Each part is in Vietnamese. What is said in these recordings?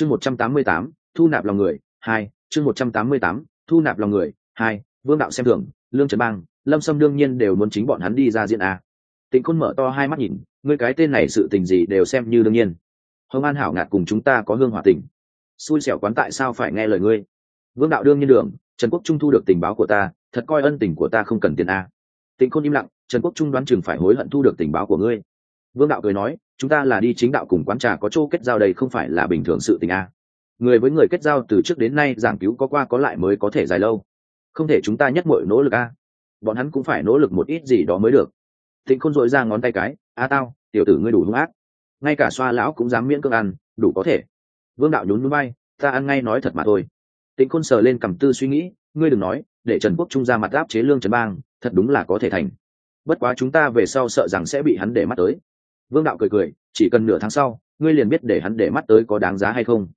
chương một trăm tám mươi tám, thu nạp lòng người, hai, chương một trăm tám mươi tám, thu nạp lòng người, hai, vương đạo xem thường, lương trần bang, lâm sâm đương nhiên đều muốn chính bọn hắn đi ra diện a. Tịnh khôn mở to hai mắt nhìn, ngươi cái tên này sự tình gì đều xem như đương nhiên. Hồng an hảo ngạt cùng chúng ta có hương hòa tình. Xui xẻo quán tại sao phải nghe lời ngươi? Vương đạo đương nhiên đường, trần quốc trung thu được tình báo của ta, thật coi ân tình của ta không cần tiền a. Tịnh khôn im lặng, trần quốc trung đoán chừng phải hối hận thu được tình báo của ngươi vương đạo cười nói, chúng ta là đi chính đạo cùng quán trà có chỗ kết giao đây không phải là bình thường sự tình a người với người kết giao từ trước đến nay giảng cứu có qua có lại mới có thể dài lâu. Không thể chúng ta nhất mọi nỗ lực a bọn hắn cũng phải nỗ lực một ít gì đó mới được. Thịnh khôn dội ra ngón tay cái, a tao, tiểu tử ngươi đủ hung ác. Ngay cả xoa lão cũng dám miễn cưỡng ăn, đủ có thể. Vương đạo nhún núi bay, ta ăn ngay nói thật mà thôi. Tịnh khôn sờ lên cầm tư suy nghĩ, ngươi đừng nói, để trần quốc trung ra mặt áp chế lương trần bang, thật đúng là có thể thành. Bất quá chúng ta về sau sợ rằng sẽ bị hắn để mắt tới vương đạo cười cười, chỉ cần nửa tháng sau, ngươi liền biết để hắn để mắt tới có đáng giá hay không.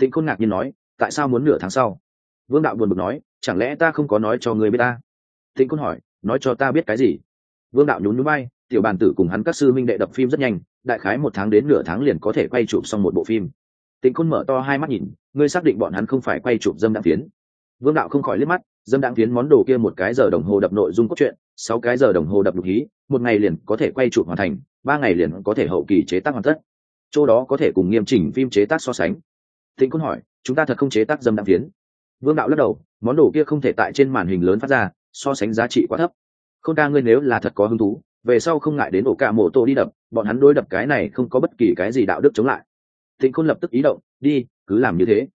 Tịnh khôn ngạc nhiên nói, tại sao muốn nửa tháng sau? Vương đạo buồn bực nói, chẳng lẽ ta không có nói cho ngươi biết ta? Tịnh khôn hỏi, nói cho ta biết cái gì? Vương đạo nhún núi bay tiểu bàn tử cùng hắn các sư minh đệ đập phim rất nhanh, đại khái một tháng đến nửa tháng liền có thể quay chụp xong một bộ phim. Tịnh khôn mở to hai mắt nhìn, ngươi xác định bọn hắn không phải quay chụp dâm đặng Tiến? vương đạo không khỏi liếc mắt, dâm đặng Tiến món đồ kia một cái giờ đồng hồ đập nội dung cốt truyện, sáu cái giờ đồng hồ đập lục hí, một ngày liền có thể quay chụp hoàn thành ba ngày liền có thể hậu kỳ chế tác hoàn tất. Chỗ đó có thể cùng nghiêm chỉnh phim chế tác so sánh. Thịnh Quân hỏi, chúng ta thật không chế tác dâm đạm phiến? Vương đạo lắc đầu, món đồ kia không thể tại trên màn hình lớn phát ra, so sánh giá trị quá thấp. Không ca ngươi nếu là thật có hứng thú, về sau không ngại đến ổ cả mộ tổ đi đập, bọn hắn đối đập cái này không có bất kỳ cái gì đạo đức chống lại. Thịnh khôn lập tức ý động, đi, cứ làm như thế.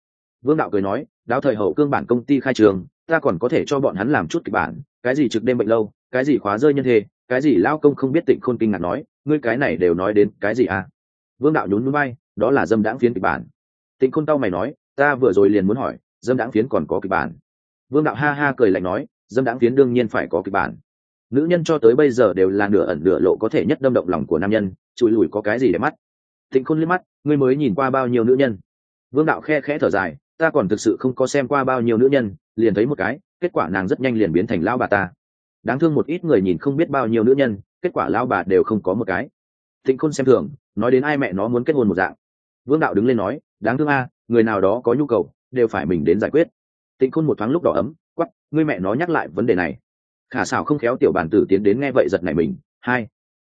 Vương đạo cười nói, đáo thời hậu cương bản công ty khai trường, ta còn có thể cho bọn hắn làm chút kịch bản, cái gì trực đêm bệnh lâu, cái gì khóa rơi nhân thế cái gì lao công không biết tịnh khôn kinh ngạc nói, ngươi cái này đều nói đến cái gì à? Vương đạo nhún núi bay, đó là dâm đãng phiến kịch bản. Tịnh khôn tao mày nói, ta vừa rồi liền muốn hỏi, dâm đãng phiến còn có kịch bản? Vương đạo ha ha cười lạnh nói, dâm đãng phiến đương nhiên phải có kịch bản. Nữ nhân cho tới bây giờ đều là nửa ẩn nửa lộ có thể nhất đâm động lòng của nam nhân trụi lùi có cái gì để mắt? Tịnh khôn liếc mắt, ngươi mới nhìn qua bao nhiêu nữ nhân? Vương đạo khe khẽ thở dài, ta còn thực sự không có xem qua bao nhiêu nữ nhân, liền thấy một cái, kết quả nàng rất nhanh liền biến thành lao bà ta đáng thương một ít người nhìn không biết bao nhiêu nữ nhân, kết quả lao bà đều không có một cái. Thịnh khôn xem thường, nói đến ai mẹ nó muốn kết hôn một dạng. Vương đạo đứng lên nói, đáng thương a, người nào đó có nhu cầu, đều phải mình đến giải quyết. Tịnh khôn một thoáng lúc đỏ ấm quắp ngươi mẹ nó nhắc lại vấn đề này. Khả xảo không khéo tiểu bản tử tiến đến nghe vậy giật này mình, hai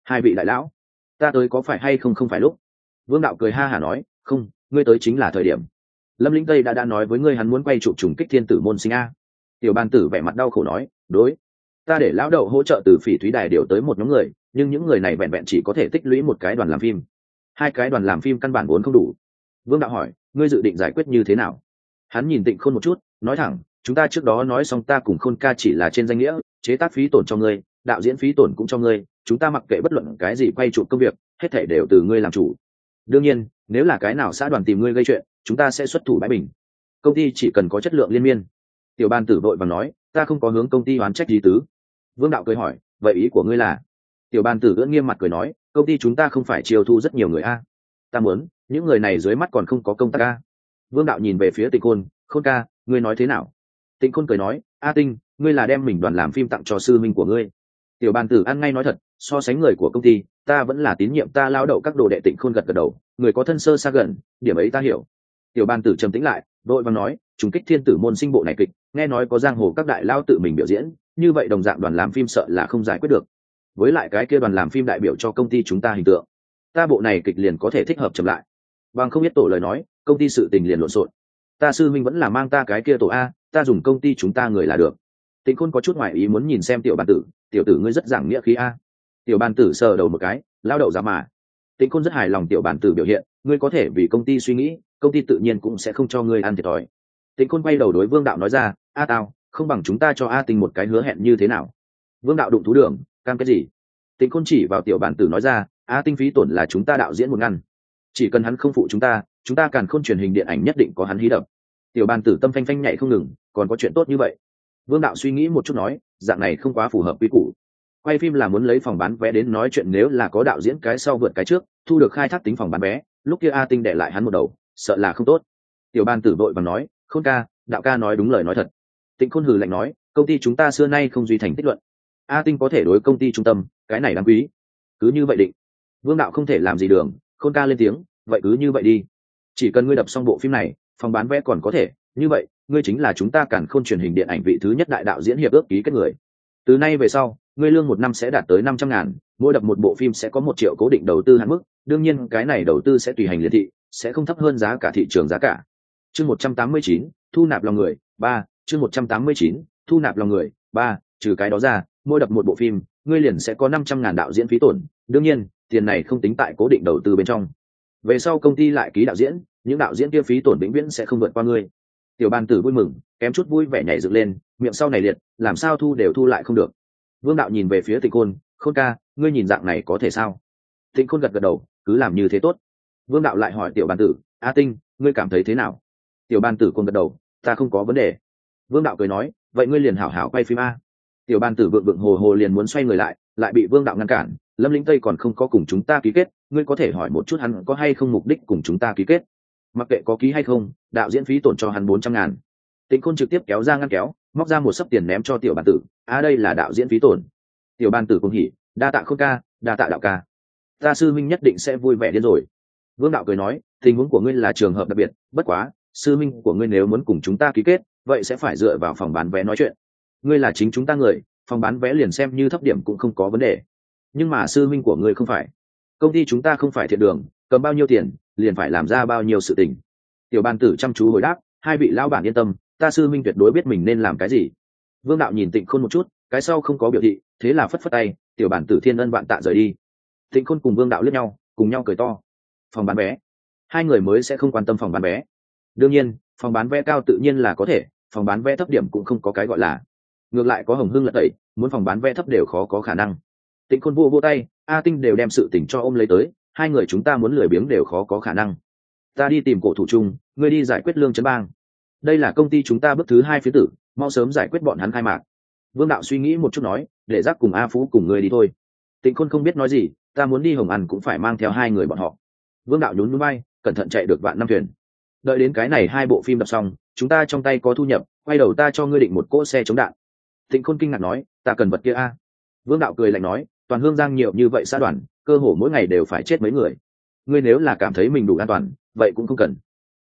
hai vị đại lão, ta tới có phải hay không không phải lúc? Vương đạo cười ha hả nói, không, ngươi tới chính là thời điểm. Lâm lĩnh tây đã đã nói với ngươi hắn muốn quay trụ trùng kích thiên tử môn sinh a. Tiểu bàn tử vẻ mặt đau khổ nói, đối ta để lão đậu hỗ trợ từ phỉ thúy đài điều tới một nhóm người, nhưng những người này vẹn vẹn chỉ có thể tích lũy một cái đoàn làm phim. Hai cái đoàn làm phim căn bản vốn không đủ. Vương đạo hỏi, ngươi dự định giải quyết như thế nào? Hắn nhìn tịnh khôn một chút, nói thẳng, chúng ta trước đó nói xong ta cùng khôn ca chỉ là trên danh nghĩa, chế tác phí tổn cho ngươi, đạo diễn phí tổn cũng cho ngươi, chúng ta mặc kệ bất luận cái gì quay chụp công việc, hết thể đều từ ngươi làm chủ. Đương nhiên, nếu là cái nào xã đoàn tìm ngươi gây chuyện, chúng ta sẽ xuất thủ bãi bình. Công ty chỉ cần có chất lượng liên miên. Tiểu ban tử đội và nói, ta không có hướng công ty oán trách gì tứ vương đạo cười hỏi, vậy ý của ngươi là? Tiểu ban tử ưỡn nghiêm mặt cười nói, công ty chúng ta không phải chiêu thu rất nhiều người a. Ta muốn, những người này dưới mắt còn không có công tác a. Vương đạo nhìn về phía tịnh khôn khôn ca, ngươi nói thế nào? Tịnh khôn cười nói, a tinh, ngươi là đem mình đoàn làm phim tặng cho sư minh của ngươi. Tiểu bàn tử ăn ngay nói thật, so sánh người của công ty, ta vẫn là tín nhiệm ta lao đậu các đồ đệ. Tịnh khôn gật gật đầu, người có thân sơ xa gần, điểm ấy ta hiểu. Tiểu bàn tử trầm tĩnh lại đội văn nói, trùng kích thiên tử môn sinh bộ này kịch, nghe nói có giang hồ các đại lao tự mình biểu diễn, như vậy đồng dạng đoàn làm phim sợ là không giải quyết được. Với lại cái kia đoàn làm phim đại biểu cho công ty chúng ta hình tượng, ta bộ này kịch liền có thể thích hợp chậm lại. Bằng không biết tổ lời nói, công ty sự tình liền lộn xộn. Ta sư minh vẫn là mang ta cái kia tổ a, ta dùng công ty chúng ta người là được. Tịnh khôn có chút ngoại ý muốn nhìn xem tiểu bàn tử, tiểu tử ngươi rất giảng nghĩa khí a. Tiểu bàn tử sờ đầu một cái, lao đậu giá mà tịnh khôn rất hài lòng tiểu bản tử biểu hiện, ngươi có thể vì công ty suy nghĩ, công ty tự nhiên cũng sẽ không cho ngươi ăn thiệt thòi. Tịnh khôn quay đầu đối vương đạo nói ra, a tao, không bằng chúng ta cho a tinh một cái hứa hẹn như thế nào? Vương đạo đụng thú đường, cam cái gì? Tịnh khôn chỉ vào tiểu bản tử nói ra, a tinh phí tổn là chúng ta đạo diễn một ngăn. Chỉ cần hắn không phụ chúng ta chúng ta càng không truyền hình điện ảnh nhất định có hắn hí đập. Tiểu bàn tử tâm phanh phanh nhảy không ngừng, còn có chuyện tốt như vậy? Vương đạo suy nghĩ một chút nói, dạng này không quá phù hợp quy củ quay phim là muốn lấy phòng bán vé đến nói chuyện nếu là có đạo diễn cái sau vượt cái trước, thu được khai thác tính phòng bán vé, lúc kia a tinh để lại hắn một đầu, sợ là không tốt. Tiểu ban tử vội và nói, khôn ca, đạo ca nói đúng lời nói thật. Tịnh khôn hừ lạnh nói, công ty chúng ta xưa nay không duy thành tích luận. A tinh có thể đối công ty trung tâm, cái này đáng quý. Cứ như vậy định. Vương đạo không thể làm gì đường, khôn ca lên tiếng, vậy cứ như vậy đi. Chỉ cần ngươi đập xong bộ phim này, phòng bán vé còn có thể. Như vậy, ngươi chính là chúng ta cản khôn truyền hình điện ảnh vị thứ nhất đại đạo diễn hiệp ước ký kết người. Từ nay về sau ngươi lương một năm sẽ đạt tới năm trăm ngàn, mỗi đập một bộ phim sẽ có một triệu cố định đầu tư hạn mức, đương nhiên, cái này đầu tư sẽ tùy hành liệt thị, sẽ không thấp hơn giá cả thị trường giá cả. Chương một trăm tám mươi chín, thu nạp lòng người, ba, chương một trăm tám mươi chín, thu nạp lòng người, ba, trừ cái đó ra, mỗi đập một bộ phim, ngươi liền sẽ có năm trăm ngàn đạo diễn phí tổn, đương nhiên, tiền này không tính tại cố định đầu tư bên trong. Về sau công ty lại ký đạo diễn, những đạo diễn kia phí tổn vĩnh viễn sẽ không vượt qua ngươi. Tiểu bàn tử vui mừng, kém chút vui vẻ nhảy dựng lên, miệng sau này liệt, làm sao thu đều thu lại không được vương đạo nhìn về phía tịnh khôn khôn ca, ngươi nhìn dạng này có thể sao? Tịnh khôn gật gật đầu, cứ làm như thế tốt. Vương đạo lại hỏi tiểu bàn tử, a tinh, ngươi cảm thấy thế nào? Tiểu bàn tử côn gật đầu, ta không có vấn đề. Vương đạo cười nói, vậy ngươi liền hảo hảo quay phim a. Tiểu bàn tử vượng vượng hồ hồ liền muốn xoay người lại lại bị vương đạo ngăn cản, lâm lĩnh tây còn không có cùng chúng ta ký kết, ngươi có thể hỏi một chút hắn có hay không mục đích cùng chúng ta ký kết? Mặc kệ có ký hay không, đạo diễn phí tổn cho hắn bốn trăm ngàn. Tịnh khôn trực tiếp kéo ra ngăn kéo móc ra một sấp tiền ném cho tiểu bàn tử. A đây là đạo diễn phí tổn. Tiểu bàn tử cùng hỉ, đa tạ khôn ca, đa tạ đạo ca. Ta sư minh nhất định sẽ vui vẻ đến rồi. Vương đạo cười nói, tình huống của ngươi là trường hợp đặc biệt, bất quá, sư minh của ngươi nếu muốn cùng chúng ta ký kết, vậy sẽ phải dựa vào phòng bán vé nói chuyện. Ngươi là chính chúng ta người, phòng bán vé liền xem như thấp điểm cũng không có vấn đề. Nhưng mà sư minh của ngươi không phải. Công ty chúng ta không phải thiện đường, cầm bao nhiêu tiền, liền phải làm ra bao nhiêu sự tình. Tiểu bàn tử chăm chú hồi đáp, hai vị lão bản yên tâm ta sư minh tuyệt đối biết mình nên làm cái gì. Vương đạo nhìn tịnh khôn một chút, cái sau không có biểu thị, thế là phất phất tay, tiểu bản tử thiên ân vạn tạ rời đi. Tịnh khôn cùng vương đạo lướt nhau, cùng nhau cười to. Phòng bán vé. Hai người mới sẽ không quan tâm phòng bán vé. Đương nhiên, phòng bán vé cao tự nhiên là có thể, phòng bán vé thấp điểm cũng không có cái gọi là. Ngược lại có hồng hưng lật tẩy, muốn phòng bán vé thấp đều khó có khả năng. Tịnh khôn vô vô tay, a tinh đều đem sự tỉnh cho ôm lấy tới, hai người chúng ta muốn lười biếng đều khó có khả năng. Ta đi tìm cổ thủ chung ngươi đi giải quyết lương chấn bang đây là công ty chúng ta bước thứ hai phía tử, mau sớm giải quyết bọn hắn khai mạc. Vương đạo suy nghĩ một chút nói, để giác cùng a phú cùng ngươi đi thôi. Tịnh khôn không biết nói gì, ta muốn đi hồng ăn cũng phải mang theo hai người bọn họ. Vương đạo nhún núi bay cẩn thận chạy được vạn năm thuyền. Đợi đến cái này hai bộ phim đọc xong, chúng ta trong tay có thu nhập, quay đầu ta cho ngươi định một cỗ xe chống đạn. Tịnh khôn kinh ngạc nói, ta cần vật kia a. Vương đạo cười lạnh nói, toàn hương giang nhiều như vậy xã đoàn, cơ hồ mỗi ngày đều phải chết mấy người. Ngươi nếu là cảm thấy mình đủ an toàn, vậy cũng không cần.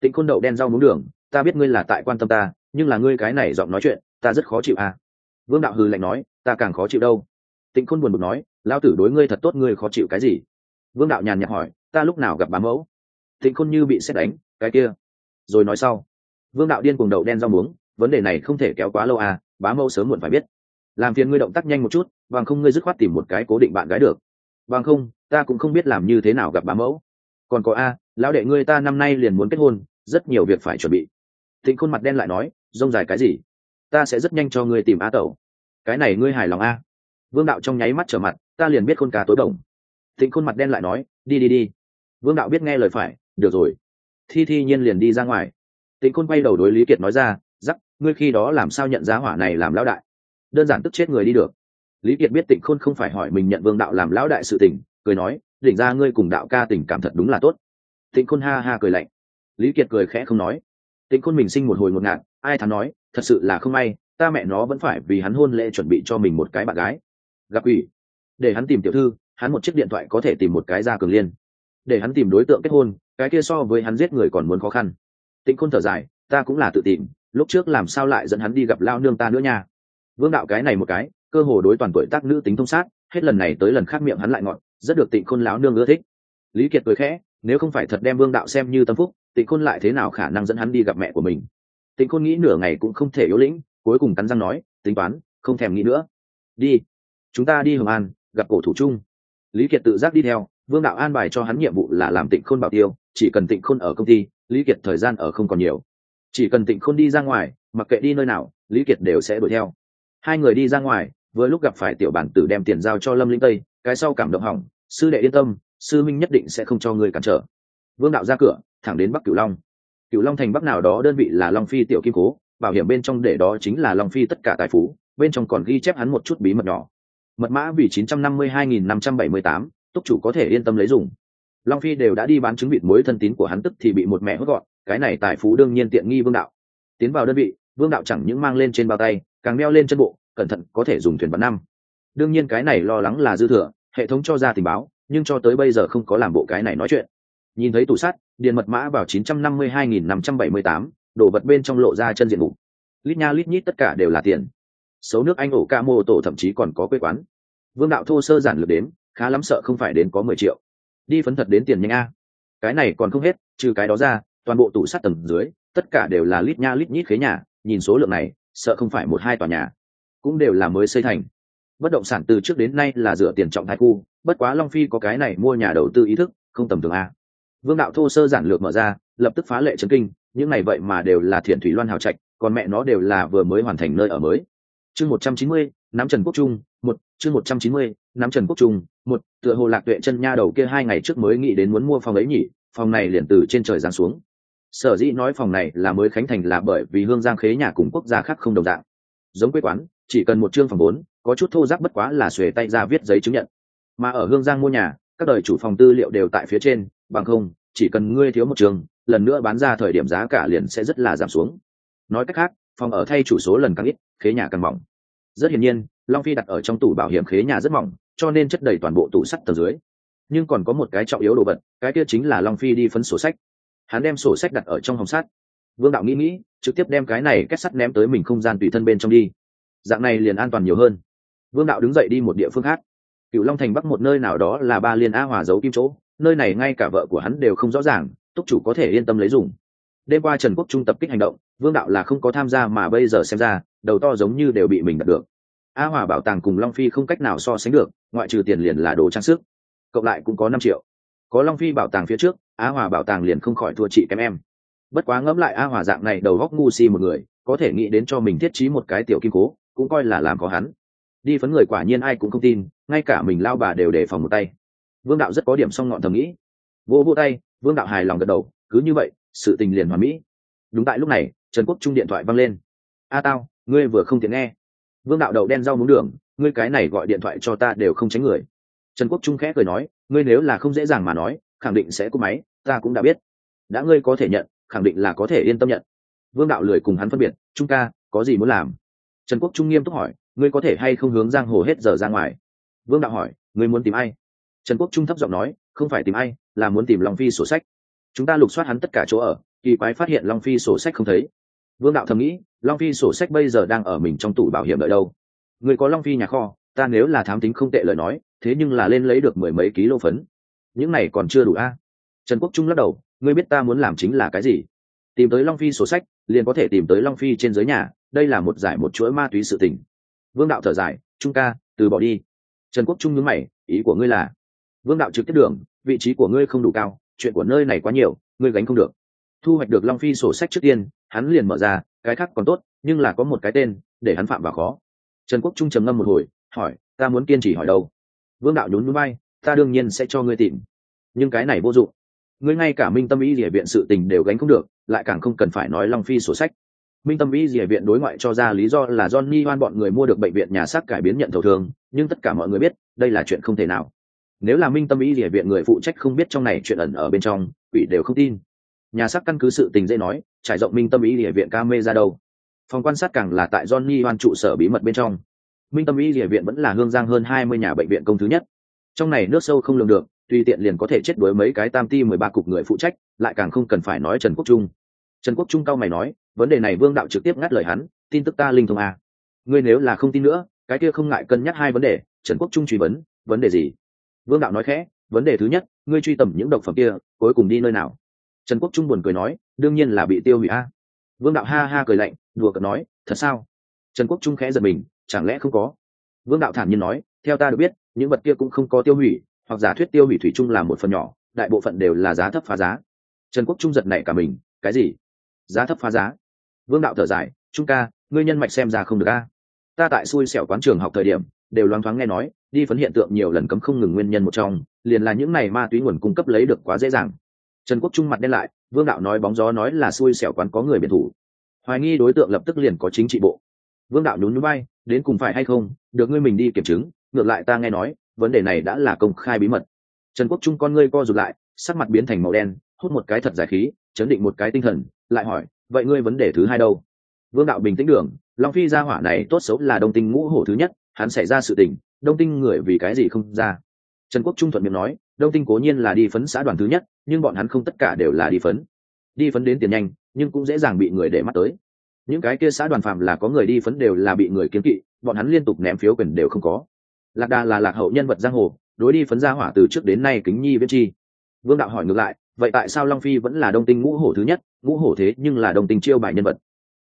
Tịnh khôn đậu đen rau muống đường ta biết ngươi là tại quan tâm ta, nhưng là ngươi cái này giọng nói chuyện, ta rất khó chịu à. Vương đạo hừ lạnh nói, ta càng khó chịu đâu. Tịnh khôn buồn bực nói lao tử đối ngươi thật tốt, ngươi khó chịu cái gì? Vương đạo nhàn nhạt hỏi, ta lúc nào gặp bá mẫu? Tịnh khôn như bị xét đánh, cái kia. Rồi nói sau. Vương đạo điên cuồng đậu đen rau muống, vấn đề này không thể kéo quá lâu à bá mẫu sớm muộn phải biết. Làm phiền ngươi động tác nhanh một chút, bằng không ngươi dứt khoát tìm một cái cố định bạn gái được. Bằng không, ta cũng không biết làm như thế nào gặp bá mẫu. Còn có a, lão đệ ngươi ta năm nay liền muốn kết hôn, rất nhiều việc phải chuẩn bị thịnh khôn mặt đen lại nói, rông dài cái gì? Ta sẽ rất nhanh cho ngươi tìm a tẩu. Cái này ngươi hài lòng a? Vương đạo trong nháy mắt trở mặt, ta liền biết khôn cá tối đồng thịnh khôn mặt đen lại nói, đi đi đi. Vương đạo biết nghe lời phải, được rồi. Thi thi nhiên liền đi ra ngoài. Tịnh khôn quay đầu đối lý kiệt nói ra giắc ngươi khi đó làm sao nhận giá hỏa này làm lão đại? Đơn giản tức chết người đi được. Lý kiệt biết tịnh khôn không phải hỏi mình nhận vương đạo làm lão đại sự tình, cười nói, đỉnh ra ngươi cùng đạo ca tình cảm thật đúng là tốt. Tịnh khôn ha ha cười lạnh. Lý kiệt cười khẽ không nói tịnh khôn mình sinh một hồi ngột ngạn ai thắn nói, thật sự là không may, ta mẹ nó vẫn phải vì hắn hôn lễ chuẩn bị cho mình một cái bạn gái. Gặp ủy để hắn tìm tiểu thư, hắn một chiếc điện thoại có thể tìm một cái ra cường liên. Để hắn tìm đối tượng kết hôn, cái kia so với hắn giết người còn muốn khó khăn. Tịnh khôn thở dài, ta cũng là tự tìm, lúc trước làm sao lại dẫn hắn đi gặp lao nương ta nữa nha. Vương đạo cái này một cái, cơ hồ đối toàn tuổi tác nữ tính thông sát, hết lần này tới lần khác miệng hắn lại ngọn rất được tịnh khôn lão nương ưa thích. Lý kiệt cười khẽ, nếu không phải thật đem vương đạo xem như tâm phúc tịnh khôn lại thế nào khả năng dẫn hắn đi gặp mẹ của mình? Tịnh khôn nghĩ nửa ngày cũng không thể yếu lĩnh, cuối cùng cắn răng nói, tính toán, không thèm nghĩ nữa. Đi, chúng ta đi hồng an, gặp cổ thủ chung. Lý kiệt tự giác đi theo, vương đạo an bài cho hắn nhiệm vụ là làm tịnh khôn bảo tiêu, chỉ cần tịnh khôn ở công ty, lý kiệt thời gian ở không còn nhiều. Chỉ cần tịnh khôn đi ra ngoài, mặc kệ đi nơi nào, lý kiệt đều sẽ đuổi theo. Hai người đi ra ngoài, vừa lúc gặp phải tiểu bản tử đem tiền giao cho lâm linh tây, cái sau cảm động hỏng, sư đệ yên tâm, sư minh nhất định sẽ không cho người cản trở. Vương đạo ra cửa thẳng đến bắc cửu long. Cửu long thành bắc nào đó đơn vị là long phi tiểu kim cố, bảo hiểm bên trong để đó chính là long phi tất cả tài phú, bên trong còn ghi chép hắn một chút bí mật nhỏ. Mật mã vì chín trăm năm mươi hai nghìn năm trăm bảy mươi tám, túc chủ có thể yên tâm lấy dùng. Long phi đều đã đi bán trứng vịt mối thân tín của hắn tức thì bị một mẹ hốt gọn, cái này tài phú đương nhiên tiện nghi vương đạo. Tiến vào đơn vị, vương đạo chẳng những mang lên trên bao tay, càng đeo lên chân bộ, cẩn thận có thể dùng thuyền bắn năm. Đương nhiên cái này lo lắng là dư thừa, hệ thống cho ra tình báo, nhưng cho tới bây giờ không có làm bộ cái này nói chuyện. Nhìn thấy tủ sắt điền mật mã vào 952.578, đổ vật bên trong lộ ra chân diện mục. Lít nha lít nhít tất cả đều là tiền. Xấu nước anh ổ ca mô tổ thậm chí còn có quê quán. Vương đạo thô sơ giản lược đến khá lắm sợ không phải đến có mười triệu. Đi phấn thật đến tiền nhanh a. Cái này còn không hết trừ cái đó ra toàn bộ tủ sắt tầng dưới tất cả đều là lít nha lít nhít khế nhà nhìn số lượng này sợ không phải một hai tòa nhà. Cũng đều là mới xây thành. Bất động sản từ trước đến nay là rửa tiền trọng thái khu bất quá long phi có cái này mua nhà đầu tư ý thức không tầm thường a vương đạo thô sơ giản lược mở ra, lập tức phá lệ chấn kinh, những này vậy mà đều là thiện thủy loan hào trạch, còn mẹ nó đều là vừa mới hoàn thành nơi ở mới. Chương một trăm chín mươi nắm trần quốc trung, một, chương một trăm chín mươi nắm trần quốc trung, một, tựa hồ lạc tuệ chân nha đầu kia hai ngày trước mới nghĩ đến muốn mua phòng ấy nhỉ, phòng này liền từ trên trời giáng xuống. Sở dĩ nói phòng này là mới khánh thành là bởi vì hương giang khế nhà cùng quốc gia khác không đồng dạng. Giống quê quán, chỉ cần một chương phòng bốn, có chút thô giáp bất quá là xuề tay ra viết giấy chứng nhận. Mà ở hương giang mua nhà các đời chủ phòng tư liệu đều tại phía trên, bằng không, chỉ cần ngươi thiếu một trường, lần nữa bán ra thời điểm giá cả liền sẽ rất là giảm xuống. Nói cách khác, phòng ở thay chủ số lần càng ít, khế nhà càng mỏng. Rất hiển nhiên, long phi đặt ở trong tủ bảo hiểm khế nhà rất mỏng, cho nên chất đầy toàn bộ tủ sắt tầng dưới. Nhưng còn có một cái trọng yếu đồ vật, cái kia chính là long phi đi phấn sổ sách. Hắn đem sổ sách đặt ở trong hồng sắt. Vương đạo nghĩ nghĩ, trực tiếp đem cái này kết sắt ném tới mình không gian tùy thân bên trong đi. Dạng này liền an toàn nhiều hơn. Vương đạo đứng dậy đi một địa phương khác cựu long thành bắc một nơi nào đó là ba liên a hòa giấu kim chỗ, nơi này ngay cả vợ của hắn đều không rõ ràng, túc chủ có thể yên tâm lấy dùng. Đêm qua trần quốc trung tập kích hành động, vương đạo là không có tham gia mà bây giờ xem ra, đầu to giống như đều bị mình đặt được. A hòa bảo tàng cùng long phi không cách nào so sánh được, ngoại trừ tiền liền là đồ trang sức, cộng lại cũng có năm triệu. Có long phi bảo tàng phía trước a hòa bảo tàng liền không khỏi thua chị kém em. Bất quá ngẫm lại a hòa dạng này đầu góc ngu si một người, có thể nghĩ đến cho mình thiết trí một cái tiểu kim cố, cũng coi là làm có hắn. Đi phấn người quả nhiên ai cũng không tin ngay cả mình lao bà đều đề phòng một tay. Vương đạo rất có điểm song ngọn thầm nghĩ. Vô vô tay, vương đạo hài lòng gật đầu, cứ như vậy, sự tình liền hòa mỹ. Đúng tại lúc này, trần quốc trung điện thoại văng lên. A tao, ngươi vừa không tiện nghe. Vương đạo đầu đen rau muống đường, ngươi cái này gọi điện thoại cho ta đều không tránh người. Trần quốc trung khẽ cười nói, ngươi nếu là không dễ dàng mà nói, khẳng định sẽ cúp máy, ta cũng đã biết. Đã ngươi có thể nhận, khẳng định là có thể yên tâm nhận. Vương đạo lười cùng hắn phân biệt, trung ca, có gì muốn làm? Trần quốc trung nghiêm túc hỏi, ngươi có thể hay không hướng giang hồ hết giờ ra ngoài? Vương đạo hỏi người muốn tìm ai? Trần quốc trung thấp giọng nói, không phải tìm ai, là muốn tìm long phi sổ sách. Chúng ta lục soát hắn tất cả chỗ ở, kỳ quái phát hiện long phi sổ sách không thấy. Vương đạo thầm nghĩ, long phi sổ sách bây giờ đang ở mình trong tủ bảo hiểm đợi đâu? Người có long phi nhà kho, ta nếu là thám tính không tệ lời nói, thế nhưng là lên lấy được mười mấy ký lô phấn. Những này còn chưa đủ a? Trần quốc trung lắc đầu, ngươi biết ta muốn làm chính là cái gì? Tìm tới long phi sổ sách, liền có thể tìm tới long phi trên dưới nhà, đây là một giải một chuỗi ma túy sự tình. Vương đạo thở dài, trung ca, từ bỏ đi trần quốc trung nhớ mày, ý của ngươi là, vương đạo trực tiếp đường, vị trí của ngươi không đủ cao, chuyện của nơi này quá nhiều, ngươi gánh không được. Thu hoạch được long phi sổ sách trước tiên, hắn liền mở ra, cái khác còn tốt, nhưng là có một cái tên, để hắn phạm vào khó. Trần quốc trung trầm ngâm một hồi, hỏi, ta muốn kiên trì hỏi đâu? Vương đạo nhún núi bay ta đương nhiên sẽ cho ngươi tìm. Nhưng cái này vô dụng. Ngươi ngay cả minh tâm ý địa viện sự tình đều gánh không được, lại càng không cần phải nói long phi sổ sách minh tâm Y địa viện đối ngoại cho ra lý do là johnny hoan bọn người mua được bệnh viện nhà xác cải biến nhận thầu thường, nhưng tất cả mọi người biết, đây là chuyện không thể nào. Nếu là minh tâm Y địa viện người phụ trách không biết trong này chuyện ẩn ở bên trong, quỷ đều không tin. Nhà xác căn cứ sự tình dễ nói, trải rộng minh tâm Y địa viện ca mê ra đâu. Phòng quan sát càng là tại johnny hoan trụ sở bí mật bên trong. Minh tâm Y địa viện vẫn là hương giang hơn hai mươi nhà bệnh viện công thứ nhất. Trong này nước sâu không lường được, tùy tiện liền có thể chết đuối mấy cái tam ti mười ba cục người phụ trách, lại càng không cần phải nói trần quốc trung trần quốc trung cao mày nói, vấn đề này vương đạo trực tiếp ngắt lời hắn, tin tức ta linh thông à. ngươi nếu là không tin nữa, cái kia không ngại cân nhắc hai vấn đề, trần quốc trung truy vấn vấn đề gì? Vương đạo nói khẽ, vấn đề thứ nhất, ngươi truy tầm những độc phẩm kia, cuối cùng đi nơi nào? Trần quốc trung buồn cười nói, đương nhiên là bị tiêu hủy a vương đạo ha ha cười lạnh, đùa cợt nói, thật sao? Trần quốc trung khẽ giật mình, chẳng lẽ không có? Vương đạo thản nhiên nói, theo ta được biết, những vật kia cũng không có tiêu hủy, hoặc giả thuyết tiêu hủy thủy chung là một phần nhỏ, đại bộ phận đều là giá thấp phá giá. Trần quốc trung giật nảy cả mình, cái gì? Giá thấp phá giá. Vương đạo thở dài, trung ca, ngươi nhân mạch xem ra không được a. Ta tại xui xẻo quán trường học thời điểm, đều loáng thoáng nghe nói, đi phấn hiện tượng nhiều lần cấm không ngừng nguyên nhân một trong, liền là những này ma túy nguồn cung cấp lấy được quá dễ dàng. Trần quốc trung mặt đen lại, vương đạo nói bóng gió nói là xui xẻo quán có người biệt thủ. Hoài nghi đối tượng lập tức liền có chính trị bộ. Vương đạo nhún núi bay đến cùng phải hay không, được ngươi mình đi kiểm chứng, ngược lại ta nghe nói, vấn đề này đã là công khai bí mật. Trần quốc trung con ngươi co rụt lại, sắc mặt biến thành màu đen, hút một cái thật giải khí chấn định một cái tinh thần, lại hỏi, vậy ngươi vấn đề thứ hai đâu? Vương đạo bình tĩnh đường, long phi gia hỏa này tốt xấu là đông tinh ngũ hổ thứ nhất, hắn xảy ra sự tình, đông tinh người vì cái gì không ra? Trần quốc trung thuận miệng nói, đông tinh cố nhiên là đi phấn xã đoàn thứ nhất, nhưng bọn hắn không tất cả đều là đi phấn. Đi phấn đến tiền nhanh, nhưng cũng dễ dàng bị người để mắt tới. Những cái kia xã đoàn phạm là có người đi phấn đều là bị người kiếm kỵ, bọn hắn liên tục ném phiếu quyền đều không có. Lạc đà là lạc hậu nhân vật giang hồ, đối đi phấn gia hỏa từ trước đến nay kính nhi viết chi. Vương đạo hỏi ngược lại vậy tại sao long phi vẫn là đông tinh ngũ hổ thứ nhất? Ngũ hổ thế nhưng là đông tinh chiêu bài nhân vật.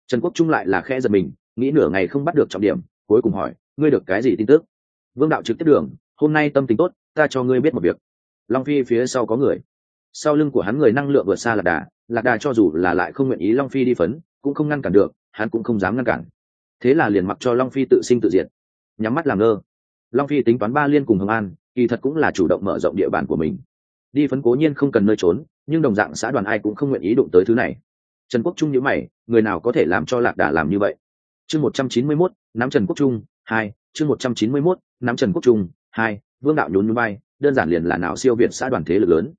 Trần quốc trung lại là khe giật mình, nghĩ nửa ngày không bắt được trọng điểm, cuối cùng hỏi, ngươi được cái gì tin tức? Vương đạo trực tiếp đường, hôm nay tâm tính tốt, ta cho ngươi biết một việc. Long phi phía sau có người. Sau lưng của hắn người năng lượng vượt xa lạc đà lạc đà cho dù là lại không nguyện ý long phi đi phấn, cũng không ngăn cản được, hắn cũng không dám ngăn cản. Thế là liền mặc cho long phi tự sinh tự diệt. Nhắm mắt làm ngơ. Long phi tính toán ba liên cùng hồng an, kỳ thật cũng là chủ động mở rộng địa bàn của mình đi phấn cố nhiên không cần nơi trốn, nhưng đồng dạng xã đoàn ai cũng không nguyện ý đụng tới thứ này. Trần quốc trung nhữ mày, người nào có thể làm cho lạc đà làm như vậy? Chương một trăm chín mươi mốt, nắm trần quốc trung, hai, chương một trăm chín mươi mốt, nắm trần quốc trung, hai, vương đạo nhún núi bay đơn giản liền là nào siêu việt xã đoàn thế lực lớn.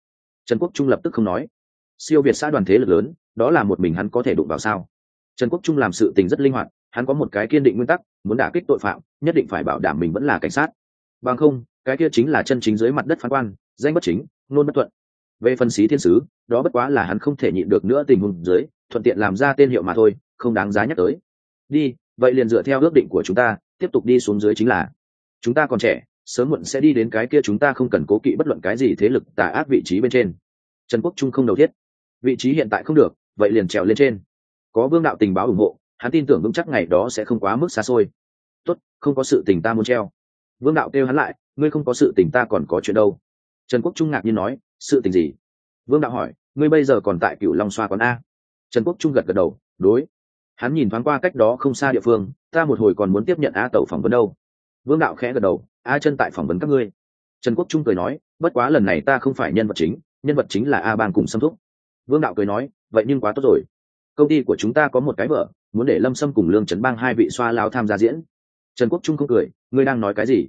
Trần quốc trung lập tức không nói. Siêu việt xã đoàn thế lực lớn, đó là một mình hắn có thể đụng vào sao? Trần quốc trung làm sự tình rất linh hoạt, hắn có một cái kiên định nguyên tắc, muốn đả kích tội phạm, nhất định phải bảo đảm mình vẫn là cảnh sát. Bằng không, cái kia chính là chân chính dưới mặt đất phán quan, danh bất chính nôn bất thuận. Về phân xí thiên sứ, đó bất quá là hắn không thể nhịn được nữa tình huống dưới, thuận tiện làm ra tên hiệu mà thôi, không đáng giá nhắc tới. Đi, vậy liền dựa theo ước định của chúng ta, tiếp tục đi xuống dưới chính là, chúng ta còn trẻ, sớm muộn sẽ đi đến cái kia chúng ta không cần cố kỵ bất luận cái gì thế lực tà ác vị trí bên trên. Trần quốc trung không đầu thiết. Vị trí hiện tại không được, vậy liền trèo lên trên. Có vương đạo tình báo ủng hộ, hắn tin tưởng vững chắc ngày đó sẽ không quá mức xa xôi. Tốt, không có sự tình ta muốn treo. Vương đạo kêu hắn lại, ngươi không có sự tình ta còn có chuyện đâu trần quốc trung ngạc nhiên nói, sự tình gì? Vương đạo hỏi, ngươi bây giờ còn tại cựu long xoa quán a? Trần quốc trung gật gật đầu, đối. Hắn nhìn thoáng qua cách đó không xa địa phương, ta một hồi còn muốn tiếp nhận a tẩu phỏng vấn đâu. Vương đạo khẽ gật đầu, a chân tại phỏng vấn các ngươi. Trần quốc trung cười nói, bất quá lần này ta không phải nhân vật chính, nhân vật chính là a bang cùng xâm thúc. Vương đạo cười nói, vậy nhưng quá tốt rồi. Công ty của chúng ta có một cái vợ muốn để lâm sâm cùng lương trấn bang hai vị xoa lao tham gia diễn. Trần quốc trung không cười, ngươi đang nói cái gì?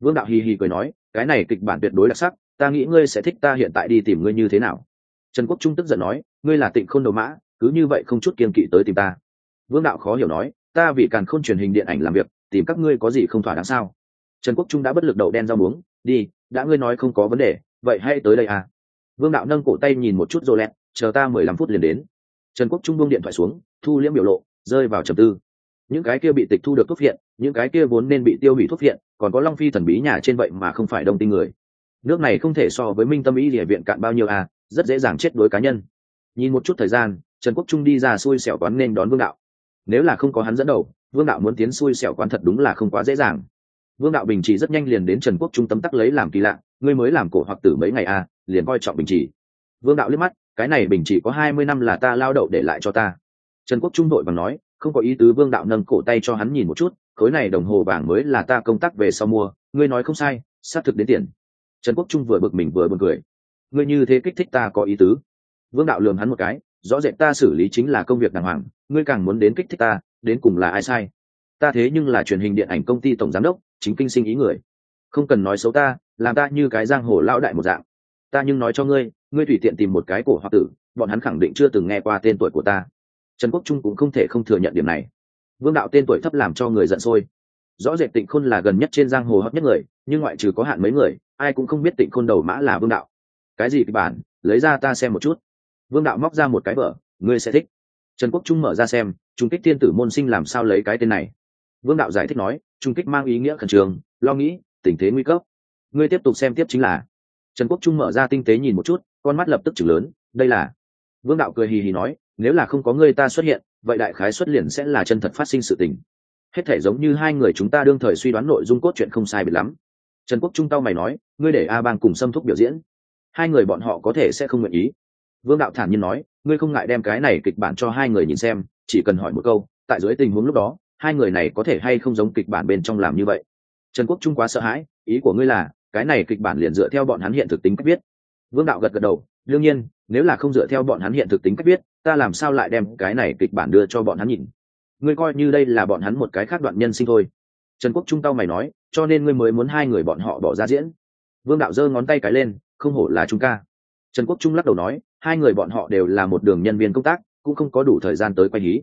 Vương đạo hì hì cười nói, cái này kịch bản tuyệt đối đặc sắc ta nghĩ ngươi sẽ thích ta hiện tại đi tìm ngươi như thế nào? Trần quốc trung tức giận nói, ngươi là tịnh khôn đầu mã, cứ như vậy không chút kiên kỵ tới tìm ta. Vương đạo khó hiểu nói, ta vì càn khôn truyền hình điện ảnh làm việc, tìm các ngươi có gì không thỏa đáng sao? Trần quốc trung đã bất lực đậu đen rau muống, đi, đã ngươi nói không có vấn đề, vậy hãy tới đây à. Vương đạo nâng cổ tay nhìn một chút rô lẹt, chờ ta mười lăm phút liền đến. Trần quốc trung buông điện thoại xuống, thu liễm biểu lộ, rơi vào trầm tư. Những cái kia bị tịch thu được thuốc viện, những cái kia vốn nên bị tiêu hủy thuốc viện, còn có long phi thần bí nhà trên vậy mà không phải đông tinh người nước này không thể so với minh tâm ý địa viện cạn bao nhiêu à rất dễ dàng chết đối cá nhân. Nhìn một chút thời gian, trần quốc trung đi ra xui xẻo quán nên đón vương đạo. Nếu là không có hắn dẫn đầu, vương đạo muốn tiến xui xẻo quán thật đúng là không quá dễ dàng. Vương đạo bình chỉ rất nhanh liền đến trần quốc trung tấm tắc lấy làm kỳ lạ, ngươi mới làm cổ hoặc tử mấy ngày à liền coi trọng bình chỉ vương đạo liếc mắt, cái này bình chỉ có hai mươi năm là ta lao đậu để lại cho ta. Trần quốc trung đội bằng nói, không có ý tứ vương đạo nâng cổ tay cho hắn nhìn một chút, khối này đồng hồ vàng mới là ta công tác về sau mua, ngươi nói không sai, xác thực đến tiền trần quốc trung vừa bực mình vừa buồn cười. Ngươi như thế kích thích ta có ý tứ. Vương đạo lường hắn một cái, rõ rệt ta xử lý chính là công việc đàng hoàng, ngươi càng muốn đến kích thích ta, đến cùng là ai sai? Ta thế nhưng là truyền hình điện ảnh công ty tổng giám đốc, chính kinh sinh ý người. Không cần nói xấu ta, làm ta như cái giang hồ lão đại một dạng. Ta nhưng nói cho ngươi ngươi tùy tiện tìm một cái cổ Hoa tử, bọn hắn khẳng định chưa từng nghe qua tên tuổi của ta. Trần quốc trung cũng không thể không thừa nhận điểm này. Vương đạo tên tuổi thấp làm cho người giận sôi. Rõ rệt tịnh khôn là gần nhất trên giang hồ hấp nhất người nhưng ngoại trừ có hạn mấy người, ai cũng không biết tịnh khôn đầu mã là vương đạo. Cái gì kịch bản? Lấy ra ta xem một chút. Vương đạo móc ra một cái vở, ngươi sẽ thích. Trần quốc trung mở ra xem, trung kích thiên tử môn sinh làm sao lấy cái tên này? Vương đạo giải thích nói, trung kích mang ý nghĩa khẩn trương, lo nghĩ, tình thế nguy cấp. Ngươi tiếp tục xem tiếp chính là. Trần quốc trung mở ra tinh tế nhìn một chút, con mắt lập tức chừng lớn, đây là. Vương đạo cười hì hì nói, nếu là không có ngươi ta xuất hiện, vậy đại khái xuất liền sẽ là chân thật phát sinh sự tình. Hết thể giống như hai người chúng ta đương thời suy đoán nội dung cốt truyện không sai biệt lắm trần quốc trung tao mày nói, ngươi để a bang cùng xâm thúc biểu diễn, hai người bọn họ có thể sẽ không nguyện ý. Vương đạo thản nhiên nói, ngươi không ngại đem cái này kịch bản cho hai người nhìn xem, chỉ cần hỏi một câu, tại dưới tình huống lúc đó, hai người này có thể hay không giống kịch bản bên trong làm như vậy? Trần quốc trung quá sợ hãi, ý của ngươi là, cái này kịch bản liền dựa theo bọn hắn hiện thực tính cách viết vương đạo gật gật đầu, đương nhiên, nếu là không dựa theo bọn hắn hiện thực tính cách viết ta làm sao lại đem cái này kịch bản đưa cho bọn hắn nhìn? Ngươi coi như đây là bọn hắn một cái khác đoạn nhân sinh thôi. Trần quốc trung tao mày nói cho nên ngươi mới muốn hai người bọn họ bỏ ra diễn. Vương đạo giơ ngón tay cái lên, không hổ là chúng ca. Trần quốc trung lắc đầu nói, hai người bọn họ đều là một đường nhân viên công tác, cũng không có đủ thời gian tới quay hí.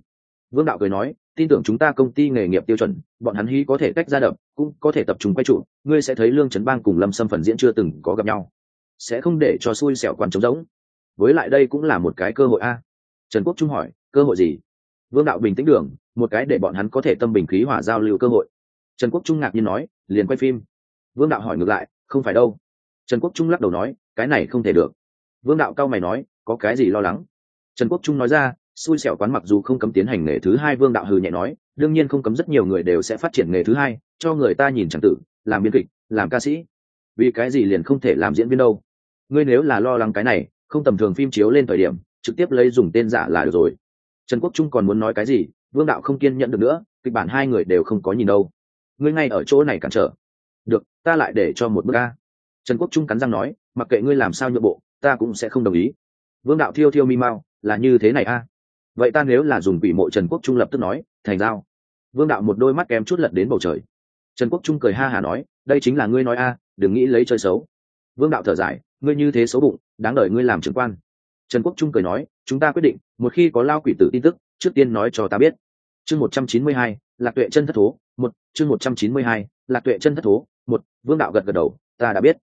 Vương đạo cười nói, tin tưởng chúng ta công ty nghề nghiệp tiêu chuẩn, bọn hắn hí có thể tách ra đập, cũng có thể tập trung quay trụ, ngươi sẽ thấy lương trấn bang cùng lâm xâm phần diễn chưa từng có gặp nhau. Sẽ không để cho xui xẻo quan trống rỗng. Với lại đây cũng là một cái cơ hội a. Trần quốc trung hỏi, cơ hội gì? Vương đạo bình tĩnh đường, một cái để bọn hắn có thể tâm bình khí hỏa giao lưu cơ hội trần quốc trung ngạc nhiên nói, liền quay phim. Vương đạo hỏi ngược lại, không phải đâu. Trần quốc trung lắc đầu nói, cái này không thể được. Vương đạo cao mày nói, có cái gì lo lắng? Trần quốc trung nói ra, xui xẻo quán mặc dù không cấm tiến hành nghề thứ hai, vương đạo hừ nhẹ nói, đương nhiên không cấm rất nhiều người đều sẽ phát triển nghề thứ hai, cho người ta nhìn chẳng tử, làm biên kịch, làm ca sĩ. Vì cái gì liền không thể làm diễn viên đâu? Ngươi nếu là lo lắng cái này, không tầm thường phim chiếu lên thời điểm, trực tiếp lấy dùng tên giả là được rồi. Trần quốc trung còn muốn nói cái gì, vương đạo không kiên nhẫn được nữa, kịch bản hai người đều không có nhìn đâu ngươi ngay ở chỗ này cản trở. Được, ta lại để cho một bước ca trần quốc trung cắn răng nói, mặc kệ ngươi làm sao nhượng bộ, ta cũng sẽ không đồng ý. Vương đạo thiêu thiêu mi mau là như thế này a. Vậy ta nếu là dùng quỷ mộ trần quốc trung lập tức nói, thành giao. Vương đạo một đôi mắt kém chút lật đến bầu trời. Trần quốc trung cười ha hả nói, đây chính là ngươi nói a, đừng nghĩ lấy chơi xấu. Vương đạo thở dài, ngươi như thế xấu bụng, đáng đợi ngươi làm trưởng quan. Trần quốc trung cười nói, chúng ta quyết định, một khi có lao quỷ tử tin tức, trước tiên nói cho ta biết. Chương một trăm chín mươi hai lạc tuệ chân thất thố, một, chương một trăm chín mươi hai, lạc tuệ chân thất thố, một, vương đạo gật gật đầu, ta đã biết.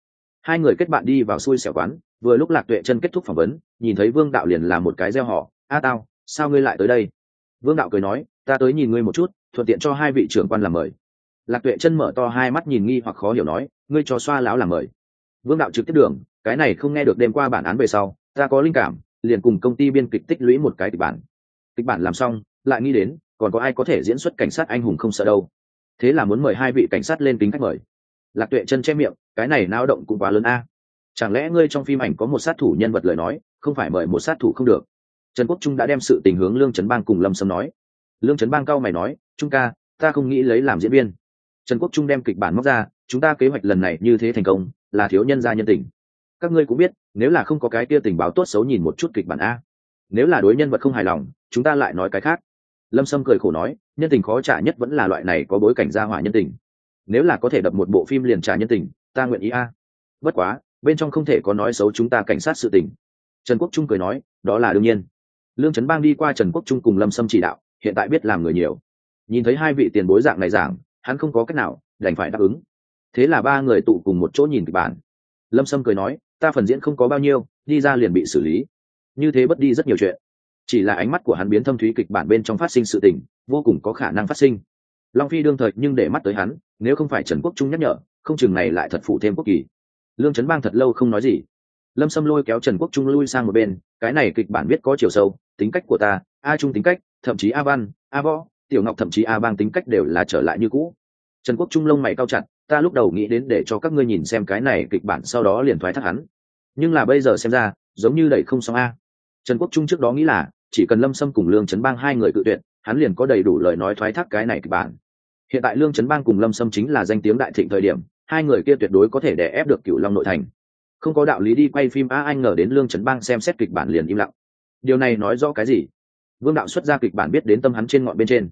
Hai người kết bạn đi vào xui xẻo quán, vừa lúc lạc tuệ chân kết thúc phỏng vấn, nhìn thấy vương đạo liền làm một cái gieo họ, a tao, sao ngươi lại tới đây? Vương đạo cười nói, ta tới nhìn ngươi một chút, thuận tiện cho hai vị trưởng quan làm mời. Lạc tuệ chân mở to hai mắt nhìn nghi hoặc khó hiểu nói, ngươi cho xoa lão làm mời. Vương đạo trực tiếp đường, cái này không nghe được đêm qua bản án về sau, ta có linh cảm, liền cùng công ty biên kịch tích lũy một cái kịch bản. Kịch bản làm xong, lại nghĩ đến còn có ai có thể diễn xuất cảnh sát anh hùng không sợ đâu? Thế là muốn mời hai vị cảnh sát lên kính khách mời. Lạc tuệ chân che miệng, cái này nao động cũng quá lớn a. Chẳng lẽ ngươi trong phim ảnh có một sát thủ nhân vật lời nói, không phải mời một sát thủ không được? Trần quốc trung đã đem sự tình hướng lương trấn bang cùng lâm sâm nói. Lương trấn bang cao mày nói, trung ca, ta không nghĩ lấy làm diễn viên. Trần quốc trung đem kịch bản móc ra, chúng ta kế hoạch lần này như thế thành công, là thiếu nhân gia nhân tình. Các ngươi cũng biết, nếu là không có cái kia tình báo tốt xấu nhìn một chút kịch bản a, nếu là đối nhân vật không hài lòng, chúng ta lại nói cái khác lâm sâm cười khổ nói, nhân tình khó trả nhất vẫn là loại này có bối cảnh gia hỏa nhân tình. Nếu là có thể đập một bộ phim liền trả nhân tình, ta nguyện ý a. Bất quá, bên trong không thể có nói xấu chúng ta cảnh sát sự tình. Trần quốc trung cười nói, đó là đương nhiên. Lương trấn bang đi qua trần quốc trung cùng lâm sâm chỉ đạo, hiện tại biết làm người nhiều. Nhìn thấy hai vị tiền bối dạng này giảng, hắn không có cách nào đành phải đáp ứng. Thế là ba người tụ cùng một chỗ nhìn kịch bản. Lâm sâm cười nói, ta phần diễn không có bao nhiêu, đi ra liền bị xử lý. Như thế bất đi rất nhiều chuyện chỉ là ánh mắt của hắn biến thâm thúy kịch bản bên trong phát sinh sự tình, vô cùng có khả năng phát sinh. Long phi đương thời nhưng để mắt tới hắn, nếu không phải trần quốc trung nhắc nhở, không chừng này lại thật phụ thêm quốc kỳ. Lương trấn bang thật lâu không nói gì. Lâm sâm lôi kéo trần quốc trung lui sang một bên, cái này kịch bản biết có chiều sâu, tính cách của ta, a trung tính cách, thậm chí a văn, a võ, tiểu ngọc thậm chí a bang tính cách đều là trở lại như cũ. Trần quốc trung lông mày cao chặt, ta lúc đầu nghĩ đến để cho các ngươi nhìn xem cái này kịch bản sau đó liền thoái thác hắn. Nhưng là bây giờ xem ra, giống như đẩy không xong a. Trần quốc trung trước đó nghĩ là chỉ cần lâm sâm cùng lương trấn bang hai người cự tuyệt, hắn liền có đầy đủ lời nói thoái thác cái này kịch bản. Hiện tại lương trấn bang cùng lâm sâm chính là danh tiếng đại thịnh thời điểm, hai người kia tuyệt đối có thể đè ép được cựu long nội thành. Không có đạo lý đi quay phim a anh ngờ đến lương trấn bang xem xét kịch bản liền im lặng. Điều này nói rõ cái gì? Vương đạo xuất ra kịch bản biết đến tâm hắn trên ngọn bên trên.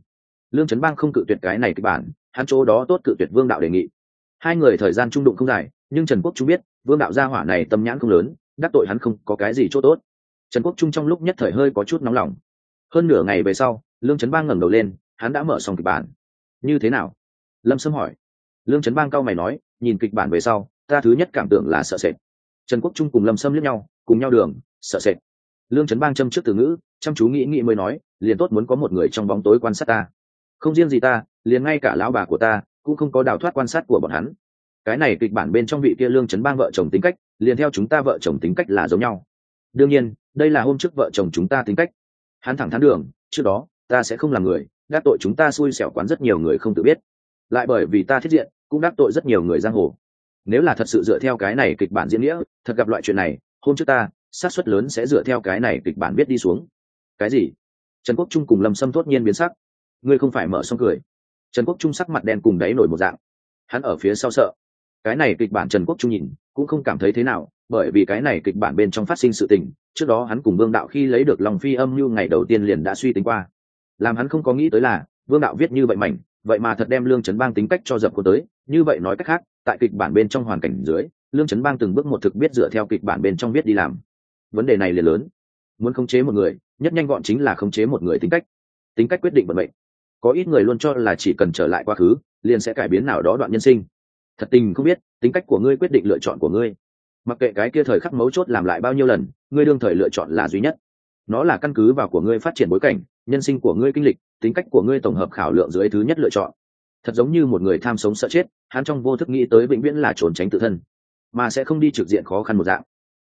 Lương trấn bang không cự tuyệt cái này kịch bản, hắn chỗ đó tốt cự tuyệt vương đạo đề nghị. Hai người thời gian trung đụng không dài, nhưng trần quốc trung biết, vương đạo gia hỏa này tâm nhãn không lớn, đắc tội hắn không có cái gì chỗ tốt trần quốc trung trong lúc nhất thời hơi có chút nóng lòng. Hơn nửa ngày về sau, lương trấn bang ngẩng đầu lên, hắn đã mở xong kịch bản. Như thế nào? Lâm sâm hỏi. Lương trấn bang cao mày nói, nhìn kịch bản về sau, ta thứ nhất cảm tưởng là sợ sệt. Trần quốc trung cùng lâm sâm liếc nhau, cùng nhau đường, sợ sệt. Lương trấn bang châm trước từ ngữ, chăm chú nghĩ nghĩ mới nói, liền tốt muốn có một người trong bóng tối quan sát ta. Không riêng gì ta, liền ngay cả lão bà của ta, cũng không có đào thoát quan sát của bọn hắn. Cái này kịch bản bên trong vị kia lương Trấn bang vợ chồng tính cách, liền theo chúng ta vợ chồng tính cách là giống nhau. Đương nhiên đây là hôm trước vợ chồng chúng ta tính cách. Hắn thẳng thắn đường, trước đó, ta sẽ không làm người, đắc tội chúng ta xui xẻo quán rất nhiều người không tự biết. Lại bởi vì ta thiết diện, cũng đắc tội rất nhiều người giang hồ. Nếu là thật sự dựa theo cái này kịch bản diễn nghĩa, thật gặp loại chuyện này, hôm trước ta sát suất lớn sẽ dựa theo cái này kịch bản biết đi xuống. Cái gì? Trần quốc trung cùng lâm sâm thốt nhiên biến sắc. Ngươi không phải mở xong cười. Trần quốc trung sắc mặt đen cùng đáy nổi một dạng. Hắn ở phía sau sợ cái này kịch bản trần quốc trung nhìn, cũng không cảm thấy thế nào, bởi vì cái này kịch bản bên trong phát sinh sự tình, trước đó hắn cùng vương đạo khi lấy được lòng phi âm như ngày đầu tiên liền đã suy tính qua. Làm hắn không có nghĩ tới là, vương đạo viết như vậy mảnh, vậy mà thật đem lương trấn bang tính cách cho dập cô tới, như vậy nói cách khác, tại kịch bản bên trong hoàn cảnh dưới, lương trấn bang từng bước một thực biết dựa theo kịch bản bên trong viết đi làm. Vấn đề này liền lớn. Muốn khống chế một người, nhất nhanh gọn chính là khống chế một người tính cách. Tính cách quyết định vận mệnh. Có ít người luôn cho là chỉ cần trở lại quá khứ, liền sẽ cải biến nào đó đoạn nhân sinh thật tình không biết, tính cách của ngươi quyết định lựa chọn của ngươi. Mặc kệ cái kia thời khắc mấu chốt làm lại bao nhiêu lần, ngươi đương thời lựa chọn là duy nhất. Nó là căn cứ vào của ngươi phát triển bối cảnh, nhân sinh của ngươi kinh lịch, tính cách của ngươi tổng hợp khảo lượng dưới thứ nhất lựa chọn. Thật giống như một người tham sống sợ chết, hắn trong vô thức nghĩ tới vĩnh viễn là trốn tránh tự thân, mà sẽ không đi trực diện khó khăn một dạng.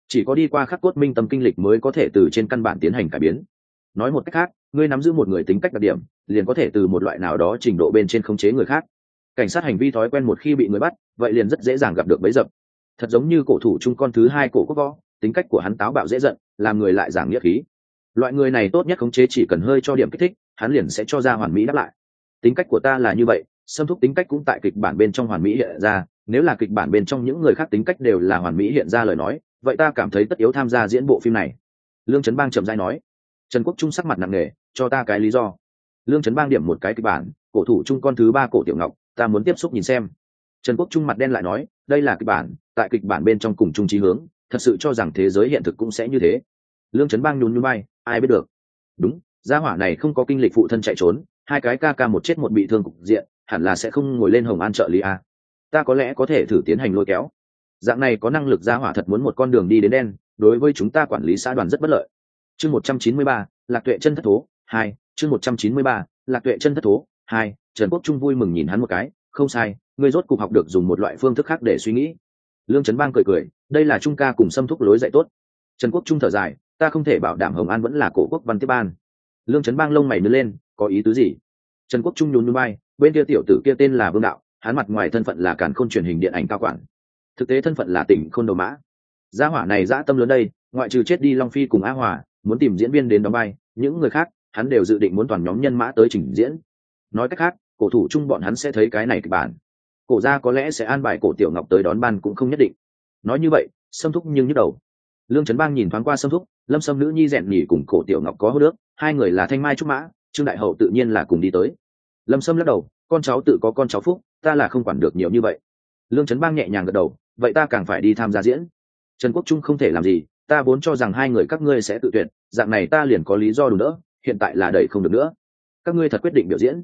Chỉ có đi qua khắc cốt minh tâm kinh lịch mới có thể từ trên căn bản tiến hành cải biến. Nói một cách khác, ngươi nắm giữ một người tính cách đặc điểm, liền có thể từ một loại nào đó trình độ bên trên khống chế người khác cảnh sát hành vi thói quen một khi bị người bắt, vậy liền rất dễ dàng gặp được bấy dập. Thật giống như cổ thủ chung con thứ hai cổ quốc võ, tính cách của hắn táo bạo dễ giận, làm người lại giảng nghĩa khí. Loại người này tốt nhất khống chế chỉ cần hơi cho điểm kích thích, hắn liền sẽ cho ra hoàn mỹ đáp lại. Tính cách của ta là như vậy, xâm thúc tính cách cũng tại kịch bản bên trong hoàn mỹ hiện ra, nếu là kịch bản bên trong những người khác tính cách đều là hoàn mỹ hiện ra lời nói, vậy ta cảm thấy tất yếu tham gia diễn bộ phim này. Lương trấn bang chậm dai nói. Trần quốc trung sắc mặt nặng nề, cho ta cái lý do. Lương trấn bang điểm một cái kịch bản, cổ thủ chung con thứ ba cổ tiểu ngọc ta muốn tiếp xúc nhìn xem. Trần quốc trung mặt đen lại nói, đây là kịch bản, tại kịch bản bên trong cùng chung trí hướng, thật sự cho rằng thế giới hiện thực cũng sẽ như thế. Lương trấn bang nhún nhún bay ai biết được. Đúng, gia hỏa này không có kinh lịch phụ thân chạy trốn, hai cái ca ca một chết một bị thương cục diện, hẳn là sẽ không ngồi lên hồng an trợ lý a ta có lẽ có thể thử tiến hành lôi kéo. Dạng này có năng lực gia hỏa thật muốn một con đường đi đến đen, đối với chúng ta quản lý xã đoàn rất bất lợi. Chương một trăm chín mươi ba, lạc tuệ chân thất thố, hai, chương một trăm chín mươi ba, lạc tuệ chân thất thố hai, trần quốc trung vui mừng nhìn hắn một cái, không sai, ngươi rốt cục học được dùng một loại phương thức khác để suy nghĩ. Lương trấn bang cười cười, đây là trung ca cùng xâm thúc lối dạy tốt. Trần quốc trung thở dài, ta không thể bảo đảm hồng an vẫn là cổ quốc văn tiếp ban. Lương trấn bang lông mày nứt lên, có ý tứ gì? Trần quốc trung nhún núi bay bên kia tiểu tử kia tên là vương đạo, hắn mặt ngoài thân phận là cản khôn truyền hình điện ảnh cao quản. Thực tế thân phận là tỉnh khôn đồ mã. Gia hỏa này dã tâm lớn đây, ngoại trừ chết đi long phi cùng a hòa, muốn tìm diễn viên đến đóng vai, những người khác, hắn đều dự định muốn toàn nhóm nhân mã tới trình diễn nói cách khác, cổ thủ chung bọn hắn sẽ thấy cái này kịch bản. Cổ gia có lẽ sẽ an bài cổ tiểu ngọc tới đón ban cũng không nhất định. Nói như vậy, sâm thúc nhưng nhức đầu. Lương trấn bang nhìn thoáng qua sâm thúc, lâm sâm nữ nhi rèn nhỉ cùng cổ tiểu ngọc có hô nước, hai người là thanh mai trúc mã, trương đại hậu tự nhiên là cùng đi tới. Lâm sâm lắc đầu, con cháu tự có con cháu phúc, ta là không quản được nhiều như vậy. Lương trấn bang nhẹ nhàng gật đầu, vậy ta càng phải đi tham gia diễn. Trần quốc trung không thể làm gì, ta vốn cho rằng hai người các ngươi sẽ tự tuyển, dạng này ta liền có lý do đủ nữa hiện tại là đẩy không được nữa. Các ngươi thật quyết định biểu diễn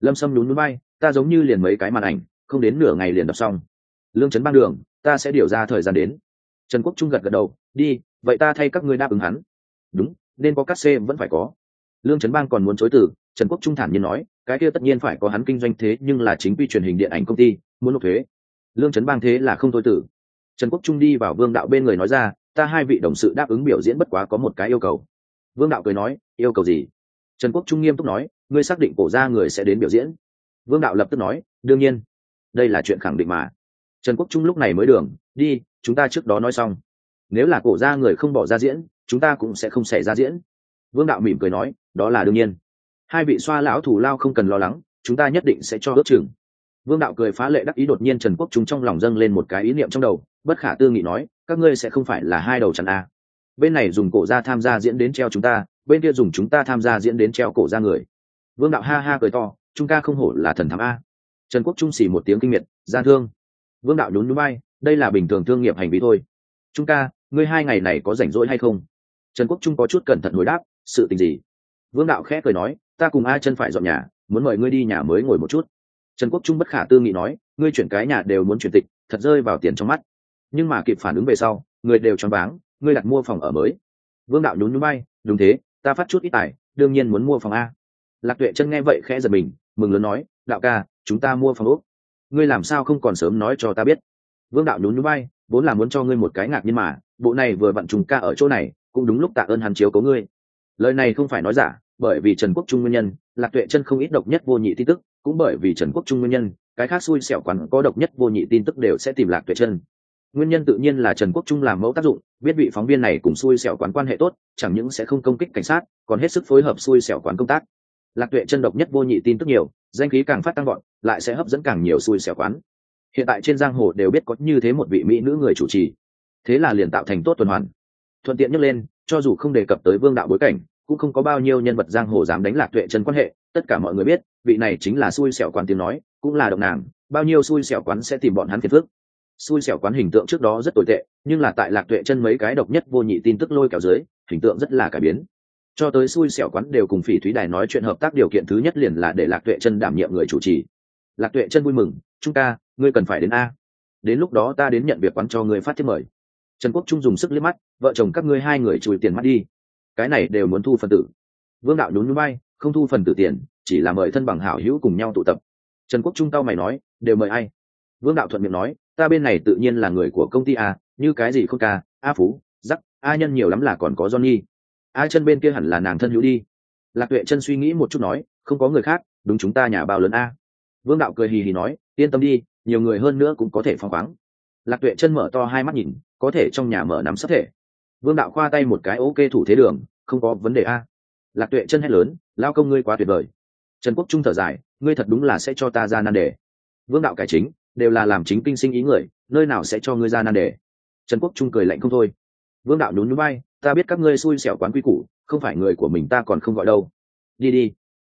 lâm sâm nhún núi bay ta giống như liền mấy cái màn ảnh, không đến nửa ngày liền đọc xong. Lương trấn ban đường, ta sẽ điều ra thời gian đến. Trần quốc trung gật gật đầu, đi, vậy ta thay các ngươi đáp ứng hắn. Đúng, nên có cắt xê vẫn phải có. Lương trấn bang còn muốn chối từ, trần quốc trung thản nhiên nói, cái kia tất nhiên phải có hắn kinh doanh thế, nhưng là chính quy truyền hình điện ảnh công ty, muốn nộp thuế. Lương trấn bang thế là không thôi tử. Trần quốc trung đi vào vương đạo bên người nói ra, ta hai vị đồng sự đáp ứng biểu diễn bất quá có một cái yêu cầu. Vương đạo cười nói, yêu cầu gì? Trần quốc trung nghiêm túc nói, ngươi xác định cổ ra người sẽ đến biểu diễn. Vương đạo lập tức nói, đương nhiên, đây là chuyện khẳng định mà. Trần quốc trung lúc này mới đường, đi, chúng ta trước đó nói xong. Nếu là cổ ra người không bỏ ra diễn, chúng ta cũng sẽ không xảy ra diễn. Vương đạo mỉm cười nói, đó là đương nhiên. Hai vị xoa lão thủ lao không cần lo lắng, chúng ta nhất định sẽ cho ước chừng. Vương đạo cười phá lệ đắc ý đột nhiên trần quốc Trung trong lòng dâng lên một cái ý niệm trong đầu, bất khả tư nghị nói, các ngươi sẽ không phải là hai đầu chặn a à. bên này dùng cổ ra tham gia diễn đến treo chúng ta bên kia dùng chúng ta tham gia diễn đến treo cổ ra người. Vương đạo ha ha cười to, chúng ta không hổ là thần thám a. Trần quốc trung xì một tiếng kinh miệt, gian thương. Vương đạo nhún núi bay đây là bình thường thương nghiệp hành vi thôi. Chúng ta ngươi hai ngày này có rảnh rỗi hay không? Trần quốc trung có chút cẩn thận hồi đáp, sự tình gì? Vương đạo khẽ cười nói, ta cùng a chân phải dọn nhà, muốn mời ngươi đi nhà mới ngồi một chút. Trần quốc trung bất khả tư nghị nói, ngươi chuyển cái nhà đều muốn chuyển tịch, thật rơi vào tiền trong mắt. Nhưng mà kịp phản ứng về sau, người đều choáng váng, ngươi đặt mua phòng ở mới. Vương đạo nhún núi bay đúng thế ta phát chút ít tài, đương nhiên muốn mua phòng a. Lạc tuệ chân nghe vậy khẽ giật mình, mừng lớn nói, đạo ca, chúng ta mua phòng úc ngươi làm sao không còn sớm nói cho ta biết? Vương đạo nhún núi bay vốn là muốn cho ngươi một cái ngạc nhiên mà, bộ này vừa vặn trùng ca ở chỗ này, cũng đúng lúc tạ ơn hắn chiếu cố ngươi. Lời này không phải nói giả, bởi vì trần quốc trung nguyên nhân, lạc tuệ chân không ít độc nhất vô nhị tin tức, cũng bởi vì trần quốc trung nguyên nhân, cái khác xui xẻo quắn có độc nhất vô nhị tin tức đều sẽ tìm lạc tuệ chân nguyên nhân tự nhiên là trần quốc trung làm mẫu tác dụng, biết vị phóng viên này cùng xui xẻo quán quan hệ tốt, chẳng những sẽ không công kích cảnh sát, còn hết sức phối hợp xui xẻo quán công tác. Lạc tuệ chân độc nhất vô nhị tin tức nhiều, danh khí càng phát tăng gọn lại sẽ hấp dẫn càng nhiều xui xẻo quán. Hiện tại trên giang hồ đều biết có như thế một vị mỹ nữ người chủ trì. Thế là liền tạo thành tốt tuần hoàn. Thuận tiện nhắc lên, cho dù không đề cập tới vương đạo bối cảnh, cũng không có bao nhiêu nhân vật giang hồ dám đánh lạc tuệ chân quan hệ, tất cả mọi người biết, vị này chính là xui xẻo quán tiếng nói, cũng là động nàng, bao nhiêu xui xẻo quán sẽ tìm bọn hắn phiền phước xui xẻo quán hình tượng trước đó rất tồi tệ, nhưng là tại lạc tuệ chân mấy cái độc nhất vô nhị tin tức lôi kéo dưới, hình tượng rất là cải biến. Cho tới xui xẻo quán đều cùng phỉ thúy đài nói chuyện hợp tác điều kiện thứ nhất liền là để lạc tuệ chân đảm nhiệm người chủ trì. Lạc tuệ chân vui mừng chúng ta ngươi cần phải đến a. Đến lúc đó ta đến nhận việc quán cho ngươi phát thiết mời. Trần quốc trung dùng sức liếc mắt, vợ chồng các ngươi hai người chùi tiền mắt đi. Cái này đều muốn thu phần tử. Vương đạo nhún nhún bay không thu phần tử tiền, chỉ là mời thân bằng hảo hữu cùng nhau tụ tập. Trần quốc trung tao mày nói, đều mời ai? Vương đạo thuận miệng nói ta bên này tự nhiên là người của công ty a, như cái gì không ca, a phú giắc a nhân nhiều lắm là còn có johnny. A chân bên kia hẳn là nàng thân hữu đi. Lạc tuệ chân suy nghĩ một chút nói, không có người khác, đúng chúng ta nhà bao lớn a. Vương đạo cười hì hì nói, yên tâm đi, nhiều người hơn nữa cũng có thể phăng khoáng. Lạc tuệ chân mở to hai mắt nhìn, có thể trong nhà mở nắm sắp thể. Vương đạo khoa tay một cái ok thủ thế đường, không có vấn đề a. Lạc tuệ chân hét lớn, lao công ngươi quá tuyệt vời. Trần quốc trung thở dài, ngươi thật đúng là sẽ cho ta ra nan đề. Vương đạo cải chính đều là làm chính kinh sinh ý người, nơi nào sẽ cho ngươi ra nan đề? Trần quốc trung cười lạnh không thôi. Vương đạo nhún nhún bay ta biết các ngươi xui xẻo quán quy củ, không phải người của mình ta còn không gọi đâu. Đi đi.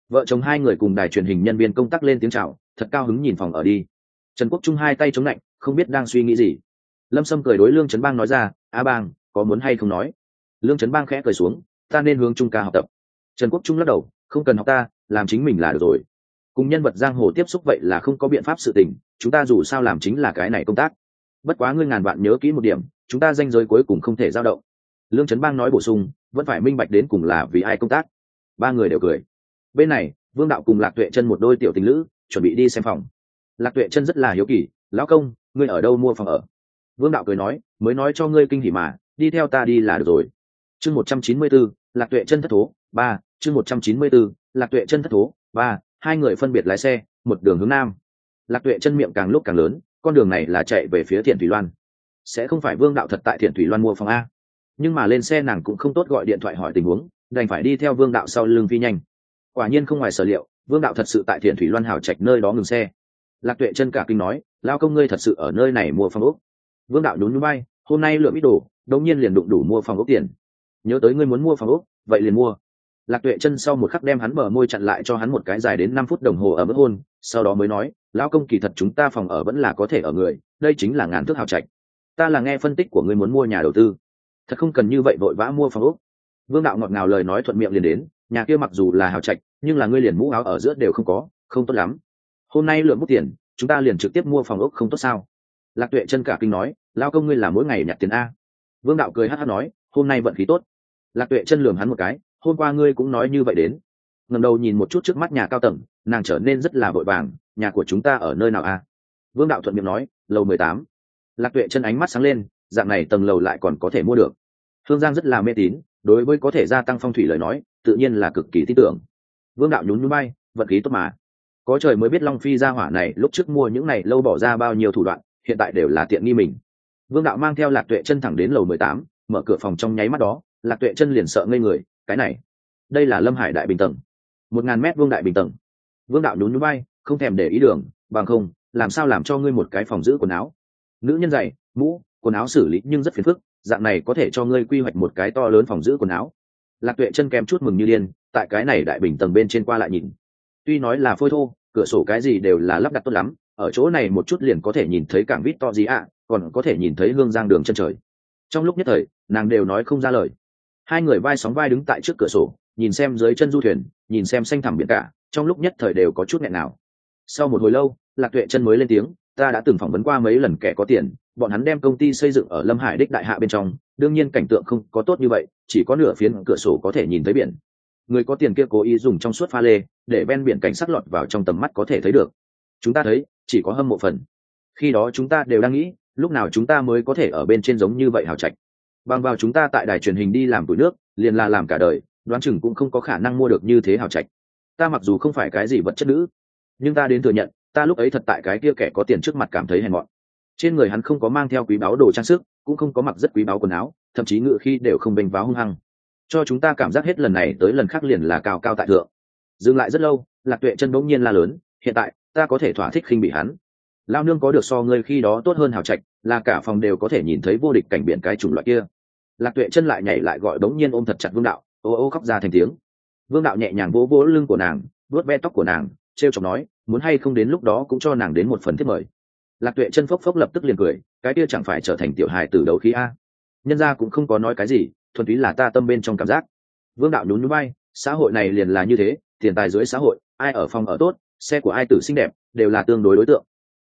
Vợ chồng hai người cùng đài truyền hình nhân viên công tác lên tiếng chào, thật cao hứng nhìn phòng ở đi. Trần quốc trung hai tay chống lạnh, không biết đang suy nghĩ gì. Lâm sâm cười đối lương trấn bang nói ra, a bang, có muốn hay không nói? Lương trấn bang khẽ cười xuống, ta nên hướng trung ca học tập. Trần quốc trung lắc đầu, không cần học ta, làm chính mình là được rồi cùng nhân vật giang hồ tiếp xúc vậy là không có biện pháp sự tình, chúng ta dù sao làm chính là cái này công tác. Bất quá ngươi ngàn vạn nhớ kỹ một điểm, chúng ta danh giới cuối cùng không thể giao động. Lương trấn bang nói bổ sung, vẫn phải minh bạch đến cùng là vì ai công tác. Ba người đều cười. Bên này, vương đạo cùng lạc tuệ chân một đôi tiểu tình lữ, chuẩn bị đi xem phòng. Lạc tuệ chân rất là hiếu kỳ, lão công, ngươi ở đâu mua phòng ở? Vương đạo cười nói, mới nói cho ngươi kinh hỉ mà, đi theo ta đi là được rồi. Chương một trăm chín mươi b ố lạc tuệ chân thất thố, ba, chương một trăm chín mươi b ố lạc tuệ chân thất thố, ba hai người phân biệt lái xe, một đường hướng nam. Lạc tuệ chân miệng càng lúc càng lớn, con đường này là chạy về phía thiện thủy loan. Sẽ không phải vương đạo thật tại thiện thủy loan mua phòng a. Nhưng mà lên xe nàng cũng không tốt gọi điện thoại hỏi tình huống, đành phải đi theo vương đạo sau lưng phi nhanh. Quả nhiên không ngoài sở liệu, vương đạo thật sự tại thiện thủy loan hào trạch nơi đó ngừng xe. Lạc tuệ chân cả kinh nói, lao công ngươi thật sự ở nơi này mua phòng ốc? Vương đạo nhún nhún bay hôm nay lượng ít đồ đống nhiên liền đụng đủ mua phòng ốc tiền. Nhớ tới ngươi muốn mua phòng ốc, vậy liền mua lạc tuệ chân sau một khắc đem hắn bờ môi chặn lại cho hắn một cái dài đến năm phút đồng hồ ở mức hôn, sau đó mới nói, lão công kỳ thật chúng ta phòng ở vẫn là có thể ở người, đây chính là ngàn thước hào trạch. Ta là nghe phân tích của ngươi muốn mua nhà đầu tư. Thật không cần như vậy vội vã mua phòng úc vương đạo ngọt ngào lời nói thuận miệng liền đến, nhà kia mặc dù là hào trạch, nhưng là ngươi liền mũ áo ở giữa đều không có, không tốt lắm. Hôm nay lượm bút tiền, chúng ta liền trực tiếp mua phòng ốc không tốt sao? Lạc tuệ chân cả kinh nói lao công ngươi là mỗi ngày nhặt tiền a. Vương đạo cười hát hát nói, hôm nay vận khí tốt. Lạc tuệ chân lường hắn một cái hôm qua ngươi cũng nói như vậy đến. Ngầm đầu nhìn một chút trước mắt nhà cao tầng, nàng trở nên rất là vội vàng, nhà của chúng ta ở nơi nào à? vương đạo thuận miệng nói, lầu mười tám. Lạc tuệ chân ánh mắt sáng lên, dạng này tầng lầu lại còn có thể mua được. Hương giang rất là mê tín, đối với có thể gia tăng phong thủy lời nói, tự nhiên là cực kỳ tin tưởng. Vương đạo nhún nhún bay vận khí tốt mà. Có trời mới biết long phi ra hỏa này lúc trước mua những này lâu bỏ ra bao nhiêu thủ đoạn, hiện tại đều là tiện nghi mình. Vương đạo mang theo lạc tuệ chân thẳng đến lầu mười tám, mở cửa phòng trong nháy mắt đó, lạc tuệ chân liền sợ ngây người cái này. Đây là lâm hải đại bình tầng. Một ngàn mét vương đại bình tầng. Vương đạo nhún nhún bay không thèm để ý đường, bằng không, làm sao làm cho ngươi một cái phòng giữ quần áo? Nữ nhân dày, mũ, quần áo xử lý nhưng rất phiền phức, dạng này có thể cho ngươi quy hoạch một cái to lớn phòng giữ quần áo. Lạc tuệ chân kèm chút mừng như điên, tại cái này đại bình tầng bên trên qua lại nhìn. Tuy nói là phôi thô, cửa sổ cái gì đều là lắp đặt tốt lắm, ở chỗ này một chút liền có thể nhìn thấy cảng vít to gì ạ, còn có thể nhìn thấy hương giang đường chân trời. Trong lúc nhất thời, nàng đều nói không ra lời hai người vai sóng vai đứng tại trước cửa sổ, nhìn xem dưới chân du thuyền, nhìn xem xanh thẳm biển cả, trong lúc nhất thời đều có chút nghẹn nào. Sau một hồi lâu, lạc tuệ chân mới lên tiếng, ta đã từng phỏng vấn qua mấy lần kẻ có tiền, bọn hắn đem công ty xây dựng ở lâm hải đích đại hạ bên trong, đương nhiên cảnh tượng không có tốt như vậy, chỉ có nửa phiến cửa sổ có thể nhìn thấy biển. Người có tiền kia cố ý dùng trong suốt pha lê, để ven biển cảnh sát lọt vào trong tầm mắt có thể thấy được. Chúng ta thấy, chỉ có hâm mộ phần. Khi đó chúng ta đều đang nghĩ, lúc nào chúng ta mới có thể ở bên trên giống như vậy hào trạch? Bằng vào chúng ta tại đài truyền hình đi làm tuổi nước, liền là làm cả đời, đoán chừng cũng không có khả năng mua được như thế hào trạch. Ta mặc dù không phải cái gì vật chất nữ, nhưng ta đến thừa nhận, ta lúc ấy thật tại cái kia kẻ có tiền trước mặt cảm thấy hèn mọn. Trên người hắn không có mang theo quý báu đồ trang sức, cũng không có mặc rất quý báu quần áo, thậm chí ngựa khi đều không bênh váo hung hăng. Cho chúng ta cảm giác hết lần này tới lần khác liền là cao cao tại thượng. Dừng lại rất lâu, lạc tuệ chân bỗng nhiên la lớn, hiện tại, ta có thể thỏa thích khinh bị hắn. Lao nương có được so ngươi khi đó tốt hơn hào trạch, là cả phòng đều có thể nhìn thấy vô địch cảnh biển cái chủng loại kia lạc tuệ chân lại nhảy lại gọi bỗng nhiên ôm thật chặt vương đạo, ô ô khóc ra thành tiếng. Vương đạo nhẹ nhàng vỗ vỗ lưng của nàng, vuốt ve tóc của nàng t r e o chọc nói, muốn hay không đến lúc đó cũng cho nàng đến một phần thiết mời. Lạc tuệ chân phốc phốc lập tức liền cười, cái kia chẳng phải trở thành tiểu hài từ đầu khí a? Nhân ra cũng không có nói cái gì, thuần túy là ta tâm bên trong cảm giác. Vương đạo nhún núi bay xã hội này liền là như thế, tiền tài dưới xã hội, ai ở phòng ở tốt, xe của ai tử xinh đẹp, đều là tương đối đối tượng.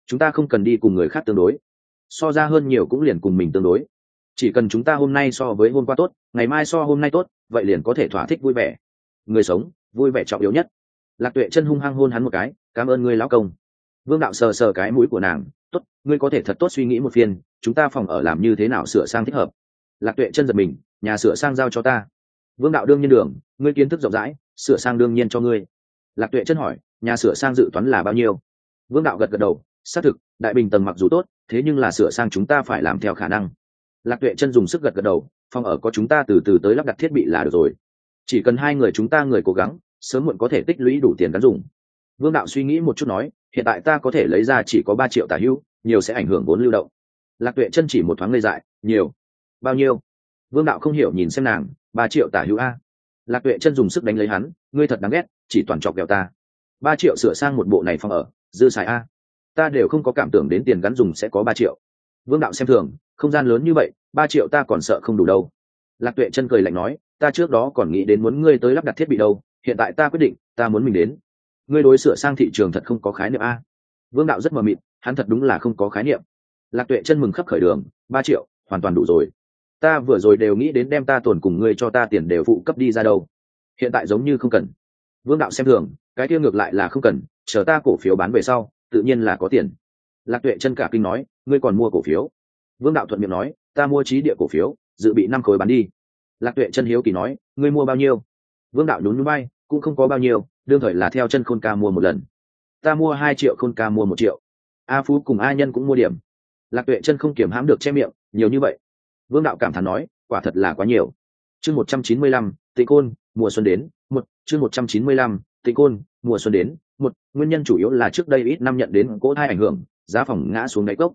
Chúng ta không cần đi cùng người khác tương đối. So ra hơn nhiều cũng liền cùng mình tương đối chỉ cần chúng ta hôm nay so với hôm qua tốt, ngày mai so hôm nay tốt, vậy liền có thể thỏa thích vui vẻ. Người sống, vui vẻ trọng yếu nhất. Lạc tuệ chân hung hăng hôn hắn một cái, cảm ơn ngươi lão công. Vương đạo sờ sờ cái mũi của nàng, tốt, ngươi có thể thật tốt suy nghĩ một phiên, chúng ta phòng ở làm như thế nào sửa sang thích hợp? Lạc tuệ chân giật mình, nhà sửa sang giao cho ta. Vương đạo đương nhiên đường, ngươi kiến thức rộng rãi, sửa sang đương nhiên cho ngươi. Lạc tuệ chân hỏi, nhà sửa sang dự toán là bao nhiêu? Vương đạo gật gật đầu, xác thực, đại bình tầng mặc dù tốt, thế nhưng là sửa sang chúng ta phải làm theo khả năng lạc tuệ chân dùng sức gật gật đầu phòng ở có chúng ta từ từ tới lắp đặt thiết bị là được rồi. Chỉ cần hai người chúng ta người cố gắng, sớm muộn có thể tích lũy đủ tiền gắn dùng. Vương đạo suy nghĩ một chút nói, hiện tại ta có thể lấy ra chỉ có ba triệu tả hữu nhiều sẽ ảnh hưởng vốn lưu động. Lạc tuệ chân chỉ một thoáng lê dại, nhiều? Bao nhiêu? Vương đạo không hiểu nhìn xem nàng, ba triệu tả hữu a? Lạc tuệ chân dùng sức đánh lấy hắn, ngươi thật đáng ghét, chỉ toàn chọc kẹo ta. Ba triệu sửa sang một bộ này phòng ở, dư xài a. Ta đều không có cảm tưởng đến tiền gắn dùng sẽ có ba triệu. Vương đạo xem thường không gian lớn như vậy, ba triệu ta còn sợ không đủ đâu. Lạc tuệ chân cười lạnh nói, ta trước đó còn nghĩ đến muốn ngươi tới lắp đặt thiết bị đâu, hiện tại ta quyết định, ta muốn mình đến. Ngươi đối sửa sang thị trường thật không có khái niệm a. Vương đạo rất mờ mịt, hắn thật đúng là không có khái niệm. Lạc tuệ chân mừng khắp khởi đường, ba triệu, hoàn toàn đủ rồi. Ta vừa rồi đều nghĩ đến đem ta tồn cùng ngươi cho ta tiền đều phụ cấp đi ra đâu. Hiện tại giống như không cần. Vương đạo xem thường, cái kia ngược lại là không cần, chờ ta cổ phiếu bán về sau, tự nhiên là có tiền. Lạc tuệ chân cả kinh nói, ngươi còn mua cổ phiếu vương đạo thuận miệng nói, ta mua trí địa cổ phiếu, dự bị năm khối bán đi. Lạc tuệ chân hiếu kỳ nói, ngươi mua bao nhiêu? Vương đạo nhún nhún bay cũng không có bao nhiêu, đương thời là theo chân khôn ca mua một lần. Ta mua hai triệu, khôn ca mua một triệu. A phú cùng a nhân cũng mua điểm. Lạc tuệ chân không kiểm hãm được che miệng, nhiều như vậy? Vương đạo cảm thán nói, quả thật là quá nhiều. Chương một trăm chín mươi lăm, tịnh côn, mùa xuân đến, một, chương một trăm chín mươi lăm, tịnh côn, mùa xuân đến, một, nguyên nhân chủ yếu là trước đây ít năm nhận đến cỗ thai ảnh hưởng, giá phòng ngã xuống đáy cốc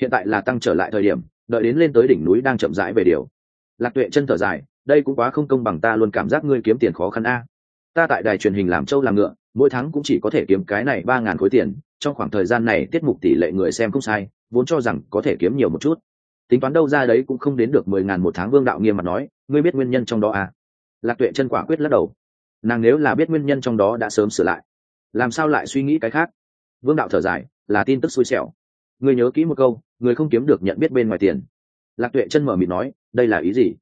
hiện tại là tăng trở lại thời điểm, đợi đến lên tới đỉnh núi đang chậm rãi về điều. Lạc tuệ chân thở dài, đây cũng quá không công bằng, ta luôn cảm giác ngươi kiếm tiền khó khăn a. Ta tại đài truyền hình làm trâu làm ngựa, mỗi tháng cũng chỉ có thể kiếm cái này ba ngàn khối tiền, trong khoảng thời gian này tiết mục tỷ lệ người xem không sai, vốn cho rằng có thể kiếm nhiều một chút. Tính toán đâu ra đấy cũng không đến được mười ngàn một tháng vương đạo nghiêm mặt nói, ngươi biết nguyên nhân trong đó à? Lạc tuệ chân quả quyết lắc đầu. Nàng nếu là biết nguyên nhân trong đó đã sớm sửa lại, làm sao lại suy nghĩ cái khác? Vương đạo thở dài, là tin tức xui xẻo ngươi nhớ kỹ một câu, người không kiếm được nhận biết bên ngoài tiền. Lạc tuệ chân mở mịt nói, đây là ý gì?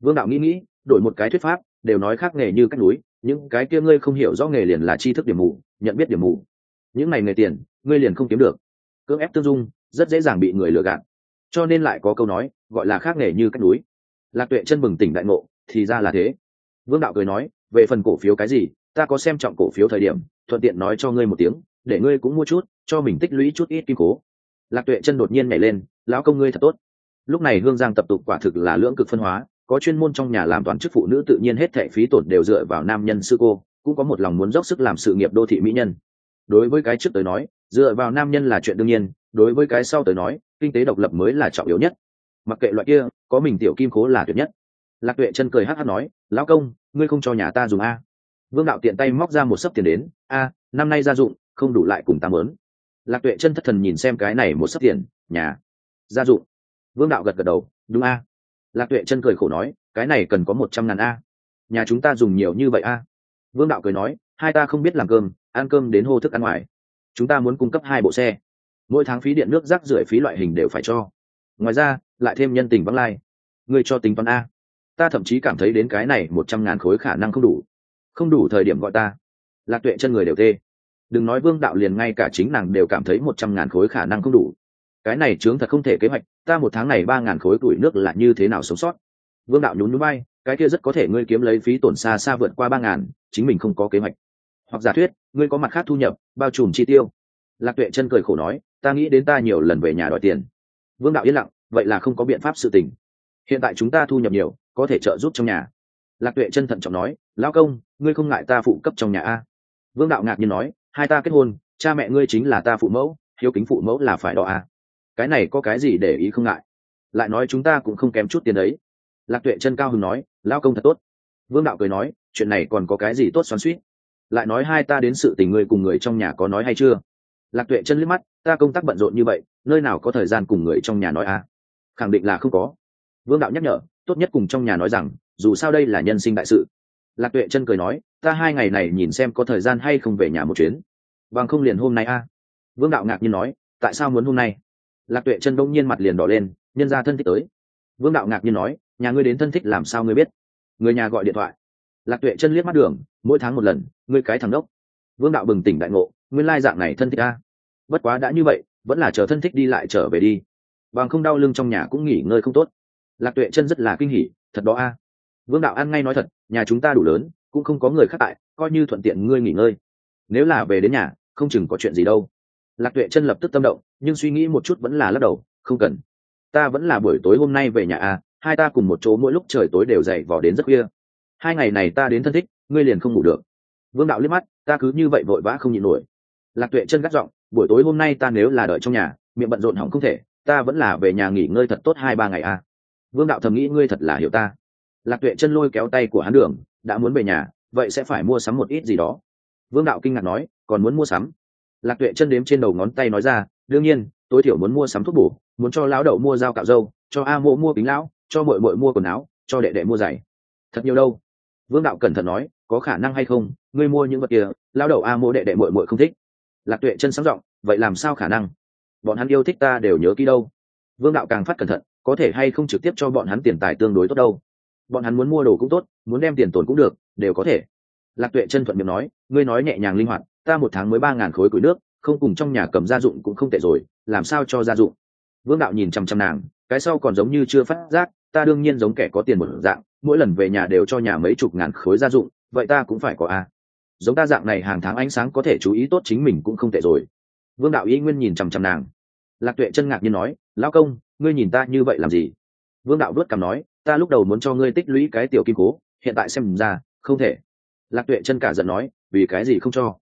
Vương đạo nghĩ nghĩ, đổi một cái thuyết pháp, đều nói khác nghề như cách núi, những cái kia ngươi không hiểu rõ nghề liền là tri thức điểm mù, nhận biết điểm mù. Những này nghề tiền, ngươi liền không kiếm được. Cưỡng ép tư dung, rất dễ dàng bị người lừa gạt. Cho nên lại có câu nói, gọi là khác nghề như cách núi. Lạc tuệ chân bừng tỉnh đại ngộ, thì ra là thế. Vương đạo cười nói, về phần cổ phiếu cái gì, ta có xem trọng cổ phiếu thời điểm, thuận tiện nói cho ngươi một tiếng, để ngươi cũng mua chút, cho mình tích lũy chút ít kim cố lạc tuệ chân đột nhiên nhảy lên, lão công ngươi thật tốt. Lúc này hương giang tập tục quả thực là lưỡng cực phân hóa, có chuyên môn trong nhà làm toán chức phụ nữ tự nhiên hết thệ phí tổn đều dựa vào nam nhân sư cô, cũng có một lòng muốn dốc sức làm sự nghiệp đô thị mỹ nhân. Đối với cái trước tới nói, dựa vào nam nhân là chuyện đương nhiên, đối với cái sau tới nói, kinh tế độc lập mới là trọng yếu nhất. Mặc kệ loại kia, có mình tiểu kim cố là tuyệt nhất. Lạc tuệ chân cười hát hát nói, lão công, ngươi không cho nhà ta dùng a. Vương đạo tiện tay móc ra một sấp tiền đến, a, năm nay gia dụng, không đủ lại cùng ta mớn lạc tuệ chân thất thần nhìn xem cái này một sấp tiền, nhà, gia dụng. Vương đạo gật gật đầu, đúng a. Lạc tuệ chân cười khổ nói, cái này cần có một trăm ngàn a. Nhà chúng ta dùng nhiều như vậy a? Vương đạo cười nói, hai ta không biết làm cơm, ăn cơm đến hô thức ăn ngoài. Chúng ta muốn cung cấp hai bộ xe. Mỗi tháng phí điện nước rác rưởi phí loại hình đều phải cho. Ngoài ra, lại thêm nhân tình vắng lai. Ngươi cho tính toán a. Ta thậm chí cảm thấy đến cái này một trăm ngàn khối khả năng không đủ. Không đủ thời điểm gọi ta. Lạc tuệ chân người đều tê đừng nói vương đạo liền ngay cả chính nàng đều cảm thấy một trăm ngàn khối khả năng không đủ. Cái này chướng thật không thể kế hoạch, ta một tháng này ba ngàn khối tuổi nước là như thế nào sống sót? Vương đạo nhún núi bay cái kia rất có thể ngươi kiếm lấy phí tổn xa xa vượt qua ba ngàn, chính mình không có kế hoạch. Hoặc giả thuyết, ngươi có mặt khác thu nhập, bao trùm chi tiêu. Lạc tuệ chân cười khổ nói, ta nghĩ đến ta nhiều lần về nhà đòi tiền. Vương đạo yên lặng, vậy là không có biện pháp sự tình. Hiện tại chúng ta thu nhập nhiều, có thể trợ giúp trong nhà. Lạc tuệ chân thận trọng nói, lão công, ngươi không ngại ta phụ cấp trong nhà a? Vương đạo ngạc nhiên nói hai ta kết hôn, cha mẹ ngươi chính là ta phụ mẫu, hiếu kính phụ mẫu là phải đỏ à? cái này có cái gì để ý không ngại. Lại nói chúng ta cũng không kém chút tiền đấy. Lạc tuệ chân cao hứng nói lao công thật tốt. Vương đạo cười nói, chuyện này còn có cái gì tốt xoắn suýt lại nói hai ta đến sự tình người cùng người trong nhà có nói hay chưa? Lạc tuệ chân liếc mắt, ta công tác bận rộn như vậy, nơi nào có thời gian cùng người trong nhà nói à? Khẳng định là không có. Vương đạo nhắc nhở, tốt nhất cùng trong nhà nói rằng, dù sao đây là nhân sinh đại sự lạc tuệ chân cười nói, ta hai ngày này nhìn xem có thời gian hay không về nhà một chuyến. Bằng không liền hôm nay a. À. vương đạo ngạc nhiên nói, tại sao muốn hôm nay? Lạc tuệ chân đông nhiên mặt liền đỏ lên, nhân ra thân thích tới. Vương đạo ngạc nhiên nói, nhà ngươi đến thân thích làm sao ngươi biết? Người nhà gọi điện thoại. Lạc tuệ chân liếc mắt đường, mỗi tháng một lần, ngươi cái thằng đốc. Vương đạo bừng tỉnh đại ngộ, nguyên lai dạng này thân thích a. Bất quá đã như vậy, vẫn là chờ thân thích đi lại trở về đi. Bằng không đau lưng trong nhà cũng nghỉ ngơi không tốt. Lạc tuệ chân rất là kinh hỉ, thật đó a vương đạo ăn ngay nói thật, nhà chúng ta đủ lớn, cũng không có người khác tại, coi như thuận tiện ngươi nghỉ ngơi. Nếu là về đến nhà, không chừng có chuyện gì đâu. Lạc tuệ chân lập tức tâm động, nhưng suy nghĩ một chút vẫn là lắc đầu, không cần. Ta vẫn là buổi tối hôm nay về nhà a hai ta cùng một chỗ mỗi lúc trời tối đều dậy vò đến rất khuya. Hai ngày này ta đến thân thích, ngươi liền không ngủ được. Vương đạo liếc mắt, ta cứ như vậy vội vã không nhịn nổi. Lạc tuệ chân gắt giọng, buổi tối hôm nay ta nếu là đợi trong nhà, miệng bận rộn hỏng không thể, ta vẫn là về nhà nghỉ ngơi thật tốt hai ba ngày a vương đạo thầm nghĩ ngươi thật là hiểu ta lạc tuệ chân lôi kéo tay của hắn đường, đã muốn về nhà, vậy sẽ phải mua sắm một ít gì đó. Vương đạo kinh ngạc nói, còn muốn mua sắm? Lạc tuệ chân đếm trên đầu ngón tay nói ra, đương nhiên, tối thiểu muốn mua sắm thuốc bổ, muốn cho lão đậu mua dao cạo dâu cho a mộ mua kính lão, cho mội mội mua quần áo, cho đệ đệ mua giày. Thật nhiều đâu. Vương đạo cẩn thận nói, có khả năng hay không, ngươi mua những vật kia, lão đậu a mộ đệ đệ mội mội không thích. Lạc tuệ chân sáng giọng vậy làm sao khả năng? Bọn hắn yêu thích ta đều nhớ kỹ đâu. Vương đạo càng phát cẩn thận, có thể hay không trực tiếp cho bọn hắn tiền tài tương đối tốt đâu? Bọn hắn muốn mua đồ cũng tốt, muốn đem tiền tồn cũng được, đều có thể. Lạc tuệ chân thuận miệng nói, ngươi nói nhẹ nhàng linh hoạt, ta một tháng mới ba ngàn khối củi nước, không cùng trong nhà cầm gia dụng cũng không tệ rồi, làm sao cho gia dụng? Vương đạo nhìn chăm chăm nàng, cái sau còn giống như chưa phát giác, ta đương nhiên giống kẻ có tiền một dạng, mỗi lần về nhà đều cho nhà mấy chục ngàn khối gia dụng, vậy ta cũng phải có a. Giống ta dạng này hàng tháng ánh sáng có thể chú ý tốt chính mình cũng không tệ rồi. Vương đạo ý nguyên nhìn chằm chằm nàng. Lạc tuệ chân ngạc nhiên nói, lão công, ngươi nhìn ta như vậy làm gì? Vương đạo đuốt cằm nói ta lúc đầu muốn cho ngươi tích lũy cái tiểu kim cố, hiện tại xem ra, không thể. Lạc tuệ chân cả giận nói, vì cái gì không cho?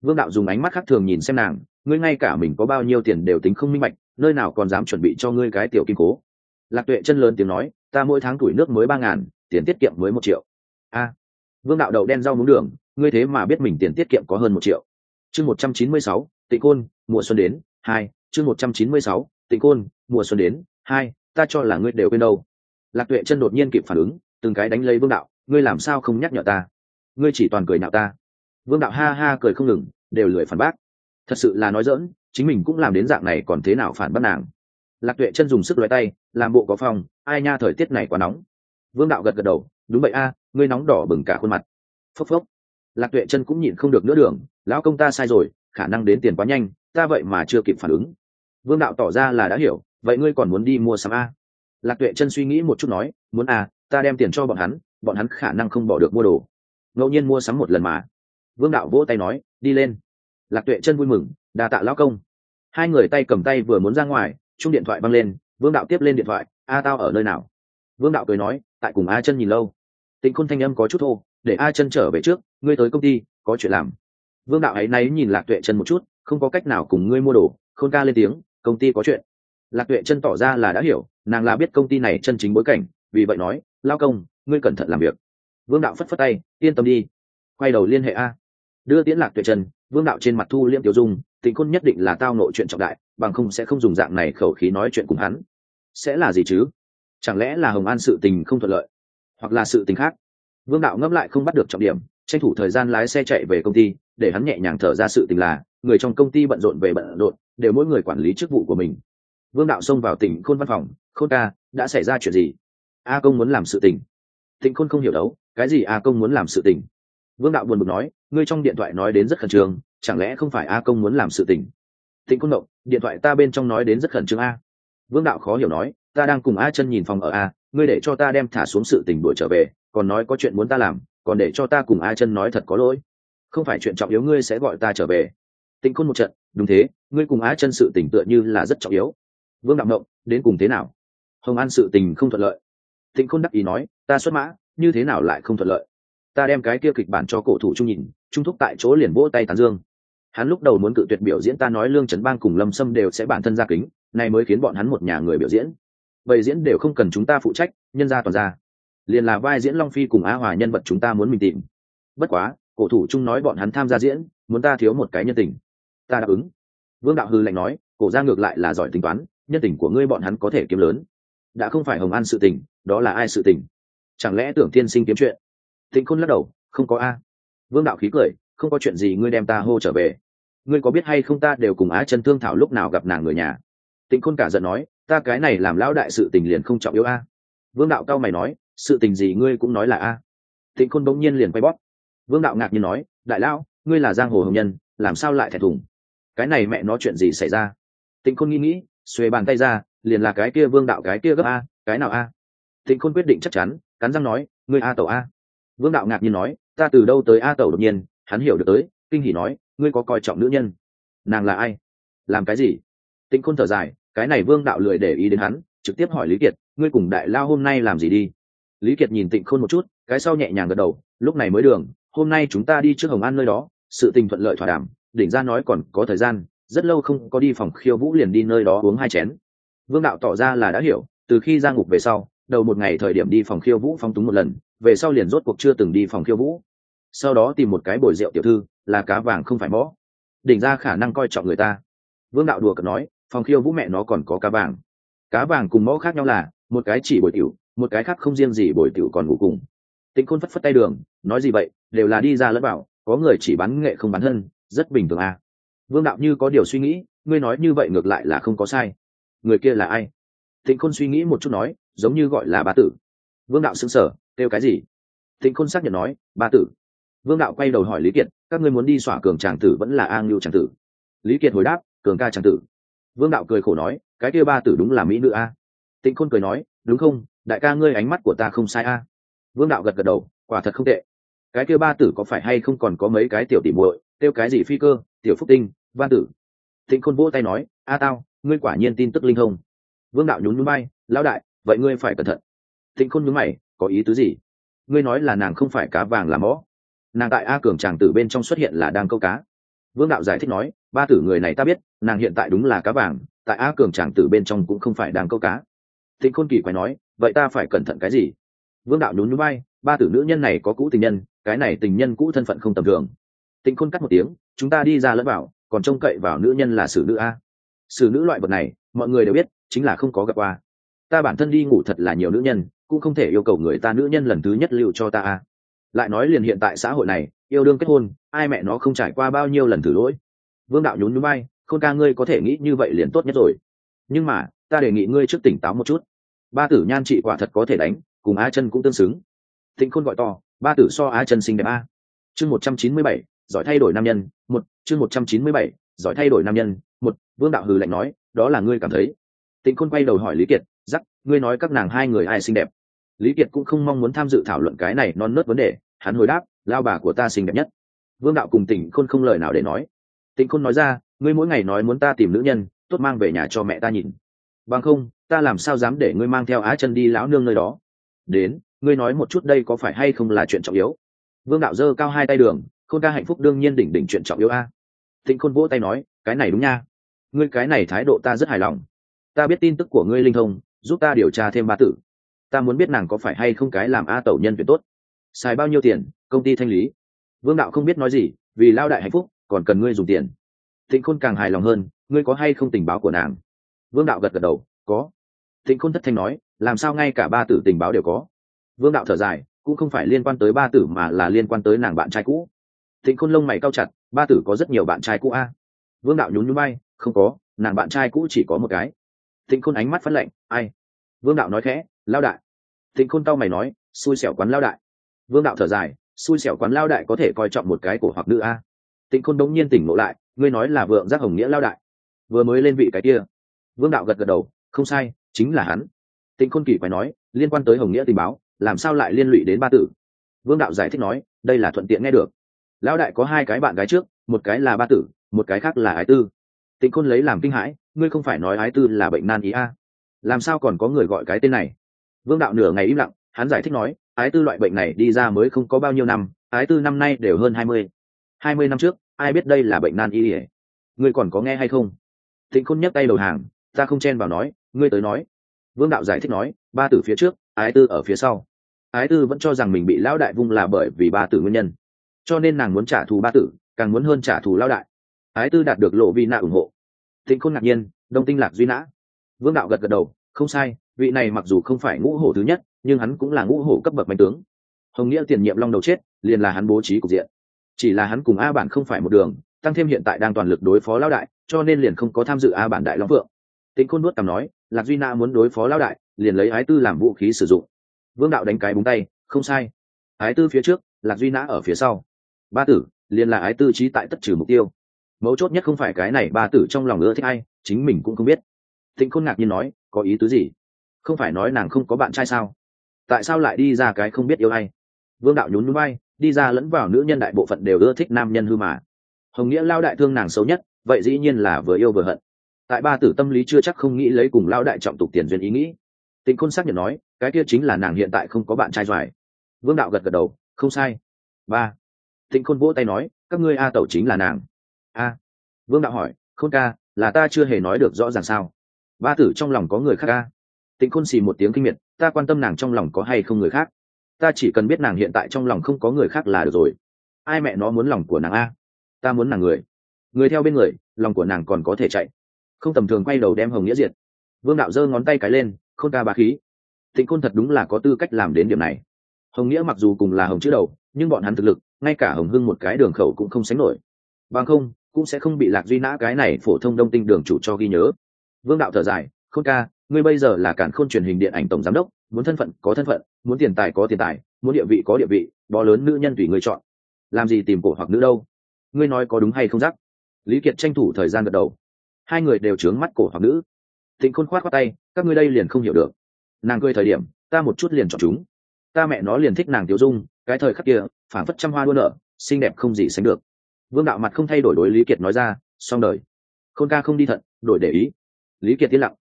Vương đạo dùng ánh mắt khác thường nhìn xem nàng, ngươi ngay cả mình có bao nhiêu tiền đều tính không minh bạch, nơi nào còn dám chuẩn bị cho ngươi cái tiểu kim cố? Lạc tuệ chân lớn tiếng nói, ta mỗi tháng tuổi nước mới ba ngàn, tiền tiết kiệm mới một triệu. A. Vương đạo đậu đen rau muống đường, ngươi thế mà biết mình tiền tiết kiệm có hơn một triệu. Chương một trăm chín mươi sáu, tịnh côn, mùa xuân đến, hai. Chương một trăm chín mươi sáu, tịnh côn, mùa xuân đến, hai. Ta cho là ngươi đều quên đâu lạc tuệ chân đột nhiên kịp phản ứng, từng cái đánh lấy vương đạo, ngươi làm sao không nhắc nhở ta? Ngươi chỉ toàn cười nhạo ta. Vương đạo ha ha cười không ngừng, đều lười phản bác. Thật sự là nói dỡn chính mình cũng làm đến dạng này còn thế nào phản bác nàng? Lạc tuệ chân dùng sức loại tay, làm bộ có phòng ai nha thời tiết này quá nóng. Vương đạo gật gật đầu, đúng vậy a, ngươi nóng đỏ bừng cả khuôn mặt. Phốc phốc. Lạc tuệ chân cũng nhịn không được nữa đường, lão công ta sai rồi, khả năng đến tiền quá nhanh, ta vậy mà chưa kịp phản ứng. Vương đạo tỏ ra là đã hiểu, vậy ngươi còn muốn đi mua sắm a? Lạc tuệ chân suy nghĩ một chút nói, muốn a ta đem tiền cho bọn hắn bọn hắn khả năng không bỏ được mua đồ. Ngẫu nhiên mua sắm một lần mà. Vương đạo vỗ tay nói, đi lên. Lạc tuệ chân vui mừng đà tạ lão công. Hai người tay cầm tay vừa muốn ra ngoài chung điện thoại băng lên, vương đạo tiếp lên điện thoại, a tao ở nơi nào? Vương đạo cười nói, tại cùng a chân nhìn lâu. Tịnh khôn thanh âm có chút thô, để a chân trở về trước, ngươi tới công ty, có chuyện làm. Vương đạo ấy náy nhìn lạc tuệ chân một chút, không có cách nào cùng ngươi mua đồ, khôn ca lên tiếng, công ty có chuyện lạc tuệ chân tỏ ra là đã hiểu, nàng là biết công ty này chân chính bối cảnh, vì vậy nói, lao công, ngươi cẩn thận làm việc. Vương đạo phất phất tay, yên tâm đi. Quay đầu liên hệ a. Đưa tiễn lạc tuệ chân, vương đạo trên mặt thu liêm tiểu dung tình khôn nhất định là tao nội chuyện trọng đại, bằng không sẽ không dùng dạng này khẩu khí nói chuyện cùng hắn. Sẽ là gì chứ? Chẳng lẽ là hồng an sự tình không thuận lợi, hoặc là sự tình khác? Vương đạo ngẫm lại không bắt được trọng điểm, tranh thủ thời gian lái xe chạy về công ty, để hắn nhẹ nhàng thở ra sự tình là, người trong công ty bận rộn về bận rộn, đều mỗi người quản lý chức vụ của mình vương đạo xông vào tỉnh khôn văn phòng, khôn ca, đã xảy ra chuyện gì? A công muốn làm sự tình. Tịnh khôn không hiểu đấu, cái gì a công muốn làm sự tình? Vương đạo buồn bực nói, ngươi trong điện thoại nói đến rất khẩn trương, chẳng lẽ không phải a công muốn làm sự tình? Tịnh khôn động, điện thoại ta bên trong nói đến rất khẩn trương a. Vương đạo khó hiểu nói, ta đang cùng a chân nhìn phòng ở a, ngươi để cho ta đem thả xuống sự tình đuổi trở về, còn nói có chuyện muốn ta làm, còn để cho ta cùng a chân nói thật có lỗi. Không phải chuyện trọng yếu ngươi sẽ gọi ta trở về. Tịnh khôn một trận, đúng thế, ngươi cùng a chân sự tình tựa như là rất trọng yếu vương đạo mộng đến cùng thế nào? Hồng an sự tình không thuận lợi. Thịnh khôn đắc ý nói, ta xuất mã, như thế nào lại không thuận lợi? Ta đem cái kia kịch bản cho cổ thủ trung nhìn, trung thúc tại chỗ liền vỗ tay tán dương. Hắn lúc đầu muốn cự tuyệt biểu diễn, ta nói lương trấn bang cùng lâm sâm đều sẽ bản thân ra kính này mới khiến bọn hắn một nhà người biểu diễn. Vậy diễn đều không cần chúng ta phụ trách, nhân ra toàn ra liền là vai diễn long phi cùng á hòa nhân vật chúng ta muốn mình tìm. Bất quá, cổ thủ trung nói bọn hắn tham gia diễn, muốn ta thiếu một cái nhân tình. Ta đáp ứng. Vương đạo hư lạnh nói, cổ ra ngược lại là giỏi tính toán nhân tình của ngươi bọn hắn có thể kiếm lớn. Đã không phải hồng an sự tình, đó là ai sự tình? Chẳng lẽ tưởng tiên sinh kiếm chuyện? Tịnh khôn lắc đầu, không có a. Vương đạo khí cười, không có chuyện gì ngươi đem ta hô trở về. Ngươi có biết hay không ta đều cùng á chân thương thảo lúc nào gặp nàng người nhà? Tịnh khôn cả giận nói, ta cái này làm lão đại sự tình liền không trọng yếu a. Vương đạo cao mày nói, sự tình gì ngươi cũng nói là a. Tịnh khôn bỗng nhiên liền quay bóp. Vương đạo ngạc nhiên nói, đại lão, ngươi là giang hồ hồng nhân, làm sao lại thẹn thùng? Cái này mẹ nó chuyện gì xảy ra? Tịnh khôn nghĩ nghĩ xuề bàn tay ra, liền là cái kia vương đạo cái kia gấp a, cái nào a? Tịnh khôn quyết định chắc chắn, cắn răng nói, ngươi a tẩu a. Vương đạo ngạc nhiên nói, ta từ đâu tới a tẩu đột nhiên? Hắn hiểu được tới, kinh hỉ nói, ngươi có coi trọng nữ nhân? Nàng là ai? Làm cái gì? Tịnh khôn thở dài, cái này vương đạo lười để ý đến hắn, trực tiếp hỏi lý kiệt, ngươi cùng đại lao hôm nay làm gì đi? Lý kiệt nhìn tịnh khôn một chút, cái sau nhẹ nhàng gật đầu, lúc này mới đường, hôm nay chúng ta đi trước hồng an nơi đó, sự tình thuận lợi thỏa đàm, đỉnh ra nói còn có thời gian rất lâu không có đi phòng khiêu vũ liền đi nơi đó uống hai chén. Vương đạo tỏ ra là đã hiểu, từ khi ra ngục về sau, đầu một ngày thời điểm đi phòng khiêu vũ phong túng một lần, về sau liền rốt cuộc chưa từng đi phòng khiêu vũ. Sau đó tìm một cái bồi rượu tiểu thư, là cá vàng không phải mõ. Đỉnh ra khả năng coi trọng người ta. Vương đạo đùa cợt nói, phòng khiêu vũ mẹ nó còn có cá vàng. Cá vàng cùng mõ khác nhau là, một cái chỉ bồi tiểu, một cái khác không riêng gì bồi tiểu còn ngủ cùng. Tịnh khôn phất phất tay đường, nói gì vậy, đều là đi ra lẫn bảo có người chỉ bán nghệ không bán hơn rất bình thường à vương đạo như có điều suy nghĩ, ngươi nói như vậy ngược lại là không có sai. Người kia là ai? Thịnh khôn suy nghĩ một chút nói, giống như gọi là ba tử. Vương đạo xứng sở kêu cái gì? Thịnh khôn xác nhận nói, ba tử. Vương đạo quay đầu hỏi lý kiệt, các ngươi muốn đi xỏa cường tràng tử vẫn là an lưu tràng tử? Lý kiệt hồi đáp, cường ca tràng tử. Vương đạo cười khổ nói, cái kia ba tử đúng là mỹ nữ a. Tịnh khôn cười nói, đúng không, đại ca ngươi ánh mắt của ta không sai a. Vương đạo gật gật đầu, quả thật không tệ. Cái kia ba tử có phải hay không còn có mấy cái tiểu tỉ muội, kêu cái gì phi cơ, tiểu phúc tinh? Văn tử. Tịnh khôn vỗ tay nói, a tao, ngươi quả nhiên tin tức linh thông. Vương đạo nhún núi bay lão đại, vậy ngươi phải cẩn thận. Tịnh khôn nhún mày, có ý tứ gì? Ngươi nói là nàng không phải cá vàng là mõ. Nàng tại a cường tràng tử bên trong xuất hiện là đang câu cá. Vương đạo giải thích nói, ba tử người này ta biết, nàng hiện tại đúng là cá vàng, tại a cường tràng tử bên trong cũng không phải đang câu cá. Tịnh khôn kỳ quay nói, vậy ta phải cẩn thận cái gì? Vương đạo nhún núi bay ba tử nữ nhân này có cũ tình nhân, cái này tình nhân cũ thân phận không tầm thường. Tịnh khôn cắt một tiếng, chúng ta đi ra lẫn vào còn trông cậy vào nữ nhân là xử nữ a. Xử nữ loại vật này, mọi người đều biết, chính là không có gặp qua. Ta bản thân đi ngủ thật là nhiều nữ nhân, cũng không thể yêu cầu người ta nữ nhân lần thứ nhất lưu cho ta a. Lại nói liền hiện tại xã hội này, yêu đương kết hôn, ai mẹ nó không trải qua bao nhiêu lần thử lỗi. Vương đạo nhún nhún bay khôn ca ngươi có thể nghĩ như vậy liền tốt nhất rồi. Nhưng mà, ta đề nghị ngươi trước tỉnh táo một chút. Ba tử nhan trị quả thật có thể đánh, cùng á chân cũng tương xứng. Thịnh khôn gọi to, ba tử so á chân xinh đẹp a. Chương một trăm chín mươi bảy giỏi thay đổi nam nhân, một, chương một trăm chín mươi bảy, giỏi thay đổi nam nhân, một, vương đạo hừ lạnh nói, đó là ngươi cảm thấy. Tịnh khôn quay đầu hỏi lý kiệt giắc ngươi nói các nàng hai người ai xinh đẹp? Lý kiệt cũng không mong muốn tham dự thảo luận cái này non nớt vấn đề, hắn hồi đáp, lao bà của ta xinh đẹp nhất. Vương đạo cùng tịnh khôn không lời nào để nói. Tịnh khôn nói ra, ngươi mỗi ngày nói muốn ta tìm nữ nhân, tốt mang về nhà cho mẹ ta nhìn. Bằng không, ta làm sao dám để ngươi mang theo á chân đi lão nương nơi đó? Đến, ngươi nói một chút đây có phải hay không là chuyện trọng yếu? Vương đạo giơ cao hai tay đường khôn ca hạnh phúc đương nhiên đỉnh đỉnh chuyện trọng yếu a. Thịnh khôn vỗ tay nói, cái này đúng nha. Ngươi cái này thái độ ta rất hài lòng. Ta biết tin tức của ngươi linh thông, giúp ta điều tra thêm ba tử. Ta muốn biết nàng có phải hay không cái làm a tẩu nhân tuyệt tốt. Xài bao nhiêu tiền, công ty thanh lý. Vương đạo không biết nói gì, vì lao đại hạnh phúc, còn cần ngươi dùng tiền. Thịnh khôn càng hài lòng hơn, ngươi có hay không tình báo của nàng? Vương đạo gật gật đầu, có. Thịnh khôn thất thanh nói, làm sao ngay cả ba tử tình báo đều có? Vương đạo thở dài, cũng không phải liên quan tới ba tử mà là liên quan tới nàng bạn trai cũ thịnh khôn lông mày cao chặt, ba tử có rất nhiều bạn trai cũ a. Vương đạo nhún nhún bay không có, nàng bạn trai cũ chỉ có một cái. Thịnh khôn ánh mắt phát lệnh ai? Vương đạo nói khẽ, lao đại. Thịnh khôn tao mày nói, xui xẻo quán lao đại. Vương đạo thở dài, xui xẻo quán lao đại có thể coi trọng một cái cổ hoặc nữ a. Thịnh khôn đống nhiên tỉnh ngộ lại, ngươi nói là vượng giác hồng nghĩa lao đại. Vừa mới lên vị cái kia. Vương đạo gật gật đầu, không sai, chính là hắn. Tịnh khôn kỳ phải nói, liên quan tới hồng nghĩa tình báo, làm sao lại liên lụy đến ba tử? Vương đạo giải thích nói, đây là thuận tiện nghe được lão đại có hai cái bạn gái trước, một cái là ba tử, một cái khác là ái tư. Tịnh khôn lấy làm kinh hãi, ngươi không phải nói ái tư là bệnh nan ý a? Làm sao còn có người gọi cái tên này? Vương đạo nửa ngày im lặng, hắn giải thích nói, ái tư loại bệnh này đi ra mới không có bao nhiêu năm, ái tư năm nay đều hơn hai mươi. Hai mươi năm trước, ai biết đây là bệnh nan y ỉa ngươi còn có nghe hay không? Tịnh khôn nhấc tay đầu hàng, ta không chen vào nói, ngươi tới nói. Vương đạo giải thích nói, ba tử phía trước, ái tư ở phía sau. Ái tư vẫn cho rằng mình bị lão đại vung là bởi vì ba tử nguyên nhân cho nên nàng muốn trả thù ba tử, càng muốn hơn trả thù lao đại. Ái tư đạt được lộ vi nạ ủng hộ. Tịnh khôn ngạc nhiên, đông tinh lạc duy nã. Vương đạo gật gật đầu, không sai, vị này mặc dù không phải ngũ hổ thứ nhất, nhưng hắn cũng là ngũ hổ cấp bậc mạnh tướng. Hồng nghĩa tiền nhiệm long đầu chết, liền là hắn bố trí cục diện. Chỉ là hắn cùng a bản không phải một đường, tăng thêm hiện tại đang toàn lực đối phó lao đại, cho nên liền không có tham dự a bản đại long phượng. Tĩnh khôn nuốt cằm nói, lạc duy na muốn đối phó lao đại, liền lấy ái tư làm vũ khí sử dụng. Vương đạo đánh cái búng tay, không sai. Ái tư phía trước, lạc duy nã ở phía sau ba tử, liền là ái tư trí tại tất trừ mục tiêu. Mấu chốt nhất không phải cái này, ba tử trong lòng ưa thích ai, chính mình cũng không biết. Tịnh khôn ngạc nhiên nói, có ý tứ gì? Không phải nói nàng không có bạn trai sao? Tại sao lại đi ra cái không biết yêu ai? Vương đạo nhún núi bay, đi ra lẫn vào nữ nhân đại bộ phận đều ưa thích nam nhân hư mà. Hồng nghĩa lao đại thương nàng xấu nhất, vậy dĩ nhiên là vừa yêu vừa hận. Tại ba tử tâm lý chưa chắc không nghĩ lấy cùng lao đại trọng tục tiền duyên ý nghĩ. Tịnh khôn xác nhận nói, cái kia chính là nàng hiện tại không có bạn trai doài. Vương đạo gật gật đầu, không sai. Ba tịnh khôn vỗ tay nói, các ngươi a tẩu chính là nàng. A? Vương đạo hỏi, khôn ca, là ta chưa hề nói được rõ ràng sao? Ba tử trong lòng có người khác ca tịnh khôn xì một tiếng kinh miệt, ta quan tâm nàng trong lòng có hay không người khác? Ta chỉ cần biết nàng hiện tại trong lòng không có người khác là được rồi. Ai mẹ nó muốn lòng của nàng a? Ta muốn nàng người. Người theo bên người, lòng của nàng còn có thể chạy. Không tầm thường quay đầu đem hồng nghĩa diệt. Vương đạo giơ ngón tay cái lên, khôn ca ba khí. Tịnh khôn thật đúng là có tư cách làm đến điểm này. Hồng nghĩa mặc dù cùng là hồng chữ đầu, nhưng bọn hắn thực lực ngay cả hồng hưng một cái đường khẩu cũng không sánh nổi. Bằng không, cũng sẽ không bị lạc duy nã cái này phổ thông đông tinh đường chủ cho ghi nhớ. Vương đạo thở dài, khôn ca, ngươi bây giờ là cản khôn truyền hình điện ảnh tổng giám đốc, muốn thân phận có thân phận, muốn tiền tài có tiền tài, muốn địa vị có địa vị, bó lớn nữ nhân tùy ngươi chọn. Làm gì tìm cổ hoặc nữ đâu? Ngươi nói có đúng hay không rắc? Lý kiệt tranh thủ thời gian gật đầu. Hai người đều trướng mắt cổ hoặc nữ. Thịnh khôn khoát khoát tay, các ngươi đây liền không hiểu được. Nàng cười thời điểm, ta một chút liền chọn chúng. Ta mẹ nó liền thích nàng tiểu dung, cái thời khắc kia phảng phất trăm hoa đua nở, xinh đẹp không gì sánh được. Vương đạo mặt không thay đổi đối lý kiệt nói ra, xong đời. Khôn ca không đi thận, đổi để ý. Lý kiệt yên lặng.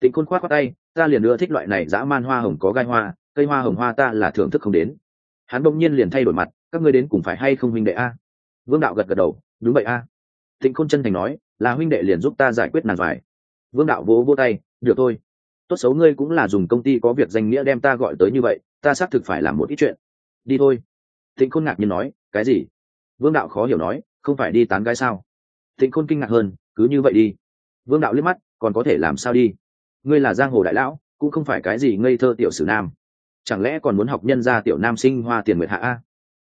Tịnh khôn khoát khoát tay, ta liền ưa thích loại này dã man hoa hồng có gai hoa, cây hoa hồng hoa ta là thưởng thức không đến. Hắn bỗng nhiên liền thay đổi mặt, các ngươi đến cùng phải hay không huynh đệ a? Vương đạo gật gật đầu, đúng vậy a. Tịnh khôn chân thành nói, là huynh đệ liền giúp ta giải quyết nàng vải vương đạo vỗ vỗ tay, được thôi. Tốt xấu ngươi cũng là dùng công ty có việc danh nghĩa đem ta gọi tới như vậy, ta xác thực phải làm một ít chuyện. Đi thôi tịnh khôn ngạc nhiên nói, cái gì? Vương đạo khó hiểu nói, không phải đi tán gái sao? Tịnh khôn kinh ngạc hơn, cứ như vậy đi. Vương đạo liếc mắt, còn có thể làm sao đi? Ngươi là giang hồ đại lão, cũng không phải cái gì ngây thơ tiểu sử nam. Chẳng lẽ còn muốn học nhân gia tiểu nam sinh hoa tiền nguyệt hạ a?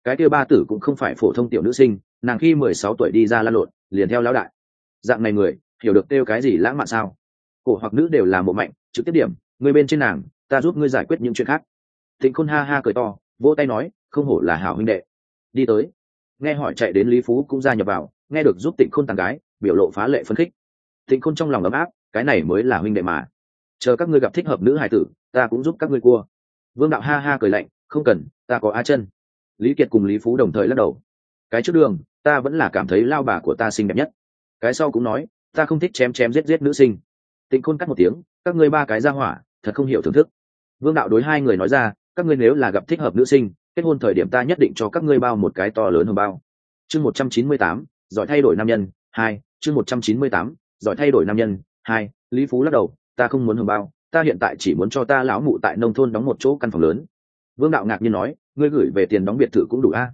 Cái kia ba tử cũng không phải phổ thông tiểu nữ sinh, nàng khi mười sáu tuổi đi ra lan lộn, liền theo lão đại. Dạng này người, hiểu được kêu cái gì lãng mạn sao? Cổ hoặc nữ đều là mộ mạnh, trực tiếp điểm người bên trên nàng, ta giúp ngươi giải quyết những chuyện khác. Thịnh khôn ha ha cười to, vỗ tay nói không hổ là hảo huynh đệ. Đi tới. Nghe hỏi chạy đến lý phú cũng ra nhập vào, nghe được giúp tịnh khôn tàn gái, biểu lộ phá lệ phấn khích. Tịnh khôn trong lòng ấm áp, cái này mới là huynh đệ mà. Chờ các ngươi gặp thích hợp nữ hài tử, ta cũng giúp các ngươi cua. Vương đạo ha ha cười lạnh, không cần, ta có a chân. Lý kiệt cùng lý phú đồng thời lắc đầu. Cái trước đường, ta vẫn là cảm thấy lao bà của ta xinh đẹp nhất. Cái sau cũng nói, ta không thích chém chém giết giết nữ sinh. Tịnh khôn cắt một tiếng, các ngươi ba cái ra hỏa, thật không hiểu thưởng thức. Vương đạo đối hai người nói ra, các ngươi nếu là gặp thích hợp nữ sinh kết hôn thời điểm ta nhất định cho các ngươi bao một cái to lớn hơn bao. Chương một trăm chín mươi tám, giỏi thay đổi nam nhân, hai, chương một trăm chín mươi tám, giỏi thay đổi nam nhân, hai, lý phú lắc đầu, ta không muốn hưởng bao, ta hiện tại chỉ muốn cho ta lão mụ tại nông thôn đóng một chỗ căn phòng lớn. Vương đạo ngạc nhiên nói, ngươi gửi về tiền đóng biệt thự cũng đủ a? À?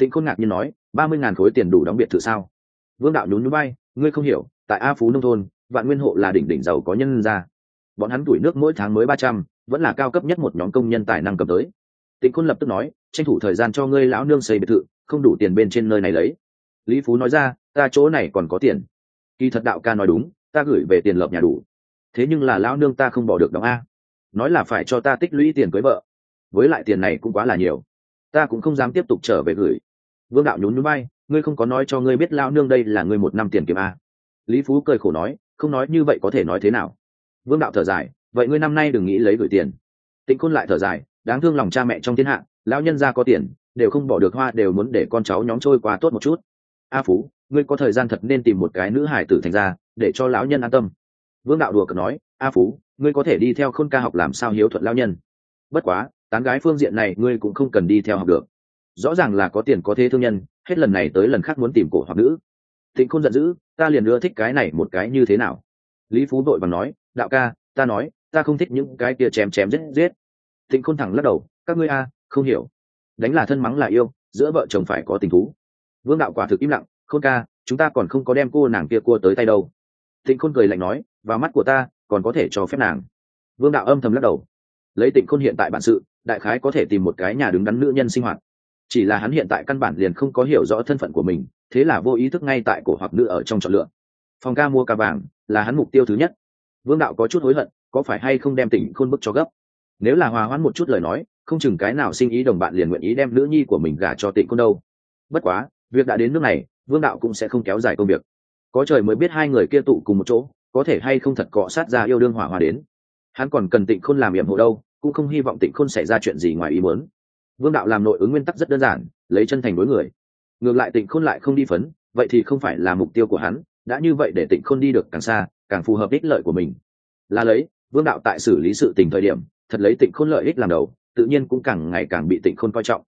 thịnh khôn ngạc nhiên nói, ba mươi ngàn khối tiền đủ đóng biệt thự sao? Vương đạo nhún nhún bay ngươi không hiểu, tại a phú nông thôn, vạn nguyên hộ là đỉnh đỉnh giàu có nhân ra. Bọn hắn tuổi nước mỗi tháng mới ba trăm, vẫn là cao cấp nhất một nhóm công nhân tài năng cầm tới tịnh khôn lập tức nói, tranh thủ thời gian cho ngươi lão nương xây biệt thự, không đủ tiền bên trên nơi này lấy. Lý phú nói ra, ta chỗ này còn có tiền. Kỳ thật đạo ca nói đúng, ta gửi về tiền lợp nhà đủ. Thế nhưng là lão nương ta không bỏ được đóng a. Nói là phải cho ta tích lũy tiền cưới vợ. Với lại tiền này cũng quá là nhiều. Ta cũng không dám tiếp tục trở về gửi. Vương đạo nhún núi bay ngươi không có nói cho ngươi biết lão nương đây là ngươi một năm tiền kiếm a. Lý phú cười khổ nói, không nói như vậy có thể nói thế nào? Vương đạo thở dài, vậy ngươi năm nay đừng nghĩ lấy gửi tiền. Tịnh khôn lại thở dài đáng thương lòng cha mẹ trong thiên hạ, lão nhân gia có tiền, đều không bỏ được hoa, đều muốn để con cháu nhóm trôi qua tốt một chút. A phú, ngươi có thời gian thật nên tìm một cái nữ hải tử thành ra để cho lão nhân an tâm. Vương đạo đùa cợt nói, a phú, ngươi có thể đi theo khôn ca học làm sao hiếu thuận lão nhân? Bất quá, tán gái phương diện này ngươi cũng không cần đi theo học được. Rõ ràng là có tiền có thế thương nhân, hết lần này tới lần khác muốn tìm cổ hoặc nữ. Tịnh khôn giận dữ, ta liền ưa thích cái này một cái như thế nào? Lý phú đội bằng nói, đạo ca, ta nói, ta không thích những cái kia chém chém giết giết tịnh khôn thẳng lắc đầu, các ngươi a, không hiểu. Đánh là thân mắng là yêu, giữa vợ chồng phải có tình thú. Vương đạo quả thực im lặng, khôn ca, chúng ta còn không có đem cô nàng kia cua tới tay đâu. Tịnh khôn cười lạnh nói, vào mắt của ta, còn có thể cho phép nàng. Vương đạo âm thầm lắc đầu. Lấy tịnh khôn hiện tại bản sự, đại khái có thể tìm một cái nhà đứng đắn nữ nhân sinh hoạt. Chỉ là hắn hiện tại căn bản liền không có hiểu rõ thân phận của mình, thế là vô ý thức ngay tại cổ hoặc nữ ở trong chọn lựa. Phòng ca mua ca vàng là hắn mục tiêu thứ nhất. Vương đạo có chút hối hận, có phải hay không đem tỉnh khôn bức cho gấp? Nếu là hòa hoãn một chút lời nói, không chừng cái nào sinh ý đồng bạn liền nguyện ý đem nữ nhi của mình gả cho tịnh Côn đâu. Bất quá, việc đã đến nước này, vương đạo cũng sẽ không kéo dài công việc. Có trời mới biết hai người kia tụ cùng một chỗ, có thể hay không thật cọ sát ra yêu đương hỏa hòa đến. Hắn còn cần tịnh khôn làm yểm hộ đâu, cũng không hy vọng tịnh khôn xảy ra chuyện gì ngoài ý muốn. Vương đạo làm nội ứng nguyên tắc rất đơn giản, lấy chân thành đối người. Ngược lại tịnh khôn lại không đi phấn, vậy thì không phải là mục tiêu của hắn, đã như vậy để tịnh khôn đi được càng xa, càng phù hợp ích lợi của mình. Là lấy, vương đạo tại xử lý sự tình thời điểm thật lấy tịnh khôn lợi ích làm đầu, tự nhiên cũng càng ngày càng bị tịnh khôn coi trọng.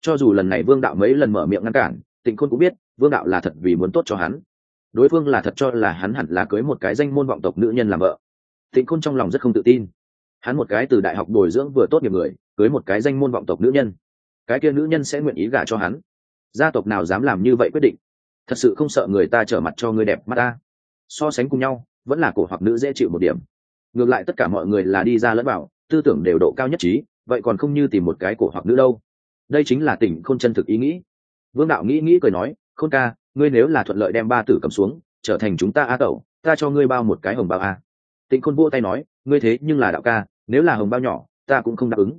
Cho dù lần này vương đạo mấy lần mở miệng ngăn cản, tịnh khôn cũng biết, vương đạo là thật vì muốn tốt cho hắn. Đối phương là thật cho là hắn hẳn là cưới một cái danh môn vọng tộc nữ nhân làm vợ. Tịnh khôn trong lòng rất không tự tin. Hắn một cái từ đại học bồi dưỡng vừa tốt nghiệp người, cưới một cái danh môn vọng tộc nữ nhân. Cái kia nữ nhân sẽ nguyện ý gả cho hắn. Gia tộc nào dám làm như vậy quyết định? Thật sự không sợ người ta trở mặt cho người đẹp mắt ta. So sánh cùng nhau, vẫn là cổ hoặc nữ dễ chịu một điểm. Ngược lại tất cả mọi người là đi ra lẫn vào tư tưởng đều độ cao nhất trí, vậy còn không như tìm một cái cổ hoặc nữ đâu. Đây chính là tỉnh khôn chân thực ý nghĩ. Vương đạo nghĩ nghĩ cười nói, khôn ca, ngươi nếu là thuận lợi đem ba tử cầm xuống, trở thành chúng ta a tẩu, ta cho ngươi bao một cái hồng bao a. Tịnh khôn vỗ tay nói, ngươi thế nhưng là đạo ca, nếu là hồng bao nhỏ, ta cũng không đáp ứng.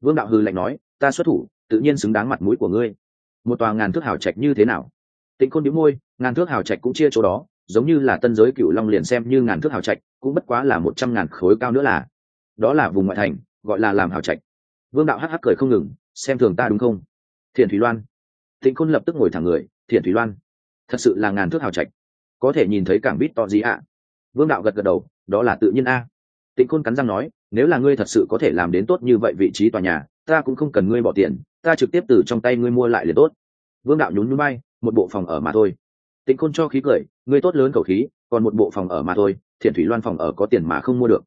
Vương đạo hư lạnh nói, ta xuất thủ, tự nhiên xứng đáng mặt mũi của ngươi. Một tòa ngàn thước hào trạch như thế nào? Tịnh khôn đĩu môi, ngàn thước hào trạch cũng chia chỗ đó, giống như là tân giới cựu long liền xem như ngàn thước hào trạch, cũng bất quá là một trăm ngàn khối cao nữa là đó là vùng ngoại thành, gọi là làm hào trạch. Vương đạo hắc hắc cười không ngừng, xem thường ta đúng không? Thiện thủy loan. Tịnh khôn lập tức ngồi thẳng người, thiện thủy loan, thật sự là ngàn thước hào trạch. Có thể nhìn thấy cảng bít to gì ạ. Vương đạo gật gật đầu, đó là tự nhiên a. Tịnh khôn cắn răng nói, nếu là ngươi thật sự có thể làm đến tốt như vậy vị trí tòa nhà, ta cũng không cần ngươi bỏ tiền, ta trực tiếp từ trong tay ngươi mua lại liền tốt. Vương đạo nhún nhún bay một bộ phòng ở mà thôi. Tịnh khôn cho khí cười, ngươi tốt lớn cầu khí, còn một bộ phòng ở mà thôi, thiện thủy loan phòng ở có tiền mà không mua được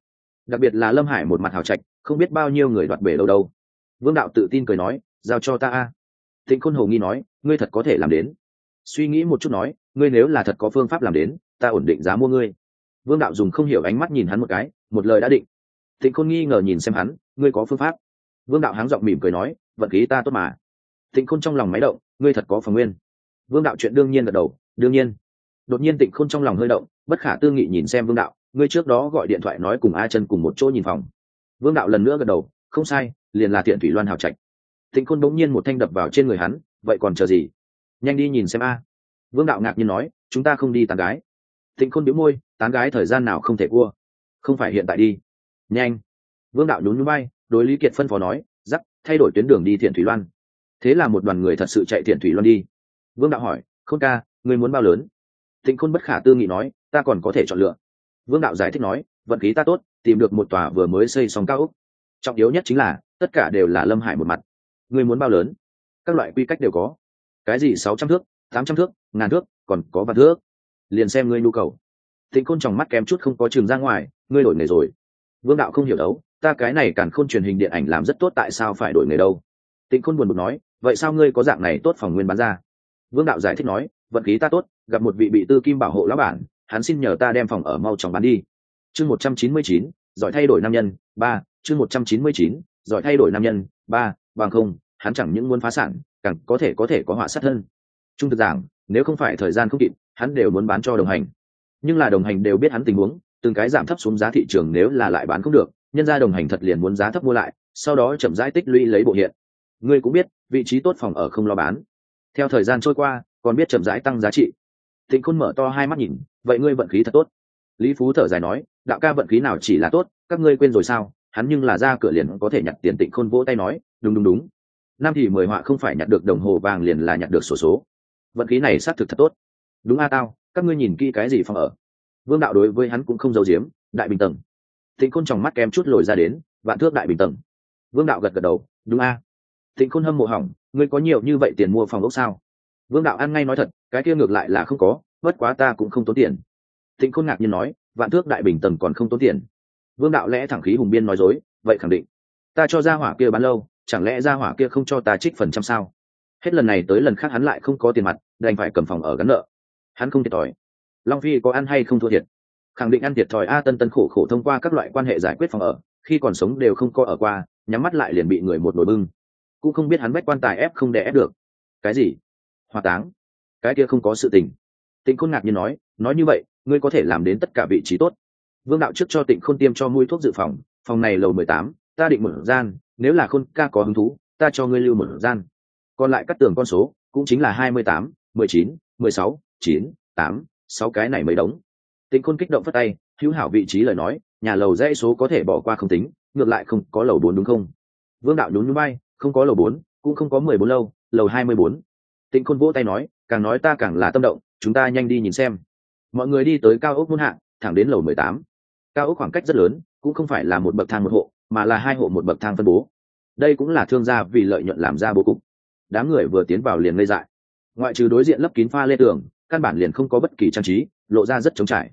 đặc biệt là lâm hải một mặt hào trạch, không biết bao nhiêu người đoạt bể đâu đâu. Vương đạo tự tin cười nói, giao cho ta a. Tịnh khôn hồ nghi nói, ngươi thật có thể làm đến. Suy nghĩ một chút nói, ngươi nếu là thật có phương pháp làm đến, ta ổn định giá mua ngươi. Vương đạo dùng không hiểu ánh mắt nhìn hắn một cái, một lời đã định. Tịnh khôn nghi ngờ nhìn xem hắn, ngươi có phương pháp. Vương đạo háng giọng mỉm cười nói, vận khí ta tốt mà. Tịnh khôn trong lòng máy động, ngươi thật có phần nguyên. Vương đạo chuyện đương nhiên gật đầu, đương nhiên. Đột nhiên tịnh khôn trong lòng hơi động, bất khả tư nghị nhìn xem vương đạo ngươi trước đó gọi điện thoại nói cùng a chân cùng một chỗ nhìn phòng. Vương đạo lần nữa gật đầu, không sai, liền là thiện thủy loan hào trạch. Thịnh khôn bỗng nhiên một thanh đập vào trên người hắn, vậy còn chờ gì? Nhanh đi nhìn xem a. Vương đạo ngạc nhiên nói, chúng ta không đi tán gái. Thịnh khôn biếu môi, tán gái thời gian nào không thể cua? Không phải hiện tại đi. Nhanh. Vương đạo nhún núi bay đối lý kiệt phân phó nói giắc thay đổi tuyến đường đi thiện thủy loan. Thế là một đoàn người thật sự chạy thiện thủy loan đi. Vương đạo hỏi, khôn ca người muốn bao lớn? Thịnh khôn bất khả tư nghị nói, ta còn có thể chọn lựa vương đạo giải thích nói, vận khí ta tốt, tìm được một tòa vừa mới xây xong cao úc trọng yếu nhất chính là, tất cả đều là lâm hải một mặt. Người muốn bao lớn? Các loại quy cách đều có. Cái gì sáu trăm thước, tám trăm thước, ngàn thước, còn có vạn thước? Liền xem ngươi nhu cầu. Tịnh khôn tròng mắt kém chút không có trường ra ngoài, ngươi đổi nghề rồi. Vương đạo không hiểu đấu, ta cái này càng khôn truyền hình điện ảnh làm rất tốt tại sao phải đổi nghề đâu? Tịnh khôn buồn bực nói, vậy sao ngươi có dạng này tốt phòng nguyên bán ra? Vương đạo giải thích nói, vận khí ta tốt, gặp một vị bị tư kim bảo hộ lão bản hắn xin nhờ ta đem phòng ở mau chóng bán đi. Chương một trăm chín mươi chín, giỏi thay đổi nam nhân, ba, chương một trăm chín mươi chín, giỏi thay đổi nam nhân, ba, bằng không, hắn chẳng những muốn phá sản, càng có thể có thể có họa sát thân. Trung thực giảng, nếu không phải thời gian không kịp, hắn đều muốn bán cho đồng hành. Nhưng là đồng hành đều biết hắn tình huống, từng cái giảm thấp xuống giá thị trường nếu là lại bán không được, nhân ra đồng hành thật liền muốn giá thấp mua lại, sau đó chậm rãi tích lũy lấy bộ hiện. Ngươi cũng biết, vị trí tốt phòng ở không lo bán. Theo thời gian trôi qua, còn biết chậm rãi tăng giá trị. Thịnh khôn mở to hai mắt nhìn vậy ngươi vận khí thật tốt. Lý phú thở dài nói đạo ca vận khí nào chỉ là tốt các ngươi quên rồi sao? Hắn nhưng là ra cửa liền có thể nhặt tiền tịnh khôn vỗ tay nói đúng đúng đúng. Năm thì mười họa không phải nhặt được đồng hồ vàng liền là nhặt được sổ số, số vận khí này xác thực thật tốt. Đúng a tao các ngươi nhìn kỹ cái gì phòng ở? Vương đạo đối với hắn cũng không giấu giếm đại bình tầng. Tịnh khôn tròng mắt kém chút lồi ra đến vạn thước đại bình tầng. Vương đạo gật gật đầu đúng a. Tịnh khôn hâm mộ hỏng ngươi có nhiều như vậy tiền mua phòng ốc sao? Vương đạo ăn ngay nói thật cái kia ngược lại là không có bất quá ta cũng không tốn tiền. Thịnh khôn ngạc nhiên nói, vạn thước đại bình tầng còn không tốn tiền. Vương đạo lẽ thẳng khí hùng biên nói dối, vậy khẳng định. Ta cho ra hỏa kia bán lâu, chẳng lẽ ra hỏa kia không cho ta trích phần trăm sao? Hết lần này tới lần khác hắn lại không có tiền mặt, đành phải cầm phòng ở gắn nợ. Hắn không thiệt thòi. Long phi có ăn hay không thua thiệt? Khẳng định ăn thiệt thòi a tân tân khổ khổ thông qua các loại quan hệ giải quyết phòng ở, khi còn sống đều không có ở qua, nhắm mắt lại liền bị người một nồi bưng. Cũng không biết hắn bách quan tài ép không để ép được. Cái gì? Hòa táng. Cái kia không có sự tình tịnh khôn ngạc như nói nói như vậy, ngươi có thể làm đến tất cả vị trí tốt. Vương đạo trước cho tịnh khôn tiêm cho mũi thuốc dự phòng phòng này lầu mười tám, ta định mở gian, nếu là khôn ca có hứng thú, ta cho ngươi lưu một gian. Còn lại cắt tường con số, cũng chính là hai mươi tám, mười chín, mười sáu, chín, tám, sáu cái này mới đóng. Tịnh khôn kích động phất tay, hữu hảo vị trí lời nói, nhà lầu dãy số có thể bỏ qua không tính, ngược lại không có lầu bốn đúng không? Vương đạo nhún núi bay không có lầu bốn, cũng không có mười bốn lâu, lầu hai mươi bốn. Tịnh khôn vỗ tay nói, càng nói ta càng là tâm động chúng ta nhanh đi nhìn xem. Mọi người đi tới cao ốc muôn hạng thẳng đến lầu mười tám. Cao ốc khoảng cách rất lớn, cũng không phải là một bậc thang một hộ, mà là hai hộ một bậc thang phân bố. Đây cũng là thương gia vì lợi nhuận làm ra bố cục. Đám người vừa tiến vào liền ngây dại. Ngoại trừ đối diện lấp kín pha lê tường, căn bản liền không có bất kỳ trang trí, lộ ra rất trống trải.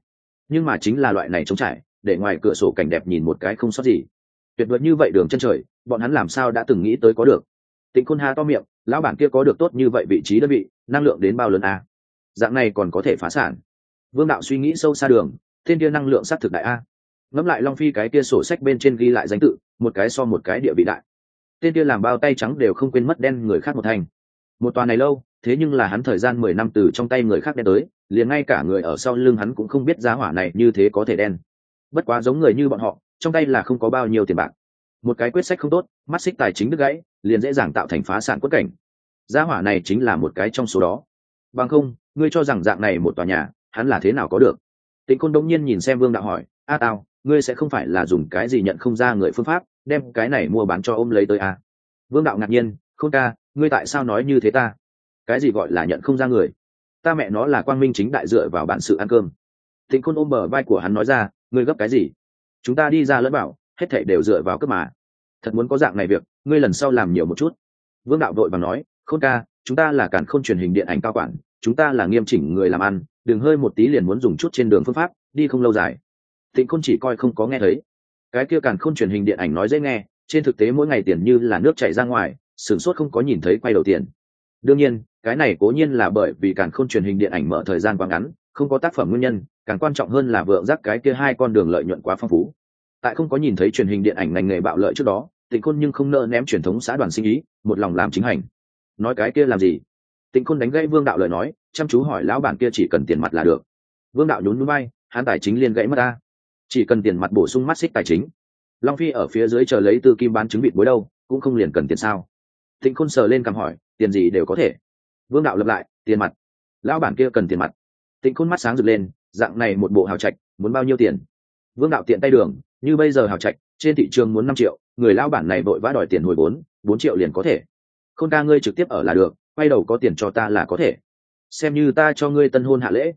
Nhưng mà chính là loại này trống trải, để ngoài cửa sổ cảnh đẹp nhìn một cái không sót gì. Tuyệt vời như vậy đường chân trời, bọn hắn làm sao đã từng nghĩ tới có được? Tịnh khôn hà to miệng, lão bản kia có được tốt như vậy vị trí đơn vị, năng lượng đến bao lớn a? Dạng này còn có thể phá sản. Vương đạo suy nghĩ sâu xa đường, thiên kia năng lượng s á t thực đại a. Ngẫm lại long phi cái kia sổ sách bên trên ghi lại danh tự, một cái so một cái địa vị đại. Tên kia làm bao tay trắng đều không quên mất đen người khác một thành. Một tòa này lâu, thế nhưng là hắn thời gian mười năm từ trong tay người khác đen tới, liền ngay cả người ở sau lưng hắn cũng không biết giá hỏa này như thế có thể đen. Bất quá giống người như bọn họ, trong tay là không có bao nhiêu tiền bạc. Một cái quyết sách không tốt, mắt xích tài chính đứt gãy, liền dễ dàng tạo thành phá sản quất cảnh. Giá hỏa này chính là một cái trong số đó. Bằng không ngươi cho rằng dạng này một tòa nhà, hắn là thế nào có được? Tịnh côn đông nhiên nhìn xem vương đạo hỏi, a tao ngươi sẽ không phải là dùng cái gì nhận không ra người phương pháp, đem cái này mua bán cho ôm lấy tới a vương đạo ngạc nhiên không ca, ngươi tại sao nói như thế ta? Cái gì gọi là nhận không ra người? Ta mẹ nó là quang minh chính đại dựa vào bản sự ăn cơm. Tịnh Côn ôm bờ vai của hắn nói ra, ngươi gấp cái gì? Chúng ta đi ra lẫn bảo, hết thảy đều dựa vào cấp mà. Thật muốn có dạng này việc, ngươi lần sau làm nhiều một chút. Vương đạo đội và nói, khôn ca chúng ta là cản không truyền hình điện ảnh cao quản, chúng ta là nghiêm chỉnh người làm ăn, đừng hơi một tí liền muốn dùng chút trên đường phương pháp, đi không lâu dài. Tịnh khôn chỉ coi không có nghe thấy. Cái kia càn không truyền hình điện ảnh nói dễ nghe, trên thực tế mỗi ngày tiền như là nước chảy ra ngoài, sửng sốt không có nhìn thấy quay đầu tiền. Đương nhiên, cái này cố nhiên là bởi vì cản không truyền hình điện ảnh mở thời gian quá ngắn, không có tác phẩm nguyên nhân, càng quan trọng hơn là vượng giác cái kia hai con đường lợi nhuận quá phong phú. Tại không có nhìn thấy truyền hình điện ảnh ngành nghề bạo lợi trước đó tịnh khôn nhưng không nợ ném truyền thống xã đoàn sinh ý, một lòng làm chính hành nói cái kia làm gì? Tịnh khôn đánh gãy vương đạo lời nói, chăm chú hỏi lão bản kia chỉ cần tiền mặt là được. Vương đạo nhún núi bay hắn tài chính liên gãy mất ta. Chỉ cần tiền mặt bổ sung mắt xích tài chính. Long phi ở phía dưới chờ lấy tư kim bán chứng bị bối đâu, cũng không liền cần tiền sao? Tịnh khôn sờ lên cằm hỏi, tiền gì đều có thể. Vương đạo lập lại, tiền mặt. Lão bản kia cần tiền mặt. Tịnh khôn mắt sáng rực lên, dạng này một bộ hào trạch, muốn bao nhiêu tiền? Vương đạo tiện tay đường, như bây giờ hào trạch, trên thị trường muốn năm triệu, người lão bản này vội vã đòi tiền hồi bốn bốn triệu liền có thể khôn ca ngươi trực tiếp ở là được, quay đầu có tiền cho ta là có thể. Xem như ta cho ngươi tân hôn hạ lễ.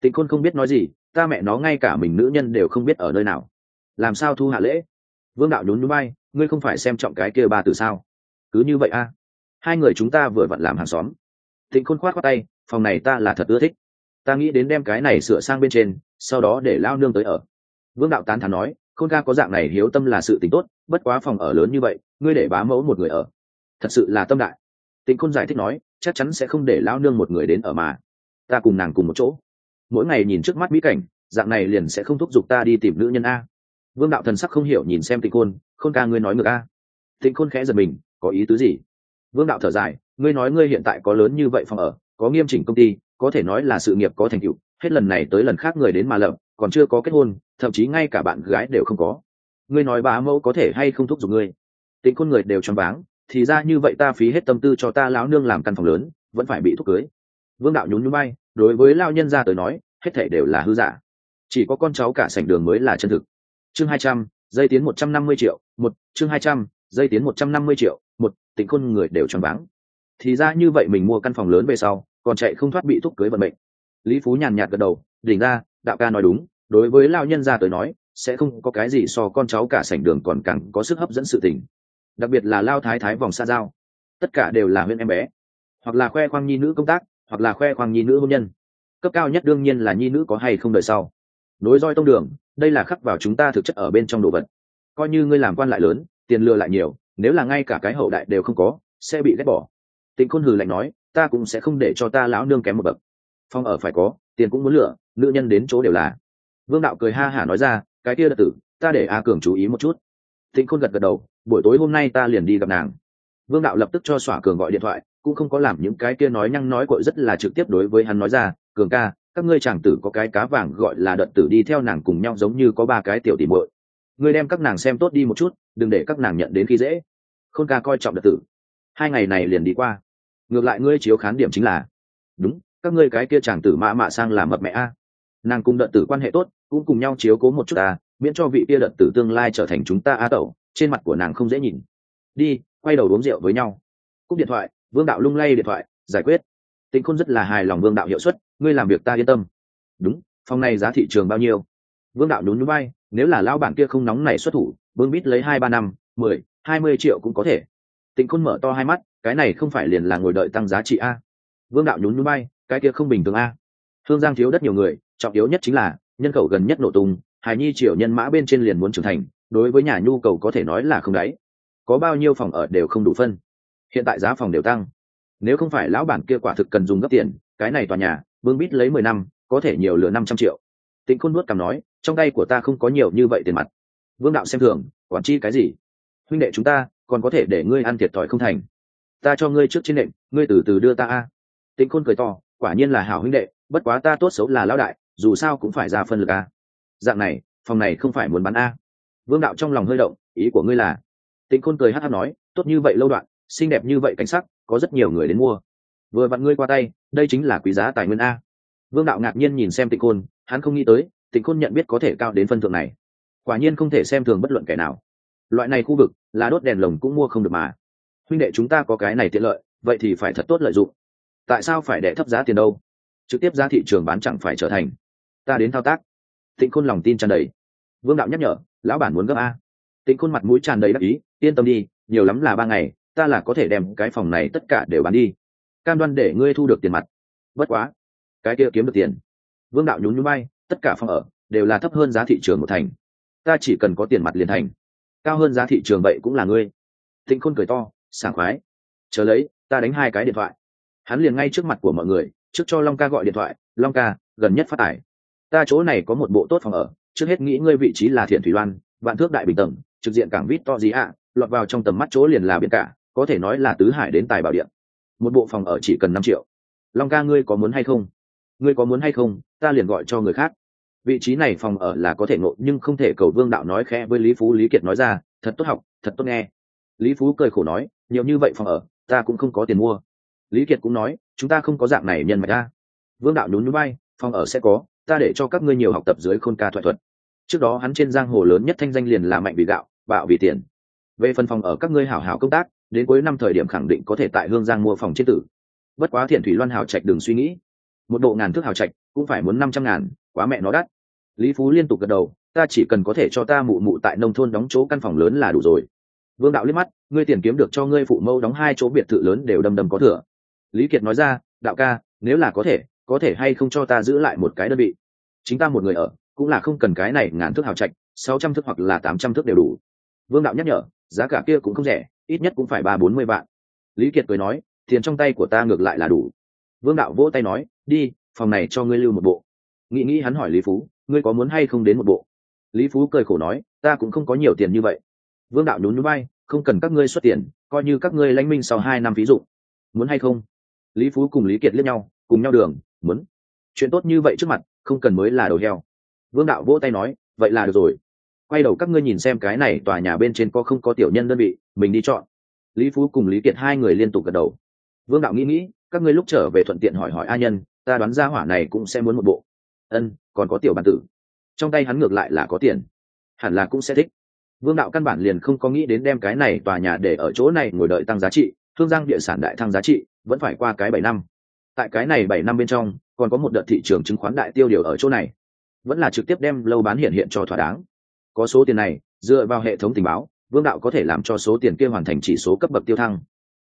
Tịnh khôn không biết nói gì, ta mẹ nó ngay cả mình nữ nhân đều không biết ở nơi nào. Làm sao thu hạ lễ? Vương đạo nhún núi bay ngươi không phải xem trọng cái kia ba từ sao? Cứ như vậy a. Hai người chúng ta vừa vặn làm hàng xóm. Thịnh khôn khoát khoát tay, phòng này ta là thật ưa thích. Ta nghĩ đến đem cái này sửa sang bên trên, sau đó để lao nương tới ở. Vương đạo tán thán nói, khôn ca có dạng này hiếu tâm là sự t ì n h tốt, bất quá phòng ở lớn như vậy, ngươi để bá mẫu một người ở thật sự là tâm đại. Tịnh khôn giải thích nói, chắc chắn sẽ không để lao nương một người đến ở mà. Ta cùng nàng cùng một chỗ. Mỗi ngày nhìn trước mắt mỹ cảnh, dạng này liền sẽ không thúc giục ta đi tìm nữ nhân a. Vương đạo thần sắc không hiểu nhìn xem tịnh khôn khôn ca ngươi nói ngược a. Tịnh khôn khẽ giật mình, có ý tứ gì? Vương đạo thở dài, ngươi nói ngươi hiện tại có lớn như vậy phòng ở, có nghiêm chỉnh công ty, có thể nói là sự nghiệp có thành tựu, hết lần này tới lần khác người đến mà lợm, còn chưa có kết hôn, thậm chí ngay cả bạn gái đều không có. Ngươi nói bá mẫu có thể hay không thúc giục ngươi? Tịnh khôn người đều choáng váng thì ra như vậy ta phí hết tâm tư cho ta lão nương làm căn phòng lớn, vẫn phải bị thúc cưới. Vương đạo nhún nhún bay đối với lao nhân gia tới nói, hết thể đều là hư giả. Chỉ có con cháu cả sảnh đường mới là chân thực. Chương hai trăm, dây tiến một trăm năm mươi triệu, một, chương hai trăm, dây tiến một trăm năm mươi triệu, một, tỉnh khôn người đều choáng váng. Thì ra như vậy mình mua căn phòng lớn về sau, còn chạy không thoát bị thúc cưới vận mệnh. Lý phú nhàn nhạt gật đầu, đỉnh ra, đạo ca nói đúng, đối với lao nhân gia tới nói, sẽ không có cái gì so con cháu cả sảnh đường còn càng có sức hấp dẫn sự tình đặc biệt là lao thái thái vòng xa giao. Tất cả đều là huyện em bé. Hoặc là khoe khoang nhi nữ công tác, hoặc là khoe khoang nhi nữ hôn nhân. Cấp cao nhất đương nhiên là nhi nữ có hay không đợi sau. Nối roi tông đường, đây là khắc vào chúng ta thực chất ở bên trong đồ vật. Coi như ngươi làm quan lại lớn, tiền lừa lại nhiều, nếu là ngay cả cái hậu đại đều không có, sẽ bị ghét bỏ. Tịnh khôn hừ lạnh nói, ta cũng sẽ không để cho ta lão nương kém một bậc. Phong ở phải có, tiền cũng muốn lựa, nữ nhân đến chỗ đều là. Vương đạo cười ha hả nói ra, cái kia đ tử, ta để a cường chú ý một chút. Tịnh khôn gật gật đầu buổi tối hôm nay ta liền đi gặp nàng. Vương đạo lập tức cho xỏa cường gọi điện thoại, cũng không có làm những cái kia nói nhăng nói cội rất là trực tiếp đối với hắn nói ra, cường ca, các ngươi chàng tử có cái cá vàng gọi là đợt tử đi theo nàng cùng nhau giống như có ba cái tiểu tỉ muội. Ngươi đem các nàng xem tốt đi một chút, đừng để các nàng nhận đến khi dễ. Khôn ca coi trọng đợt tử. Hai ngày này liền đi qua. Ngược lại ngươi chiếu khán điểm chính là, đúng, các ngươi cái kia chàng tử mạ mạ sang làm mập mẹ a. Nàng cùng đợt tử quan hệ tốt, cũng cùng nhau chiếu cố một chút ta, miễn cho vị kia đợt tử tương lai trở thành chúng ta a tẩu trên mặt của nàng không dễ nhìn. Đi, quay đầu uống rượu với nhau. Cúp điện thoại, vương đạo lung lay điện thoại, giải quyết. Tĩnh khôn rất là hài lòng vương đạo hiệu suất, ngươi làm việc ta yên tâm. Đúng, phòng này giá thị trường bao nhiêu? Vương đạo nhún nhún bay nếu là lão bản kia không nóng này xuất thủ, vương bít lấy hai ba năm, mười, hai mươi triệu cũng có thể. Tịnh khôn mở to hai mắt, cái này không phải liền là ngồi đợi tăng giá trị a. Vương đạo nhún nhún bay cái kia không bình thường a. Thương giang thiếu đất nhiều người, trọng yếu nhất chính là, nhân khẩu gần nhất nổ tung, hài nhi triệu nhân mã bên trên liền muốn trưởng thành đối với nhà nhu cầu có thể nói là không đáy. Có bao nhiêu phòng ở đều không đủ phân. Hiện tại giá phòng đều tăng. Nếu không phải lão bản kia quả thực cần dùng gấp tiền, cái này tòa nhà vương bít lấy mười năm, có thể nhiều lừa năm trăm triệu. Tịnh khôn nuốt cằm nói, trong tay của ta không có nhiều như vậy tiền mặt. Vương đạo xem thường, quản chi cái gì? Huynh đệ chúng ta, còn có thể để ngươi ăn thiệt thòi không thành. Ta cho ngươi trước trên nệm, ngươi từ từ đưa ta a. Tịnh khôn cười to, quả nhiên là hảo huynh đệ, bất quá ta tốt xấu là lão đại, dù sao cũng phải ra phân lực a. Dạng này, phòng này không phải muốn bán a vương đạo trong lòng hơi động, ý của ngươi là? Tịnh khôn cười hát hát nói, tốt như vậy lâu đoạn, xinh đẹp như vậy cảnh sắc, có rất nhiều người đến mua. Vừa vặn ngươi qua tay, đây chính là quý giá tài nguyên a. Vương đạo ngạc nhiên nhìn xem tịnh khôn, hắn không nghĩ tới, tịnh khôn nhận biết có thể cao đến phân thượng này. Quả nhiên không thể xem thường bất luận kẻ nào. Loại này khu vực, là đốt đèn lồng cũng mua không được mà. Huynh đệ chúng ta có cái này tiện lợi, vậy thì phải thật tốt lợi dụng. Tại sao phải đệ thấp giá tiền đâu? Trực tiếp giá thị trường bán chẳng phải trở thành. Ta đến thao tác. Tịnh khôn lòng tin tràn đầy. Vương đạo nhắc nhở lão bản muốn gấp a. Tịnh khôn mặt mũi tràn đầy đắc ý, yên tâm đi, nhiều lắm là ba ngày, ta là có thể đem cái phòng này tất cả đều bán đi. Cam đoan để ngươi thu được tiền mặt. Bất quá, cái kia kiếm được tiền. Vương đạo nhún nhún bay tất cả phòng ở đều là thấp hơn giá thị trường một thành. Ta chỉ cần có tiền mặt liền thành. Cao hơn giá thị trường vậy cũng là ngươi. Tịnh khôn cười to, sảng khoái. Chờ lấy, ta đánh hai cái điện thoại. Hắn liền ngay trước mặt của mọi người, trước cho long ca gọi điện thoại, long ca, gần nhất phát tải. Ta chỗ này có một bộ tốt phòng ở trước hết nghĩ ngươi vị trí là thiện thủy loan vạn thước đại bình tầng, trực diện cảng vít to gì ạ, lọt vào trong tầm mắt chỗ liền là biển cả, có thể nói là tứ hải đến tài bảo điện một bộ phòng ở chỉ cần năm triệu. Long ca ngươi có muốn hay không? Ngươi có muốn hay không? Ta liền gọi cho người khác. Vị trí này phòng ở là có thể ngộ, nhưng không thể cầu vương đạo nói khẽ với lý phú, lý kiệt nói ra, thật tốt học, thật tốt nghe. Lý phú cười khổ nói, nhiều như vậy phòng ở, ta cũng không có tiền mua. Lý kiệt cũng nói, chúng ta không có dạng này nhân mạch ta vương đạo nhún núi bay phòng ở sẽ có ta để cho các ngươi nhiều học tập dưới khôn ca thoại thuật. Trước đó hắn trên giang hồ lớn nhất thanh danh liền là mạnh vì gạo, bạo vì tiền. Về phần phòng ở các ngươi hảo hảo công tác, đến cuối năm thời điểm khẳng định có thể tại hương giang mua phòng chết tử. Bất quá thiện thủy loan hào trạch đừng suy nghĩ. Một bộ ngàn thước hào trạch, cũng phải muốn năm trăm ngàn, quá mẹ nó đắt. Lý phú liên tục gật đầu, ta chỉ cần có thể cho ta mụ mụ tại nông thôn đóng chỗ căn phòng lớn là đủ rồi. Vương đạo liếc mắt, ngươi tiền kiếm được cho ngươi phụ mâu đóng hai chỗ biệt thự lớn đều đầm đầm có thừa. Lý kiệt nói ra, đạo ca, nếu là có thể có thể hay không cho ta giữ lại một cái đơn vị? Chính ta một người ở, cũng là không cần cái này ngàn thước hào trạch, sáu trăm thước hoặc là tám trăm thước đều đủ. Vương đạo nhắc nhở, giá cả kia cũng không rẻ, ít nhất cũng phải ba bốn mươi vạn. Lý kiệt cười nói, tiền trong tay của ta ngược lại là đủ. Vương đạo vỗ tay nói, đi, phòng này cho ngươi lưu một bộ. Nghĩ nghĩ hắn hỏi lý phú, ngươi có muốn hay không đến một bộ? Lý phú cười khổ nói, ta cũng không có nhiều tiền như vậy. Vương đạo nhún nhún bay không cần các ngươi xuất tiền, coi như các ngươi lãnh minh sau hai năm ví dụ muốn hay không? Lý phú cùng lý kiệt liếc nhau, cùng nhau đường muốn. Chuyện tốt như vậy trước mặt, không cần mới là đầu heo. Vương đạo vỗ tay nói, vậy là được rồi. Quay đầu các ngươi nhìn xem cái này tòa nhà bên trên có không có tiểu nhân đơn vị, mình đi chọn. Lý phú cùng lý kiệt hai người liên tục gật đầu. Vương đạo nghĩ nghĩ, các ngươi lúc trở về thuận tiện hỏi hỏi a nhân, ta đoán ra hỏa này cũng sẽ muốn một bộ. Ân, còn có tiểu bản tử. Trong tay hắn ngược lại là có tiền. Hẳn là cũng sẽ thích. Vương đạo căn bản liền không có nghĩ đến đem cái này tòa nhà để ở chỗ này ngồi đợi tăng giá trị, thương giang địa sản đại tăng giá trị, vẫn phải qua cái bảy năm tại cái này bảy năm bên trong, còn có một đợt thị trường chứng khoán đại tiêu điều ở chỗ này. Vẫn là trực tiếp đem lâu bán hiện hiện cho thỏa đáng. Có số tiền này, dựa vào hệ thống tình báo, vương đạo có thể làm cho số tiền kia hoàn thành chỉ số cấp bậc tiêu thăng.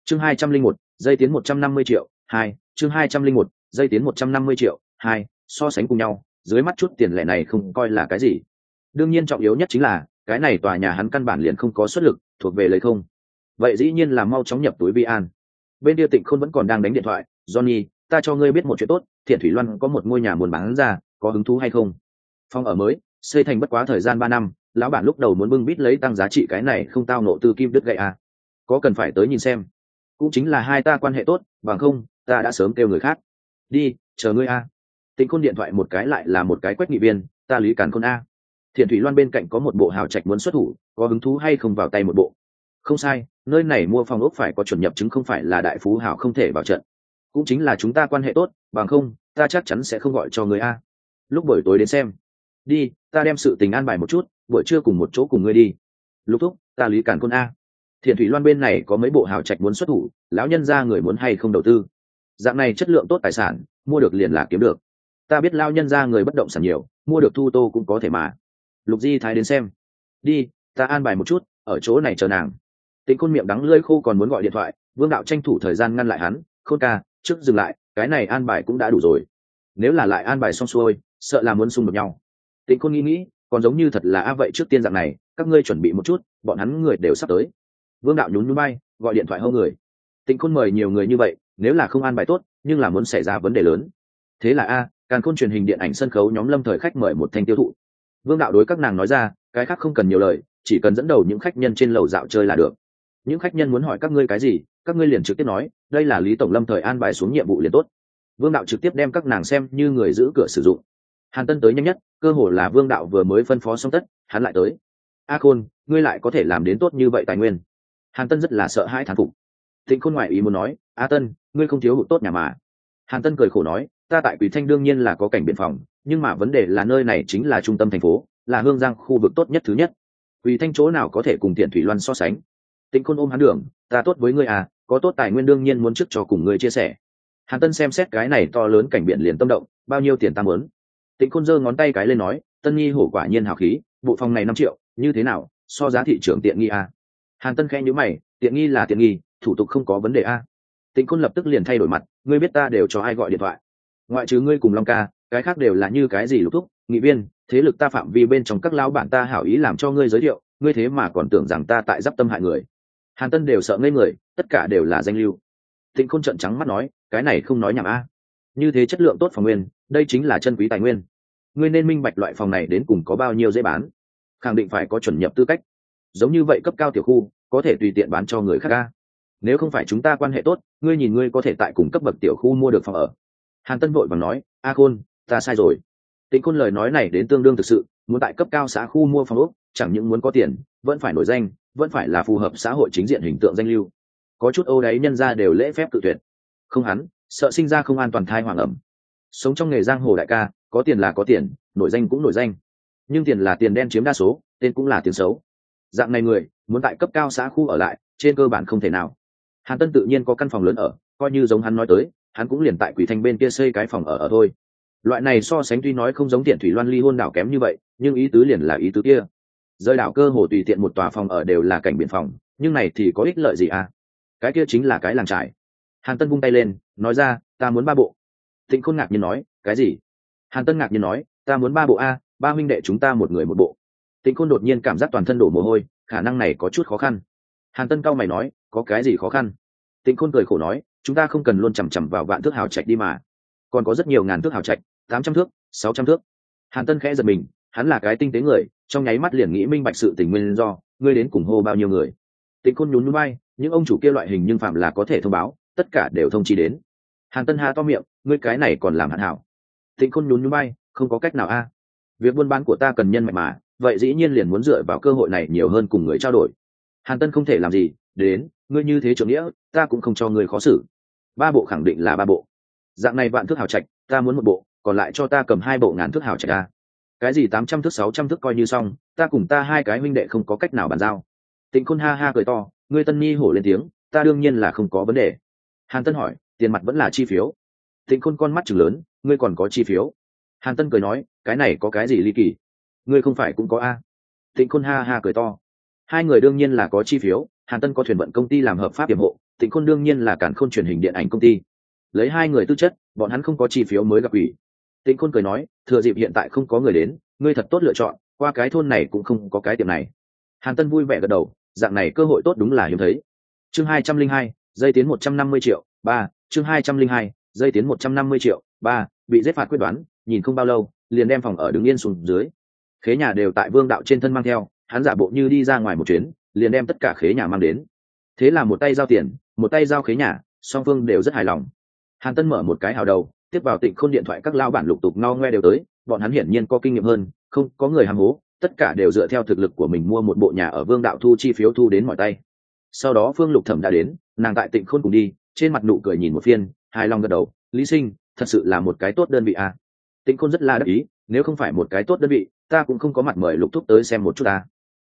Chương hai trăm linh một, dây tiến một trăm năm mươi triệu, hai, chương hai trăm linh một, dây tiến một trăm năm mươi triệu, hai, so sánh cùng nhau, dưới mắt chút tiền lệ này không coi là cái gì. Đương nhiên trọng yếu nhất chính là, cái này tòa nhà hắn căn bản liền không có xuất lực, thuộc về lấy không. Vậy dĩ nhiên là mau chóng nhập túi vi an. Bên kia tịnh khôn vẫn còn đang đánh điện thoại, johnny ta cho ngươi biết một chuyện tốt, thiện thủy loan có một ngôi nhà muốn bán ra, có hứng thú hay không? Phong ở mới, xây thành bất quá thời gian ba năm, lão bản lúc đầu muốn bưng bít lấy tăng giá trị cái này không tao nộ tư kim đứt gậy à. có cần phải tới nhìn xem. Cũng chính là hai ta quan hệ tốt, bằng không, ta đã sớm kêu người khác. Đi, chờ ngươi a. Tịnh khôn điện thoại một cái lại là một cái quét nghị viên, ta lý càn khôn a. Thiện thủy loan bên cạnh có một bộ hào trạch muốn xuất thủ, có hứng thú hay không vào tay một bộ. Không sai, nơi này mua phòng ốc phải có chuẩn nhập chứng không phải là đại phú hào không thể vào trận cũng chính là chúng ta quan hệ tốt, bằng không, ta chắc chắn sẽ không gọi cho người a. Lúc buổi tối đến xem. Đi, ta đem sự tình an bài một chút, buổi trưa cùng một chỗ cùng ngươi đi. Lúc thúc, ta lý cản côn a. Thiện thủy loan bên này có mấy bộ hào trạch muốn xuất thủ, lão nhân ra người muốn hay không đầu tư? Dạng này chất lượng tốt tài sản, mua được liền là kiếm được. Ta biết lao nhân ra người bất động sản nhiều, mua được thu tô cũng có thể mà. Lục di thái đến xem. Đi, ta an bài một chút, ở chỗ này chờ nàng. Tính khôn miệng đắng lưỡi khô còn muốn gọi điện thoại, vương đạo tranh thủ thời gian ngăn lại hắn, khôn ca trước dừng lại, cái này an bài cũng đã đủ rồi. Nếu là lại an bài xong xuôi, sợ là muốn xung đột nhau. Tịnh khôn nghĩ nghĩ, còn giống như thật là a vậy trước tiên dạng này, các ngươi chuẩn bị một chút, bọn hắn người đều sắp tới. Vương đạo nhún nhún bay, gọi điện thoại hâu người. Tịnh khôn mời nhiều người như vậy, nếu là không an bài tốt, nhưng là muốn xảy ra vấn đề lớn. Thế là a, càn khôn truyền hình điện ảnh sân khấu nhóm lâm thời khách mời một thanh tiêu thụ. Vương đạo đối các nàng nói ra, cái khác không cần nhiều lời, chỉ cần dẫn đầu những khách nhân trên lầu dạo chơi là được. Những khách nhân muốn hỏi các ngươi cái gì các ngươi liền trực tiếp nói, đây là lý tổng lâm thời an bài xuống nhiệm vụ liền tốt. Vương đạo trực tiếp đem các nàng xem như người giữ cửa sử dụng. Hàn tân tới nhanh nhất, cơ hồ là vương đạo vừa mới phân phó xong tất, hắn lại tới. A khôn, ngươi lại có thể làm đến tốt như vậy tài nguyên. Hàn tân rất là sợ hãi thán phục. Thịnh khôn ngoại ý muốn nói, a tân, ngươi không thiếu hụt tốt nhà mà. Hàn tân cười khổ nói, ta tại quỷ thanh đương nhiên là có cảnh biên phòng, nhưng mà vấn đề là nơi này chính là trung tâm thành phố, là hương giang khu vực tốt nhất thứ nhất. Quỷ thanh chỗ nào có thể cùng tiện thủy loan so sánh? Tĩnh khôn ôm hắn đường, ta tốt với ngươi à có tốt tài nguyên đương nhiên muốn trước cho cùng ngươi chia sẻ hàn tân xem xét cái này to lớn cảnh biển liền tâm động, bao nhiêu tiền ta muốn Tịnh khôn giơ ngón tay cái lên nói, tân nghi hổ quả nhiên hào khí, bộ phòng này năm triệu, như thế nào, so giá thị trường tiện nghi à? hàn tân khẽ nhữ mày, tiện nghi là tiện nghi, thủ tục không có vấn đề à? Tịnh khôn lập tức liền thay đổi mặt, ngươi biết ta đều cho ai gọi điện thoại ngoại trừ ngươi cùng long ca, cái khác đều là như cái gì lục thúc, nghị viên, thế lực ta phạm vi bên trong các lão bản ta hảo ý làm cho ngươi giới thiệu, ngươi thế mà còn tưởng rằng ta tại giáp tâm hại người hàn tân đều sợ ngây người, tất cả đều là danh lưu. Thịnh khôn trận trắng mắt nói, cái này không nói nhảm a. Như thế chất lượng tốt phòng nguyên, đây chính là chân quý tài nguyên. Ngươi nên minh bạch loại phòng này đến cùng có bao nhiêu dễ bán. Khẳng định phải có chuẩn nhập tư cách. Giống như vậy cấp cao tiểu khu, có thể tùy tiện bán cho người khác ca nếu không phải chúng ta quan hệ tốt, ngươi nhìn ngươi có thể tại cùng cấp bậc tiểu khu mua được phòng ở. Hàn tân vội và nói, a khôn, ta sai rồi. Tịnh khôn lời nói này đến tương đương thực sự, muốn tại cấp cao xã khu mua phòng ốc, chẳng những muốn có tiền, vẫn phải nổi danh vẫn phải là phù hợp xã hội chính diện hình tượng danh lưu. Có chút ô đấy nhân ra đều lễ phép tự tuyệt. Không hắn, sợ sinh ra không an toàn thai hoàng ẩm. Sống trong nghề giang hồ đại ca, có tiền là có tiền, nổi danh cũng nổi danh. Nhưng tiền là tiền đen chiếm đa số, tên cũng là tiền xấu. Dạng này người, muốn tại cấp cao xã khu ở lại, trên cơ bản không thể nào. Hàn tân tự nhiên có căn phòng lớn ở, coi như giống hắn nói tới, hắn cũng liền tại quỷ thanh bên kia xây cái phòng ở ở thôi. Loại này so sánh tuy nói không giống tiền thủy loan ly hôn đảo kém như vậy, nhưng ý tứ liền là ý tứ kia rơi đảo cơ hồ tùy tiện một tòa phòng ở đều là cảnh biển phòng, nhưng này thì có ích lợi gì à? Cái kia chính là cái làng trải hàn tân vung tay lên, nói ra, ta muốn ba bộ. Thịnh khôn ngạc nhiên nói, cái gì? Hàn tân ngạc nhiên nói, ta muốn ba bộ a, ba huynh đệ chúng ta một người một bộ. Thịnh khôn đột nhiên cảm giác toàn thân đổ mồ hôi, khả năng này có chút khó khăn. Hàn tân cao mày nói, có cái gì khó khăn? Tịnh khôn cười khổ nói, chúng ta không cần luôn chằm chằm vào vạn thước hào trạch đi mà. Còn có rất nhiều ngàn thước hào trạch, tám trăm thước, sáu trăm thước. Hàn tân khẽ giật mình, hắn là cái tinh tế người trong nháy mắt liền nghĩ minh bạch sự tình nguyên do, ngươi đến cùng hô bao nhiêu người. Tịnh khôn nhún núi bay những ông chủ kia loại hình nhưng phạm là có thể thông báo, tất cả đều thông chi đến. Hàn tân hà to miệng, ngươi cái này còn làm hạn hảo. Tịnh khôn nhún núi bay không có cách nào a. Việc buôn bán của ta cần nhân mạch mà, vậy dĩ nhiên liền muốn dựa vào cơ hội này nhiều hơn cùng người trao đổi. Hàn tân không thể làm gì, đến, ngươi như thế trưởng nghĩa, ta cũng không cho ngươi khó xử. Ba bộ khẳng định là ba bộ. Dạng này vạn thước hào trạch, ta muốn một bộ, còn lại cho ta cầm hai bộ ngàn thước hào trạch ta cái gì tám trăm thước, sáu trăm thước coi như xong, ta cùng ta hai cái huynh đệ không có cách nào bàn giao. Tịnh khôn ha ha cười to, ngươi tân nhi hổ lên tiếng, ta đương nhiên là không có vấn đề. Hàn tân hỏi, tiền mặt vẫn là chi phiếu? Tịnh khôn con mắt chừng lớn, ngươi còn có chi phiếu? Hàn tân cười nói, cái này có cái gì ly kỳ? Ngươi không phải cũng có a. Tịnh khôn ha ha cười to. Hai người đương nhiên là có chi phiếu, hàn tân có thuyền vận công ty làm hợp pháp hiểm hộ, tịnh khôn đương nhiên là cản khôn truyền hình điện ảnh công ty. Lấy hai người tư chất, bọn hắn không có chi phiếu mới gặp ủy tịnh khôn cười nói, thừa dịp hiện tại không có người đến, ngươi thật tốt lựa chọn, qua cái thôn này cũng không có cái tiệm này. Hàn tân vui vẻ gật đầu, dạng này cơ hội tốt đúng là hiếm thấy. Chương hai trăm linh hai, dây tiến một trăm năm mươi triệu, ba, chương hai trăm linh hai, dây tiến một trăm năm mươi triệu, ba, bị giết phạt quyết đoán, nhìn không bao lâu, liền đem phòng ở đứng yên xuống dưới. Khế nhà đều tại vương đạo trên thân mang theo, hắn giả bộ như đi ra ngoài một chuyến, liền đem tất cả khế nhà mang đến. Thế là một tay giao tiền, một tay giao khế nhà, song phương đều rất hài lòng. Hàn tân mở một cái hào đầu tiếp vào tịnh khôn điện thoại các lao bản lục tục no ngoe đều tới, bọn hắn hiển nhiên có kinh nghiệm hơn, không, có người hàm hố, tất cả đều dựa theo thực lực của mình mua một bộ nhà ở vương đạo thu chi phiếu thu đến mọi tay. Sau đó phương lục thẩm đã đến, nàng tại tịnh khôn cùng đi, trên mặt nụ cười nhìn một phiên, hài lòng gật đầu, lý sinh, thật sự là một cái tốt đơn vị à. tịnh khôn rất là đắc ý, nếu không phải một cái tốt đơn vị, ta cũng không có mặt mời lục thúc tới xem một chút ta.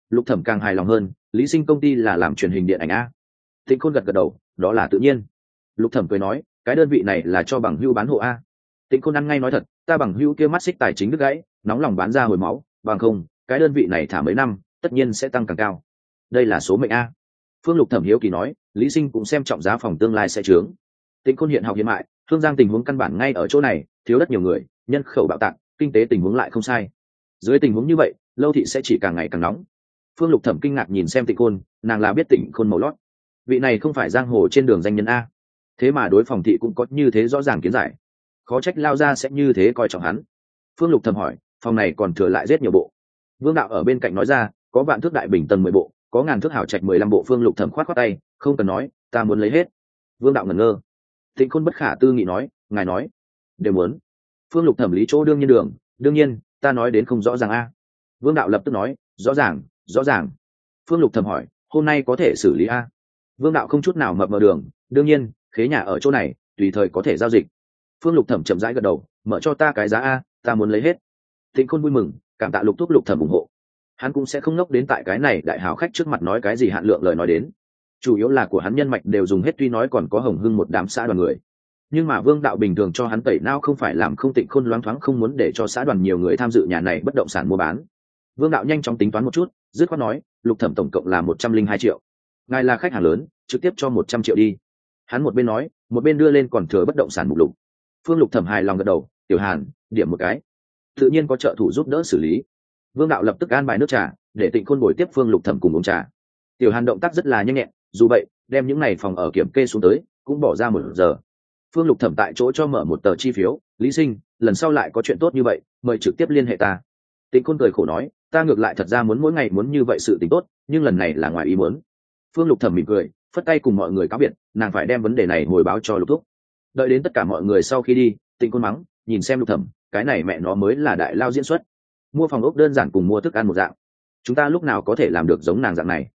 Lục thẩm càng hài lòng hơn, lý sinh công ty là làm truyền hình điện ảnh a tịnh khôn gật gật đầu, đó là tự nhiên. Lục thẩm cười nói cái đơn vị này là cho bằng hưu bán hộ a. Tịnh khôn ăn ngay nói thật, ta bằng hưu kia mắt xích tài chính đứt gãy, nóng lòng bán ra hồi máu, bằng không, cái đơn vị này thả mấy năm, tất nhiên sẽ tăng càng cao. Đây là số mệnh a. Phương lục thẩm hiếu kỳ nói, lý sinh cũng xem trọng giá phòng tương lai sẽ trướng tịnh khôn hiện học hiện mại, thương giang tình huống căn bản ngay ở chỗ này, thiếu đất nhiều người, nhân khẩu bạo tạc, kinh tế tình huống lại không sai. Dưới tình huống như vậy, lâu thị sẽ chỉ càng ngày càng nóng. Phương lục thẩm kinh ngạc nhìn xem tịnh khôn, nàng là biết tịnh khôn màu lót. Vị này không phải giang hồ trên đường danh nhân a thế mà đối phòng thị cũng có như thế rõ ràng kiến giải. Khó trách lao ra sẽ như thế coi trọng hắn. Phương lục thầm hỏi, phòng này còn thừa lại rất nhiều bộ. Vương đạo ở bên cạnh nói ra, có vạn thước đại bình tầng mười bộ, có ngàn thước hảo trạch mười lăm bộ. Phương lục thầm khoát khoát tay, không cần nói, ta muốn lấy hết. Vương đạo ngẩn ngơ. Thịnh khôn bất khả tư nghị nói, ngài nói, đều muốn. Phương lục thẩm lý chỗ đương nhiên đường, đương nhiên, ta nói đến không rõ ràng a. Vương đạo lập tức nói, rõ ràng rõ ràng. Phương lục thầm hỏi, hôm nay có thể xử lý a? Vương đạo không chút nào mập mờ đường, đương nhiên khế nhà ở chỗ này, tùy thời có thể giao dịch. Phương lục thẩm chậm rãi gật đầu, mở cho ta cái giá a, ta muốn lấy hết. Thịnh khôn vui mừng, cảm tạ lục thúc lục thẩm ủng hộ. Hắn cũng sẽ không ngốc đến tại cái này đại hào khách trước mặt nói cái gì hạn lượng lời nói đến. Chủ yếu là của hắn nhân mạch đều dùng hết tuy nói còn có hồng hưng một đám xã đoàn người. Nhưng mà vương đạo bình thường cho hắn tẩy nao không phải làm không tịnh khôn loáng thoáng không muốn để cho xã đoàn nhiều người tham dự nhà này bất động sản mua bán. Vương đạo nhanh chóng tính toán một chút, dứt khoát nói, lục thẩm tổng cộng là một trăm linh hai triệu. Ngài là khách hàng lớn, trực tiếp cho một trăm triệu đi hắn một bên nói, một bên đưa lên còn thừa bất động sản mục lục. Phương lục thẩm hài lòng gật đầu, tiểu hàn, điểm một cái. Tự nhiên có trợ thủ giúp đỡ xử lý. Vương đạo lập tức an bài nước trà, để tịnh khôn bồi tiếp phương lục thẩm cùng uống trà. Tiểu hàn động tác rất là nhanh nhẹn, dù vậy, đem những n à y phòng ở kiểm kê xuống tới, cũng bỏ ra một giờ. Phương lục thẩm tại chỗ cho mở một tờ chi phiếu, lý sinh, lần sau lại có chuyện tốt như vậy, mời trực tiếp liên hệ ta. Tịnh khôn cười khổ nói, ta ngược lại thật ra muốn mỗi ngày muốn như vậy sự t ì n h tốt, nhưng lần này là ngoài ý muốn phương lục thẩm mỉm cười, phất tay cùng mọi người cáo biệt, nàng phải đem vấn đề này hồi báo cho lục thúc. Đợi đến tất cả mọi người sau khi đi, tịnh côn mắng, nhìn xem lục thẩm cái này mẹ nó mới là đại lao diễn xuất. Mua phòng ốc đơn giản cùng mua thức ăn một dạng. Chúng ta lúc nào có thể làm được giống nàng dạng này?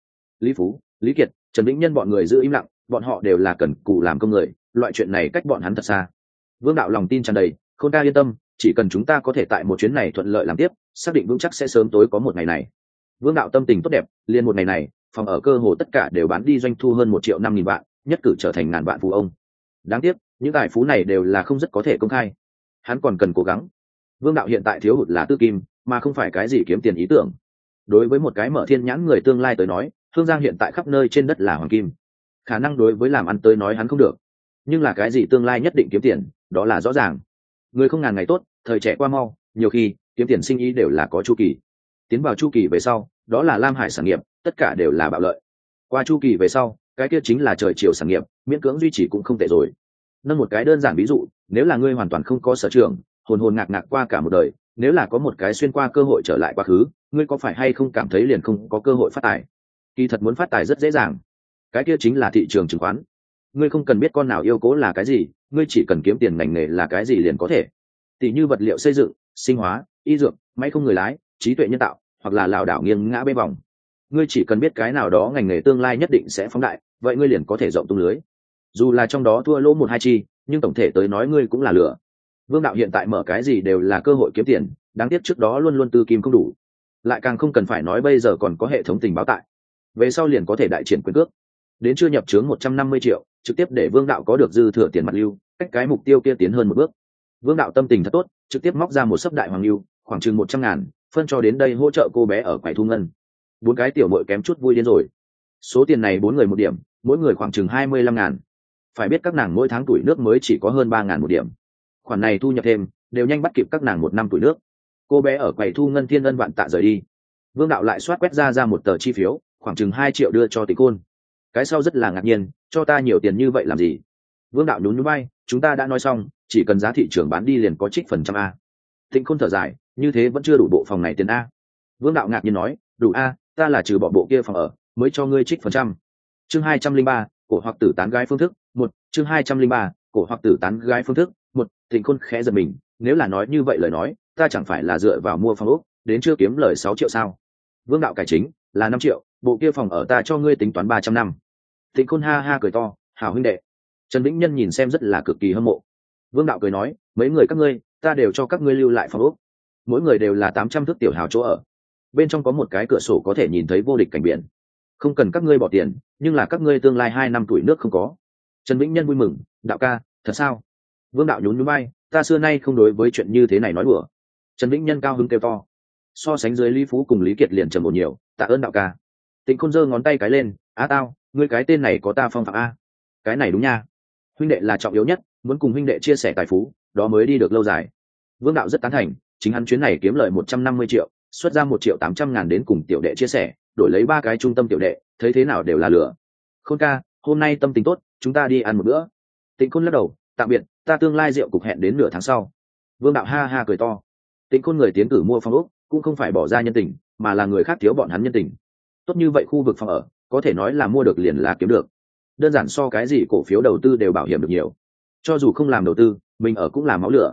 Lý phú, lý kiệt, trần vĩnh nhân bọn người giữ im lặng, bọn họ đều là cần cù làm công người, loại chuyện này cách bọn hắn thật xa. Vương đạo lòng tin tràn đầy không ta yên tâm, chỉ cần chúng ta có thể tại một chuyến này thuận lợi làm tiếp, xác định vững chắc sẽ sớm tối có một ngày này. Vương đạo tâm tình tốt đẹp, liền một ngày này phòng ở cơ hồ tất cả đều bán đi doanh thu hơn một triệu năm nghìn vạn, nhất cử trở thành ngàn vạn phú ông. Đáng tiếc, những tài phú này đều là không rất có thể công khai. Hắn còn cần cố gắng. Vương đạo hiện tại thiếu hụt là tư kim, mà không phải cái gì kiếm tiền ý tưởng. Đối với một cái mở thiên nhãn người tương lai tới nói thương giang hiện tại khắp nơi trên đất là hoàng kim. Khả năng đối với làm ăn tới nói hắn không được. Nhưng là cái gì tương lai nhất định kiếm tiền, đó là rõ ràng. Người không ngàn ngày tốt, thời trẻ qua mau, nhiều khi, kiếm tiền sinh ý đều là có chu kỳ. Tiến vào chu kỳ về sau, đó là lam hải sản nghiệp tất cả đều là bạo lợi. Qua chu kỳ về sau, cái kia chính là trời chiều sản nghiệp, miễn cưỡng duy trì cũng không tệ rồi. Nâng một cái đơn giản ví dụ, nếu là ngươi hoàn toàn không có sở trường, hồn hồn ngạc ngạc qua cả một đời, nếu là có một cái xuyên qua cơ hội trở lại quá khứ, ngươi có phải hay không cảm thấy liền không có cơ hội phát tài? Kỳ thật muốn phát tài rất dễ dàng. Cái kia chính là thị trường chứng khoán. Ngươi không cần biết con nào yêu cố là cái gì, ngươi chỉ cần kiếm tiền ngành nghề là cái gì liền có thể. Tỷ như vật liệu xây dựng, sinh hóa, y dược, máy không người lái, trí tuệ nhân tạo, hoặc là lảo đảo nghiêng ngã bê vòng ngươi chỉ cần biết cái nào đó ngành nghề tương lai nhất định sẽ phóng đại, vậy ngươi liền có thể rộng tung lưới. Dù là trong đó thua lỗ một hai chi, nhưng tổng thể tới nói ngươi cũng là lửa. Vương đạo hiện tại mở cái gì đều là cơ hội kiếm tiền, đáng tiếc trước đó luôn luôn tư kim không đủ. Lại càng không cần phải nói bây giờ còn có hệ thống tình báo tại. Về sau liền có thể đại triển quyền cước. Đến chưa nhập chướng một trăm năm mươi triệu, trực tiếp để vương đạo có được dư thừa tiền mặt lưu, cách cái mục tiêu kia tiến hơn một bước. Vương đạo tâm tình thật tốt, trực tiếp móc ra một sấp đại hoàng lưu, khoảng chừng một trăm ngàn, phân cho đến đây hỗ trợ cô bé ở quầy thu ngân bốn cái tiểu mội kém chút vui đến rồi. Số tiền này bốn người một điểm, mỗi người khoảng chừng hai mươi lăm ngàn. Phải biết các nàng mỗi tháng tuổi nước mới chỉ có hơn ba ngàn một điểm. Khoản này thu nhập thêm, đều nhanh bắt kịp các nàng một năm tuổi nước. Cô bé ở quầy thu ngân thiên ân vạn tạ rời đi. Vương đạo lại soát quét ra ra một tờ chi phiếu, khoảng chừng hai triệu đưa cho tỷ côn. Cái sau rất là ngạc nhiên, cho ta nhiều tiền như vậy làm gì? Vương đạo nhún núi bay chúng ta đã nói xong, chỉ cần giá thị trường bán đi liền có trích phần trăm a. Tịnh khôn thở dài, như thế vẫn chưa đủ bộ phòng này tiền a. Vương đạo ngạc nhiên nói, đủ a ta là trừ bỏ bộ kia phòng ở, mới cho ngươi trích phần trăm. Chương hai trăm linh ba, cổ hoặc tử tán gái phương thức, một. Chương hai trăm linh ba, cổ hoặc tử tán gái phương thức, một. Thịnh khôn khẽ giật mình, nếu là nói như vậy lời nói, ta chẳng phải là dựa vào mua phòng úc đến chưa kiếm lời sáu triệu sao? Vương đạo cải chính, là năm triệu, bộ kia phòng ở ta cho ngươi tính toán ba trăm năm. Thịnh khôn ha ha cười to, hảo huynh đệ. Trần vĩnh nhân nhìn xem rất là cực kỳ hâm mộ. Vương đạo cười nói, mấy người các ngươi, ta đều cho các ngươi lưu lại phòng úc mỗi người đều là tám trăm thước tiểu hào chỗ ở bên trong có một cái cửa sổ có thể nhìn thấy vô địch cảnh biển. Không cần các ngươi bỏ tiền, nhưng là các ngươi tương lai hai năm tuổi nước không có. Trần vĩnh nhân vui mừng, đạo ca, thật sao? Vương đạo nhún núi bay ta xưa nay không đối với chuyện như thế này nói đùa. Trần vĩnh nhân cao hứng kêu to. So sánh dưới lý phú cùng lý kiệt liền trầm một nhiều, tạ ơn đạo ca. Tịnh khôn giơ ngón tay cái lên, á tao, ngươi cái tên này có ta phong phạm a. Cái này đúng nha. Huynh đệ là trọng yếu nhất, muốn cùng huynh đệ chia sẻ tài phú, đó mới đi được lâu dài. Vương đạo rất tán thành, chính hắn chuyến này kiếm lời một trăm năm mươi triệu xuất ra một triệu tám trăm ngàn đến cùng tiểu đệ chia sẻ, đổi lấy ba cái trung tâm tiểu đệ, thấy thế nào đều là lửa. Khôn ca, hôm nay tâm tình tốt, chúng ta đi ăn một bữa. Tịnh khôn lắc đầu, tạm biệt, ta tương lai rượu cục hẹn đến nửa tháng sau. Vương đạo ha ha cười to. Tịnh khôn người tiến cử mua phong ốc, cũng không phải bỏ ra nhân tình, mà là người khác thiếu bọn hắn nhân tình. Tốt như vậy khu vực phòng ở, có thể nói là mua được liền là kiếm được. Đơn giản so cái gì cổ phiếu đầu tư đều bảo hiểm được nhiều. Cho dù không làm đầu tư, mình ở cũng là máu lửa.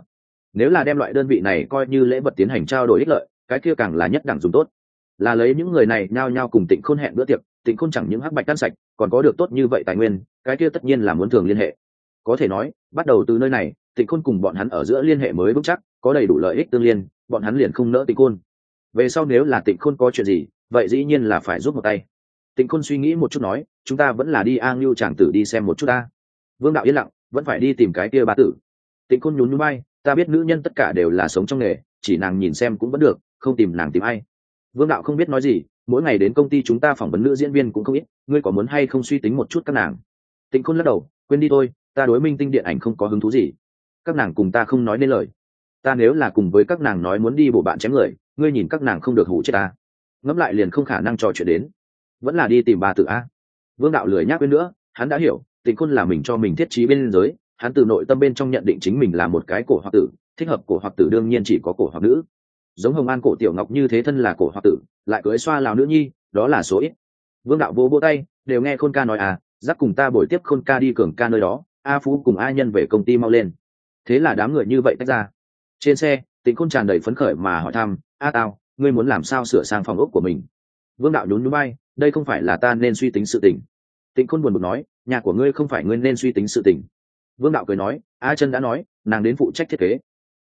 Nếu là đem loại đơn vị này coi như lễ vật tiến hành trao đổi ích lợi cái kia càng là nhất đẳng dùng tốt. Là lấy những người này nhao nhao cùng tịnh khôn hẹn bữa tiệc, tịnh khôn chẳng những hắc bạch tan sạch, còn có được tốt như vậy tài nguyên, cái kia tất nhiên là muốn thường liên hệ. Có thể nói, bắt đầu từ nơi này, tịnh khôn cùng bọn hắn ở giữa liên hệ mới vững chắc, có đầy đủ lợi ích tương liên, bọn hắn liền không nỡ tịnh khôn. Về sau nếu là tịnh khôn có chuyện gì, vậy dĩ nhiên là phải giúp một tay. Tịnh khôn suy nghĩ một chút nói, chúng ta vẫn là đi a ngưu chàng tử đi xem một chút ta. Vương đạo yên lặng, vẫn phải đi tìm cái kia ba tử. Tịnh khôn nhún nhún bay, ta biết nữ nhân tất cả đều là sống trong nghề, chỉ nàng nhìn xem cũng vẫn được không tìm nàng tìm ai. Vương đạo không biết nói gì, mỗi ngày đến công ty chúng ta phỏng vấn nữ diễn viên cũng không ít, ngươi có muốn hay không suy tính một chút các nàng? Tịnh khôn lắc đầu, quên đi thôi, ta đối minh tinh điện ảnh không có hứng thú gì. Các nàng cùng ta không nói nên lời. Ta nếu là cùng với các nàng nói muốn đi bộ bạn chém người, ngươi nhìn các nàng không được hủ chết ta. Ngẫm lại liền không khả năng trò chuyện đến. Vẫn là đi tìm bà tự a. Vương đạo lười nhác bên nữa, hắn đã hiểu, tịnh khôn là mình cho mình thiết trí bên giới, hắn từ nội tâm bên trong nhận định chính mình là một cái cổ hoặc tử, thích hợp cổ hoặc tử đương nhiên chỉ có cổ hoặc nữ giống hồng an cổ tiểu ngọc như thế thân là cổ hoặc tử, lại cưới xoa lào nữ nhi, đó là số ít. Vương đạo vô vô tay, đều nghe khôn ca nói à dắt cùng ta buổi tiếp khôn ca đi cường ca nơi đó, a phú cùng a nhân về công ty mau lên. Thế là đám người như vậy tách ra. Trên xe, tịnh khôn tràn đầy phấn khởi mà hỏi thăm, a tao ngươi muốn làm sao sửa sang phòng ốc của mình? Vương đạo nhún núi bay đây không phải là ta nên suy tính sự tình. Tịnh khôn buồn bực nói, nhà của ngươi không phải ngươi nên suy tính sự tình. Vương đạo cười nói, a chân đã nói, nàng đến phụ trách thiết kế.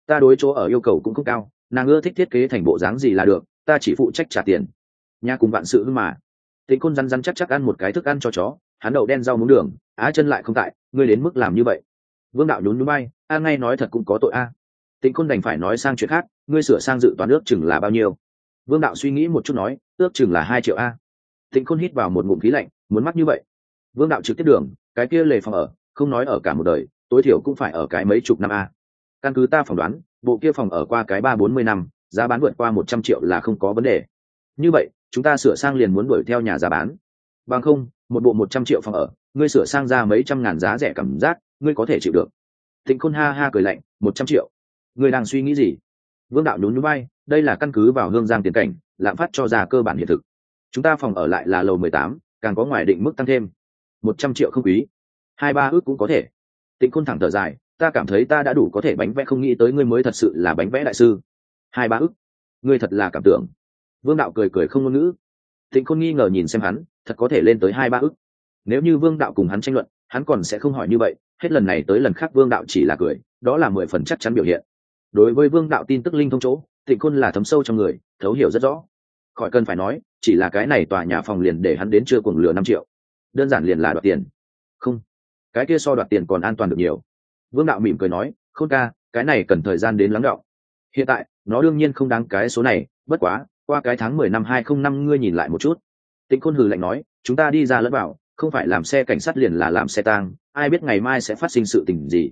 Ta đối chỗ ở yêu cầu cũng không cao nàng ưa thích thiết kế thành bộ dáng gì là được, ta chỉ phụ trách trả tiền. Nhà cùng bạn sự hưng mà. Tịnh Côn răn răn chắc chắc ăn một cái thức ăn cho chó, hắn đậu đen rau muống đường, á chân lại không tại, ngươi đến mức làm như vậy. Vương đạo nhún núi bay, a ngay nói thật cũng có tội a. Tịnh Côn đành phải nói sang chuyện khác, ngươi sửa sang dự toán ước chừng là bao nhiêu? Vương đạo suy nghĩ một chút nói, ước chừng là hai triệu a. Tịnh Côn hít vào một ngụm khí lạnh, muốn mắc như vậy. Vương đạo trực tiếp đường, cái kia lề phòng ở, không nói ở cả một đời, tối thiểu cũng phải ở cái mấy chục năm a. Căn cứ ta phỏng đoán bộ kia phòng ở qua cái ba bốn mươi năm, giá bán vượt qua một trăm triệu là không có vấn đề. Như vậy, chúng ta sửa sang liền muốn đuổi theo nhà giá bán. Bằng không, một bộ một trăm triệu phòng ở, ngươi sửa sang ra mấy trăm ngàn giá rẻ cảm giác, ngươi có thể chịu được. Thịnh khôn ha ha cười lạnh, một trăm triệu. Ngươi đang suy nghĩ gì? Vương đạo nhún núi bay đây là căn cứ vào hương giang tiền cảnh, lạm phát cho ra cơ bản hiện thực. Chúng ta phòng ở lại là lầu mười tám, càng có ngoài định mức tăng thêm. một trăm triệu không quý. Hai ba ước cũng có thể. Tịnh khôn thẳng thở dài ta cảm thấy ta đã đủ có thể bánh vẽ, không nghĩ tới ngươi mới thật sự là bánh vẽ đại sư. Hai ba ức. Ngươi thật là cảm tưởng. Vương đạo cười cười không ngôn ngữ. Thịnh khôn nghi ngờ nhìn xem hắn, thật có thể lên tới hai ba ức. Nếu như vương đạo cùng hắn tranh luận, hắn còn sẽ không hỏi như vậy, hết lần này tới lần khác vương đạo chỉ là cười, đó là mười phần chắc chắn biểu hiện. Đối với vương đạo tin tức linh thông chỗ, thịnh khôn là thấm sâu trong người, thấu hiểu rất rõ. Khỏi cần phải nói, chỉ là cái này tòa nhà phòng liền để hắn đến chưa cuồng lừa năm triệu. Đơn giản liền là đoạt tiền. Không. Cái kia so đoạt tiền còn an toàn được nhiều vương đạo mỉm cười nói, Khôn ca, cái này cần thời gian đến lắng đọng. Hiện tại, nó đương nhiên không đáng cái số này, bất quá, qua cái tháng mười năm hai không năm ngươi nhìn lại một chút. Tịnh khôn hừ lạnh nói, chúng ta đi ra lẫn vào, không phải làm xe cảnh sát liền là làm xe tang, ai biết ngày mai sẽ phát sinh sự tình gì.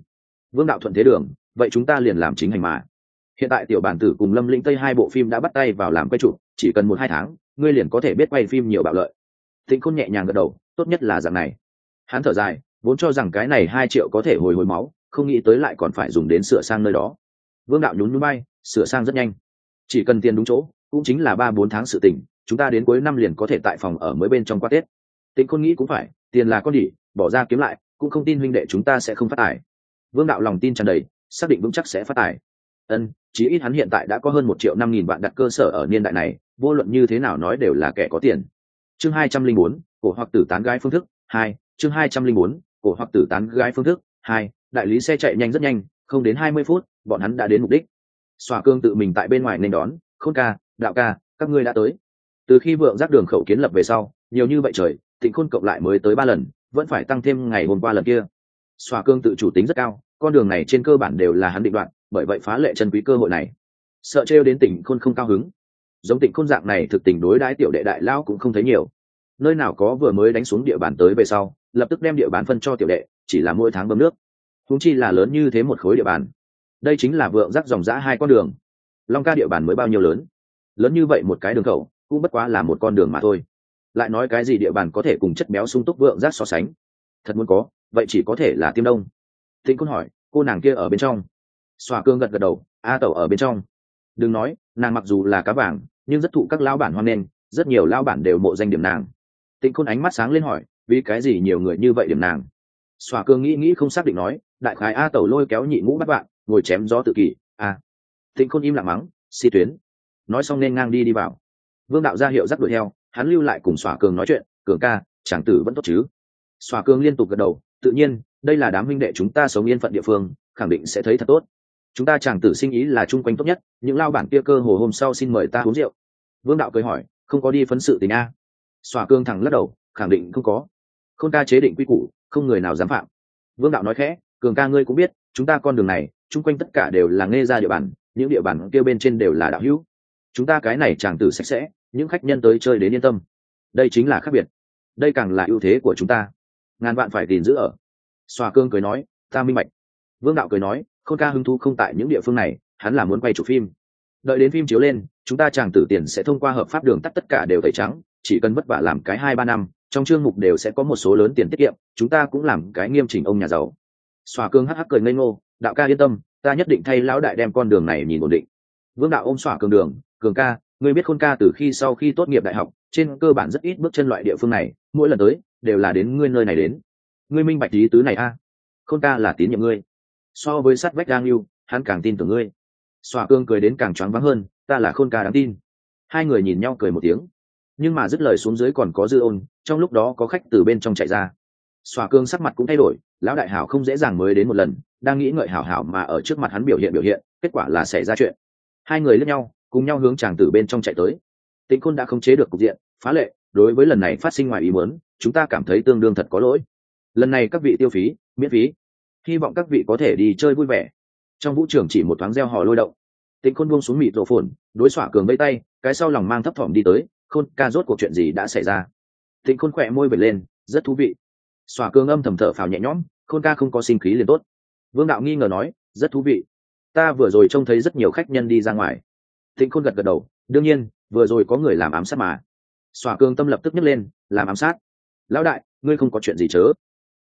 Vương đạo thuận thế đường, vậy chúng ta liền làm chính hành mà. Hiện tại tiểu bản tử cùng lâm lĩnh tây hai bộ phim đã bắt tay vào làm quay chụp, chỉ cần một hai tháng, ngươi liền có thể biết quay phim nhiều bạo lợi. Tịnh khôn nhẹ nhàng gật đầu, tốt nhất là dạng này. Hắn thở dài, vốn cho rằng cái này hai triệu có thể hồi hồi máu không nghĩ tới lại còn phải dùng đến sửa sang nơi đó. Vương đạo nhún núi bay sửa sang rất nhanh. Chỉ cần tiền đúng chỗ, cũng chính là ba bốn tháng sự tỉnh chúng ta đến cuối năm liền có thể tại phòng ở mới bên trong qua tết. Tịnh khôn nghĩ cũng phải, tiền là con đỉ, bỏ ra kiếm lại, cũng không tin huynh đệ chúng ta sẽ không phát tài. Vương đạo lòng tin tràn đầy, xác định vững chắc sẽ phát tài. Ân, chí ít hắn hiện tại đã có hơn một triệu năm nghìn vạn đặt cơ sở ở niên đại này, vô luận như thế nào nói đều là kẻ có tiền. Chương hai trăm linh bốn, cổ hoặc tử tán gái phương thức, hai, chương hai trăm linh bốn, cổ hoặc tử tán gái phương thức, hai đại lý xe chạy nhanh rất nhanh, không đến hai mươi phút, bọn hắn đã đến mục đích. Xòa cương tự mình tại bên ngoài nên đón, khôn ca, đạo ca, các ngươi đã tới. Từ khi vượng giác đường khẩu kiến lập về sau, nhiều như vậy trời tịnh khôn cộng lại mới tới ba lần, vẫn phải tăng thêm ngày hôm qua lần kia. Xòa cương tự chủ tính rất cao, con đường này trên cơ bản đều là hắn định đoạn, bởi vậy phá lệ chân quý cơ hội này. Sợ trêu đến tỉnh khôn không cao hứng. Giống tỉnh khôn dạng này thực tình đối đãi tiểu đệ đại lao cũng không thấy nhiều. Nơi nào có vừa mới đánh xuống địa bàn tới về sau, lập tức đem địa bàn phân cho tiểu đệ, chỉ là mỗi tháng bơm nước húng chi là lớn như thế một khối địa bàn. Đây chính là vượng rắc dòng giã hai con đường. Long ca địa bàn mới bao nhiêu lớn? Lớn như vậy một cái đường khẩu, cũng bất quá là một con đường mà thôi. Lại nói cái gì địa bàn có thể cùng chất béo sung túc vượng rác so sánh? Thật muốn có, vậy chỉ có thể là tiêm đông. Thịnh côn hỏi, cô nàng kia ở bên trong. Xòa cương gật gật đầu, a tẩu ở bên trong. Đừng nói, nàng mặc dù là cá vàng, nhưng rất thụ các lao bản hoan nghênh, rất nhiều lao bản đều mộ danh điểm nàng. Tịnh khôn ánh mắt sáng lên hỏi, vì cái gì nhiều người như vậy điểm nàng? Xòa cương nghĩ nghĩ không xác định nói, đại khái a tẩu lôi kéo nhị ngũ bắt bạn, ngồi chém gió tự kỷ a à. Thịnh khôn im lặng mắng si tuyến. Nói xong nên ngang đi đi vào. Vương đạo ra hiệu dắt đuổi theo, hắn lưu lại cùng xòa cường nói chuyện, cường ca, chàng tử vẫn tốt chứ? Xòa cường liên tục gật đầu, tự nhiên, đây là đám huynh đệ chúng ta sống yên phận địa phương, khẳng định sẽ thấy thật tốt. Chúng ta chàng tử sinh ý là chung quanh tốt nhất, những lao bản kia cơ hồ hôm sau xin mời ta uống rượu. Vương đạo cười hỏi, không có đi phấn sự tình a. Xòa cương thẳng lắc đầu, khẳng định không có. Khôn ca chế định quy củ không người nào dám phạm. Vương đạo nói khẽ, cường ca ngươi cũng biết, chúng ta con đường này, chung quanh tất cả đều là nghe ra địa bàn, những địa bàn kia bên trên đều là đạo hữu. Chúng ta cái này chàng tử sạch sẽ, những khách nhân tới chơi đến yên tâm. Đây chính là khác biệt. Đây càng là ưu thế của chúng ta. Ngàn vạn phải gìn giữ ở. Xòa cương cười nói, ta minh bạch. Vương đạo cười nói, khôn ca hứng thú không tại những địa phương này, hắn là muốn quay chụp phim. Đợi đến phim chiếu lên, chúng ta chàng tử tiền sẽ thông qua hợp pháp đường tắt tất cả đều tẩy trắng, chỉ cần vất vả làm cái hai ba năm trong chương mục đều sẽ có một số lớn tiền tiết kiệm, chúng ta cũng làm cái nghiêm chỉnh ông nhà giàu. Xòa cương hắc hắc cười ngây ngô, đạo ca yên tâm, ta nhất định thay lão đại đem con đường này nhìn ổn định. Vương đạo ôm xỏa cường đường, cường ca, ngươi biết khôn ca từ khi sau khi tốt nghiệp đại học, trên cơ bản rất ít bước chân loại địa phương này, mỗi lần tới, đều là đến ngươi nơi này đến. Ngươi minh bạch lý tứ này a. Khôn ca là tín nhiệm ngươi. So với sắt vách đang yêu hắn càng tin tưởng ngươi. Xòa cương cười đến càng choáng vắng hơn, ta là khôn ca đáng tin. Hai người nhìn nhau cười một tiếng nhưng mà dứt lời xuống dưới còn có dư ôn, trong lúc đó có khách từ bên trong chạy ra. Xòa cương sắc mặt cũng thay đổi, lão đại hảo không dễ dàng mới đến một lần, đang nghĩ ngợi hảo hảo mà ở trước mặt hắn biểu hiện biểu hiện, kết quả là xảy ra chuyện. Hai người lẫn nhau, cùng nhau hướng chàng từ bên trong chạy tới. Tĩnh khôn đã không chế được cục diện, phá lệ, đối với lần này phát sinh ngoài ý muốn, chúng ta cảm thấy tương đương thật có lỗi. Lần này các vị tiêu phí, miễn phí. Hy vọng các vị có thể đi chơi vui vẻ. Trong vũ trường chỉ một thoáng gieo hò lôi động. Tĩnh khôn buông xuống mịt rộ phồn, đối xỏa cường vây tay, cái sau lòng mang thấp thỏm đi tới khôn, ca rốt cuộc chuyện gì đã xảy ra? Thịnh khôn khỏe môi bật lên, rất thú vị. Xòa cương âm thầm thở phào nhẹ nhõm, khôn ca không có sinh khí liền tốt. Vương đạo nghi ngờ nói, rất thú vị. Ta vừa rồi trông thấy rất nhiều khách nhân đi ra ngoài. Thịnh khôn gật gật đầu, đương nhiên, vừa rồi có người làm ám sát mà. Xòa cương tâm lập tức nhấc lên, làm ám sát. Lão đại, ngươi không có chuyện gì chớ.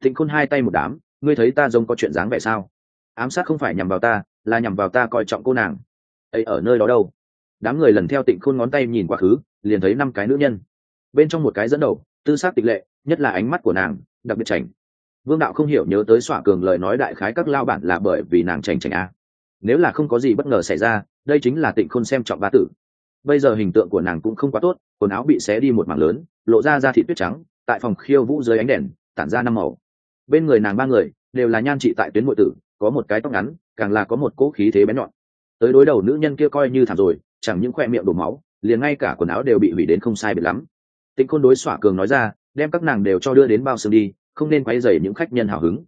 Thịnh khôn hai tay một đám, ngươi thấy ta giống có chuyện dáng vẻ sao? Ám sát không phải nhằm vào ta, là nhằm vào ta coi trọng cô nàng. Ấy ở nơi đó đâu? Đám người lần theo tịnh khôn ngón tay nhìn quá khứ liền thấy năm cái nữ nhân. Bên trong một cái dẫn đầu, tư xác tịch lệ, nhất là ánh mắt của nàng, đặc biệt chảnh. Vương đạo không hiểu nhớ tới xỏa cường lời nói đại khái các lao bản là bởi vì nàng chảnh chảnh a. Nếu là không có gì bất ngờ xảy ra, đây chính là tịnh khôn xem trọng ba tử. Bây giờ hình tượng của nàng cũng không quá tốt, quần áo bị xé đi một mảng lớn, lộ ra da thị tuyết trắng, tại phòng khiêu vũ dưới ánh đèn, tản ra năm màu. Bên người nàng ba người, đều là nhan trị tại tuyến nội tử, có một cái tóc ngắn, càng là có một cỗ khí thế bén nhọn. Tới đối đầu nữ nhân kia coi như thảm rồi, chẳng những khoe miệng đổ máu liền ngay cả quần áo đều bị hủy đến không sai biệt lắm. Tịnh khôn đối xỏa cường nói ra, đem các nàng đều cho đưa đến bao xương đi, không nên quay dày những khách nhân hào hứng.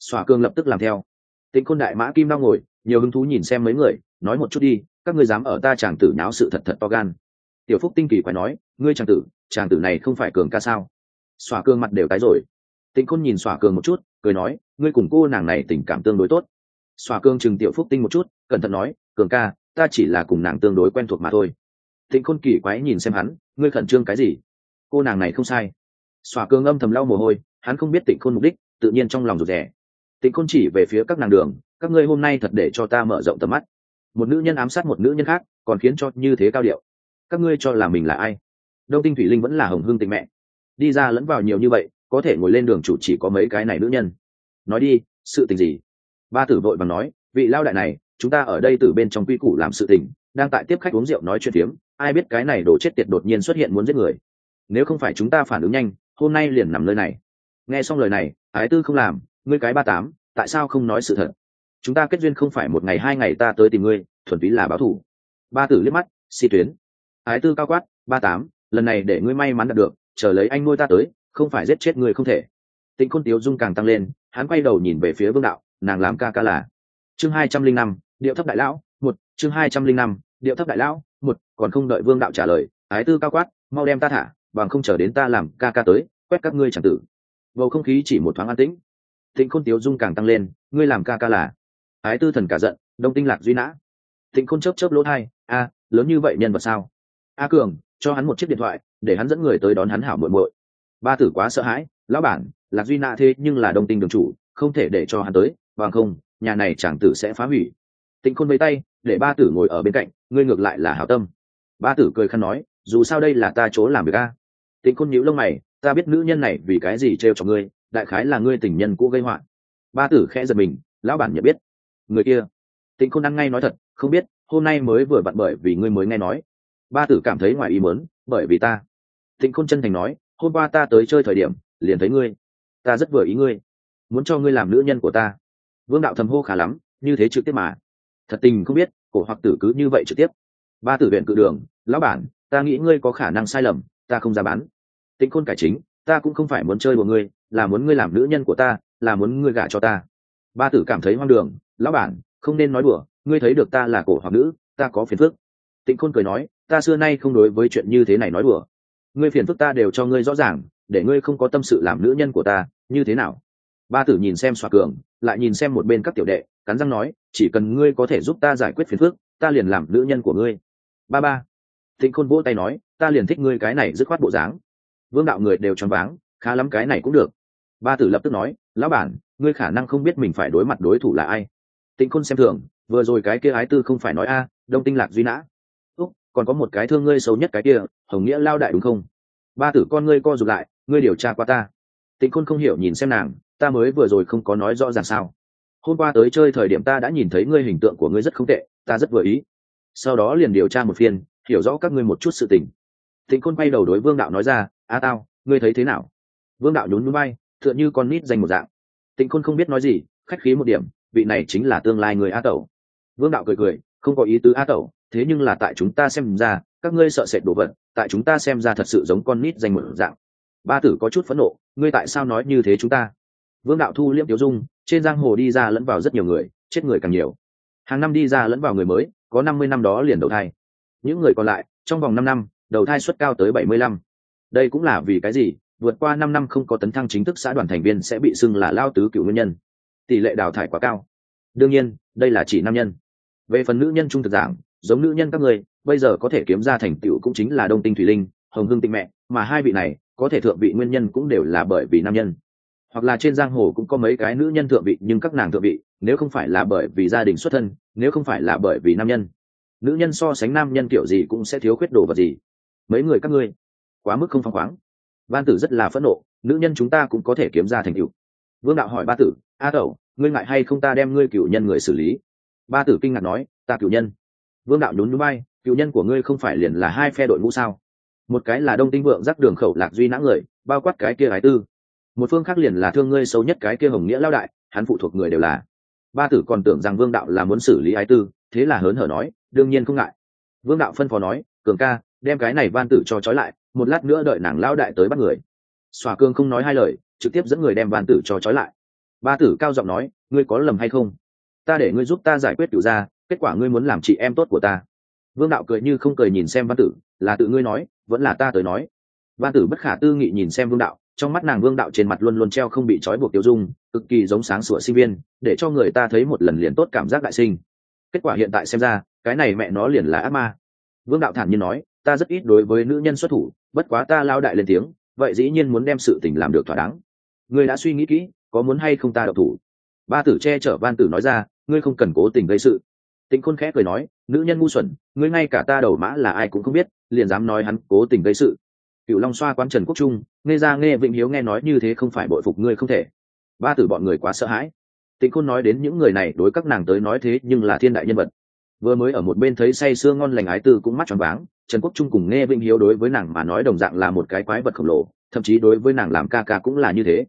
Xỏa cường lập tức làm theo. Tịnh khôn đại mã kim đang ngồi, nhiều hứng thú nhìn xem mấy người, nói một chút đi, các ngươi dám ở ta chàng tử nháo sự thật thật to gan. Tiểu phúc tinh kỳ quái nói, ngươi chàng tử chàng tử này không phải cường ca sao? Xỏa cường mặt đều tái rồi. Tịnh khôn nhìn xỏa cường một chút, cười nói, ngươi cùng cô nàng này tình cảm tương đối tốt. Xòa cương chừng tiểu phúc tinh một chút, cẩn thận nói, cường ca, ta chỉ là cùng nàng tương đối quen thuộc mà thôi thịnh khôn kỳ quái nhìn xem hắn, ngươi khẩn trương cái gì? Cô nàng này không sai. Xòa cương âm thầm lau mồ hôi, hắn không biết tịnh khôn mục đích, tự nhiên trong lòng rụt rẻ tịnh khôn chỉ về phía các nàng đường, các ngươi hôm nay thật để cho ta mở rộng tầm mắt. Một nữ nhân ám sát một nữ nhân khác, còn khiến cho như thế cao điệu. Các ngươi cho là mình là ai? Đông tinh thủy linh vẫn là hồng hương tình mẹ. Đi ra lẫn vào nhiều như vậy, có thể ngồi lên đường chủ chỉ có mấy cái này nữ nhân. Nói đi, sự tình gì? Ba tử vội bằng nói, vị lao đại này, chúng ta ở đây từ bên trong quy củ làm sự tình đang tại tiếp khách uống rượu nói chuyện phiếm, ai biết cái này đổ chết tiệt đột nhiên xuất hiện muốn giết người. Nếu không phải chúng ta phản ứng nhanh, hôm nay liền nằm nơi này. Nghe xong lời này, ái tư không làm, ngươi cái ba tám, tại sao không nói sự thật? Chúng ta kết duyên không phải một ngày hai ngày ta tới tìm ngươi, thuần túy là báo thù. ba tử liếc mắt, si tuyến. Ái tư cao quát, ba tám, lần này để ngươi may mắn đạt được, chờ lấy anh nuôi ta tới, không phải giết chết ngươi không thể. Tịnh khôn tiếu dung càng tăng lên, hắn quay đầu nhìn về phía vương đạo, nàng làm ca ca là. Chương hai trăm linh năm, điệu thấp đại lão một, chương hai trăm linh năm, điệu thấp đại lão. Một, còn không đợi vương đạo trả lời, ái tư cao quát, mau đem ta thả, bằng không chờ đến ta làm ca ca tới, quét các ngươi chẳng tử. Bầu không khí chỉ một thoáng an tĩnh. Tịnh khôn tiếu dung càng tăng lên, ngươi làm ca ca là? Ái tư thần cả giận, đông tinh lạc duy nã. Tịnh khôn chớp chớp lỗ thai a, lớn như vậy nhân vật sao? A cường, cho hắn một chiếc điện thoại, để hắn dẫn người tới đón hắn hảo muội muội. Ba tử quá sợ hãi, lão bản, lạc duy nã thế nhưng là đông tinh đường chủ, không thể để cho hắn tới, bằng không, nhà này chẳng tử sẽ phá hủy. Tịnh khôn mấy tay để ba tử ngồi ở bên cạnh, ngươi ngược lại là hảo tâm. Ba tử cười khăn nói, dù sao đây là ta chỗ làm việc a. Tịnh khôn nhíu lông mày, ta biết nữ nhân này vì cái gì trêu cho ngươi, đại khái là ngươi tình nhân cũ gây họa. Ba tử khẽ giật mình, lão bản nhận biết. Người kia. Tịnh khôn ăn ngay nói thật, không biết, hôm nay mới vừa vặn bởi vì ngươi mới nghe nói. Ba tử cảm thấy ngoài ý mớn bởi vì ta. Tịnh khôn chân thành nói, hôm qua ta tới chơi thời điểm, liền thấy ngươi. Ta rất vừa ý ngươi. Muốn cho ngươi làm nữ nhân của ta. Vương đạo thầm hô khá lắm, như thế trực tiếp mà thật tình không biết, cổ hoặc tử cứ như vậy trực tiếp. Ba tử viện cự đường, lão bản, ta nghĩ ngươi có khả năng sai lầm, ta không ra bán. Tịnh khôn cải chính, ta cũng không phải muốn chơi của ngươi, là muốn ngươi làm nữ nhân của ta, là muốn ngươi gả cho ta. Ba tử cảm thấy hoang đường, lão bản, không nên nói đùa, ngươi thấy được ta là cổ hoặc nữ, ta có phiền phức. Tịnh khôn cười nói, ta xưa nay không đối với chuyện như thế này nói đùa. Ngươi phiền phức ta đều cho ngươi rõ ràng, để ngươi không có tâm sự làm nữ nhân của ta, như thế nào? Ba tử nhìn xem xoa cường, lại nhìn xem một bên các tiểu đệ cắn răng nói, chỉ cần ngươi có thể giúp ta giải quyết phiền phức, ta liền làm nữ nhân của ngươi. Ba ba tịnh khôn vỗ tay nói, ta liền thích ngươi cái này dứt khoát bộ dáng. Vương đạo người đều choáng váng, khá lắm cái này cũng được. Ba tử lập tức nói, lão bản, ngươi khả năng không biết mình phải đối mặt đối thủ là ai. Tịnh khôn xem thường, vừa rồi cái kia ái tư không phải nói a, đông tinh lạc duy nã. Úc, còn có một cái thương ngươi xấu nhất cái kia, hồng nghĩa lao đại đúng không? Ba tử, con ngươi co rụt lại, ngươi điều tra qua ta. Tịnh khôn không hiểu nhìn xem nàng, ta mới vừa rồi không có nói rõ ràng sao hôm qua tới chơi thời điểm ta đã nhìn thấy ngươi hình tượng của ngươi rất không tệ, ta rất vừa ý. Sau đó liền điều tra một phiên, hiểu rõ các ngươi một chút sự tình. Tịnh khôn bay đầu đối vương đạo nói ra, a tao, ngươi thấy thế nào? Vương đạo nhún núi bay tựa như con nít dành một dạng. Tịnh khôn không biết nói gì, khách khí một điểm, vị này chính là tương lai người a tẩu. Vương đạo cười cười, không có ý tứ a tẩu, thế nhưng là tại chúng ta xem ra, các ngươi sợ sệt đồ vật, tại chúng ta xem ra thật sự giống con nít dành một dạng. Ba tử có chút phẫn nộ, ngươi tại sao nói như thế chúng ta? Vương đạo thu liêm tiểu dung trên giang hồ đi ra lẫn vào rất nhiều người, chết người càng nhiều. Hàng năm đi ra lẫn vào người mới, có năm mươi năm đó liền đầu thai. Những người còn lại, trong vòng năm năm, đầu thai suất cao tới bảy mươi lăm. Đây cũng là vì cái gì? Vượt qua năm năm không có tấn thăng chính thức xã đoàn thành viên sẽ bị xưng là lao tứ cựu nguyên nhân. Tỷ lệ đào thải quá cao. Đương nhiên, đây là chỉ nam nhân. Về phần nữ nhân trung thực giảng giống nữ nhân các người, bây giờ có thể kiếm ra thành tựu cũng chính là đông tinh thủy linh, hồng hương tinh mẹ, mà hai vị này, có thể thượng vị nguyên nhân cũng đều là bởi vì nam nhân hoặc là trên giang hồ cũng có mấy cái nữ nhân thượng vị, nhưng các nàng thượng vị, nếu không phải là bởi vì gia đình xuất thân, nếu không phải là bởi vì nam nhân. Nữ nhân so sánh nam nhân kiểu gì cũng sẽ thiếu khuyết đồ vật gì. Mấy người các ngươi, quá mức không phăng khoáng. Ban tử rất là phẫn nộ, nữ nhân chúng ta cũng có thể kiếm ra thành cựu vương đạo hỏi ba tử, a tẩu, ngươi ngại hay không ta đem ngươi cựu nhân người xử lý? Ba tử kinh ngạc nói, ta cựu nhân. Vương đạo nhún núi bay, cựu nhân của ngươi không phải liền là hai phe đội ngũ sao? Một cái là đông tinh vượng rắc đường khẩu lạc duy nã người, bao quát cái kia ái tư một phương khác liền là thương ngươi xấu nhất cái kia hồng nghĩa lao đại, hắn phụ thuộc người đều là. Ba tử còn tưởng rằng vương đạo là muốn xử lý ái tư, thế là hớn hở nói, đương nhiên không ngại. Vương đạo phân phó nói, cường ca, đem cái này van tử cho trói lại, một lát nữa đợi nàng lao đại tới bắt người. Xòa cương không nói hai lời, trực tiếp dẫn người đem van tử cho trói lại. Ba tử cao giọng nói, ngươi có lầm hay không? Ta để ngươi giúp ta giải quyết cựu ra kết quả ngươi muốn làm chị em tốt của ta. Vương đạo cười như không cười nhìn xem văn tử, là tự ngươi nói, vẫn là ta tới nói. Văn tử bất khả tư nghị nhìn xem vương đạo trong mắt nàng vương đạo trên mặt luôn luôn treo không bị trói buộc tiêu dung, cực kỳ giống sáng sủa sinh viên, để cho người ta thấy một lần liền tốt cảm giác đại sinh. Kết quả hiện tại xem ra, cái này mẹ nó liền là ác ma. Vương đạo thản nhiên nói, ta rất ít đối với nữ nhân xuất thủ, bất quá ta lao đại lên tiếng, vậy dĩ nhiên muốn đem sự tình làm được thỏa đáng. Ngươi đã suy nghĩ kỹ, có muốn hay không ta độc thủ? Ba tử che chở van tử nói ra, ngươi không cần cố tình gây sự. Tịnh khôn khẽ cười nói, nữ nhân ngu xuẩn, ngươi ngay cả ta đầu mã là ai cũng không biết, liền dám nói hắn cố tình gây sự cựu long xoa quán trần quốc trung, nghe ra nghe vĩnh hiếu nghe nói như thế không phải bội phục ngươi không thể. Ba tử bọn người quá sợ hãi. Tịnh khôn nói đến những người này đối các nàng tới nói thế nhưng là thiên đại nhân vật. Vừa mới ở một bên thấy say sưa ngon lành ái tư cũng mắt tròn váng, trần quốc trung cùng nghe vĩnh hiếu đối với nàng mà nói đồng dạng là một cái quái vật khổng lồ, thậm chí đối với nàng làm ca ca cũng là như thế.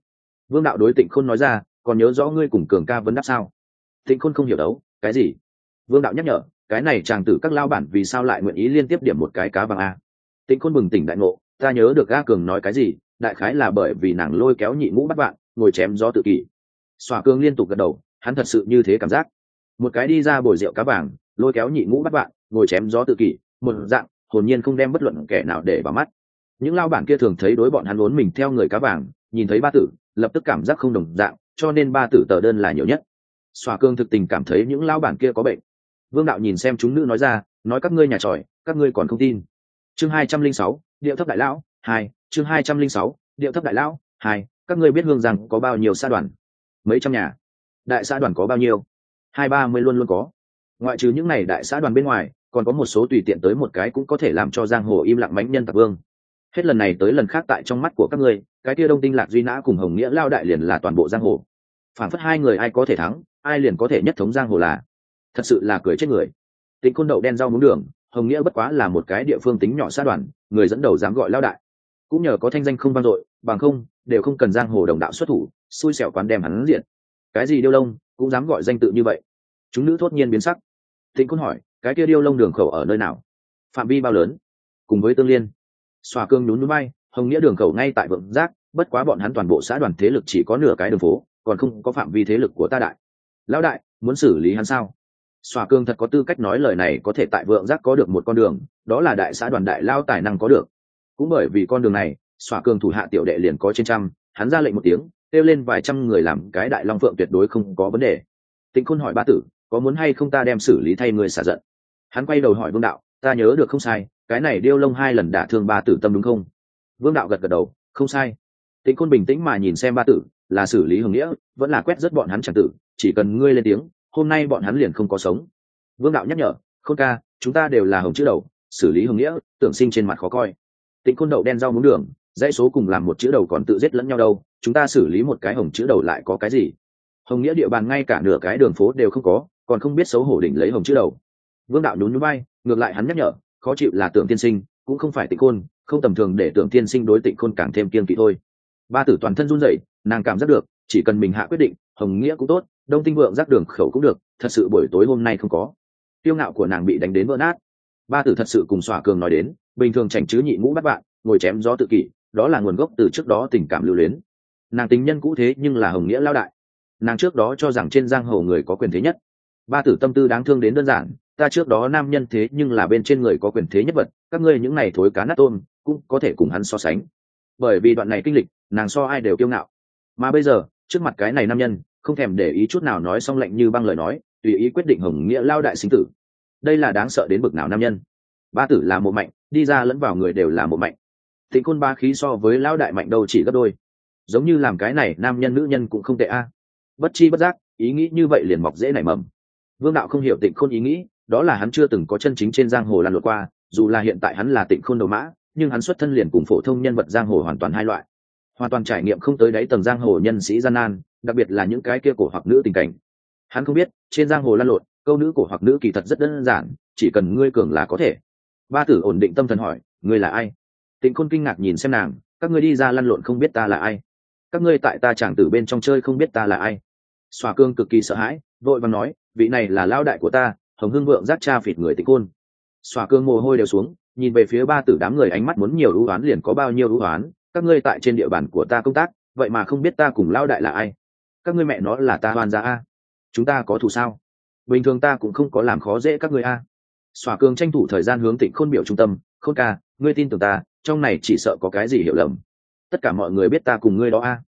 Vương đạo đối tịnh khôn nói ra, còn nhớ rõ ngươi cùng cường ca vấn đáp sao? Tịnh khôn không hiểu đấu, cái gì? Vương đạo nhắc nhở, cái này chàng tử các lao bản vì sao lại nguyện ý liên tiếp điểm một cái cá vàng a? Tịnh khôn bừng tỉnh đại ngộ ta nhớ được ga cường nói cái gì, đại khái là bởi vì nàng lôi kéo nhị mũ bắt bạn ngồi chém gió tự kỷ. Xòa cương liên tục gật đầu, hắn thật sự như thế cảm giác. Một cái đi ra bồi rượu cá vàng, lôi kéo nhị mũ bắt bạn ngồi chém gió tự kỷ, một dạng, hồn nhiên không đem bất luận kẻ nào để vào mắt. Những lao bản kia thường thấy đối bọn hắn vốn mình theo người cá vàng, nhìn thấy ba tử, lập tức cảm giác không đồng dạng, cho nên ba tử tờ đơn là nhiều nhất. Xòa cương thực tình cảm thấy những lao bản kia có bệnh. Vương đạo nhìn xem chúng nữ nói ra, nói các ngươi nhà tròi, các ngươi còn không tin. Chương hai trăm linh sáu điệu thấp đại lão, hai, chương hai trăm linh sáu, điệu thấp đại lão, hai, các ngươi biết hương rằng có bao nhiêu xã đoàn? Mấy trăm nhà? Đại xã đoàn có bao nhiêu? Hai, ba mươi luôn luôn có. Ngoại trừ những n à y đại xã đoàn bên ngoài, còn có một số tùy tiện tới một cái cũng có thể làm cho giang hồ im lặng mánh nhân tạc vương. Hết lần này tới lần khác tại trong mắt của các ngươi, cái kia đông tinh lạc duy nã cùng hồng nghĩa lao đại liền là toàn bộ giang hồ. Phản phất hai người ai có thể thắng, ai liền có thể nhất thống giang hồ là. Thật sự là cười chết người. Tính côn đậu đen rau muống đường hồng nghĩa bất quá là một cái địa phương tính nhỏ xã đoàn, người dẫn đầu dám gọi lao đại. Cũng nhờ có thanh danh không vang dội, bằng không, đều không cần giang hồ đồng đạo xuất thủ, xui xẻo quán đem hắn diện. Cái gì điêu lông, cũng dám gọi danh tự như vậy. Chúng nữ thốt nhiên biến sắc. Thịnh côn hỏi, cái kia điêu lông đường khẩu ở nơi nào? Phạm vi bao lớn? Cùng với tương liên. Xòa cương nhún núi bay, hồng nghĩa đường khẩu ngay tại vượng giác, bất quá bọn hắn toàn bộ xã đoàn thế lực chỉ có nửa cái đường phố, còn không có phạm vi thế lực của ta đại. Lão đại, muốn xử lý hắn sao? Xòa cương thật có tư cách nói lời này có thể tại vượng giác có được một con đường, đó là đại xã đoàn đại lao tài năng có được. Cũng bởi vì con đường này, xòa cương thủ hạ tiểu đệ liền có trên trăm, hắn ra lệnh một tiếng, kêu lên vài trăm người làm cái đại long phượng tuyệt đối không có vấn đề. Tịnh khôn hỏi ba tử, có muốn hay không ta đem xử lý thay người xả giận? Hắn quay đầu hỏi vương đạo, ta nhớ được không sai, cái này điêu lông hai lần đả thương ba tử tâm đúng không? Vương đạo gật gật đầu, không sai. Tịnh khôn bình tĩnh mà nhìn xem ba tử, là xử lý hưởng nghĩa, vẫn là quét rất bọn hắn chẳng tử, chỉ cần ngươi lên tiếng hôm nay bọn hắn liền không có sống. Vương đạo nhắc nhở, khôn ca, chúng ta đều là hồng chữ đầu, xử lý Hồng nghĩa, tưởng sinh trên mặt khó coi. Tịnh khôn đậu đen rau muống đường, dãy số cùng làm một chữ đầu còn tự giết lẫn nhau đâu, chúng ta xử lý một cái hồng chữ đầu lại có cái gì? Hồng nghĩa địa bàn ngay cả nửa cái đường phố đều không có, còn không biết xấu hổ đỉnh lấy hồng chữ đầu. Vương đạo nhún núi bay ngược lại hắn nhắc nhở, khó chịu là tưởng tiên sinh, cũng không phải tịnh khôn, không tầm thường để tưởng tiên sinh đối tịnh khôn càng thêm kiên kỵ thôi. Ba tử toàn thân run rẩy, nàng cảm giác được chỉ cần mình hạ quyết định, hồng nghĩa cũng tốt, đông tinh vượng rác đường khẩu cũng được, thật sự buổi tối hôm nay không có. Tiêu ngạo của nàng bị đánh đến vỡ nát. Ba tử thật sự cùng xỏa cường nói đến, bình thường chảnh chứ nhị ngũ bắt bạn, ngồi chém gió tự kỷ, đó là nguồn gốc từ trước đó tình cảm lưu luyến. Nàng tính nhân cũ thế nhưng là hồng nghĩa lao đại. Nàng trước đó cho rằng trên giang hồ người có quyền thế nhất. Ba tử tâm tư đáng thương đến đơn giản, ta trước đó nam nhân thế nhưng là bên trên người có quyền thế nhất vật, các ngươi những này thối cá nát tôm, cũng có thể cùng hắn so sánh. Bởi vì đoạn này kinh lịch, nàng so ai đều kiêu ngạo. Mà bây giờ trước mặt cái này nam nhân, không thèm để ý chút nào nói xong lệnh như băng lời nói, tùy ý quyết định hồng nghĩa lao đại sinh tử. Đây là đáng sợ đến bực nào nam nhân. Ba tử là một mạnh, đi ra lẫn vào người đều là một mạnh. Thịnh côn ba khí so với lao đại mạnh đâu chỉ gấp đôi. Giống như làm cái này, nam nhân nữ nhân cũng không tệ a. Bất chi bất giác, ý nghĩ như vậy liền mọc dễ nảy mầm. Vương đạo không hiểu tịnh khôn ý nghĩ, đó là hắn chưa từng có chân chính trên giang hồ lan lượt qua, dù là hiện tại hắn là tịnh khôn đầu mã, nhưng hắn xuất thân liền cùng phổ thông nhân vật giang hồ hoàn toàn hai loại hoàn toàn trải nghiệm không tới đáy tầng giang hồ nhân sĩ gian nan, đặc biệt là những cái kia cổ hoặc nữ tình cảnh. Hắn không biết, trên giang hồ lan lộn, câu nữ cổ hoặc nữ kỳ thật rất đơn giản, chỉ cần ngươi cường là có thể. Ba tử ổn định tâm thần hỏi, ngươi là ai? Tịnh khôn kinh ngạc nhìn xem nàng, các ngươi đi ra lăn lộn không biết ta là ai? Các ngươi tại ta chẳng tử bên trong chơi không biết ta là ai? Xòa cương cực kỳ sợ hãi, vội vàng nói, vị này là lao đại của ta, hồng hưng vượng giác cha phịt người tịnh khôn. Xòa cương mồ hôi đều xuống, nhìn về phía ba tử đám người ánh mắt muốn nhiều ưu oán liền có bao nhiêu ưu oán các ngươi tại trên địa bàn của ta công tác, vậy mà không biết ta cùng lao đại là ai? Các ngươi mẹ nó là ta hoàn ra a. Chúng ta có thù sao? Bình thường ta cũng không có làm khó dễ các ngươi a. Xòa cường tranh thủ thời gian hướng tịnh khôn biểu trung tâm, khôn ca, ngươi tin tưởng ta, trong này chỉ sợ có cái gì hiểu lầm. Tất cả mọi người biết ta cùng ngươi đó a.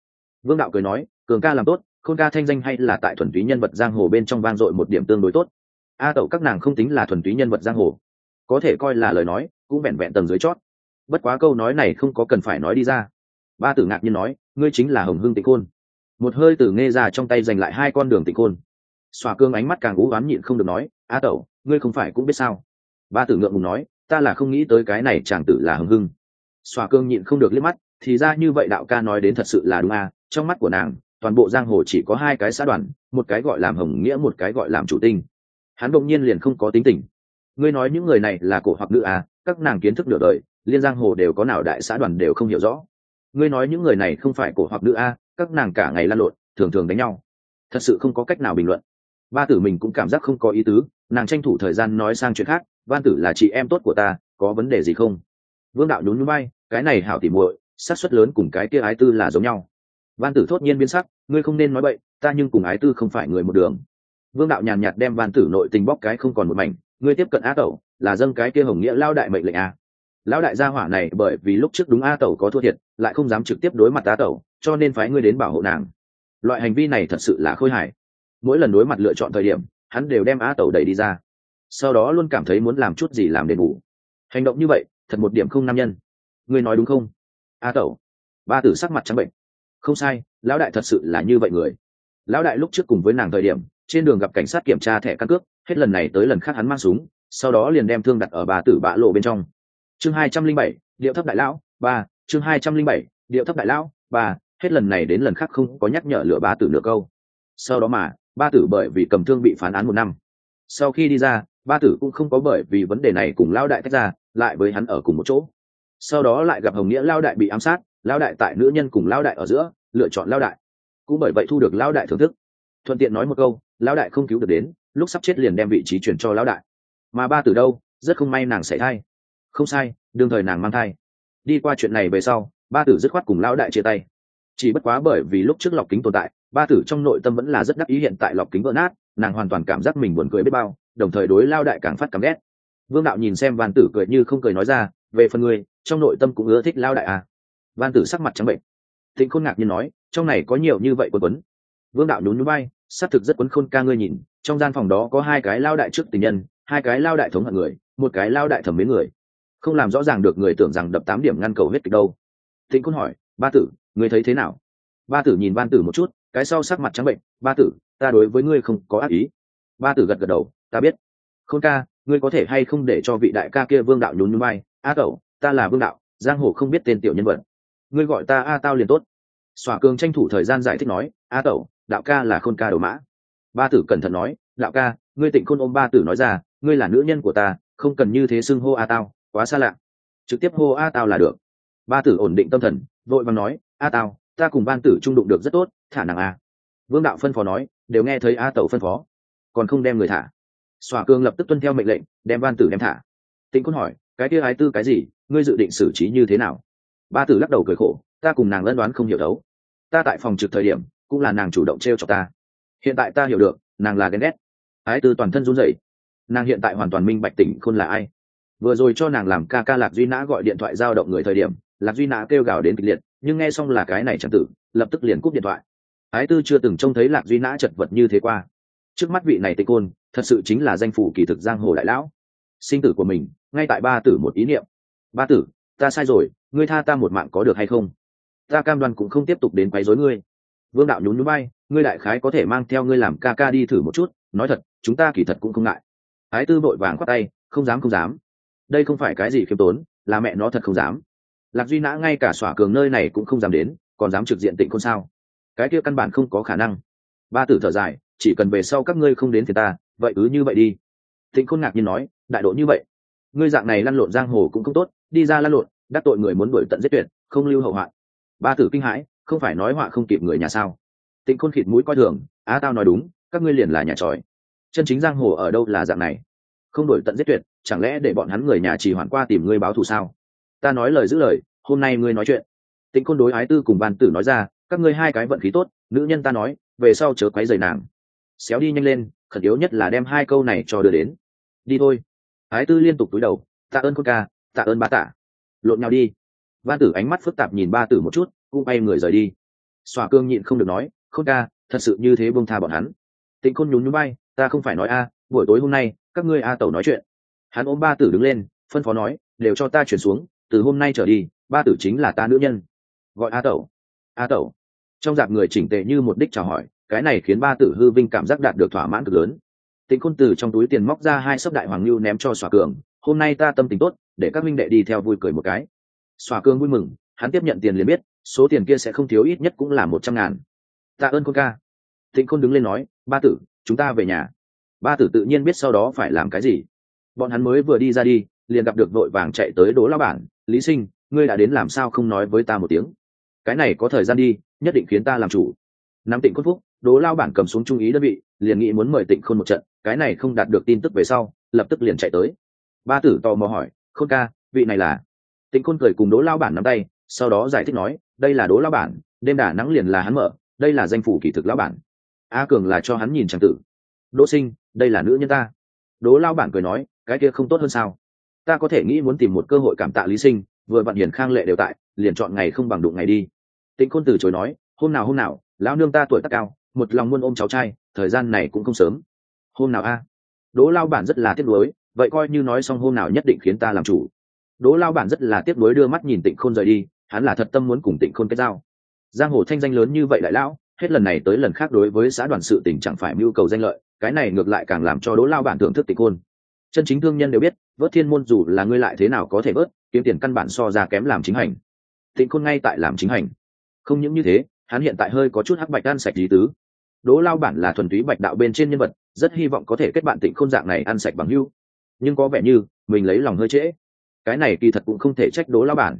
Vương đạo cười nói, cường ca làm tốt, khôn ca thanh danh hay là tại thuần túy nhân vật giang hồ bên trong vang dội một điểm tương đối tốt. A tẩu các nàng không tính là thuần túy nhân vật giang hồ. Có thể coi là lời nói, cũng vẹn vẹn tầng dưới chót bất quá câu nói này không có cần phải nói đi ra. Ba tử ngạc nhiên nói, ngươi chính là hồng hưng tịnh khôn. Một hơi tử nghe ra trong tay giành lại hai con đường tịnh khôn. Xòa cương ánh mắt càng ú oán nhịn không được nói a tẩu, ngươi không phải cũng biết sao? Ba tử ngượng ngùng nói, ta là không nghĩ tới cái này chàng tử là hồng hưng. Xòa cương nhịn không được liếc mắt, thì ra như vậy đạo ca nói đến thật sự là đúng à trong mắt của nàng, toàn bộ giang hồ chỉ có hai cái xã đoàn, một cái gọi làm hồng nghĩa, một cái gọi làm chủ tinh. Hắn bỗng nhiên liền không có tính tình. Ngươi nói những người này là cổ hoặc nữ à các nàng kiến thức nửa đời liên giang hồ đều có nào đại xã đoàn đều không hiểu rõ. Ngươi nói những người này không phải cổ hoặc nữ à các nàng cả ngày lan lộn, thường thường đánh nhau. Thật sự không có cách nào bình luận. Ba tử mình cũng cảm giác không có ý tứ, nàng tranh thủ thời gian nói sang chuyện khác van tử là chị em tốt của ta, có vấn đề gì không? Vương đạo nhún nhún bay cái này hảo tỉ muội, xác suất lớn cùng cái kia ái tư là giống nhau. Van tử thốt nhiên biến sắc, ngươi không nên nói bậy, ta nhưng cùng ái tư không phải người một đường. Vương đạo nhàn nhạt đem van tử nội tình bóc cái không còn một mảnh, ngươi tiếp cận á tẩu, là dâng cái kia hồng nghĩa lao đại mệnh lệnh a lão đại gia hỏa này bởi vì lúc trước đúng a tẩu có thua thiệt, lại không dám trực tiếp đối mặt a tẩu, cho nên phái ngươi đến bảo hộ nàng. Loại hành vi này thật sự là khôi hài. Mỗi lần đối mặt lựa chọn thời điểm, hắn đều đem a tẩu đẩy đi ra. Sau đó luôn cảm thấy muốn làm chút gì làm đền bù. Hành động như vậy, thật một điểm không nam nhân. Ngươi nói đúng không? A tẩu. Ba tử sắc mặt trắng bệnh. Không sai, lão đại thật sự là như vậy người. Lão đại lúc trước cùng với nàng thời điểm, trên đường gặp cảnh sát kiểm tra thẻ căn cước, hết lần này tới lần khác hắn mang súng, sau đó liền đem thương đặt ở bà tử bạ lộ bên trong chương hai trăm linh bảy, điệu thấp đại lão, ba, chương hai trăm linh bảy, điệu thấp đại lão, ba, hết lần này đến lần khác không có nhắc nhở lửa ba tử nửa câu. Sau đó mà ba tử bởi vì cầm thương bị phán án một năm. Sau khi đi ra ba tử cũng không có bởi vì vấn đề này cùng lao đại tách ra, lại với hắn ở cùng một chỗ. Sau đó lại gặp hồng nghĩa lao đại bị ám sát lao đại tại nữ nhân cùng lao đại ở giữa, lựa chọn lao đại. Cũng bởi vậy thu được lao đại thưởng thức. Thuận tiện nói một câu lao đại không cứu được đến, lúc sắp chết liền đem vị trí chuyển cho lao đại. Mà ba tử đâu, rất không may nàng xảy thai không sai, đương thời nàng mang thai. Đi qua chuyện này về sau, ba tử dứt khoát cùng lao đại chia tay. Chỉ bất quá bởi vì lúc trước lọc kính tồn tại, ba tử trong nội tâm vẫn là rất đắc ý hiện tại lọc kính vỡ nát, nàng hoàn toàn cảm giác mình buồn cười biết bao, đồng thời đối lao đại càng phát cảm ghét. Vương đạo nhìn xem văn tử cười như không cười nói ra, về phần người trong nội tâm cũng ưa thích lao đại à? Văn tử sắc mặt trắng bệnh. Thịnh khôn ngạc nhiên nói, trong này có nhiều như vậy quân quấn. Vương đạo nhún núi bay xác thực rất quấn khôn ca ngươi nhìn, trong gian phòng đó có hai cái lao đại trước tình nhân, hai cái lao đại thống hận người, một cái lao đại thẩm mến người không làm rõ ràng được người tưởng rằng đập tám điểm ngăn cầu hết kịch đâu. Thịnh khôn hỏi, ba tử, ngươi thấy thế nào? Ba tử nhìn ban tử một chút, cái sau sắc mặt trắng bệnh, ba tử, ta đối với ngươi không có ác ý. Ba tử gật gật đầu, ta biết. Không ca, ngươi có thể hay không để cho vị đại ca kia vương đạo nhún nhún bay a cậu, ta là vương đạo, giang hồ không biết tên tiểu nhân vật. Ngươi gọi ta a tao liền tốt. Xòa cường tranh thủ thời gian giải thích nói, a tẩu đạo ca là khôn ca đầu mã. Ba tử cẩn thận nói, đạo ca, ngươi tịnh khôn ôm ba tử nói ra, ngươi là nữ nhân của ta, không cần như thế xưng hô a tao quá xa lạ. Trực tiếp hô a tao là được. Ba tử ổn định tâm thần, vội vàng nói, a tao, ta cùng ban tử trung đụng được rất tốt, thả nàng a. Vương đạo phân phó nói, đều nghe thấy a tẩu phân phó, còn không đem người thả. Xòa cương lập tức tuân theo mệnh lệnh, đem ban tử đem thả. Tĩnh quân hỏi, cái kia ái tư cái gì? Ngươi dự định xử trí như thế nào? Ba tử lắc đầu cười khổ, ta cùng nàng lân đoán không hiểu đấu ta tại phòng trực thời điểm, cũng là nàng chủ động t r e o cho ta. Hiện tại ta hiểu được, nàng là ghen ghét. Ái tư toàn thân run rẩy. Nàng hiện tại hoàn toàn minh bạch tỉnh khôn là ai vừa rồi cho nàng làm ca ca lạc duy nã gọi điện thoại giao động người thời điểm, lạc duy nã kêu gào đến kịch liệt, nhưng nghe xong là cái này chẳng tử, lập tức liền cúp điện thoại. Ái tư chưa từng trông thấy lạc duy nã chật vật như thế qua. Trước mắt vị này tây côn thật sự chính là danh phủ kỳ thực giang hồ đại lão. Sinh tử của mình, ngay tại ba tử một ý niệm. Ba tử, ta sai rồi, ngươi tha ta một mạng có được hay không? Ta cam đoan cũng không tiếp tục đến quấy rối ngươi. Vương đạo nhún nhún bay ngươi đại khái có thể mang theo ngươi làm ca ca đi thử một chút, nói thật, chúng ta kỳ thật cũng không ngại. Ái tư vội vàng khoát tay, không dám không dám đây không phải cái gì khiêm tốn, là mẹ nó thật không dám. Lạc duy nã ngay cả xỏa cường nơi này cũng không dám đến, còn dám trực diện tịnh khôn sao? Cái kia căn bản không có khả năng. Ba tử thở dài, chỉ cần về sau các ngươi không đến thì ta, vậy cứ như vậy đi. Tịnh khôn ngạc nhiên nói, đại độ như vậy. Ngươi dạng này lăn lộn giang hồ cũng không tốt, đi ra lăn lộn, đắc tội người muốn đuổi tận giết tuyệt, không lưu hậu hoạn. Ba tử kinh hãi, không phải nói họa không kịp người nhà sao? Tịnh khôn khịt mũi coi thường, á tao nói đúng, các ngươi liền là nhà tròi. Chân chính giang hồ ở đâu là dạng này? Không đổi tận giết tuyệt, chẳng lẽ để bọn hắn người nhà chỉ hoàn qua tìm ngươi báo thù sao? Ta nói lời giữ lời, hôm nay ngươi nói chuyện. Tịnh Côn đối ái tư cùng ban tử nói ra, các ngươi hai cái vận khí tốt, nữ nhân ta nói, về sau chớ quấy rầy nàng. Xéo đi nhanh lên, khẩn yếu nhất là đem hai câu này cho đưa đến. Đi thôi. Ái tư liên tục túi đầu, tạ ơn con ca, tạ ơn ba tạ. Lộn nhau đi. Ba tử ánh mắt phức tạp nhìn ba tử một chút, cũng bay người rời đi. Xòa cương nhịn không được nói, khôn ca, thật sự như thế bông tha bọn hắn. Tịnh khôn nhún nhún bay, ta không phải nói a, buổi tối hôm nay các ngươi a tẩu nói chuyện. Hắn ôm ba tử đứng lên, phân phó nói, đều cho ta chuyển xuống, từ hôm nay trở đi, ba tử chính là ta nữ nhân. Gọi a tẩu. A tẩu. Trong dạp người chỉnh tệ như một đích chào hỏi, cái này khiến ba tử hư vinh cảm giác đạt được thỏa mãn cực lớn. Tịnh khôn từ trong túi tiền móc ra hai sấp đại hoàng lưu ném cho xòa cường, hôm nay ta tâm tình tốt, để các minh đệ đi theo vui cười một cái. Xòa cường vui mừng, hắn tiếp nhận tiền liền biết, số tiền kia sẽ không thiếu ít nhất cũng là một trăm ngàn. Tạ ơn con ca. Tịnh khôn đứng lên nói, ba tử, chúng ta về nhà ba tử tự nhiên biết sau đó phải làm cái gì. Bọn hắn mới vừa đi ra đi, liền gặp được vội vàng chạy tới đố lao bản, lý sinh, ngươi đã đến làm sao không nói với ta một tiếng? Cái này có thời gian đi, nhất định khiến ta làm chủ. Nắm tịnh Cốt phúc đố lao bản cầm xuống trung ý đơn vị, liền nghĩ muốn mời tịnh khôn một trận, cái này không đạt được tin tức về sau, lập tức liền chạy tới. Ba tử tò mò hỏi, khôn ca, vị này là? Tịnh khôn cười cùng đố lao bản nắm tay, sau đó giải thích nói, đây là đố lao bản, đêm đà nắng liền là hắn mở, đây là danh phủ kỷ thực lao bản. A cường là cho hắn nhìn trang tử đỗ sinh, đây là nữ nhân ta. Đỗ lao bản cười nói, cái kia không tốt hơn sao? Ta có thể nghĩ muốn tìm một cơ hội cảm tạ lý sinh, vừa vặn hiền khang lệ đều tại, liền chọn ngày không bằng đụng ngày đi. Tịnh khôn từ chối nói, hôm nào hôm nào, lão nương ta tuổi tác cao, một lòng muốn ôm cháu trai, thời gian này cũng không sớm. Hôm nào a? Đỗ lao bản rất là tiếc nuối, vậy coi như nói xong hôm nào nhất định khiến ta làm chủ. Đỗ lao bản rất là tiếc nuối đưa mắt nhìn tịnh khôn rời đi, hắn là thật tâm muốn cùng tịnh khôn kết giao. Giang hồ thanh danh lớn như vậy đại lão, hết lần này tới lần khác đối với xã đoàn sự tỉnh chẳng phải mưu cầu danh lợi cái này ngược lại càng làm cho đỗ lao bản thưởng thức tịnh hôn. Chân chính thương nhân đều biết, vớt thiên môn dù là ngươi lại thế nào có thể vớt, kiếm tiền căn bản so ra kém làm chính hành. Tịnh khôn ngay tại làm chính hành. Không những như thế, hắn hiện tại hơi có chút hắc bạch ăn sạch lý tứ. Đỗ lao bản là thuần túy bạch đạo bên trên nhân vật, rất hy vọng có thể kết bạn tịnh khôn dạng này ăn sạch bằng hưu. Nhưng có vẻ như, mình lấy lòng hơi trễ. Cái này kỳ thật cũng không thể trách đỗ lao bản.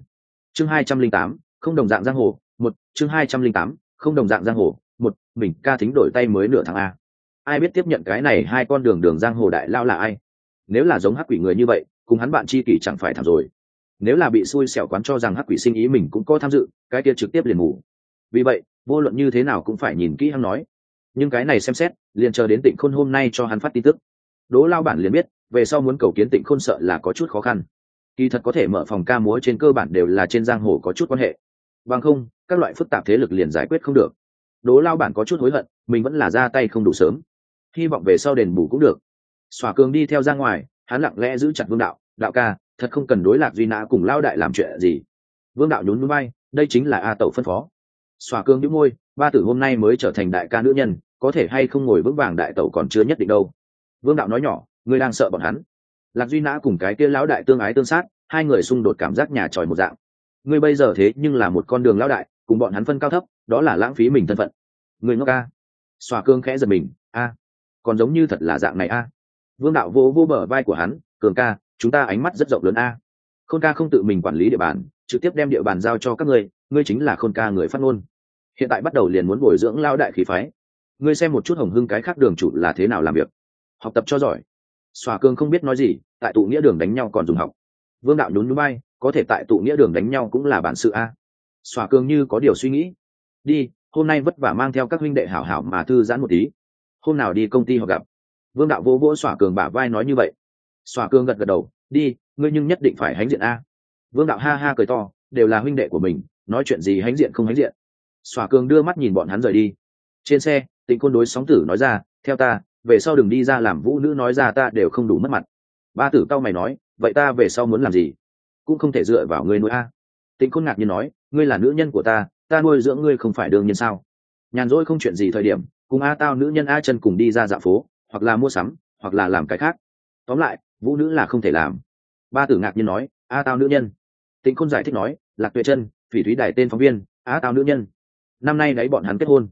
Chương hai trăm linh tám, không đồng dạng giang hồ, một, chương hai trăm linh tám, không đồng dạng giang hồ, một, mình ca thính đổi tay mới nửa tháng a ai biết tiếp nhận cái này hai con đường đường giang hồ đại lao là ai? Nếu là giống hắc quỷ người như vậy, cùng hắn bạn chi kỷ chẳng phải thảm rồi. Nếu là bị xui xẻo quán cho rằng hắc quỷ sinh ý mình cũng có tham dự, cái kia trực tiếp liền ngủ. Vì vậy, vô luận như thế nào cũng phải nhìn kỹ hắn nói. Nhưng cái này xem xét, liền chờ đến tịnh khôn hôm nay cho hắn phát tin tức. Đỗ lao bản liền biết, về sau muốn cầu kiến tịnh khôn sợ là có chút khó khăn. Kỳ thật có thể mở phòng ca múa trên cơ bản đều là trên giang hồ có chút quan hệ. Bằng không, các loại phức tạp thế lực liền giải quyết không được. Đố lao bản có chút hối hận, mình vẫn là ra tay không đủ sớm hy vọng về sau đền bù cũng được. Xòa cường đi theo ra ngoài, hắn lặng lẽ giữ chặt vương đạo. Đạo ca, thật không cần đối lạc duy nã cùng lao đại làm chuyện gì. Vương đạo nhún núi bay đây chính là a tẩu phân phó. Xòa cường đĩu môi, ba tử hôm nay mới trở thành đại ca nữ nhân, có thể hay không ngồi vững vàng đại tẩu còn chưa nhất định đâu. Vương đạo nói nhỏ, ngươi đang sợ bọn hắn. Lạc duy nã cùng cái kia lão đại tương ái tương sát, hai người xung đột cảm giác nhà tròi một dạng. Ngươi bây giờ thế nhưng là một con đường lão đại, cùng bọn hắn phân cao thấp, đó là lãng phí mình thân phận. Người ngốc ca. xòa cương khẽ giật mình, a còn giống như thật là dạng này a. Vương đạo vô vô bờ vai của hắn, cường ca, chúng ta ánh mắt rất rộng lớn a. Khôn ca không tự mình quản lý địa bàn, trực tiếp đem địa bàn giao cho các ngươi ngươi chính là khôn ca người phát ngôn. Hiện tại bắt đầu liền muốn bồi dưỡng lao đại khí phái. Ngươi xem một chút hồng hưng cái khác đường chủ là thế nào làm việc. Học tập cho giỏi. Xòa cương không biết nói gì, tại tụ nghĩa đường đánh nhau còn dùng học. Vương đạo nhún núi bay có thể tại tụ nghĩa đường đánh nhau cũng là bản sự a. Xòa cương như có điều suy nghĩ. Đi, hôm nay vất vả mang theo các huynh đệ hảo hảo mà thư giãn một tí hôm nào đi công ty họ gặp. Vương đạo vô vỗ xỏa cường bả vai nói như vậy. Xỏa cường gật gật đầu, đi, ngươi nhưng nhất định phải hãnh diện a. Vương đạo ha ha cười to, đều là huynh đệ của mình, nói chuyện gì hãnh diện không hãnh diện. Xỏa cường đưa mắt nhìn bọn hắn rời đi. Trên xe, tịnh côn đối sóng tử nói ra, theo ta, về sau đừng đi ra làm vũ nữ nói ra ta đều không đủ mất mặt. Ba tử cao mày nói, vậy ta về sau muốn làm gì? Cũng không thể dựa vào ngươi nuôi a. Tịnh côn ngạc nhiên nói, ngươi là nữ nhân của ta ta nuôi dưỡng ngươi không phải đương nhiên sao? Nhàn rỗi không chuyện gì thời điểm cùng a tao nữ nhân a chân cùng đi ra dạo phố, hoặc là mua sắm, hoặc là làm cái khác. Tóm lại, vũ nữ là không thể làm. Ba tử ngạc nhiên nói, a tao nữ nhân? Tịnh khôn giải thích nói, lạc tuệ chân, phỉ thúy đài tên phóng viên, a tao nữ nhân. Năm nay đấy bọn hắn kết hôn.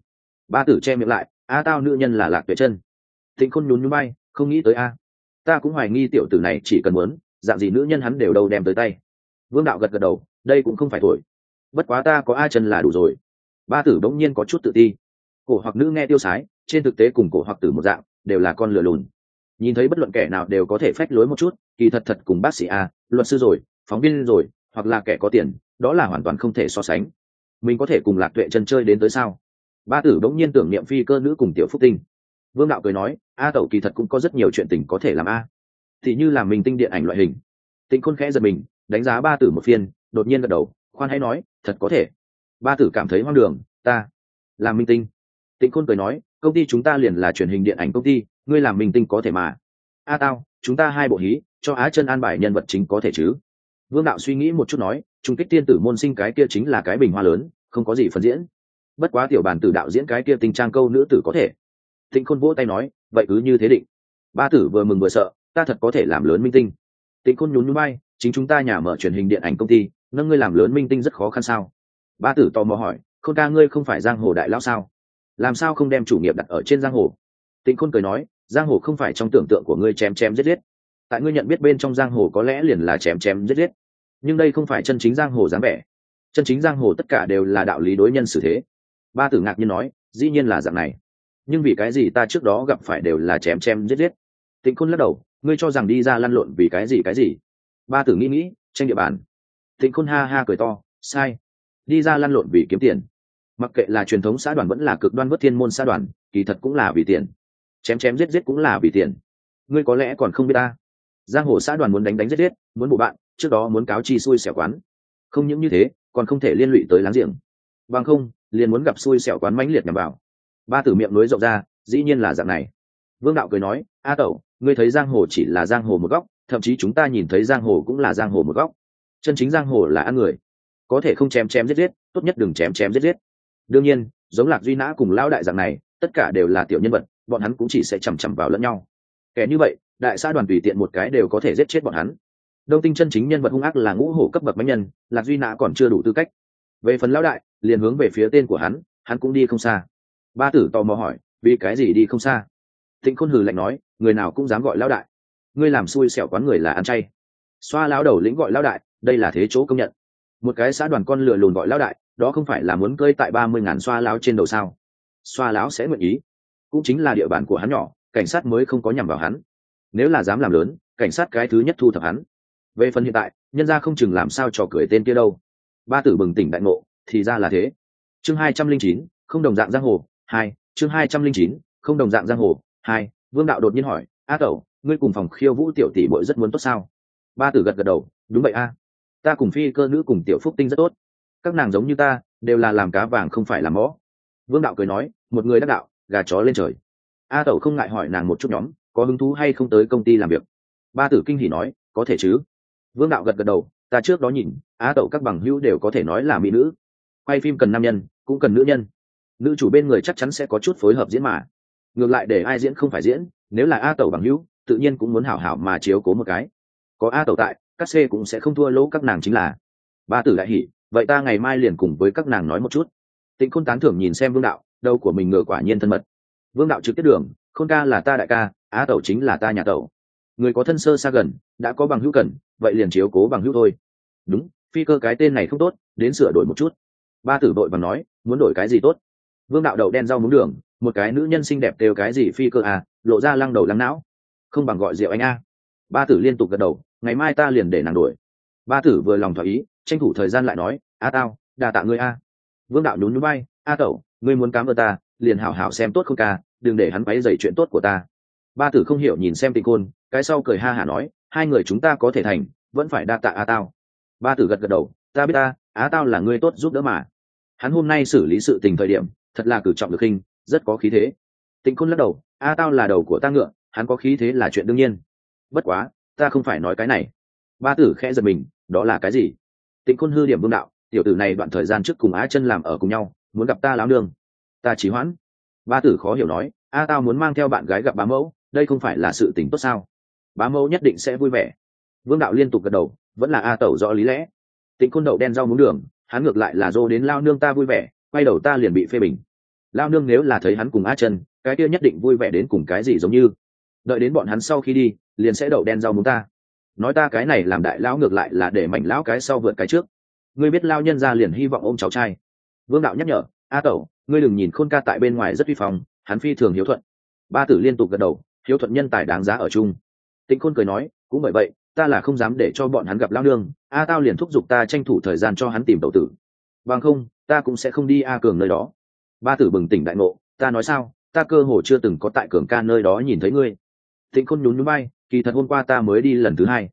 Ba tử che miệng lại, a tao nữ nhân là lạc tuệ chân. Tịnh khôn nhún nhún bay không nghĩ tới a. Ta cũng hoài nghi tiểu tử này chỉ cần muốn, dạng gì nữ nhân hắn đều đâu đem tới tay. Vương đạo gật gật đầu, đây cũng không phải thổi bất quá ta có a chân là đủ rồi. Ba tử bỗng nhiên có chút tự ti cổ hoặc nữ nghe tiêu sái, trên thực tế cùng cổ hoặc tử một dạng, đều là con lừa lùn. Nhìn thấy bất luận kẻ nào đều có thể phách lối một chút, kỳ thật thật cùng bác sĩ a, luật sư rồi, phóng viên rồi, hoặc là kẻ có tiền, đó là hoàn toàn không thể so sánh. Mình có thể cùng lạc tuệ chân chơi đến tới sao? Ba tử bỗng nhiên tưởng niệm phi cơ nữ cùng tiểu phúc tinh. Vương đạo cười nói, a tẩu kỳ thật cũng có rất nhiều chuyện tình có thể làm a. Thì như là mình tinh điện ảnh loại hình. Tịnh khôn khẽ giật mình, đánh giá ba tử một phiên, đột nhiên gật đầu, khoan hãy nói, thật có thể. Ba tử cảm thấy hoang đường, ta làm minh tinh tịnh khôn cười nói, công ty chúng ta liền là truyền hình điện ảnh công ty, ngươi làm minh tinh có thể mà. A tao, chúng ta hai bộ hí, cho á chân an bài nhân vật chính có thể chứ? Vương đạo suy nghĩ một chút nói, trung kích tiên tử môn sinh cái kia chính là cái bình hoa lớn, không có gì phân diễn. Bất quá tiểu bản tử đạo diễn cái kia tình trang câu nữ tử có thể. Tịnh khôn vỗ tay nói, vậy cứ như thế định. Ba tử vừa mừng vừa sợ, ta thật có thể làm lớn minh tinh. Tịnh khôn nhún nhún bay chính chúng ta nhà mở truyền hình điện ảnh công ty, nâng ngươi làm lớn minh tinh rất khó khăn sao? Ba tử tò mò hỏi, khôn ca ngươi không phải giang hồ đại lão sao? Làm sao không đem chủ nghiệp đặt ở trên giang hồ? Tịnh khôn cười nói, giang hồ không phải trong tưởng tượng của ngươi chém chém giết giết. Tại ngươi nhận biết bên trong giang hồ có lẽ liền là chém chém giết giết. Nhưng đây không phải chân chính giang hồ dáng vẻ. Chân chính giang hồ tất cả đều là đạo lý đối nhân xử thế. Ba tử ngạc nhiên nói, dĩ nhiên là dạng này. Nhưng vì cái gì ta trước đó gặp phải đều là chém chém giết giết? Tịnh khôn lắc đầu, ngươi cho rằng đi ra lăn lộn vì cái gì cái gì? Ba tử nghĩ nghĩ, tranh địa bàn. Tịnh khôn ha ha cười to, sai. Đi ra lăn lộn vì kiếm tiền mặc kệ là truyền thống xã đoàn vẫn là cực đoan vớt thiên môn xã đoàn, kỳ thật cũng là vì tiền. Chém chém giết giết cũng là vì tiền. Ngươi có lẽ còn không biết ta. Giang hồ xã đoàn muốn đánh đánh giết giết, muốn bộ bạn, trước đó muốn cáo chi xui xẻo quán. Không những như thế, còn không thể liên lụy tới láng giềng. Bằng không, liền muốn gặp xui xẻo quán mãnh liệt nhằm vào. Ba tử miệng nối rộng ra, dĩ nhiên là dạng này. Vương đạo cười nói, a tẩu, ngươi thấy giang hồ chỉ là giang hồ một góc, thậm chí chúng ta nhìn thấy giang hồ cũng là giang hồ một góc. Chân chính giang hồ là ăn người. Có thể không chém chém giết giết, tốt nhất đừng chém chém giết giết đương nhiên, giống lạc duy nã cùng lão đại dạng này, tất cả đều là tiểu nhân vật, bọn hắn cũng chỉ sẽ chằm chằm vào lẫn nhau. Kẻ như vậy, đại xã đoàn tùy tiện một cái đều có thể giết chết bọn hắn. Đông tinh chân chính nhân vật hung ác là ngũ hổ cấp bậc bánh nhân, lạc duy nã còn chưa đủ tư cách. Về phần lão đại, liền hướng về phía tên của hắn hắn cũng đi không xa. Ba tử tò mò hỏi, vì cái gì đi không xa? Thịnh khôn hừ lạnh nói, người nào cũng dám gọi lão đại. Ngươi làm xui xẻo quán người là ăn chay. Xoa lão đầu lĩnh gọi lão đại, đây là thế chỗ công nhận. Một cái xã đoàn con lựa lùn gọi lão đại đó không phải là muốn cơi tại ba mươi ngàn xoa láo trên đầu sao? Xoa láo sẽ nguyện ý. Cũng chính là địa bàn của hắn nhỏ, cảnh sát mới không có nhằm vào hắn. Nếu là dám làm lớn, cảnh sát cái thứ nhất thu thập hắn. Về phần hiện tại, nhân ra không chừng làm sao trò cười tên kia đâu. Ba tử bừng tỉnh đại ngộ, thì ra là thế. Chương hai trăm linh chín, không đồng dạng giang hồ, hai, chương hai trăm linh chín, không đồng dạng giang hồ, hai, vương đạo đột nhiên hỏi, a tẩu ngươi cùng phòng khiêu vũ tiểu tỷ bội rất muốn tốt sao? Ba tử gật gật đầu, đúng vậy a. Ta cùng phi cơ nữ cùng tiểu phúc tinh rất tốt các nàng giống như ta, đều là làm cá vàng không phải làm mõ. Vương đạo cười nói, một người đắc đạo, gà chó lên trời. A tẩu không ngại hỏi nàng một chút nhóm, có hứng thú hay không tới công ty làm việc. Ba tử kinh hỉ nói, có thể chứ. Vương đạo gật gật đầu, ta trước đó nhìn, a tẩu các bằng hữu đều có thể nói là mỹ nữ. Quay phim cần nam nhân, cũng cần nữ nhân. Nữ chủ bên người chắc chắn sẽ có chút phối hợp diễn mà. Ngược lại để ai diễn không phải diễn, nếu là a tẩu bằng hữu, tự nhiên cũng muốn hảo hảo mà chiếu cố một cái. Có a tẩu tại, các c cũng sẽ không thua lỗ các nàng chính là. Ba tử đại hỉ vậy ta ngày mai liền cùng với các nàng nói một chút. Tịnh khôn tán thưởng nhìn xem vương đạo đâu của mình ngựa quả nhiên thân mật. Vương đạo trực tiếp đường, khôn ca là ta đại ca, á tẩu chính là ta nhà tẩu. Người có thân sơ xa gần, đã có bằng hữu cần, vậy liền chiếu cố bằng hữu thôi. Đúng, phi cơ cái tên này không tốt, đến sửa đổi một chút. Ba tử đội và nói, muốn đổi cái gì tốt? Vương đạo đậu đen rau muống đường, một cái nữ nhân xinh đẹp đều cái gì phi cơ à lộ ra lăng đầu lăng não. Không bằng gọi rượu anh a. Ba tử liên tục gật đầu, ngày mai ta liền để nàng đuổi ba tử vừa lòng thỏa ý tranh thủ thời gian lại nói, a tao đà tạ ngươi a. Vương đạo nhún núi bay a tẩu, ngươi muốn cám ơn ta, liền hảo hảo xem tốt không ca, đừng để hắn quấy dày chuyện tốt của ta. Ba tử không hiểu nhìn xem tình côn cái sau cười ha hả nói, hai người chúng ta có thể thành, vẫn phải đa tạ a tao. Ba tử gật gật đầu, ta biết ta á tao là ngươi tốt giúp đỡ mà. Hắn hôm nay xử lý sự tình thời điểm, thật là cử trọng được khinh, rất có khí thế. Tịnh khôn lắc đầu, a tao là đầu của ta ngựa, hắn có khí thế là chuyện đương nhiên. Bất quá, ta không phải nói cái này. Ba tử khẽ giật mình, đó là cái gì? Tịnh khôn hư điểm vương đạo, tiểu tử này đoạn thời gian trước cùng á chân làm ở cùng nhau, muốn gặp ta láo đường. ta chỉ hoãn. Ba tử khó hiểu nói, a tao muốn mang theo bạn gái gặp bá mẫu, đây không phải là sự tình tốt sao? Bá mẫu nhất định sẽ vui vẻ. Vương đạo liên tục gật đầu, vẫn là a tẩu rõ lý lẽ. Tịnh khôn đậu đen rau muốn đường, hắn ngược lại là dô đến lao nương ta vui vẻ, quay đầu ta liền bị phê bình. Lao nương nếu là thấy hắn cùng a chân, cái kia nhất định vui vẻ đến cùng cái gì giống như. Đợi đến bọn hắn sau khi đi, liền sẽ đậu đen rau muốn ta nói ta cái này làm đại lão ngược lại là để mảnh lão cái sau vượt cái trước. Ngươi biết lao nhân ra liền hy vọng ôm cháu trai. Vương đạo nhắc nhở, a tẩu, ngươi đừng nhìn khôn ca tại bên ngoài rất vi phong, hắn phi thường hiếu thuận. Ba tử liên tục gật đầu, hiếu thuận nhân tài đáng giá ở chung. Tịnh khôn cười nói, cũng bởi vậy, ta là không dám để cho bọn hắn gặp lao nương, a tao liền thúc giục ta tranh thủ thời gian cho hắn tìm đầu tử. Bằng không, ta cũng sẽ không đi a cường nơi đó. Ba tử bừng tỉnh đại ngộ, ta nói sao, ta cơ hồ chưa từng có tại cường ca nơi đó nhìn thấy ngươi. Tịnh khôn nhún nhún bay kỳ thật hôm qua ta mới đi lần thứ hai.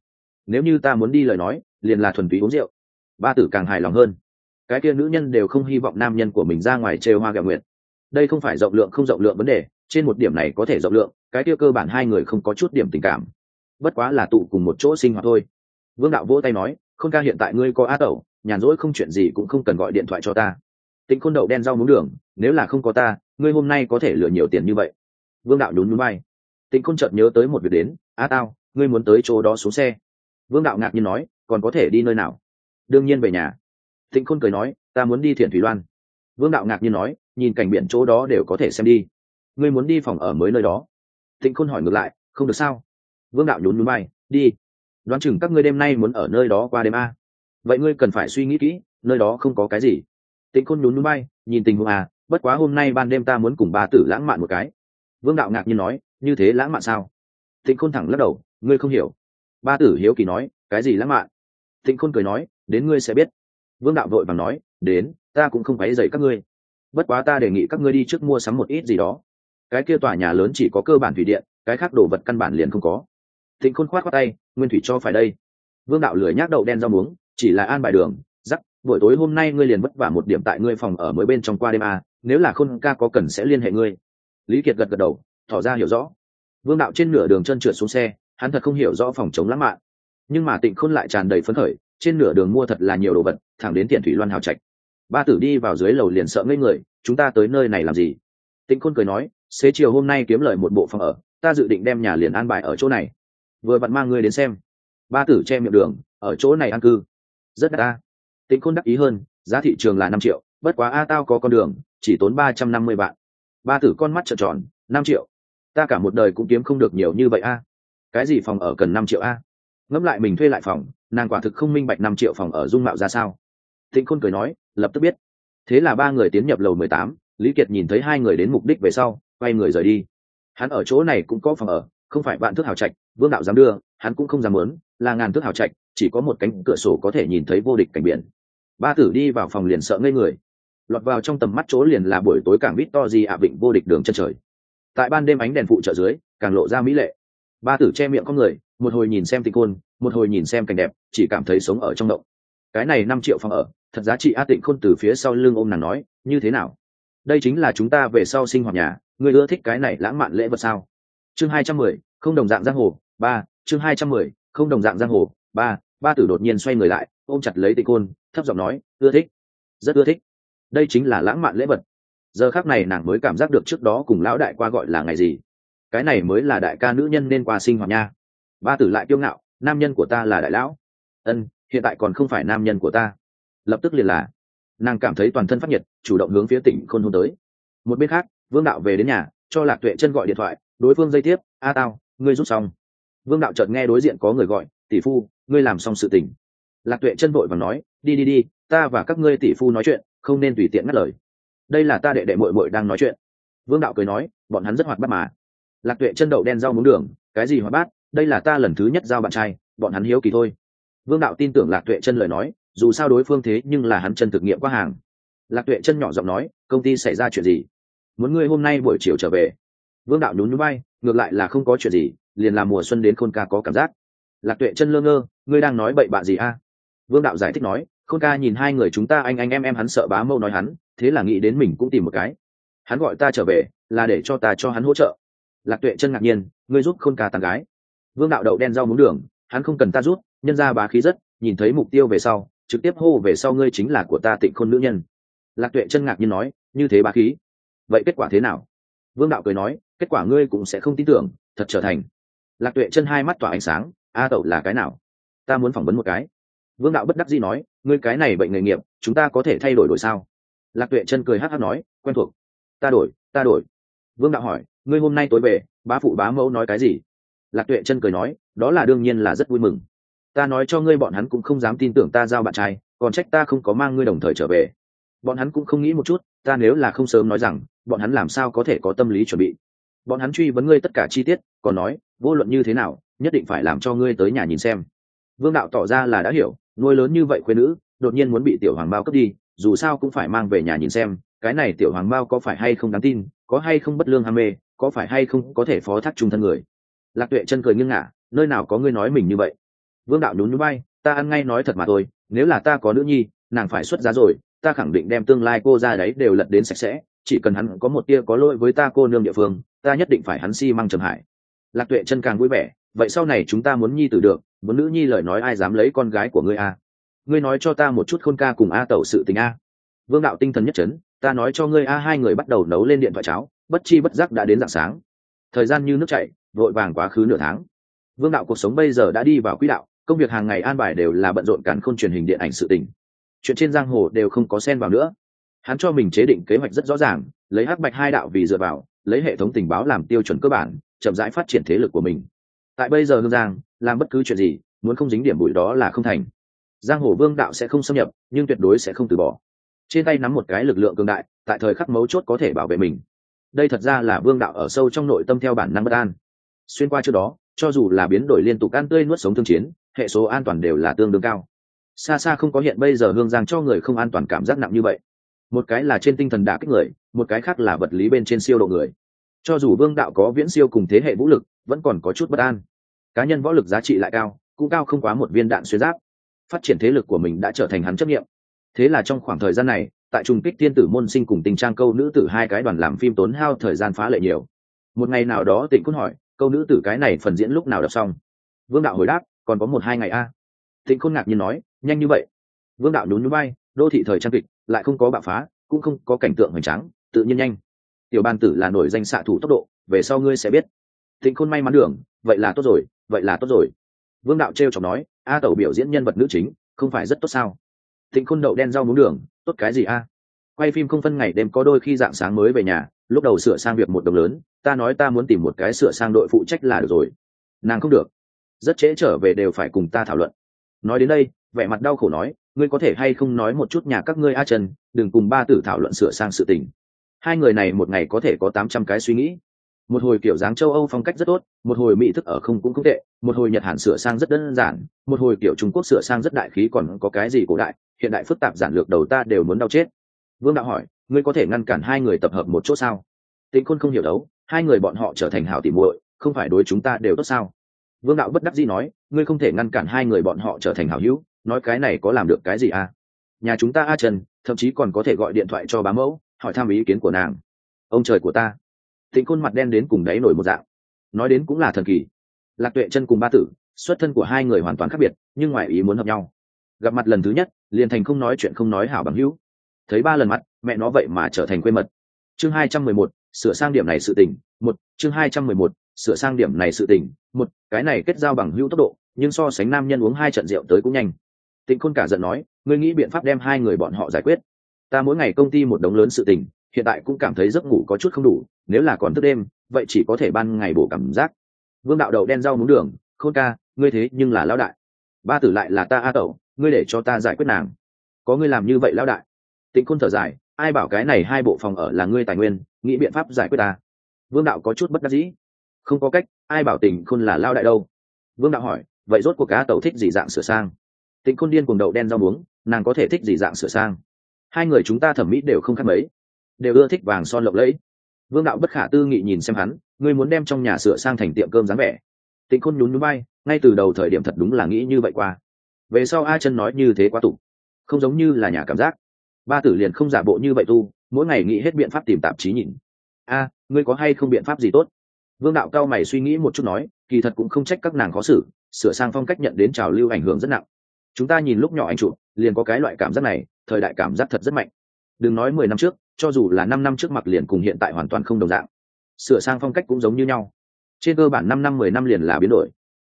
Nếu như ta muốn đi lời nói, liền là thuần túy uống rượu. Ba tử càng hài lòng hơn. Cái kia nữ nhân đều không hy vọng nam nhân của mình ra ngoài trêu hoa gạo nguyện đây không phải rộng lượng không rộng lượng vấn đề, trên một điểm này có thể rộng lượng, cái kia cơ bản hai người không có chút điểm tình cảm. Bất quá là tụ cùng một chỗ sinh hoạt thôi. Vương đạo vỗ tay nói không ca hiện tại ngươi có á tẩu, nhàn rỗi không chuyện gì cũng không cần gọi điện thoại cho ta. Tịnh khôn đậu đen rau muống đường, nếu là không có ta, ngươi hôm nay có thể lừa nhiều tiền như vậy. Vương đạo nhún núi bay tịnh khôn chợt nhớ tới một việc đến a tao, ngươi muốn tới chỗ đó xuống xe. Vương đạo ngạc nhiên nói, còn có thể đi nơi nào? Đương nhiên về nhà. Tịnh khôn cười nói, ta muốn đi thiện thủy loan. Vương đạo ngạc nhiên nói, nhìn cảnh biển chỗ đó đều có thể xem đi. Ngươi muốn đi phòng ở mới nơi đó. Tịnh khôn hỏi ngược lại, không được sao? Vương đạo nhún núi bay đi. Đoán chừng các ngươi đêm nay muốn ở nơi đó qua đêm a. Vậy ngươi cần phải suy nghĩ kỹ, nơi đó không có cái gì. Tịnh khôn nhún núi bay nhìn tình huống à bất quá hôm nay ban đêm ta muốn cùng ba tử lãng mạn một cái vương đạo ngạc nhiên nói như thế lãng mạn sao? Tịnh khôn thẳng lắc đầu ngươi không hiểu. Ba tử hiếu kỳ nói cái gì lãng mạn? Tịnh khôn cười nói đến ngươi sẽ biết. Vương đạo vội vàng nói đến ta cũng không phải dậy các ngươi. Bất quá ta đề nghị các ngươi đi trước mua sắm một ít gì đó. Cái kia tòa nhà lớn chỉ có cơ bản thủy điện cái khác đồ vật căn bản liền không có. Thịnh khôn khoát khoát tay nguyên thủy cho phải đây. Vương đạo lười nhác đậu đen rau muống chỉ là an bài đường giắc buổi tối hôm nay ngươi liền vất vả một điểm tại ngươi phòng ở mới bên trong qua đêm à, nếu là khôn ca có cần sẽ liên hệ ngươi lý kiệt gật gật đầu, tỏ ra hiểu rõ. Vương đạo trên nửa đường chân trượt xuống xe, hắn thật không hiểu rõ phòng chống lãng mạn. Nhưng mà tịnh khôn lại tràn đầy phấn khởi, trên nửa đường mua thật là nhiều đồ vật, thẳng đến Tiền thủy loan hào trạch. Ba tử đi vào dưới lầu liền sợ ngây người, chúng ta tới nơi này làm gì? Tịnh khôn cười nói, xế chiều hôm nay kiếm lời một bộ phòng ở, ta dự định đem nhà liền an bài ở chỗ này. Vừa vặn mang ngươi đến xem. Ba tử che miệng đường, ở chỗ này an cư. Rất đắt ta tịnh khôn đắc ý hơn, giá thị trường là năm triệu, bất quá a tao có con đường, chỉ tốn ba trăm năm mươi vạn ba tử con mắt trợn tròn, năm triệu. Ta cả một đời cũng kiếm không được nhiều như vậy a. Cái gì phòng ở cần năm triệu a? Ngẫm lại mình thuê lại phòng, nàng quả thực không minh bạch năm triệu phòng ở dung mạo ra sao. Thịnh khôn cười nói, lập tức biết. Thế là ba người tiến nhập lầu mười tám, lý kiệt nhìn thấy hai người đến mục đích về sau, quay người rời đi. Hắn ở chỗ này cũng có phòng ở, không phải bạn thước hào trạch, vương đạo dám đưa, hắn cũng không dám muốn, là ngàn thước hào trạch, chỉ có một cánh cửa sổ có thể nhìn thấy vô địch cảnh biển. Ba tử đi vào phòng liền sợ ngây người lọt vào trong tầm mắt chỗ liền là buổi tối cảng vít to gì ạ vịnh vô địch đường chân trời. Tại ban đêm ánh đèn phụ trợ dưới, càng lộ ra mỹ lệ. Ba tử che miệng con người, một hồi nhìn xem tịch côn một hồi nhìn xem cảnh đẹp, chỉ cảm thấy sống ở trong động. Cái này năm triệu phòng ở, thật giá trị a tịnh khôn từ phía sau lưng ôm nàng nói, như thế nào? Đây chính là chúng ta về sau sinh hoạt nhà người ưa thích cái này lãng mạn lễ vật sao? Chương hai trăm mười, không đồng dạng giang hồ, ba, chương hai trăm mười, không đồng dạng giang hồ, ba ba tử đột nhiên xoay người lại, ôm chặt lấy tịnh côn thấp giọng nói, ưa thích. Rất ưa thích đây chính là lãng mạn lễ vật. Giờ khác này nàng mới cảm giác được trước đó cùng lão đại qua gọi là ngày gì. Cái này mới là đại ca nữ nhân nên qua sinh hoạt nha. Ba tử lại kiêu ngạo, nam nhân của ta là đại lão. Ân, hiện tại còn không phải nam nhân của ta. Lập tức liền là, nàng cảm thấy toàn thân phát nhiệt, chủ động hướng phía tỉnh khôn hôn tới. Một bên khác, vương đạo về đến nhà, cho lạc tuệ chân gọi điện thoại, đối phương dây tiếp, a tao, ngươi rút xong. Vương đạo chợt nghe đối diện có người gọi, tỷ phu, ngươi làm xong sự tình. Lạc tuệ chân vội và nói, đi đi đi, ta và các ngươi tỷ phu nói chuyện không nên tùy tiện ngắt lời. Đây là ta đệ đệ mội mội đang nói chuyện. Vương đạo cười nói, bọn hắn rất hoạt bát mà. Lạc tuệ chân đậu đen rau muống đường, cái gì hoạt bát? Đây là ta lần thứ nhất giao bạn trai, bọn hắn hiếu kỳ thôi. Vương đạo tin tưởng lạc tuệ chân lời nói, dù sao đối phương thế nhưng là hắn chân thực nghiệm qua hàng. Lạc tuệ chân nhỏ giọng nói, công ty xảy ra chuyện gì? Muốn ngươi hôm nay buổi chiều trở về. Vương đạo nhún núi bay ngược lại là không có chuyện gì, liền làm mùa xuân đến khôn ca có cảm giác. Lạc tuệ chân lơ ngơ, ngươi đang nói bậy bạ gì a? Vương đạo giải thích nói khôn ca nhìn hai người chúng ta anh anh em em hắn sợ bá mâu nói hắn, thế là nghĩ đến mình cũng tìm một cái. Hắn gọi ta trở về, là để cho ta cho hắn hỗ trợ. Lạc tuệ chân ngạc nhiên, ngươi giúp khôn ca tàn gái. Vương đạo đậu đen rau muốn đường, hắn không cần ta rút nhân ra bá khí rất, nhìn thấy mục tiêu về sau, trực tiếp hô về sau ngươi chính là của ta tịnh khôn nữ nhân. Lạc tuệ chân ngạc nhiên nói, như thế bá khí. Vậy kết quả thế nào? Vương đạo cười nói, kết quả ngươi cũng sẽ không tin tưởng, thật trở thành. Lạc tuệ chân hai mắt tỏa ánh sáng, a tẩu là cái nào? Ta muốn phỏng vấn một cái vương đạo bất đắc dĩ nói, ngươi cái này bệnh nghề nghiệp, chúng ta có thể thay đổi đổi sao? Lạc tuệ chân cười hát hát nói, quen thuộc. Ta đổi ta đổi. Vương đạo hỏi, ngươi hôm nay tối về, bá phụ bá mẫu nói cái gì? Lạc tuệ chân cười nói, đó là đương nhiên là rất vui mừng. Ta nói cho ngươi bọn hắn cũng không dám tin tưởng ta giao bạn trai, còn trách ta không có mang ngươi đồng thời trở về. Bọn hắn cũng không nghĩ một chút, ta nếu là không sớm nói rằng, bọn hắn làm sao có thể có tâm lý chuẩn bị? Bọn hắn truy vấn ngươi tất cả chi tiết, còn nói, vô luận như thế nào, nhất định phải làm cho ngươi tới nhà nhìn xem. Vương đạo tỏ ra là đã hiểu nuôi lớn như vậy khuyên nữ, đột nhiên muốn bị tiểu hoàng bao cướp đi, dù sao cũng phải mang về nhà nhìn xem, cái này tiểu hoàng bao có phải hay không đáng tin, có hay không bất lương ham mê, có phải hay không có thể phó thác trung thân người. Lạc tuệ chân cười nghiêng ngả, nơi nào có ngươi nói mình như vậy? Vương đạo nhún núi bay ta ăn ngay nói thật mà thôi, nếu là ta có nữ nhi, nàng phải xuất giá rồi, ta khẳng định đem tương lai cô ra đấy đều lật đến sạch sẽ, chỉ cần hắn có một tia có lỗi với ta cô nương địa phương, ta nhất định phải hắn si măng trầm hải lạc tuệ chân càng vui vẻ vậy sau này chúng ta muốn nhi tử được, muốn nữ nhi lời nói ai dám lấy con gái của ngươi a ngươi nói cho ta một chút khôn ca cùng a tẩu sự tình a. Vương đạo tinh thần nhất trấn ta nói cho ngươi a, hai người bắt đầu nấu lên điện thoại cháo, bất chi bất giác đã đến dạng sáng. Thời gian như nước chảy, vội vàng quá khứ nửa tháng. Vương đạo cuộc sống bây giờ đã đi vào quỹ đạo, công việc hàng ngày an bài đều là bận rộn cản khôn truyền hình điện ảnh sự tình. Chuyện trên giang hồ đều không có xen vào nữa. Hắn cho mình chế định kế hoạch rất rõ ràng, lấy hắc bạch hai đạo vì dựa vào, lấy hệ thống tình báo làm tiêu chuẩn cơ bản, chậm rãi phát triển thế lực của mình tại bây giờ hương giang, làm bất cứ chuyện gì, muốn không dính điểm bụi đó là không thành. Giang hồ vương đạo sẽ không xâm nhập, nhưng tuyệt đối sẽ không từ bỏ. Trên tay nắm một cái lực lượng cường đại, tại thời khắc mấu chốt có thể bảo vệ mình. Đây thật ra là vương đạo ở sâu trong nội tâm theo bản năng bất an. Xuyên qua trước đó, cho dù là biến đổi liên tục ăn tươi nuốt sống thương chiến, hệ số an toàn đều là tương đương cao. Xa xa không có hiện bây giờ hương giang cho người không an toàn cảm giác nặng như vậy. Một cái là trên tinh thần đả kích người, một cái khác là vật lý bên trên siêu độ người. Cho dù vương đạo có viễn siêu cùng thế hệ vũ lực, vẫn còn có chút bất an cá nhân võ lực giá trị lại cao, cũng cao không quá một viên đạn xuyên giáp. Phát triển thế lực của mình đã trở thành hắn chấp nghiệm thế là trong khoảng thời gian này, tại trung kích thiên tử môn sinh cùng tình trang câu nữ tử hai cái đoàn làm phim tốn hao thời gian phá lệ nhiều. Một ngày nào đó tỉnh cốt hỏi, câu nữ tử cái này phần diễn lúc nào đọc xong? Vương đạo hồi đáp, còn có một hai ngày a. À. tịnh khôn ngạc nhiên nói, nhanh như vậy. Vương đạo nhún núi bay đô thị thời trang kịch, lại không có bạo phá, cũng không có cảnh tượng hoành tráng, tự nhiên nhanh. Tiểu ban tử là nổi danh xạ thủ tốc độ, về sau ngươi sẽ biết. Tịnh khôn may mắn đường, vậy là tốt rồi vậy là tốt rồi. Vương đạo t r e o chọc nói, a tẩu biểu diễn nhân vật nữ chính, không phải rất tốt sao? Thịnh khôn đậu đen rau muống đường, tốt cái gì a? Quay phim không phân ngày đêm có đôi khi dạng sáng mới về nhà, lúc đầu sửa sang việc một đồng lớn, ta nói ta muốn tìm một cái sửa sang đội phụ trách là được rồi. Nàng không được. Rất trễ trở về đều phải cùng ta thảo luận. Nói đến đây, vẻ mặt đau khổ nói, ngươi có thể hay không nói một chút nhà các ngươi a trần, đừng cùng ba tử thảo luận sửa sang sự tình. Hai người này một ngày có thể có tám trăm cái suy nghĩ một hồi kiểu dáng châu âu phong cách rất tốt, một hồi mỹ thức ở không cũng không tệ, một hồi nhật hàn sửa sang rất đơn giản, một hồi kiểu trung quốc sửa sang rất đại khí còn có cái gì cổ đại, hiện đại phức tạp giản lược đầu ta đều muốn đau chết. Vương đạo hỏi, ngươi có thể ngăn cản hai người tập hợp một chỗ sao? Tĩnh khôn không hiểu đấu, hai người bọn họ trở thành hảo tỉ muội, không phải đối chúng ta đều tốt sao? Vương đạo bất đắc dĩ nói, ngươi không thể ngăn cản hai người bọn họ trở thành hảo hữu, nói cái này có làm được cái gì à? Nhà chúng ta a trần, thậm chí còn có thể gọi điện thoại cho bá mẫu, hỏi thăm ý kiến của nàng. Ông trời của ta thịnh khôn mặt đen đến cùng đáy nổi một dạng. Nói đến cũng là thần kỳ. Lạc tuệ chân cùng ba tử, xuất thân của hai người hoàn toàn khác biệt, nhưng ngoài ý muốn hợp nhau. Gặp mặt lần thứ nhất, liền thành không nói chuyện không nói hảo bằng hữu. Thấy ba lần mặt, mẹ nó vậy mà trở thành quê mật. Chương hai trăm mười một, sửa sang điểm này sự tình, một, chương hai trăm mười một, sửa sang điểm này sự tình, một, cái này kết giao bằng hữu tốc độ, nhưng so sánh nam nhân uống hai trận rượu tới cũng nhanh. Tịnh khôn cả giận nói, ngươi nghĩ biện pháp đem hai người bọn họ giải quyết. Ta mỗi ngày công ty một đống lớn sự tình hiện tại cũng cảm thấy giấc ngủ có chút không đủ, nếu là còn thức đêm, vậy chỉ có thể ban ngày bổ cảm giác. Vương đạo đầu đen rau muốn đường, khôn ca, ngươi thế nhưng là lão đại. Ba tử lại là ta a tẩu, ngươi để cho ta giải quyết nàng. Có ngươi làm như vậy lão đại. Tịnh khôn thở dài, ai bảo cái này hai bộ phòng ở là ngươi tài nguyên, nghĩ biện pháp giải quyết ta? Vương đạo có chút bất đắc dĩ. Không có cách, ai bảo tình khôn là lao đại đâu? Vương đạo hỏi, vậy rốt cuộc cá tẩu thích gì dạng sửa sang? Tịnh khôn điên cùng đậu đen rau muống, nàng có thể thích gì dạng sửa sang? Hai người chúng ta thẩm mỹ đều không khác mấy đều ưa thích vàng son lộng lẫy. Vương đạo bất khả tư nghị nhìn xem hắn, ngươi muốn đem trong nhà sửa sang thành tiệm cơm dáng vẻ. Tịnh khôn nhún núi bay ngay từ đầu thời điểm thật đúng là nghĩ như vậy qua. Về sau a chân nói như thế quá tục không giống như là nhà cảm giác. Ba tử liền không giả bộ như vậy tu, mỗi ngày nghĩ hết biện pháp tìm tạp chí nhìn. A, ngươi có hay không biện pháp gì tốt? Vương đạo cao mày suy nghĩ một chút nói, kỳ thật cũng không trách các nàng khó xử, sửa sang phong cách nhận đến trào lưu ảnh hưởng rất nặng. Chúng ta nhìn lúc nhỏ anh chụp, liền có cái loại cảm giác này, thời đại cảm giác thật rất mạnh. Đừng nói mười năm trước cho dù là năm năm trước mặt liền cùng hiện tại hoàn toàn không đồng dạng. Sửa sang phong cách cũng giống như nhau. Trên cơ bản năm năm, mười năm liền là biến đổi.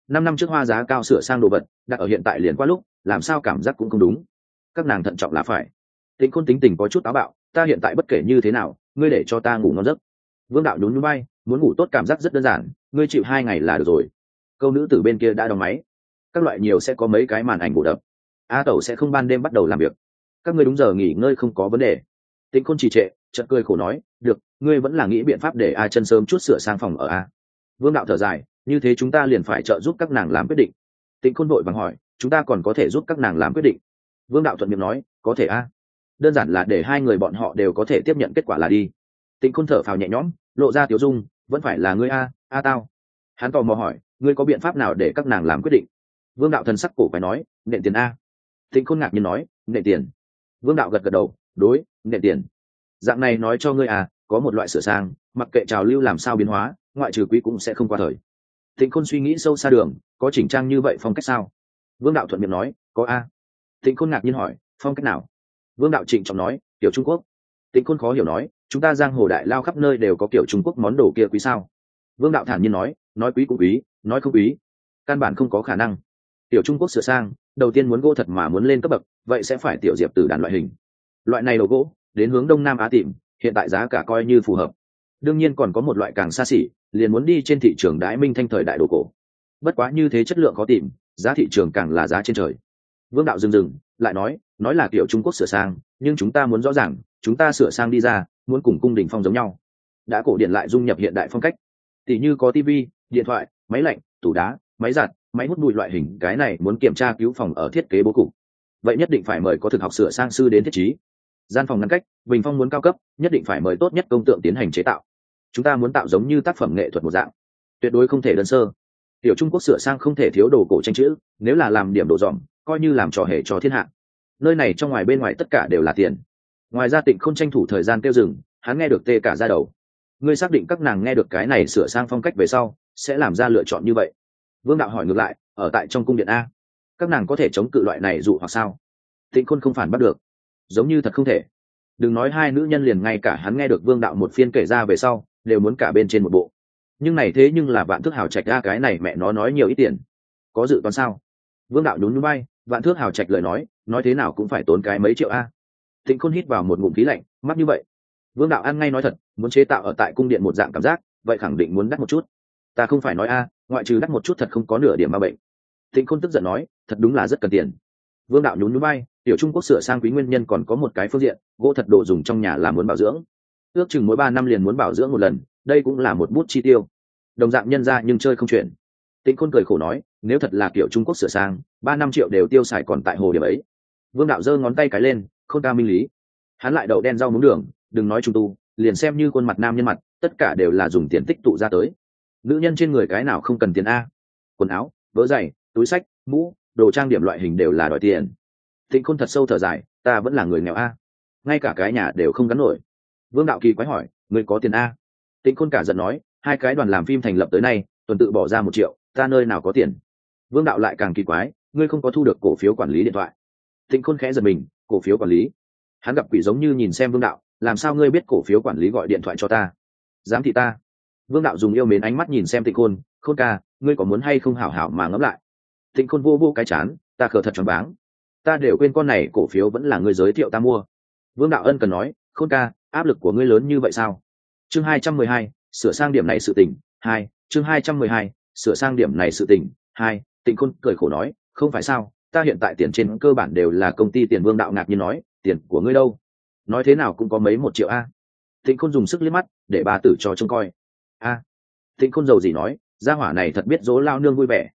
Năm năm trước hoa giá cao sửa sang đồ vật, đặt ở hiện tại liền qua lúc, làm sao cảm giác cũng không đúng. Các nàng thận trọng là phải. Tính khôn tính tình có chút táo bạo, ta hiện tại bất kể như thế nào, ngươi để cho ta ngủ ngon giấc. Vương đạo nhún núi bay muốn ngủ tốt cảm giác rất đơn giản, ngươi chịu hai ngày là được rồi. Câu nữ từ bên kia đã đóng máy. Các loại nhiều sẽ có mấy cái màn ảnh bổ đập. A tẩu sẽ không ban đêm bắt đầu làm việc. Các ngươi đúng giờ nghỉ ngơi không có vấn đề tĩnh khôn trì trệ, chợt cười khổ nói, được, ngươi vẫn là nghĩ biện pháp để a chân sớm chút sửa sang phòng ở a. Vương đạo thở dài, như thế chúng ta liền phải trợ giúp các nàng làm quyết định. Tĩnh khôn vội vàng hỏi, chúng ta còn có thể giúp các nàng làm quyết định? Vương đạo thuận miệng nói, có thể a. Đơn giản là để hai người bọn họ đều có thể tiếp nhận kết quả là đi. Tĩnh khôn thở phào nhẹ nhõm, lộ ra tiểu dung, vẫn phải là ngươi a a tao. Hắn tò mò hỏi, ngươi có biện pháp nào để các nàng làm quyết định? Vương đạo thần sắc cổ phải nói, nện tiền a. Tĩnh khôn ngạc nhiên nói, nện tiền. Vương đạo gật gật đầu, đối nệ tiền. Dạng này nói cho ngươi à có một loại sửa sang, mặc kệ trào lưu làm sao biến hóa, ngoại trừ quý cũng sẽ không qua thời. Tịnh khôn suy nghĩ sâu xa đường, có chỉnh trang như vậy phong cách sao? Vương đạo thuận miệng nói, có a. Tịnh khôn ngạc nhiên hỏi, phong cách nào? Vương đạo trịnh trọng nói, kiểu trung quốc. Tịnh khôn khó hiểu nói, chúng ta giang hồ đại lao khắp nơi đều có kiểu trung quốc món đồ kia quý sao? Vương đạo thản nhiên nói nói quý cũng quý, nói không quý, căn bản không có khả năng. Tiểu trung quốc sửa sang, đầu tiên muốn gỗ thật mà muốn lên cấp bậc, vậy sẽ phải tiểu diệp từ đàn loại hình. Loại này đồ gỗ đến hướng đông nam á tìm, hiện tại giá cả coi như phù hợp. Đương nhiên còn có một loại càng xa xỉ, liền muốn đi trên thị trường đái minh thanh thời đại đồ cổ. Bất quá như thế chất lượng khó tìm, giá thị trường càng là giá trên trời. Vương đạo dừng dừng, lại nói nói là kiểu trung quốc sửa sang, nhưng chúng ta muốn rõ ràng, chúng ta sửa sang đi ra, muốn cùng cung đình phong giống nhau. Đã cổ điện lại dung nhập hiện đại phong cách. Tỷ như có tv điện thoại, máy lạnh, tủ đá, máy giặt, máy hút bụi loại hình, cái này muốn kiểm tra cứu phòng ở thiết kế bố cục. Vậy nhất định phải mời có thực học sửa sang sư đến thiết trí gian phòng ngăn cách bình phong muốn cao cấp nhất định phải mời tốt nhất công tượng tiến hành chế tạo. Chúng ta muốn tạo giống như tác phẩm nghệ thuật một dạng. Tuyệt đối không thể đơn sơ. Tiểu trung quốc sửa sang không thể thiếu đồ cổ tranh chữ nếu là làm điểm đồ dòm coi như làm trò hề cho thiên hạ. Nơi này trong ngoài bên ngoài tất cả đều là tiền. Ngoài ra tịnh không tranh thủ thời gian tiêu rừng, hắn nghe được tê cả ra đầu. Ngươi xác định các nàng nghe được cái này sửa sang phong cách về sau sẽ làm ra lựa chọn như vậy? Vương đạo hỏi ngược lại ở tại trong cung điện a. Các nàng có thể chống cự loại này dụ hoặc sao? Tịnh khôn không phản bắt được giống như thật không thể. Đừng nói hai nữ nhân liền ngay cả hắn nghe được vương đạo một phiên kể ra về sau, đều muốn cả bên trên một bộ. Nhưng này thế nhưng là vạn thước hào trạch ra cái này mẹ nó nói nhiều ít tiền. Có dự toán sao? Vương đạo nhún núi bay vạn thước hào trạch lời nói nói thế nào cũng phải tốn cái mấy triệu a. Thịnh khôn hít vào một ngụm khí lạnh mắt như vậy. Vương đạo ăn ngay nói thật, muốn chế tạo ở tại cung điện một dạng cảm giác, vậy khẳng định muốn đắt một chút. Ta không phải nói a, ngoại trừ đắt một chút thật không có nửa điểm ma bệnh. Thịnh khôn tức giận nói, thật đúng là rất cần tiền. Vương đạo nhún núi bay tiểu trung quốc sửa sang quý nguyên nhân còn có một cái phương diện, gỗ thật đồ dùng trong nhà là muốn bảo dưỡng. Ước chừng mỗi ba năm liền muốn bảo dưỡng một lần, đây cũng là một bút chi tiêu. Đồng dạng nhân ra nhưng chơi không chuyển tĩnh khôn cười khổ nói, nếu thật là kiểu trung quốc sửa sang, ba năm triệu đều tiêu xài còn tại hồ điểm ấy. Vương đạo giơ ngón tay cái lên, không ta minh lý. Hắn lại đậu đen rau muống đường, đừng nói trung tu, liền xem như khuôn mặt nam nhân mặt, tất cả đều là dùng tiền tích tụ ra tới. Nữ nhân trên người cái nào không cần tiền a? Quần áo vỡ giày, túi sách, mũ, đồ trang điểm loại hình đều là đòi tiền tịnh khôn thật sâu thở dài, ta vẫn là người nghèo a. Ngay cả cái nhà đều không gắn nổi. Vương đạo kỳ quái hỏi người có tiền a? Tịnh khôn cả giận nói, hai cái đoàn làm phim thành lập tới nay, tuần tự bỏ ra một triệu, ta nơi nào có tiền? Vương đạo lại càng kỳ quái, ngươi không có thu được cổ phiếu quản lý điện thoại. Tịnh khôn khẽ giật mình, cổ phiếu quản lý? Hắn gặp quỷ giống như nhìn xem vương đạo, làm sao ngươi biết cổ phiếu quản lý gọi điện thoại cho ta? Giám thị ta. Vương đạo dùng yêu mến ánh mắt nhìn xem tịnh khôn khôn ca, ngươi có muốn hay không hảo hảo mà ngẫm lại? Tịnh khôn vô vô cái chán, ta khờ thật tròn váng ta đều quên con này cổ phiếu vẫn là người giới thiệu ta mua. Vương đạo ân cần nói, khôn ca, áp lực của ngươi lớn như vậy sao? Chương hai trăm mười hai, sửa sang điểm này sự tỉnh hai, chương hai trăm mười hai, sửa sang điểm này sự tỉnh hai, tịnh khôn cười khổ nói, không phải sao, ta hiện tại tiền trên cơ bản đều là công ty tiền vương đạo ngạc nhiên nói, tiền của ngươi đâu? Nói thế nào cũng có mấy một triệu a. Tịnh khôn dùng sức liếc mắt, để bà tử cho trông coi. A. Tịnh khôn giàu gì nói, gia hỏa này thật biết dỗ lao nương vui vẻ.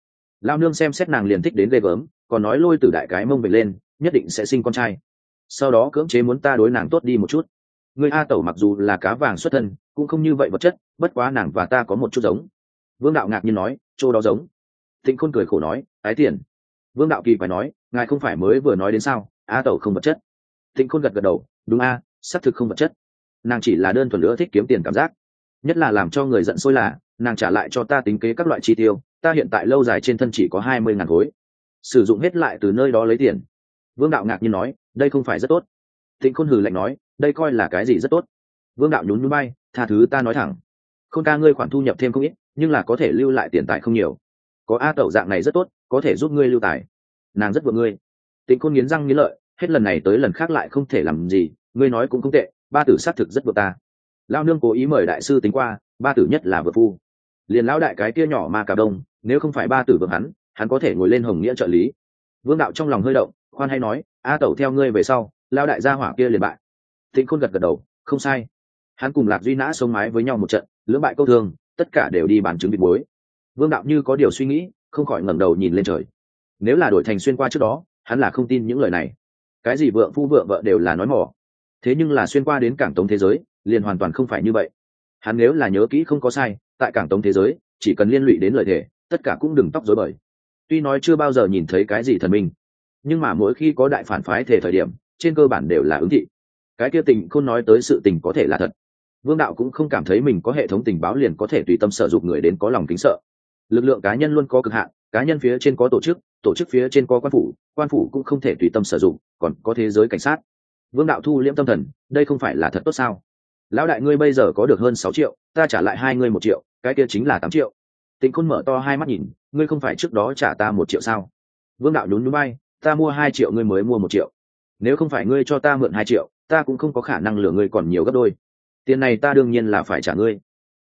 Lao nương xem xét nàng liền thích đến ghê gớm còn nói lôi từ đại cái mông về lên, nhất định sẽ sinh con trai. Sau đó cưỡng chế muốn ta đối nàng tốt đi một chút. Người a tẩu mặc dù là cá vàng xuất thân, cũng không như vậy vật chất, bất quá nàng và ta có một chút giống. Vương đạo ngạc nhiên nói, chỗ đó giống. Thịnh khôn cười khổ nói, ái tiền. Vương đạo kỳ phải nói, ngài không phải mới vừa nói đến sao, a tẩu không vật chất. Thịnh khôn gật gật đầu, đúng a, xác thực không vật chất. Nàng chỉ là đơn thuần nữa thích kiếm tiền cảm giác. Nhất là làm cho người giận sôi là, nàng trả lại cho ta tính kế các loại chi tiêu, ta hiện tại lâu dài trên thân chỉ có hai mươi ngàn khối sử dụng hết lại từ nơi đó lấy tiền. Vương đạo ngạc nhiên nói, đây không phải rất tốt. Thịnh khôn hừ lạnh nói, đây coi là cái gì rất tốt? Vương đạo nhún nhún bay, tha thứ ta nói thẳng. Không ca ngươi khoản thu nhập thêm không ít, nhưng là có thể lưu lại tiền tài không nhiều. Có a tẩu dạng này rất tốt, có thể giúp ngươi lưu tài. Nàng rất vợ ngươi. Tịnh khôn nghiến răng nghiến lợi, hết lần này tới lần khác lại không thể làm gì, ngươi nói cũng không tệ, ba tử xác thực rất vợ ta. Lao nương cố ý mời đại sư tính qua, ba tử nhất là vợ phu. Liền lão đại cái kia nhỏ mà cà đông, nếu không phải ba tử vợ hắn hắn có thể ngồi lên hồng nghĩa trợ lý. Vương đạo trong lòng hơi động, khoan hay nói, a tẩu theo ngươi về sau lao đại gia hỏa kia liền bại. Thịnh khôn gật gật đầu, không sai. Hắn cùng lạc duy nã sống mái với nhau một trận, lưỡng bại câu thương, tất cả đều đi bàn chứng bị bối. Vương đạo như có điều suy nghĩ, không khỏi ngẩng đầu nhìn lên trời. Nếu là đổi thành xuyên qua trước đó, hắn là không tin những lời này. Cái gì vợ phu vợ vợ đều là nói mỏ. Thế nhưng là xuyên qua đến cảng tống thế giới, liền hoàn toàn không phải như vậy. Hắn nếu là nhớ kỹ không có sai, tại cảng tống thế giới, chỉ cần liên lụy đến lời thề, tất cả cũng đừng tóc dối bời tuy nói chưa bao giờ nhìn thấy cái gì thần minh, nhưng mà mỗi khi có đại phản phái thể thời điểm, trên cơ bản đều là ứng thị. Cái kia tình không nói tới sự tình có thể là thật. Vương đạo cũng không cảm thấy mình có hệ thống tình báo liền có thể tùy tâm sở dụng người đến có lòng kính sợ. Lực lượng cá nhân luôn có cực hạn, cá nhân phía trên có tổ chức tổ chức phía trên có quan phủ quan phủ cũng không thể tùy tâm sử dụng, còn có thế giới cảnh sát. Vương đạo thu liễm tâm thần, đây không phải là thật tốt sao? Lão đại ngươi bây giờ có được hơn sáu triệu, ta trả lại hai ngươi một triệu, cái kia chính là tám triệu. Tịnh khôn mở to hai mắt nhìn ngươi không phải trước đó trả ta một triệu sao? Vương đạo nhún núi bay, ta mua hai triệu ngươi mới mua một triệu. Nếu không phải ngươi cho ta mượn hai triệu, ta cũng không có khả năng lừa ngươi còn nhiều gấp đôi. Tiền này ta đương nhiên là phải trả ngươi.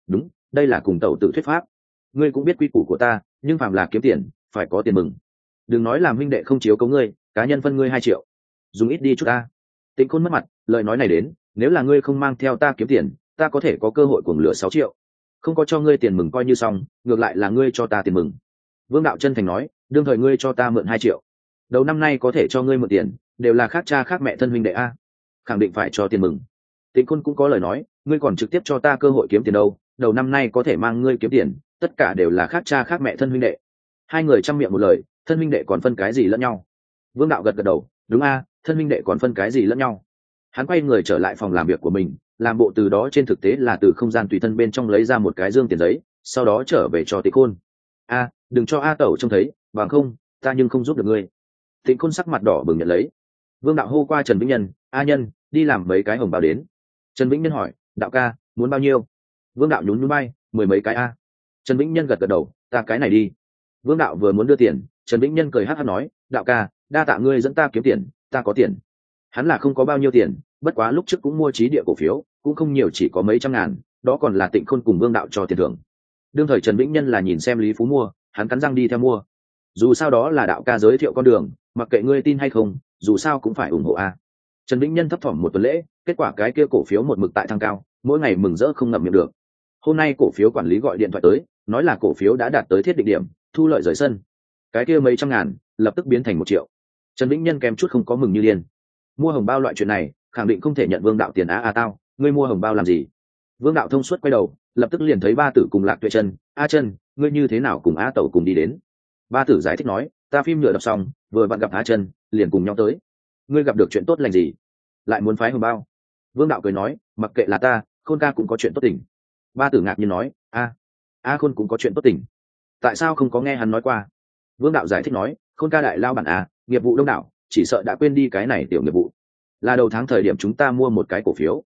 Đúng, đây là cùng tẩu tự thuyết pháp. Ngươi cũng biết quy củ của ta, nhưng phàm là kiếm tiền, phải có tiền mừng. Đừng nói làm huynh đệ không chiếu cấu ngươi, cá nhân phân ngươi hai triệu. Dùng ít đi chút ta. Tĩnh khôn mất mặt, lời nói này đến, nếu là ngươi không mang theo ta kiếm tiền, ta có thể có cơ hội cuồng lửa sáu triệu. Không có cho ngươi tiền mừng coi như xong, ngược lại là ngươi cho ta tiền mừng vương đạo chân thành nói, đương thời ngươi cho ta mượn hai triệu. Đầu năm nay có thể cho ngươi mượn tiền, đều là khác cha khác mẹ thân huynh đệ a. Khẳng định phải cho tiền mừng. Tĩnh khôn cũng có lời nói, ngươi còn trực tiếp cho ta cơ hội kiếm tiền đâu, đầu năm nay có thể mang ngươi kiếm tiền, tất cả đều là khác cha khác mẹ thân huynh đệ. Hai người chăm miệng một lời, thân huynh đệ còn phân cái gì lẫn nhau? Vương đạo gật gật đầu, đúng a, thân huynh đệ còn phân cái gì lẫn nhau? Hắn quay người trở lại phòng làm việc của mình, làm bộ từ đó trên thực tế là từ không gian tùy thân bên trong lấy ra một cái dương tiền giấy, sau đó trở về cho tịnh khôn. A đừng cho a tẩu trông thấy, bằng không, ta nhưng không giúp được ngươi. Tịnh khôn sắc mặt đỏ bừng nhận lấy. Vương đạo hô qua trần vĩnh nhân, a nhân, đi làm mấy cái hồng bào đến. Trần vĩnh nhân hỏi, đạo ca, muốn bao nhiêu? Vương đạo nhún nhún bay mười mấy cái a. Trần vĩnh nhân gật gật đầu, ta cái này đi. Vương đạo vừa muốn đưa tiền, trần vĩnh nhân cười hát hát nói, đạo ca, đa tạ ngươi dẫn ta kiếm tiền, ta có tiền. Hắn là không có bao nhiêu tiền, bất quá lúc trước cũng mua trí địa cổ phiếu, cũng không nhiều chỉ có mấy trăm ngàn, đó còn là tịnh khôn cùng vương đạo cho tiền thưởng. Đương thời trần vĩnh nhân là nhìn xem lý phú mua hắn cắn răng đi theo mua. Dù sao đó là đạo ca giới thiệu con đường, mặc kệ ngươi tin hay không, dù sao cũng phải ủng hộ a. Trần vĩnh nhân thấp thỏm một tuần lễ, kết quả cái kia cổ phiếu một mực tại thăng cao, mỗi ngày mừng rỡ không ngậm miệng được. Hôm nay cổ phiếu quản lý gọi điện thoại tới, nói là cổ phiếu đã đạt tới thiết định điểm, thu lợi rời sân. Cái kia mấy trăm ngàn, lập tức biến thành một triệu. Trần vĩnh nhân kèm chút không có mừng như điên. Mua hồng bao loại chuyện này, khẳng định không thể nhận vương đạo tiền á a tao, ngươi mua hồng bao làm gì? Vương đạo thông suốt quay đầu, lập tức liền thấy ba tử cùng lạc tuệ chân a chân ngươi như thế nào cùng a tẩu cùng đi đến? Ba tử giải thích nói, ta phim nhựa đọc xong, vừa vặn gặp a chân liền cùng nhau tới. Ngươi gặp được chuyện tốt lành gì? Lại muốn phái hồng bao? Vương đạo cười nói, mặc kệ là ta, khôn ca cũng có chuyện tốt tình. Ba tử ngạc nhiên nói, a a khôn cũng có chuyện tốt tình. Tại sao không có nghe hắn nói qua? Vương đạo giải thích nói, khôn ca đại lao bản a, nghiệp vụ đông đảo, chỉ sợ đã quên đi cái này tiểu nghiệp vụ. Là đầu tháng thời điểm chúng ta mua một cái cổ phiếu.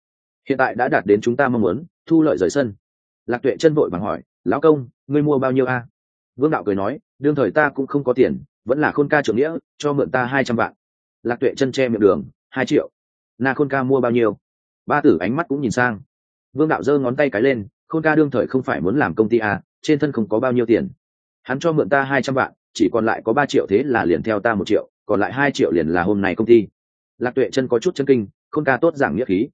Hiện tại đã đạt đến chúng ta mong muốn, thu lợi rời sân. Lạc tuệ chân vội bằng hỏi lão công, ngươi mua bao nhiêu a? Vương đạo cười nói, đương thời ta cũng không có tiền, vẫn là khôn ca trưởng nghĩa, cho mượn ta hai trăm vạn. Lạc tuệ chân che miệng đường, hai triệu? Na khôn ca mua bao nhiêu? Ba tử ánh mắt cũng nhìn sang. Vương đạo giơ ngón tay cái lên, khôn ca đương thời không phải muốn làm công ty a trên thân không có bao nhiêu tiền. Hắn cho mượn ta hai trăm vạn, chỉ còn lại có ba triệu thế là liền theo ta một triệu, còn lại hai triệu liền là hôm nay công ty. Lạc tuệ chân có chút chân kinh, khôn ca tốt giảng nghĩa khí.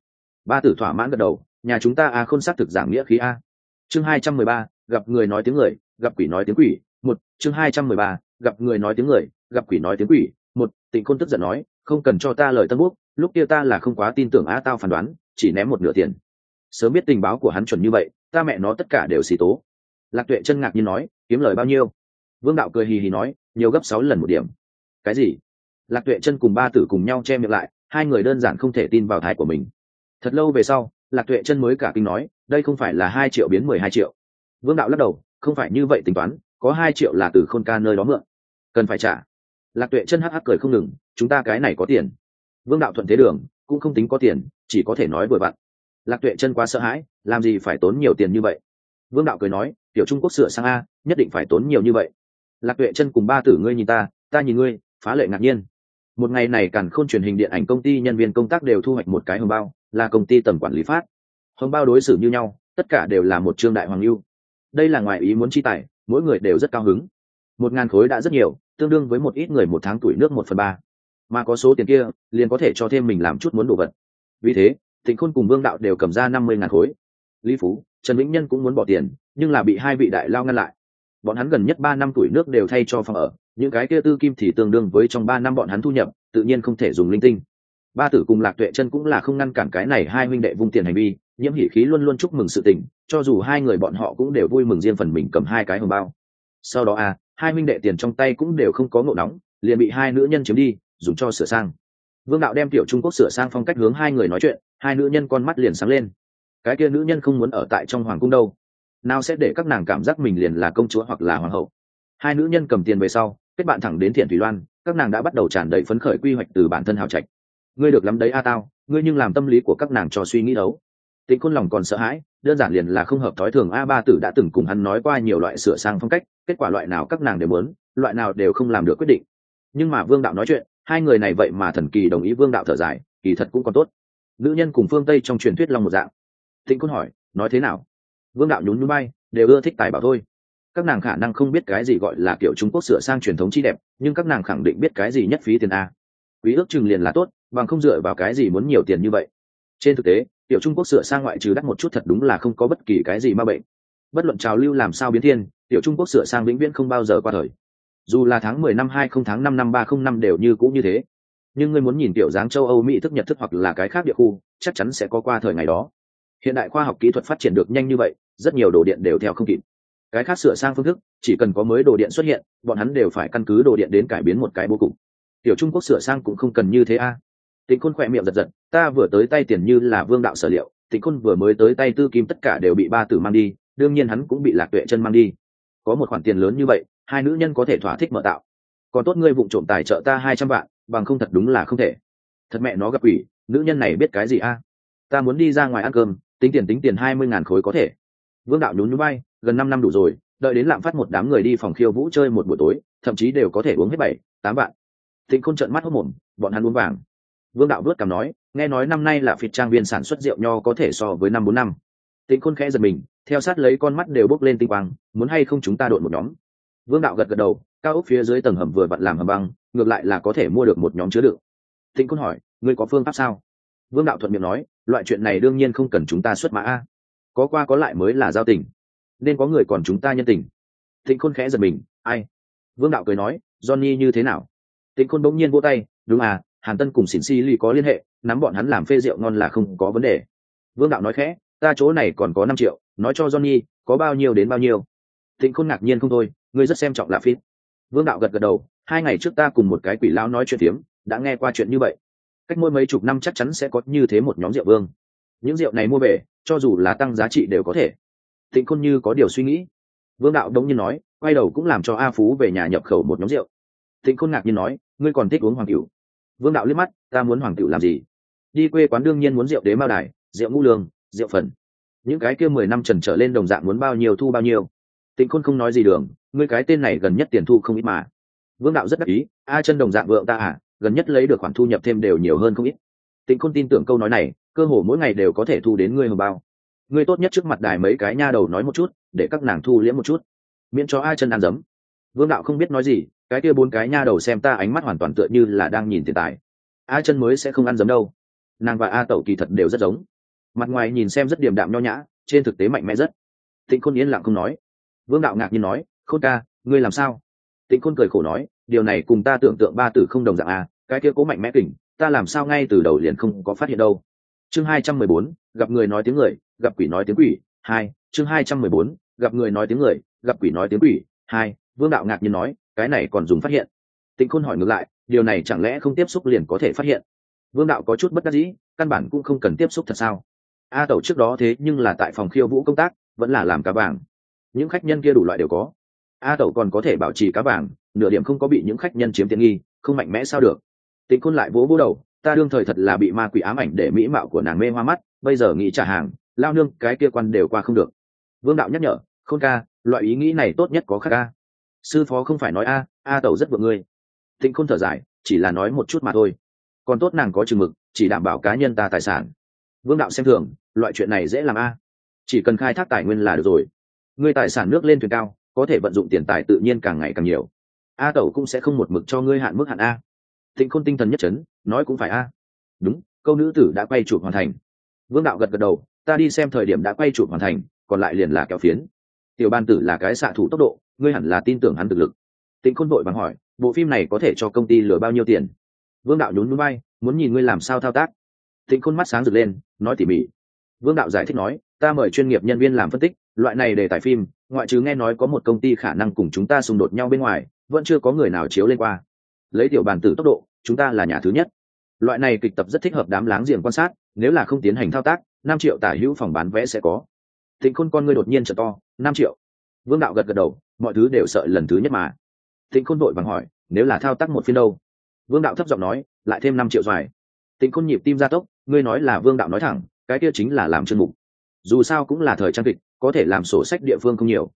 Ba tử thỏa mãn gật đầu, nhà chúng ta a khôn xác thực giảng nghĩa khí a. Chương hai trăm mười ba gặp người nói tiếng người, gặp quỷ nói tiếng quỷ. Một, chương hai trăm mười ba, gặp người nói tiếng người, gặp quỷ nói tiếng quỷ. Một, tịnh khôn tức giận nói, không cần cho ta lời tân bút, lúc kia ta là không quá tin tưởng a tao phán đoán, chỉ ném một nửa tiền. Sớm biết tình báo của hắn chuẩn như vậy, ta mẹ nó tất cả đều xì tố. Lạc tuệ chân ngạc nhiên nói, kiếm lời bao nhiêu? Vương đạo cười hì hì nói, nhiều gấp sáu lần một điểm. Cái gì? Lạc tuệ chân cùng ba tử cùng nhau che miệng lại, hai người đơn giản không thể tin vào thái của mình. Thật lâu về sau, lạc tuệ chân mới cả kinh nói, đây không phải là hai triệu biến mười hai triệu vương đạo lắc đầu, không phải như vậy tính toán, có hai triệu là từ khôn ca nơi đó mượn. Cần phải trả. Lạc tuệ chân hắc hắc cười không ngừng, chúng ta cái này có tiền. Vương đạo thuận thế đường, cũng không tính có tiền, chỉ có thể nói vừa vặn lạc tuệ chân quá sợ hãi, làm gì phải tốn nhiều tiền như vậy? Vương đạo cười nói, tiểu trung quốc sửa sang a, nhất định phải tốn nhiều như vậy. Lạc tuệ chân cùng ba tử ngươi nhìn ta ta nhìn ngươi, phá lệ ngạc nhiên. Một ngày này càn khôn truyền hình điện ảnh công ty nhân viên công tác đều thu hoạch một cái hồng bao, là công ty tầm quản lý phát. Hồng bao đối xử như nhau, tất cả đều là một trương đại hoàng lưu đây là ngoài ý muốn chi tài, mỗi người đều rất cao hứng. Một ngàn khối đã rất nhiều, tương đương với một ít người một tháng tuổi nước một phần ba. Mà có số tiền kia, liền có thể cho thêm mình làm chút muốn đồ vật. Vì thế, thịnh khôn cùng vương đạo đều cầm ra năm mươi ngàn khối. Lý phú, trần vĩnh nhân cũng muốn bỏ tiền, nhưng là bị hai vị đại lao ngăn lại. Bọn hắn gần nhất ba năm tuổi nước đều thay cho phòng ở, những cái kia tư kim thì tương đương với trong ba năm bọn hắn thu nhập, tự nhiên không thể dùng linh tinh. Ba tử cùng lạc tuệ chân cũng là không ngăn cản cái này hai huynh đệ vung tiền hành vi, nhiễm hỉ khí luôn luôn chúc mừng sự tình cho dù hai người bọn họ cũng đều vui mừng riêng phần mình cầm hai cái hồng bao. Sau đó à hai minh đệ tiền trong tay cũng đều không có ngộ nóng, liền bị hai nữ nhân chiếm đi, dùng cho sửa sang. Vương đạo đem tiểu trung quốc sửa sang phong cách hướng hai người nói chuyện, hai nữ nhân con mắt liền sáng lên. Cái kia nữ nhân không muốn ở tại trong hoàng cung đâu. Nào sẽ để các nàng cảm giác mình liền là công chúa hoặc là hoàng hậu? Hai nữ nhân cầm tiền về sau, kết bạn thẳng đến thiện thủy loan, các nàng đã bắt đầu tràn đầy phấn khởi quy hoạch từ bản thân hào trạch. Ngươi được lắm đấy a tao, ngươi nhưng làm tâm lý của các nàng cho suy nghĩ đấu tịnh khôn lòng còn sợ hãi, đơn giản liền là không hợp thói thường. A ba tử đã từng cùng hắn nói qua nhiều loại sửa sang phong cách, kết quả loại nào các nàng đều muốn, loại nào đều không làm được quyết định. Nhưng mà vương đạo nói chuyện, hai người này vậy mà thần kỳ đồng ý vương đạo thở dài, kỳ thật cũng còn tốt. Nữ nhân cùng phương tây trong truyền thuyết long một dạng. Tịnh côn hỏi, nói thế nào? Vương đạo nhún nhún bay, đều ưa thích tài bảo thôi. Các nàng khả năng không biết cái gì gọi là kiểu trung quốc sửa sang truyền thống chi đẹp, nhưng các nàng khẳng định biết cái gì nhất phí tiền a. Quý ước chừng liền là tốt, bằng không dựa vào cái gì muốn nhiều tiền như vậy. Trên thực tế tiểu trung quốc sửa sang ngoại trừ đắt một chút thật đúng là không có bất kỳ cái gì ma bệnh. Bất luận trào lưu làm sao biến thiên, tiểu trung quốc sửa sang vĩnh viễn không bao giờ qua thời. Dù là tháng mười năm hai không tháng năm năm ba không năm đều như cũng như thế. Nhưng ngươi muốn nhìn tiểu dáng châu âu mỹ thức nhật thức hoặc là cái khác địa khu, chắc chắn sẽ có qua thời ngày đó. Hiện đại khoa học kỹ thuật phát triển được nhanh như vậy, rất nhiều đồ điện đều theo không kịp. Cái khác sửa sang phương thức, chỉ cần có mới đồ điện xuất hiện, bọn hắn đều phải căn cứ đồ điện đến cải biến một cái bố cục. Tiểu trung quốc sửa sang cũng không cần như thế a. à tịnh khôn khỏe miệng giật giật, ta vừa tới tay tiền như là vương đạo sở liệu, tịnh khôn vừa mới tới tay tư kim tất cả đều bị ba tử mang đi, đương nhiên hắn cũng bị lạc tuệ chân mang đi. Có một khoản tiền lớn như vậy, hai nữ nhân có thể thỏa thích mở tạo. Còn tốt ngươi vụ trộm tài trợ ta hai trăm vạn, bằng không thật đúng là không thể. Thật mẹ nó gặp ủy nữ nhân này biết cái gì a? Ta muốn đi ra ngoài ăn cơm, tính tiền tính tiền hai mươi ngàn khối có thể. Vương đạo nhún núi bay gần năm năm đủ rồi, đợi đến lạm phát một đám người đi phòng khiêu vũ chơi một buổi tối, thậm chí đều có thể uống hết bảy, tám vạn. Thịnh n trợn mắt hốc mồm, bọn hắn uống vàng vương đạo vớt cảm nói, nghe nói năm nay là phịt trang viên sản xuất rượu nho có thể so với năm bốn năm. Tĩnh khôn khẽ giật mình, theo sát lấy con mắt đều bốc lên tinh quang, muốn hay không chúng ta đội một nhóm. Vương đạo gật gật đầu, cao ốc phía dưới tầng hầm vừa vặn làm hầm băng, ngược lại là có thể mua được một nhóm chứa đựng. Tĩnh khôn hỏi, ngươi có phương pháp sao? Vương đạo thuận miệng nói, loại chuyện này đương nhiên không cần chúng ta xuất mã a. Có qua có lại mới là giao tình. Nên có người còn chúng ta nhân tình. Tĩnh khôn khẽ giật mình, ai? Vương đạo cười nói, johnny như thế nào? Tĩnh khôn bỗng nhiên vỗ tay, đúng à hàn tân cùng xỉn si ly có liên hệ, nắm bọn hắn làm phê rượu ngon là không có vấn đề. Vương đạo nói khẽ, ta chỗ này còn có năm triệu, nói cho johnny, có bao nhiêu đến bao nhiêu. Tịnh khôn ngạc nhiên không thôi, ngươi rất xem trọng lạ phít vương đạo gật gật đầu, hai ngày trước ta cùng một cái quỷ lão nói chuyện tiếm đã nghe qua chuyện như vậy. Cách mỗi mấy chục năm chắc chắn sẽ có như thế một nhóm rượu vương. Những rượu này mua về, cho dù là tăng giá trị đều có thể. Tịnh khôn như có điều suy nghĩ. Vương đạo đống nhiên nói, quay đầu cũng làm cho a phú về nhà nhập khẩu một nhóm rượu. Tịnh khôn ngạc nhiên nói, ngươi còn thích uống hoàng cửu? Vương đạo liếc mắt, ta muốn hoàng cựu làm gì? Đi quê quán đương nhiên muốn rượu đế mao đài, rượu ngũ lương, rượu phần. Những cái kia mười năm trần trở lên đồng dạng muốn bao nhiêu thu bao nhiêu. Tịnh khôn không nói gì đường, ngươi cái tên này gần nhất tiền thu không ít mà. Vương đạo rất đắc ý, a chân đồng dạng vượng ta à gần nhất lấy được khoản thu nhập thêm đều nhiều hơn không ít. Tịnh khôn tin tưởng câu nói này, cơ hồ mỗi ngày đều có thể thu đến ngươi hồng bao. Ngươi tốt nhất trước mặt đài mấy cái nha đầu nói một chút, để các nàng thu liễm một chút. Miễn cho ai chân ăn dấm vương đạo không biết nói gì, cái kia bốn cái nha đầu xem ta ánh mắt hoàn toàn tựa như là đang nhìn tiền tài. A chân mới sẽ không ăn dấm đâu. Nàng và a tẩu kỳ thật đều rất giống. Mặt ngoài nhìn xem rất điềm đạm nho nhã, trên thực tế mạnh mẽ rất. Tịnh khôn yên lặng không nói. Vương đạo ngạc nhiên nói, khôn ca, ngươi làm sao? Tịnh khôn cười khổ nói, điều này cùng ta tưởng tượng ba tử không đồng dạng a cái kia cố mạnh mẽ kỉnh ta làm sao ngay từ đầu liền không có phát hiện đâu. Chương hai trăm mười bốn, gặp người nói tiếng người, gặp quỷ nói tiếng quỷ, hai, chương hai trăm mười bốn, gặp người nói tiếng người, gặp quỷ nói tiếng quỷ, hai vương đạo ngạc nhiên nói, cái này còn dùng phát hiện. Tịnh khôn hỏi ngược lại, điều này chẳng lẽ không tiếp xúc liền có thể phát hiện? Vương đạo có chút bất đắc dĩ, căn bản cũng không cần tiếp xúc thật sao? A tẩu trước đó thế nhưng là tại phòng khiêu vũ công tác, vẫn là làm cá vàng. Những khách nhân kia đủ loại đều có. A tẩu còn có thể bảo trì cá vàng, nửa điểm không có bị những khách nhân chiếm tiện nghi, không mạnh mẽ sao được? Tịnh khôn lại vỗ vỗ đầu, ta đương thời thật là bị ma quỷ ám ảnh để mỹ mạo của nàng mê hoa mắt, bây giờ nghĩ trả hàng, lao nương cái kia quan đều qua không được. Vương đạo nhắc nhở, khôn ca, loại ý nghĩ này tốt nhất có khác ca sư phó không phải nói a a tẩu rất vượng ngươi. Tịnh n thở dài, chỉ là nói một chút mà thôi. Còn tốt nàng có chừng mực, chỉ đảm bảo cá nhân ta tài sản. Vương đạo xem thường, loại chuyện này dễ làm a. Chỉ cần khai thác tài nguyên là được rồi. Ngươi tài sản nước lên thuyền cao, có thể vận dụng tiền tài tự nhiên càng ngày càng nhiều. A tẩu cũng sẽ không một mực cho ngươi hạn mức hạn a. Thịnh khôn tinh thần nhất trấn nói cũng phải a. Đúng, câu nữ tử đã quay chụp hoàn thành. Vương đạo gật gật đầu, ta đi xem thời điểm đã quay chụp hoàn thành, còn lại liền là kéo phiến. Tiểu ban tử là cái xạ thủ tốc độ ngươi hẳn là tin tưởng hắn thực lực. Tịnh khôn vội bằng hỏi, bộ phim này có thể cho công ty lừa bao nhiêu tiền? Vương đạo nhún núi bay, muốn nhìn ngươi làm sao thao tác. Tịnh khôn mắt sáng rực lên, nói tỉ mỉ. Vương đạo giải thích nói, ta mời chuyên nghiệp nhân viên làm phân tích, loại này để tải phim, ngoại trừ nghe nói có một công ty khả năng cùng chúng ta xung đột nhau bên ngoài, vẫn chưa có người nào chiếu lên qua. Lấy tiểu bàn tử tốc độ, chúng ta là nhà thứ nhất. Loại này kịch tập rất thích hợp đám láng giềng quan sát, nếu là không tiến hành thao tác, năm triệu tả hữu phòng bán vé sẽ có. Tịnh khôn con ngươi đột nhiên trở to, năm triệu. Vương đạo gật gật đầu mọi thứ đều sợ lần thứ nhất mà. Tịnh khôn vội vàng hỏi, nếu là thao tác một phiên đâu? Vương đạo thấp giọng nói, lại thêm năm triệu doài. Tịnh khôn nhịp tim gia tốc, ngươi nói là vương đạo nói thẳng, cái kia chính là làm chương mục. Dù sao cũng là thời trang kịch, có thể làm sổ sách địa phương không nhiều.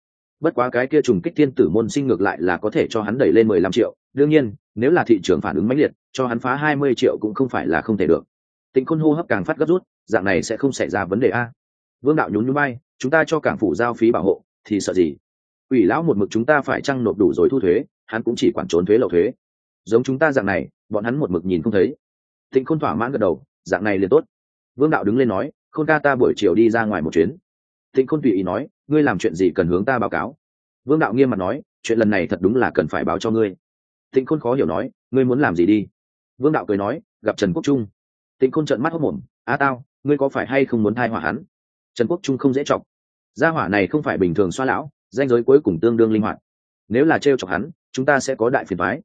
Bất quá cái kia trùng kích thiên tử môn sinh ngược lại là có thể cho hắn đẩy lên mười lăm triệu. Đương nhiên, nếu là thị trường phản ứng mãnh liệt, cho hắn phá hai mươi triệu cũng không phải là không thể được. Tịnh khôn hô hấp càng phát gấp rút, dạng này sẽ không xảy ra vấn đề a. Vương đạo nhún nhún bay, chúng ta cho cảng phủ giao phí bảo hộ, thì sợ gì? Ủy lão một mực chúng ta phải chăng nộp đủ rồi thu thuế, hắn cũng chỉ quản trốn thuế lậu thuế. Giống chúng ta dạng này, bọn hắn một mực nhìn không thấy. Tịnh khôn thỏa mãn gật đầu, dạng này liền tốt. Vương đạo đứng lên nói, khôn ca ta buổi chiều đi ra ngoài một chuyến. Tịnh khôn tùy ý nói, ngươi làm chuyện gì cần hướng ta báo cáo? Vương đạo nghiêm mặt nói, chuyện lần này thật đúng là cần phải báo cho ngươi. Tịnh khôn khó hiểu nói, ngươi muốn làm gì đi? Vương đạo cười nói, gặp trần quốc trung. Tịnh khôn trợn mắt hốc mồm á tao, ngươi có phải hay không muốn thai hỏa hắn? Trần quốc trung không dễ chọc. Gia hỏa này không phải bình thường xoa lão danh giới cuối cùng tương đương linh hoạt. Nếu là t chọc hắn, chúng ta sẽ có đại phiền thoái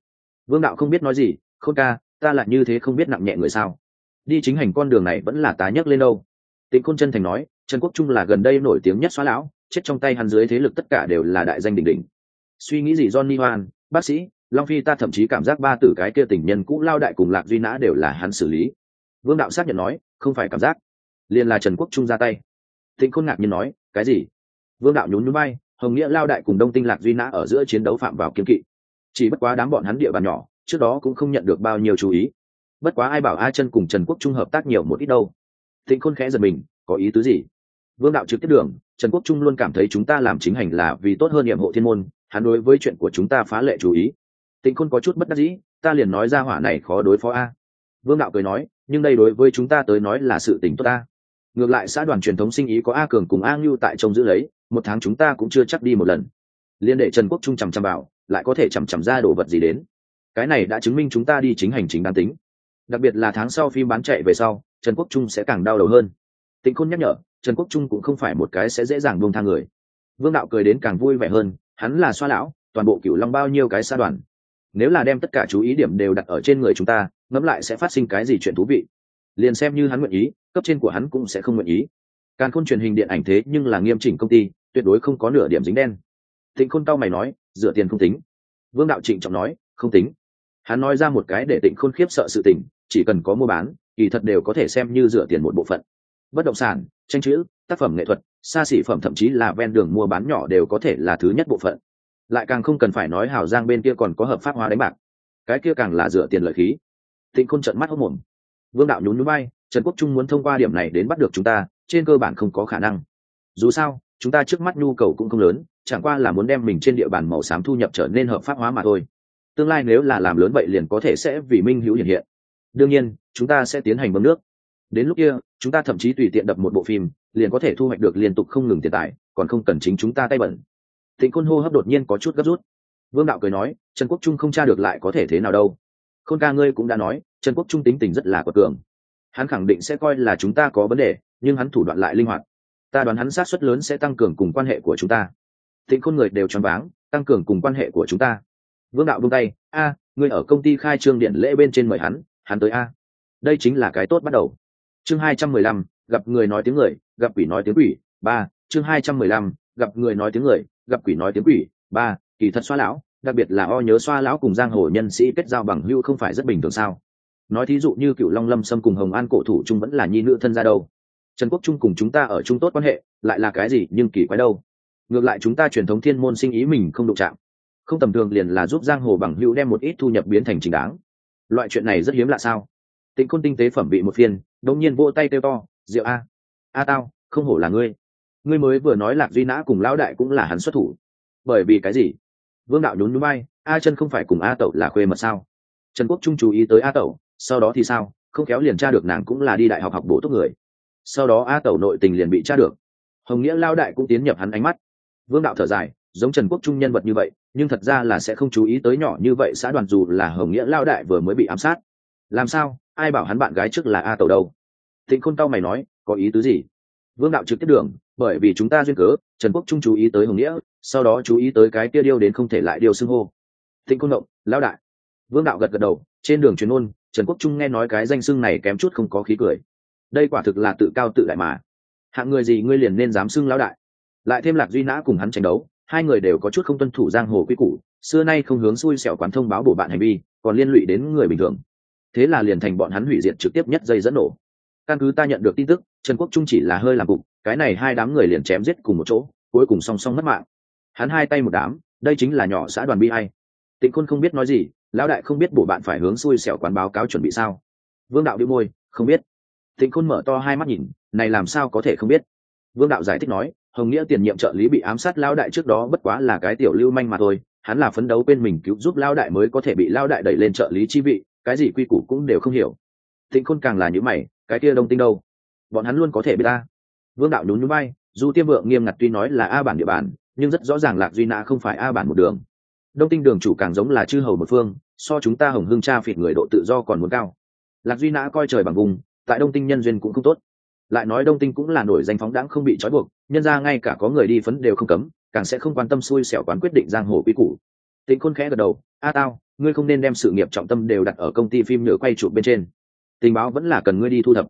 vương đạo không biết nói gì không ca, ta lại như thế không biết nặng nhẹ người sao? Đi chính hành con đường này vẫn là tá nhấc lên đâu. Tịnh khôn chân thành nói, trần quốc trung là gần đây nổi tiếng nhất xóa lão, chết trong tay hắn dưới thế lực tất cả đều là đại danh đỉnh đỉnh. Suy nghĩ gì johnny hoan, bác sĩ, long phi ta thậm chí cảm giác ba tử cái kia tình nhân cũ lao đại cùng lạc duy nã đều là hắn xử lý. Vương đạo xác nhận nói, không phải cảm giác, liền là trần quốc trung ra tay. Thịnh khôn ngạc nhiên nói, cái gì? Vương đạo nhún nhún bay hồng nghĩa lao đại cùng đông tinh lạc duy nã ở giữa chiến đấu phạm vào kiếm kỵ chỉ bất quá đám bọn hắn địa bàn nhỏ trước đó cũng không nhận được bao nhiêu chú ý bất quá ai bảo a chân cùng trần quốc trung hợp tác nhiều một ít đâu thịnh khôn khẽ giật mình có ý tứ gì vương đạo trực tiếp đường trần quốc trung luôn cảm thấy chúng ta làm chính hành là vì tốt hơn nhiệm hộ thiên môn hắn đối với chuyện của chúng ta phá lệ chú ý tịnh khôn có chút bất đắc dĩ ta liền nói ra hỏa này khó đối phó a vương đạo cười nói nhưng đây đối với chúng ta tới nói là sự tình tốt ta ngược lại xã đoàn truyền thống sinh ý có a cường cùng a ngưu tại trông giữ lấy một tháng chúng ta cũng chưa chắc đi một lần. Liên đệ trần quốc trung chằm chằm vào, lại có thể chằm chằm ra đồ vật gì đến. Cái này đã chứng minh chúng ta đi chính hành chính đáng tính. Đặc biệt là tháng sau phim bán chạy về sau, trần quốc trung sẽ càng đau đầu hơn. Tịnh khôn nhắc nhở, trần quốc trung cũng không phải một cái sẽ dễ dàng buông thang người. Vương đạo cười đến càng vui vẻ hơn, hắn là xoa lão, toàn bộ cựu long bao nhiêu cái xa đoàn. Nếu là đem tất cả chú ý điểm đều đặt ở trên người chúng ta, ngẫm lại sẽ phát sinh cái gì chuyện thú vị. Liền xem như hắn nguyện ý, cấp trên của hắn cũng sẽ không nguyện ý. Càng khôn truyền hình điện ảnh thế nhưng là nghiêm chỉnh công ty tuyệt đối không có nửa điểm dính đen. Tịnh khôn cao mày nói dựa tiền không tính. Vương đạo trịnh trọng nói, không tính. Hắn nói ra một cái để tịnh khôn khiếp sợ sự tình, chỉ cần có mua bán, kỳ thật đều có thể xem như dựa tiền một bộ phận. Bất động sản, tranh chữ, tác phẩm nghệ thuật, xa xỉ phẩm thậm chí là ven đường mua bán nhỏ đều có thể là thứ nhất bộ phận. Lại càng không cần phải nói hào giang bên kia còn có hợp pháp hóa đánh bạc. Cái kia càng là dựa tiền lợi khí. Tịnh khôn trận mắt hốc mồm. Vương đạo nhún núi bay trần quốc trung muốn thông qua điểm này đến bắt được chúng ta, trên cơ bản không có khả năng. Dù sao chúng ta trước mắt nhu cầu cũng không lớn, chẳng qua là muốn đem mình trên địa bàn màu xám thu nhập trở nên hợp pháp hóa mà thôi. Tương lai nếu là làm lớn vậy liền có thể sẽ vì minh hữu hiện hiện. Đương nhiên, chúng ta sẽ tiến hành bơm nước. Đến lúc kia, chúng ta thậm chí tùy tiện đập một bộ phim, liền có thể thu hoạch được liên tục không ngừng tiền tài, còn không cần chính chúng ta tay bẩn. Thịnh côn hô hấp đột nhiên có chút gấp rút. Vương đạo cười nói, trần quốc trung không tra được lại có thể thế nào đâu. Khôn ca ngươi cũng đã nói, trần quốc trung tính tình rất là quật cường. Hắn khẳng định sẽ coi là chúng ta có vấn đề, nhưng hắn thủ đoạn lại linh hoạt ta đoán hắn sát suất lớn sẽ tăng cường cùng quan hệ của chúng ta. Thịnh khôn người đều choáng váng, tăng cường cùng quan hệ của chúng ta. Vương đạo buông tay, a, ngươi ở công ty khai trương điện lễ bên trên mời hắn hắn tới a. Đây chính là cái tốt bắt đầu. Chương hai trăm mười lăm, gặp người nói tiếng người, gặp quỷ nói tiếng quỷ, ba, chương hai trăm mười lăm, gặp người nói tiếng người, gặp quỷ nói tiếng quỷ, ba, kỳ thật xoa lão, đặc biệt là o nhớ xoa lão cùng giang hồ nhân sĩ kết giao bằng hưu không phải rất bình thường sao? Nói thí dụ như cựu long lâm sâm cùng hồng an cổ thủ trung vẫn là nhi nữ thân ra đâu trần quốc trung cùng chúng ta ở chung tốt quan hệ, lại là cái gì nhưng kỳ quái đâu. Ngược lại chúng ta truyền thống thiên môn sinh ý mình không đụng chạm. Không tầm thường liền là giúp giang hồ bằng hữu đem một ít thu nhập biến thành chính đáng. Loại chuyện này rất hiếm lạ sao? Tịnh khôn tinh tế phẩm bị một phiên đống nhiên vỗ tay kêu to rượu a a tao, không hổ là ngươi. Ngươi mới vừa nói lạc duy nã cùng lão đại cũng là hắn xuất thủ. Bởi vì cái gì? Vương đạo nhún núi bay a chân không phải cùng a tẩu là khuê mật sao? Trần quốc trung chú ý tới a tẩu, sau đó thì sao? Không kéo liền tra được nàng cũng là đi đại học học bổ túc người sau đó a tẩu nội tình liền bị tra được. Hồng nghĩa lao đại cũng tiến nhập hắn ánh mắt. Vương đạo thở dài, giống trần quốc trung nhân vật như vậy, nhưng thật ra là sẽ không chú ý tới nhỏ như vậy xã đoàn dù là hồng nghĩa lao đại vừa mới bị ám sát. Làm sao? Ai bảo hắn bạn gái trước là a tẩu đâu? Thịnh khôn tao mày nói, có ý tứ gì? Vương đạo trực tiếp đường, bởi vì chúng ta duyên cớ, trần quốc trung chú ý tới hồng nghĩa, sau đó chú ý tới cái kia điêu đến không thể lại điều xưng hô. Thịnh khôn động, lao đại. Vương đạo gật gật đầu, trên đường chuyên ôn, trần quốc trung nghe nói cái danh xưng này kém chút không có khí cười đây quả thực là tự cao tự đại mà. Hạng người gì ngươi liền nên dám xưng lão đại. Lại thêm lạc duy nã cùng hắn tranh đấu, hai người đều có chút không tuân thủ giang hồ quy củ, xưa nay không hướng xui xẻo quán thông báo bổ bạn hành vi, còn liên lụy đến người bình thường. Thế là liền thành bọn hắn hủy diệt trực tiếp nhất dây dẫn nổ. Căn cứ ta nhận được tin tức, trần quốc trung chỉ là hơi làm bụng cái này hai đám người liền chém giết cùng một chỗ, cuối cùng song song mất mạng. Hắn hai tay một đám, đây chính là nhỏ xã đoàn bi hay tịnh khôn không biết nói gì, lão đại không biết bổ bạn phải hướng xui xẻo quán báo cáo chuẩn bị sao. Vương đạo đi môi, không biết tịnh khôn mở to hai mắt nhìn, này làm sao có thể không biết? Vương đạo giải thích nói, hồng nghĩa tiền nhiệm trợ lý bị ám sát lao đại trước đó bất quá là cái tiểu lưu manh mà thôi, hắn là phấn đấu bên mình cứu giúp lao đại mới có thể bị lao đại đẩy lên trợ lý chi vị, cái gì quy củ cũng đều không hiểu. Tịnh khôn càng là những mày, cái kia đông tinh đâu? Bọn hắn luôn có thể biết ta. Vương đạo nhún nhún bay dù tiêm vượng nghiêm ngặt tuy nói là a bản địa bàn, nhưng rất rõ ràng lạc duy nã không phải a bản một đường. Đông tinh đường chủ càng giống là chư hầu một phương, so chúng ta hồng hương cha phịt người độ tự do còn muốn cao. Lạc duy nã coi trời bằng vùng tại đông tinh nhân duyên cũng không tốt. Lại nói đông tinh cũng là nổi danh phóng đãng không bị trói buộc, nhân ra ngay cả có người đi phấn đều không cấm, càng sẽ không quan tâm xui xẻo quán quyết định giang hồ quy củ. Tĩnh khôn khẽ gật đầu, a tao, ngươi không nên đem sự nghiệp trọng tâm đều đặt ở công ty phim nhựa quay chụp bên trên. Tình báo vẫn là cần ngươi đi thu thập.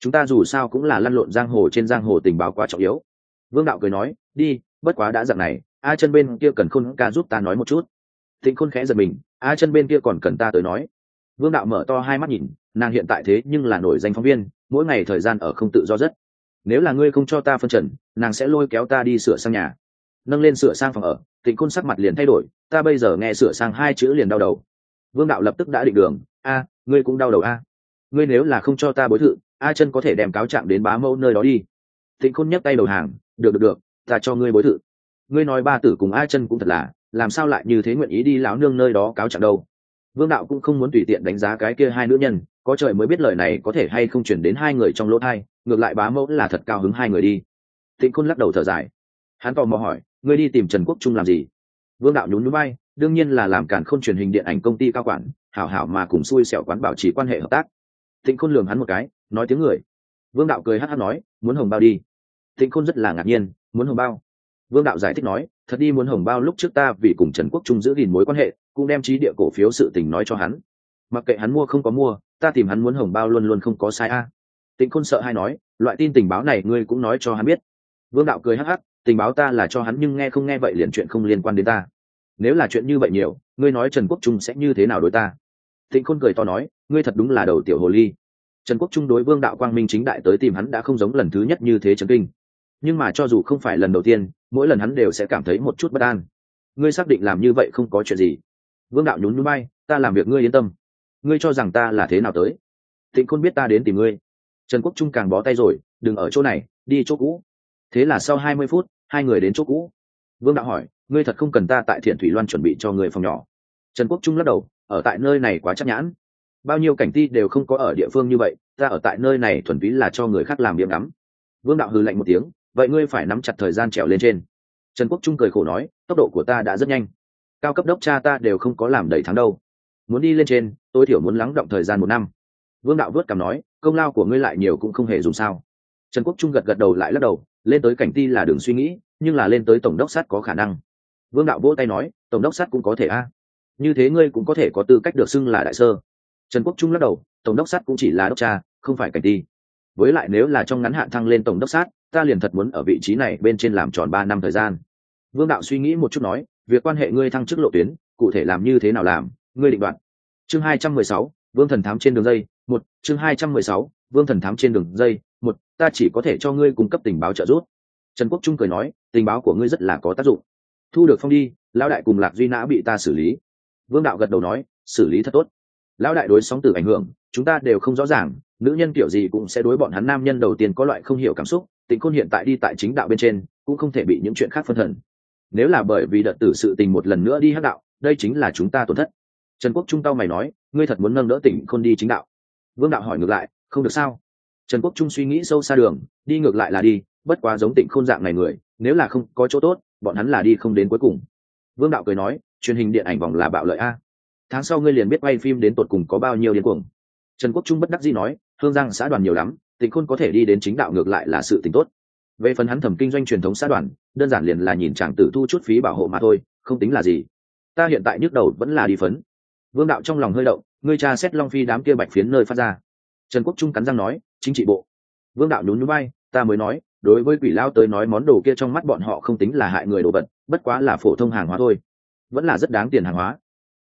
Chúng ta dù sao cũng là lăn lộn giang hồ trên giang hồ tình báo quá trọng yếu. Vương đạo cười nói, đi, bất quá đã dặn này, a chân bên kia cần khôn ca giúp ta nói một chút. Thịnh khôn khẽ giật mình, a chân bên kia còn cần ta tới nói. Vương đạo mở to hai mắt nhìn nàng hiện tại thế nhưng là nổi danh phóng viên, mỗi ngày thời gian ở không tự do rất. Nếu là ngươi không cho ta phân trần, nàng sẽ lôi kéo ta đi sửa sang nhà. Nâng lên sửa sang phòng ở, Tịnh Côn sắc mặt liền thay đổi, ta bây giờ nghe sửa sang hai chữ liền đau đầu. Vương đạo lập tức đã định đường, a, ngươi cũng đau đầu a. Ngươi nếu là không cho ta bối thự, a chân có thể đem cáo trạng đến bá mẫu nơi đó đi. Tịnh Côn nhấc tay đầu hàng, được được được, ta cho ngươi bối thự. Ngươi nói ba tử cùng a chân cũng thật là, làm sao lại như thế nguyện ý đi lão nương nơi đó cáo trạng đâu? Vương đạo cũng không muốn tùy tiện đánh giá cái kia hai nữ nhân có trời mới biết lời này có thể hay không chuyển đến hai người trong lỗ thai, ngược lại bá mẫu là thật cao hứng hai người đi. Tịnh khôn lắc đầu thở dài. Hắn tò mò hỏi, ngươi đi tìm trần quốc trung làm gì? Vương đạo nhún núi bay đương nhiên là làm cản khôn truyền hình điện ảnh công ty cao quản, hảo hảo mà cùng xui xẻo quán bảo trì quan hệ hợp tác. Tịnh khôn lường hắn một cái, nói tiếng người. Vương đạo cười hát hát nói, muốn hồng bao đi. Tịnh khôn rất là ngạc nhiên, muốn hồng bao? Vương đạo giải thích nói, thật đi muốn hồng bao lúc trước ta vì cùng trần quốc trung giữ gìn mối quan hệ, cũng đem trí địa cổ phiếu sự tình nói cho hắn. Mặc kệ hắn mua không có mua ta tìm hắn muốn hồng bao luôn luôn không có sai a. Tịnh khôn sợ hay nói, loại tin tình báo này ngươi cũng nói cho hắn biết. Vương đạo cười hắc hắc, tình báo ta là cho hắn nhưng nghe không nghe vậy liền chuyện không liên quan đến ta. Nếu là chuyện như vậy nhiều, ngươi nói trần quốc trung sẽ như thế nào đối ta? Tịnh khôn cười to nói, ngươi thật đúng là đầu tiểu hồ ly. Trần quốc trung đối vương đạo quang minh chính đại tới tìm hắn đã không giống lần thứ nhất như thế trần kinh. Nhưng mà cho dù không phải lần đầu tiên, mỗi lần hắn đều sẽ cảm thấy một chút bất an. Ngươi xác định làm như vậy không có chuyện gì. Vương đạo nhún nhún bay, ta làm việc ngươi yên tâm ngươi cho rằng ta là thế nào tới? Thịnh khôn biết ta đến tìm ngươi. Trần quốc trung càng bó tay rồi, đừng ở chỗ này, đi chỗ cũ. Thế là sau hai mươi phút, hai người đến chỗ cũ. Vương đạo hỏi, ngươi thật không cần ta tại thiện thủy loan chuẩn bị cho người phòng nhỏ? Trần quốc trung lắc đầu, ở tại nơi này quá chắc nhãn. Bao nhiêu cảnh ti đều không có ở địa phương như vậy, ta ở tại nơi này thuần túy là cho người khác làm điểm ngắm vương đạo hừ lạnh một tiếng, vậy ngươi phải nắm chặt thời gian trèo lên trên. Trần quốc trung cười khổ nói, tốc độ của ta đã rất nhanh. Cao cấp đốc cha ta đều không có làm đầy tháng đâu muốn đi lên trên tôi thiểu muốn lắng động thời gian một năm. Vương đạo vớt cảm nói, công lao của ngươi lại nhiều cũng không hề dùng sao. Trần quốc trung gật gật đầu lại lắc đầu, lên tới cảnh ti là đường suy nghĩ, nhưng là lên tới tổng đốc sát có khả năng. Vương đạo vỗ tay nói, tổng đốc sát cũng có thể a. Như thế ngươi cũng có thể có tư cách được xưng là đại sơ. Trần quốc trung lắc đầu, tổng đốc sát cũng chỉ là đốc cha, không phải cảnh ti. Với lại nếu là trong ngắn hạn thăng lên tổng đốc sát, ta liền thật muốn ở vị trí này bên trên làm tròn ba năm thời gian. Vương đạo suy nghĩ một chút nói, việc quan hệ ngươi thăng chức lộ tuyến, cụ thể làm như thế nào làm? Ngươi định đoạn chương hai trăm mười sáu, vương thần thám trên đường dây, một. Chương hai trăm mười sáu, vương thần thám trên đường dây, một. Ta chỉ có thể cho ngươi cung cấp tình báo trợ giúp. Trần quốc trung cười nói, tình báo của ngươi rất là có tác dụng. Thu được phong đi, lão đại cùng lạc duy nã bị ta xử lý. Vương đạo gật đầu nói, xử lý thật tốt. Lão đại đối sóng từ ảnh hưởng, chúng ta đều không rõ ràng, nữ nhân kiểu gì cũng sẽ đối bọn hắn nam nhân đầu tiên có loại không hiểu cảm xúc tình khôn hiện tại đi tại chính đạo bên trên, cũng không thể bị những chuyện khác phân thần. Nếu là bởi vì đợt tử sự tình một lần nữa đi hắc đạo, đây chính là chúng ta tổn thất trần quốc trung tao mày nói, ngươi thật muốn nâng đỡ tỉnh khôn đi chính đạo? Vương đạo hỏi ngược lại, không được sao? Trần quốc trung suy nghĩ sâu xa đường, đi ngược lại là đi, bất quá giống tịnh khôn dạng này người, nếu là không có chỗ tốt, bọn hắn là đi không đến cuối cùng. Vương đạo cười nói, truyền hình điện ảnh vòng là bạo lợi a. Tháng sau ngươi liền biết quay phim đến tột cùng có bao nhiêu điên cuồng. Trần quốc trung bất đắc dĩ nói, hương giang xã đoàn nhiều lắm tịnh khôn có thể đi đến chính đạo ngược lại là sự tình tốt. Về phần hắn thẩm kinh doanh truyền thống xã đoàn, đơn giản liền là nhìn chàng tử thu chút phí bảo hộ mà thôi, không tính là gì. Ta hiện tại nhức đầu vẫn là đi phấn vương đạo trong lòng hơi động, ngươi cha xét long phi đám kia bạch phiến nơi phát ra. Trần quốc trung cắn răng nói, chính trị bộ. Vương đạo nhún núi bay ta mới nói, đối với quỷ lao tới nói món đồ kia trong mắt bọn họ không tính là hại người đồ vật, bất quá là phổ thông hàng hóa thôi. Vẫn là rất đáng tiền hàng hóa.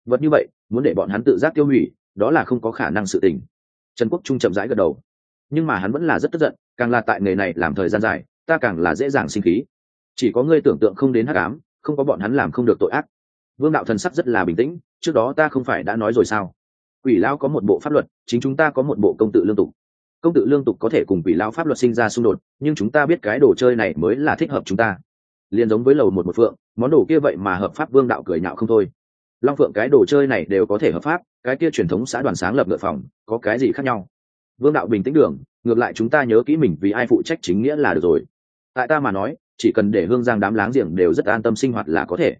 Vật như vậy, muốn để bọn hắn tự giác tiêu hủy, đó là không có khả năng sự tình. Trần quốc trung chậm rãi gật đầu. Nhưng mà hắn vẫn là rất tức giận, càng là tại nghề này làm thời gian dài, ta càng là dễ dàng sinh khí. Chỉ có ngươi tưởng tượng không đến hắc ám, không có bọn hắn làm không được tội ác vương đạo thần sắc rất là bình tĩnh, trước đó ta không phải đã nói rồi sao? Quỷ lao có một bộ pháp luật, chính chúng ta có một bộ công tự lương tục. Công tự lương tục có thể cùng quỷ lao pháp luật sinh ra xung đột, nhưng chúng ta biết cái đồ chơi này mới là thích hợp chúng ta. Liền giống với lầu một một phượng, món đồ kia vậy mà hợp pháp vương đạo cười nhạo không thôi. Long phượng cái đồ chơi này đều có thể hợp pháp, cái kia truyền thống xã đoàn sáng lập ngựa phòng, có cái gì khác nhau? Vương đạo bình tĩnh đường, ngược lại chúng ta nhớ kỹ mình vì ai phụ trách chính nghĩa là được rồi. Tại ta mà nói, chỉ cần để hương giang đám láng giềng đều rất an tâm sinh hoạt là có thể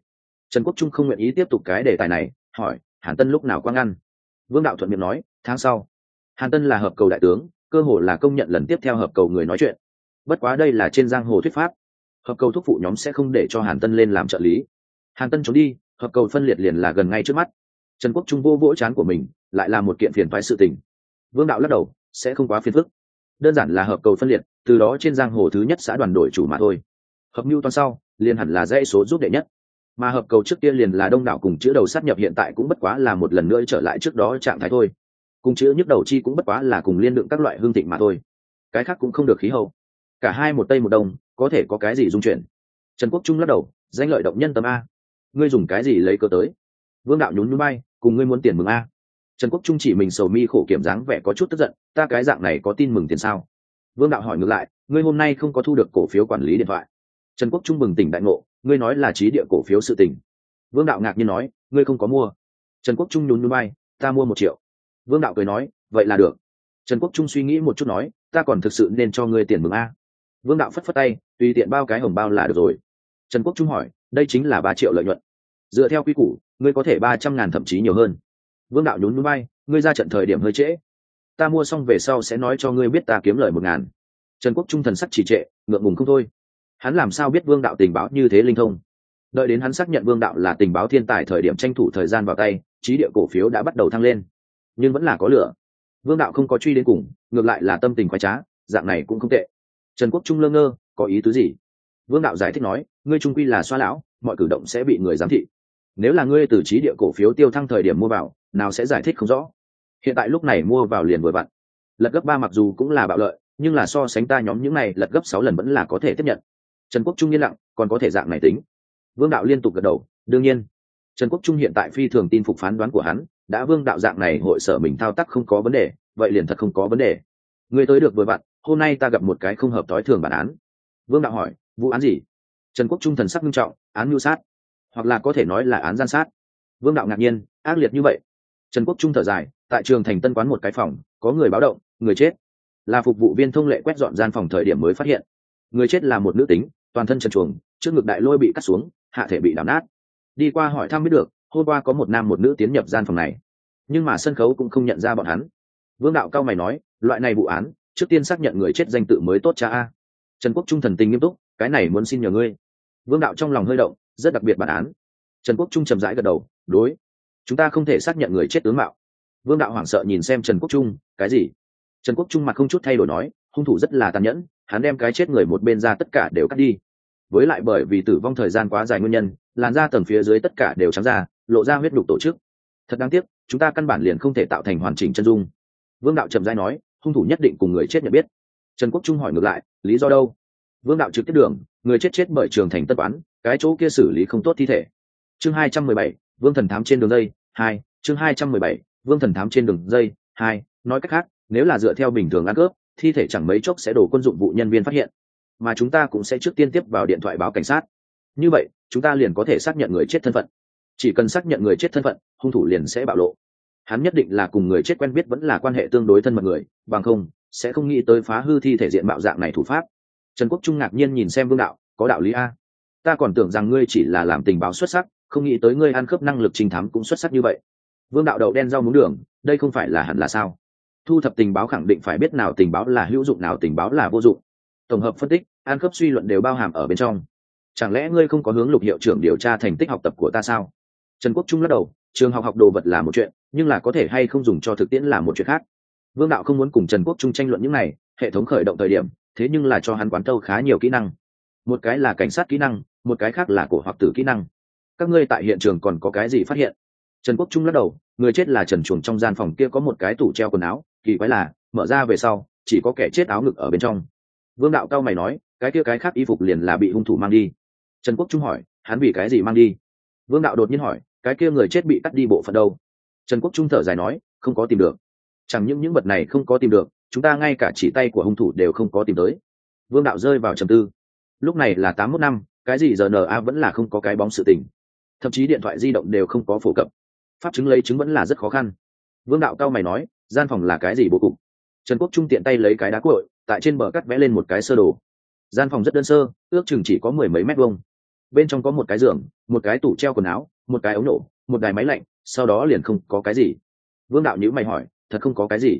trần quốc trung không nguyện ý tiếp tục cái đề tài này, hỏi, hàn tân lúc nào quang ngăn vương đạo thuận miệng nói, tháng sau. Hàn tân là hợp cầu đại tướng, cơ hồ là công nhận lần tiếp theo hợp cầu người nói chuyện. Bất quá đây là trên giang hồ thuyết pháp. Hợp cầu thúc phụ nhóm sẽ không để cho hàn tân lên làm trợ lý. Hàn tân trốn đi, hợp cầu phân liệt liền là gần ngay trước mắt. Trần quốc trung vô vỗ chán của mình, lại là một kiện phiền phái sự tình. Vương đạo lắc đầu, sẽ không quá phiền phức. Đơn giản là hợp cầu phân liệt, từ đó trên giang hồ thứ nhất xã đoàn đổi chủ mà thôi. Hợp mưu toàn sau, liền hẳn là dãy số giúp đệ nhất mà hợp cầu trước kia liền là đông đảo cùng chữ đầu sát nhập hiện tại cũng bất quá là một lần nữa trở lại trước đó trạng thái thôi. Cùng chữ nhức đầu chi cũng bất quá là cùng liên đựng các loại hương thịnh mà thôi. Cái khác cũng không được khí hậu. Cả hai một tây một đông, có thể có cái gì dung chuyển? Trần quốc trung lắc đầu, danh lợi động nhân tâm a. Ngươi dùng cái gì lấy cơ tới? Vương đạo nhún núi bay cùng ngươi muốn tiền mừng a. Trần quốc trung chỉ mình sầu mi khổ kiểm dáng vẻ có chút tức giận, ta cái dạng này có tin mừng tiền sao? Vương đạo hỏi ngược lại, ngươi hôm nay không có thu được cổ phiếu quản lý điện thoại. Trần quốc trung bừng tỉnh đại ngộ ngươi nói là trí địa cổ phiếu sự tình. vương đạo ngạc nhiên nói, ngươi không có mua. Trần quốc trung nhún núi bay ta mua một triệu. Vương đạo cười nói, vậy là được. Trần quốc trung suy nghĩ một chút nói, ta còn thực sự nên cho ngươi tiền mừng a. Vương đạo phất phất tay, tùy tiện bao cái hồng bao là được rồi. Trần quốc trung hỏi, đây chính là ba triệu lợi nhuận. Dựa theo quy củ, ngươi có thể ba trăm ngàn thậm chí nhiều hơn. Vương đạo nhún núi bay ngươi ra trận thời điểm hơi trễ. Ta mua xong về sau sẽ nói cho ngươi biết ta kiếm lời một ngàn. Trần quốc trung thần sắc trì trệ, ngượng ngùng không thôi hắn làm sao biết vương đạo tình báo như thế linh thông? Đợi đến hắn xác nhận vương đạo là tình báo thiên tài thời điểm tranh thủ thời gian vào tay, trí địa cổ phiếu đã bắt đầu thăng lên. Nhưng vẫn là có lửa. Vương đạo không có truy đến cùng, ngược lại là tâm tình khoái trá, dạng này cũng không tệ. Trần quốc trung lơ ngơ, có ý tứ gì? Vương đạo giải thích nói, ngươi trung quy là xoa lão, mọi cử động sẽ bị người giám thị. Nếu là ngươi từ trí địa cổ phiếu tiêu thăng thời điểm mua vào, nào sẽ giải thích không rõ? Hiện tại lúc này mua vào liền vừa vặn. Lật gấp ba mặc dù cũng là bạo lợi, nhưng là so sánh ta nhóm những này lật gấp sáu lần vẫn là có thể tiếp nhận trần quốc trung yên lặng, còn có thể dạng này tính. Vương đạo liên tục gật đầu, đương nhiên. Trần quốc trung hiện tại phi thường tin phục phán đoán của hắn, đã vương đạo dạng này hội sở mình thao tác không có vấn đề, vậy liền thật không có vấn đề. Người tới được vừa vặn, hôm nay ta gặp một cái không hợp t ố i thường bản án. Vương đạo hỏi, vụ án gì? Trần quốc trung thần sắc nghiêm trọng, án mưu sát. Hoặc là có thể nói là án gian sát. Vương đạo ngạc nhiên, ác liệt như vậy. Trần quốc trung thở dài, tại trường thành tân quán một cái phòng, có người báo động, người chết. Là phục vụ viên thông lệ quét dọn gian phòng thời điểm mới phát hiện. Người chết là một nữ tính toàn thân trần chuồng, trước ngực đại lôi bị cắt xuống, hạ thể bị đảo nát. Đi qua hỏi thăm biết được, hôm qua có một nam một nữ tiến nhập gian phòng này. Nhưng mà sân khấu cũng không nhận ra bọn hắn. Vương đạo cao mày nói, loại này vụ án, trước tiên xác nhận người chết danh tự mới tốt cha a. Trần quốc trung thần tình nghiêm túc, cái này muốn xin nhờ ngươi. Vương đạo trong lòng hơi động, rất đặc biệt bản án. Trần quốc trung trầm rãi gật đầu, đối. Chúng ta không thể xác nhận người chết tướng mạo. Vương đạo hoảng sợ nhìn xem trần quốc trung, cái gì? Trần quốc trung mặt không chút thay đổi nói, hung thủ rất là tàn nhẫn hắn đem cái chết người một bên ra tất cả đều cắt đi. Với lại bởi vì tử vong thời gian quá dài nguyên nhân, làn da tầng phía dưới tất cả đều trắng ra, lộ ra huyết đục tổ chức. Thật đáng tiếc, chúng ta căn bản liền không thể tạo thành hoàn chỉnh chân dung. Vương đạo trầm giai nói, hung thủ nhất định cùng người chết nhận biết. Trần quốc trung hỏi ngược lại, lý do đâu? Vương đạo trực tiếp đường, người chết chết bởi trường thành tất toán cái chỗ kia xử lý không tốt thi thể. Chương hai trăm mười bảy, vương thần thám trên đường dây, hai, chương hai trăm mười bảy, vương thần thám trên đường dây, hai, nói cách khác, nếu là dựa theo bình thường ăn cướp thi thể chẳng mấy chốc sẽ đổ quân dụng vụ nhân viên phát hiện, mà chúng ta cũng sẽ trước tiên tiếp vào điện thoại báo cảnh sát. Như vậy, chúng ta liền có thể xác nhận người chết thân phận. Chỉ cần xác nhận người chết thân phận, hung thủ liền sẽ bạo lộ. Hắn nhất định là cùng người chết quen biết vẫn là quan hệ tương đối thân mật người, bằng không, sẽ không nghĩ tới phá hư thi thể diện mạo dạng này thủ pháp. Trần quốc trung ngạc nhiên nhìn xem vương đạo, có đạo lý a. Ta còn tưởng rằng ngươi chỉ là làm tình báo xuất sắc, không nghĩ tới ngươi ăn khớp năng lực trình thám cũng xuất sắc như vậy. Vương đạo đậu đen rau muống đường, đây không phải là hẳn là sao? Thu thập tình báo khẳng định phải biết nào tình báo là hữu dụng, nào tình báo là vô dụng. Tổng hợp phân tích, an khớp suy luận đều bao hàm ở bên trong. Chẳng lẽ ngươi không có hướng lục hiệu trưởng điều tra thành tích học tập của ta sao? Trần quốc trung lắc đầu, trường học học đồ vật là một chuyện, nhưng là có thể hay không dùng cho thực tiễn là một chuyện khác. Vương đạo không muốn cùng trần quốc trung tranh luận những này, hệ thống khởi động thời điểm, thế nhưng là cho hắn quán thâu khá nhiều kỹ năng. Một cái là cảnh sát kỹ năng, một cái khác là cổ hoặc tử kỹ năng. Các ngươi tại hiện trường còn có cái gì phát hiện? Trần quốc trung lắc đầu, người chết là trần chuồng trong gian phòng kia có một cái tủ treo quần áo kỳ quái là, mở ra về sau, chỉ có kẻ chết áo ngực ở bên trong. Vương đạo cao mày nói, cái kia cái khác y phục liền là bị hung thủ mang đi. Trần quốc trung hỏi, hắn vì cái gì mang đi? Vương đạo đột nhiên hỏi, cái kia người chết bị cắt đi bộ phận đâu? Trần quốc trung thở dài nói, không có tìm được. Chẳng những những vật này không có tìm được, chúng ta ngay cả chỉ tay của hung thủ đều không có tìm tới. Vương đạo rơi vào trầm tư. Lúc này là tám mốt năm, cái gì giờ na vẫn là không có cái bóng sự tình. Thậm chí điện thoại di động đều không có phổ cập. Pháp chứng lấy chứng vẫn là rất khó khăn. Vương đạo cao mày nói gian phòng là cái gì bố cục? Trần quốc trung tiện tay lấy cái đá cội tại trên bờ cắt vẽ lên một cái sơ đồ. Gian phòng rất đơn sơ, ước chừng chỉ có mười mấy mét vuông. Bên trong có một cái giường, một cái tủ treo quần áo, một cái ống nổ, một đài máy lạnh, sau đó liền không có cái gì. Vương đạo nhữ mày hỏi, thật không có cái gì?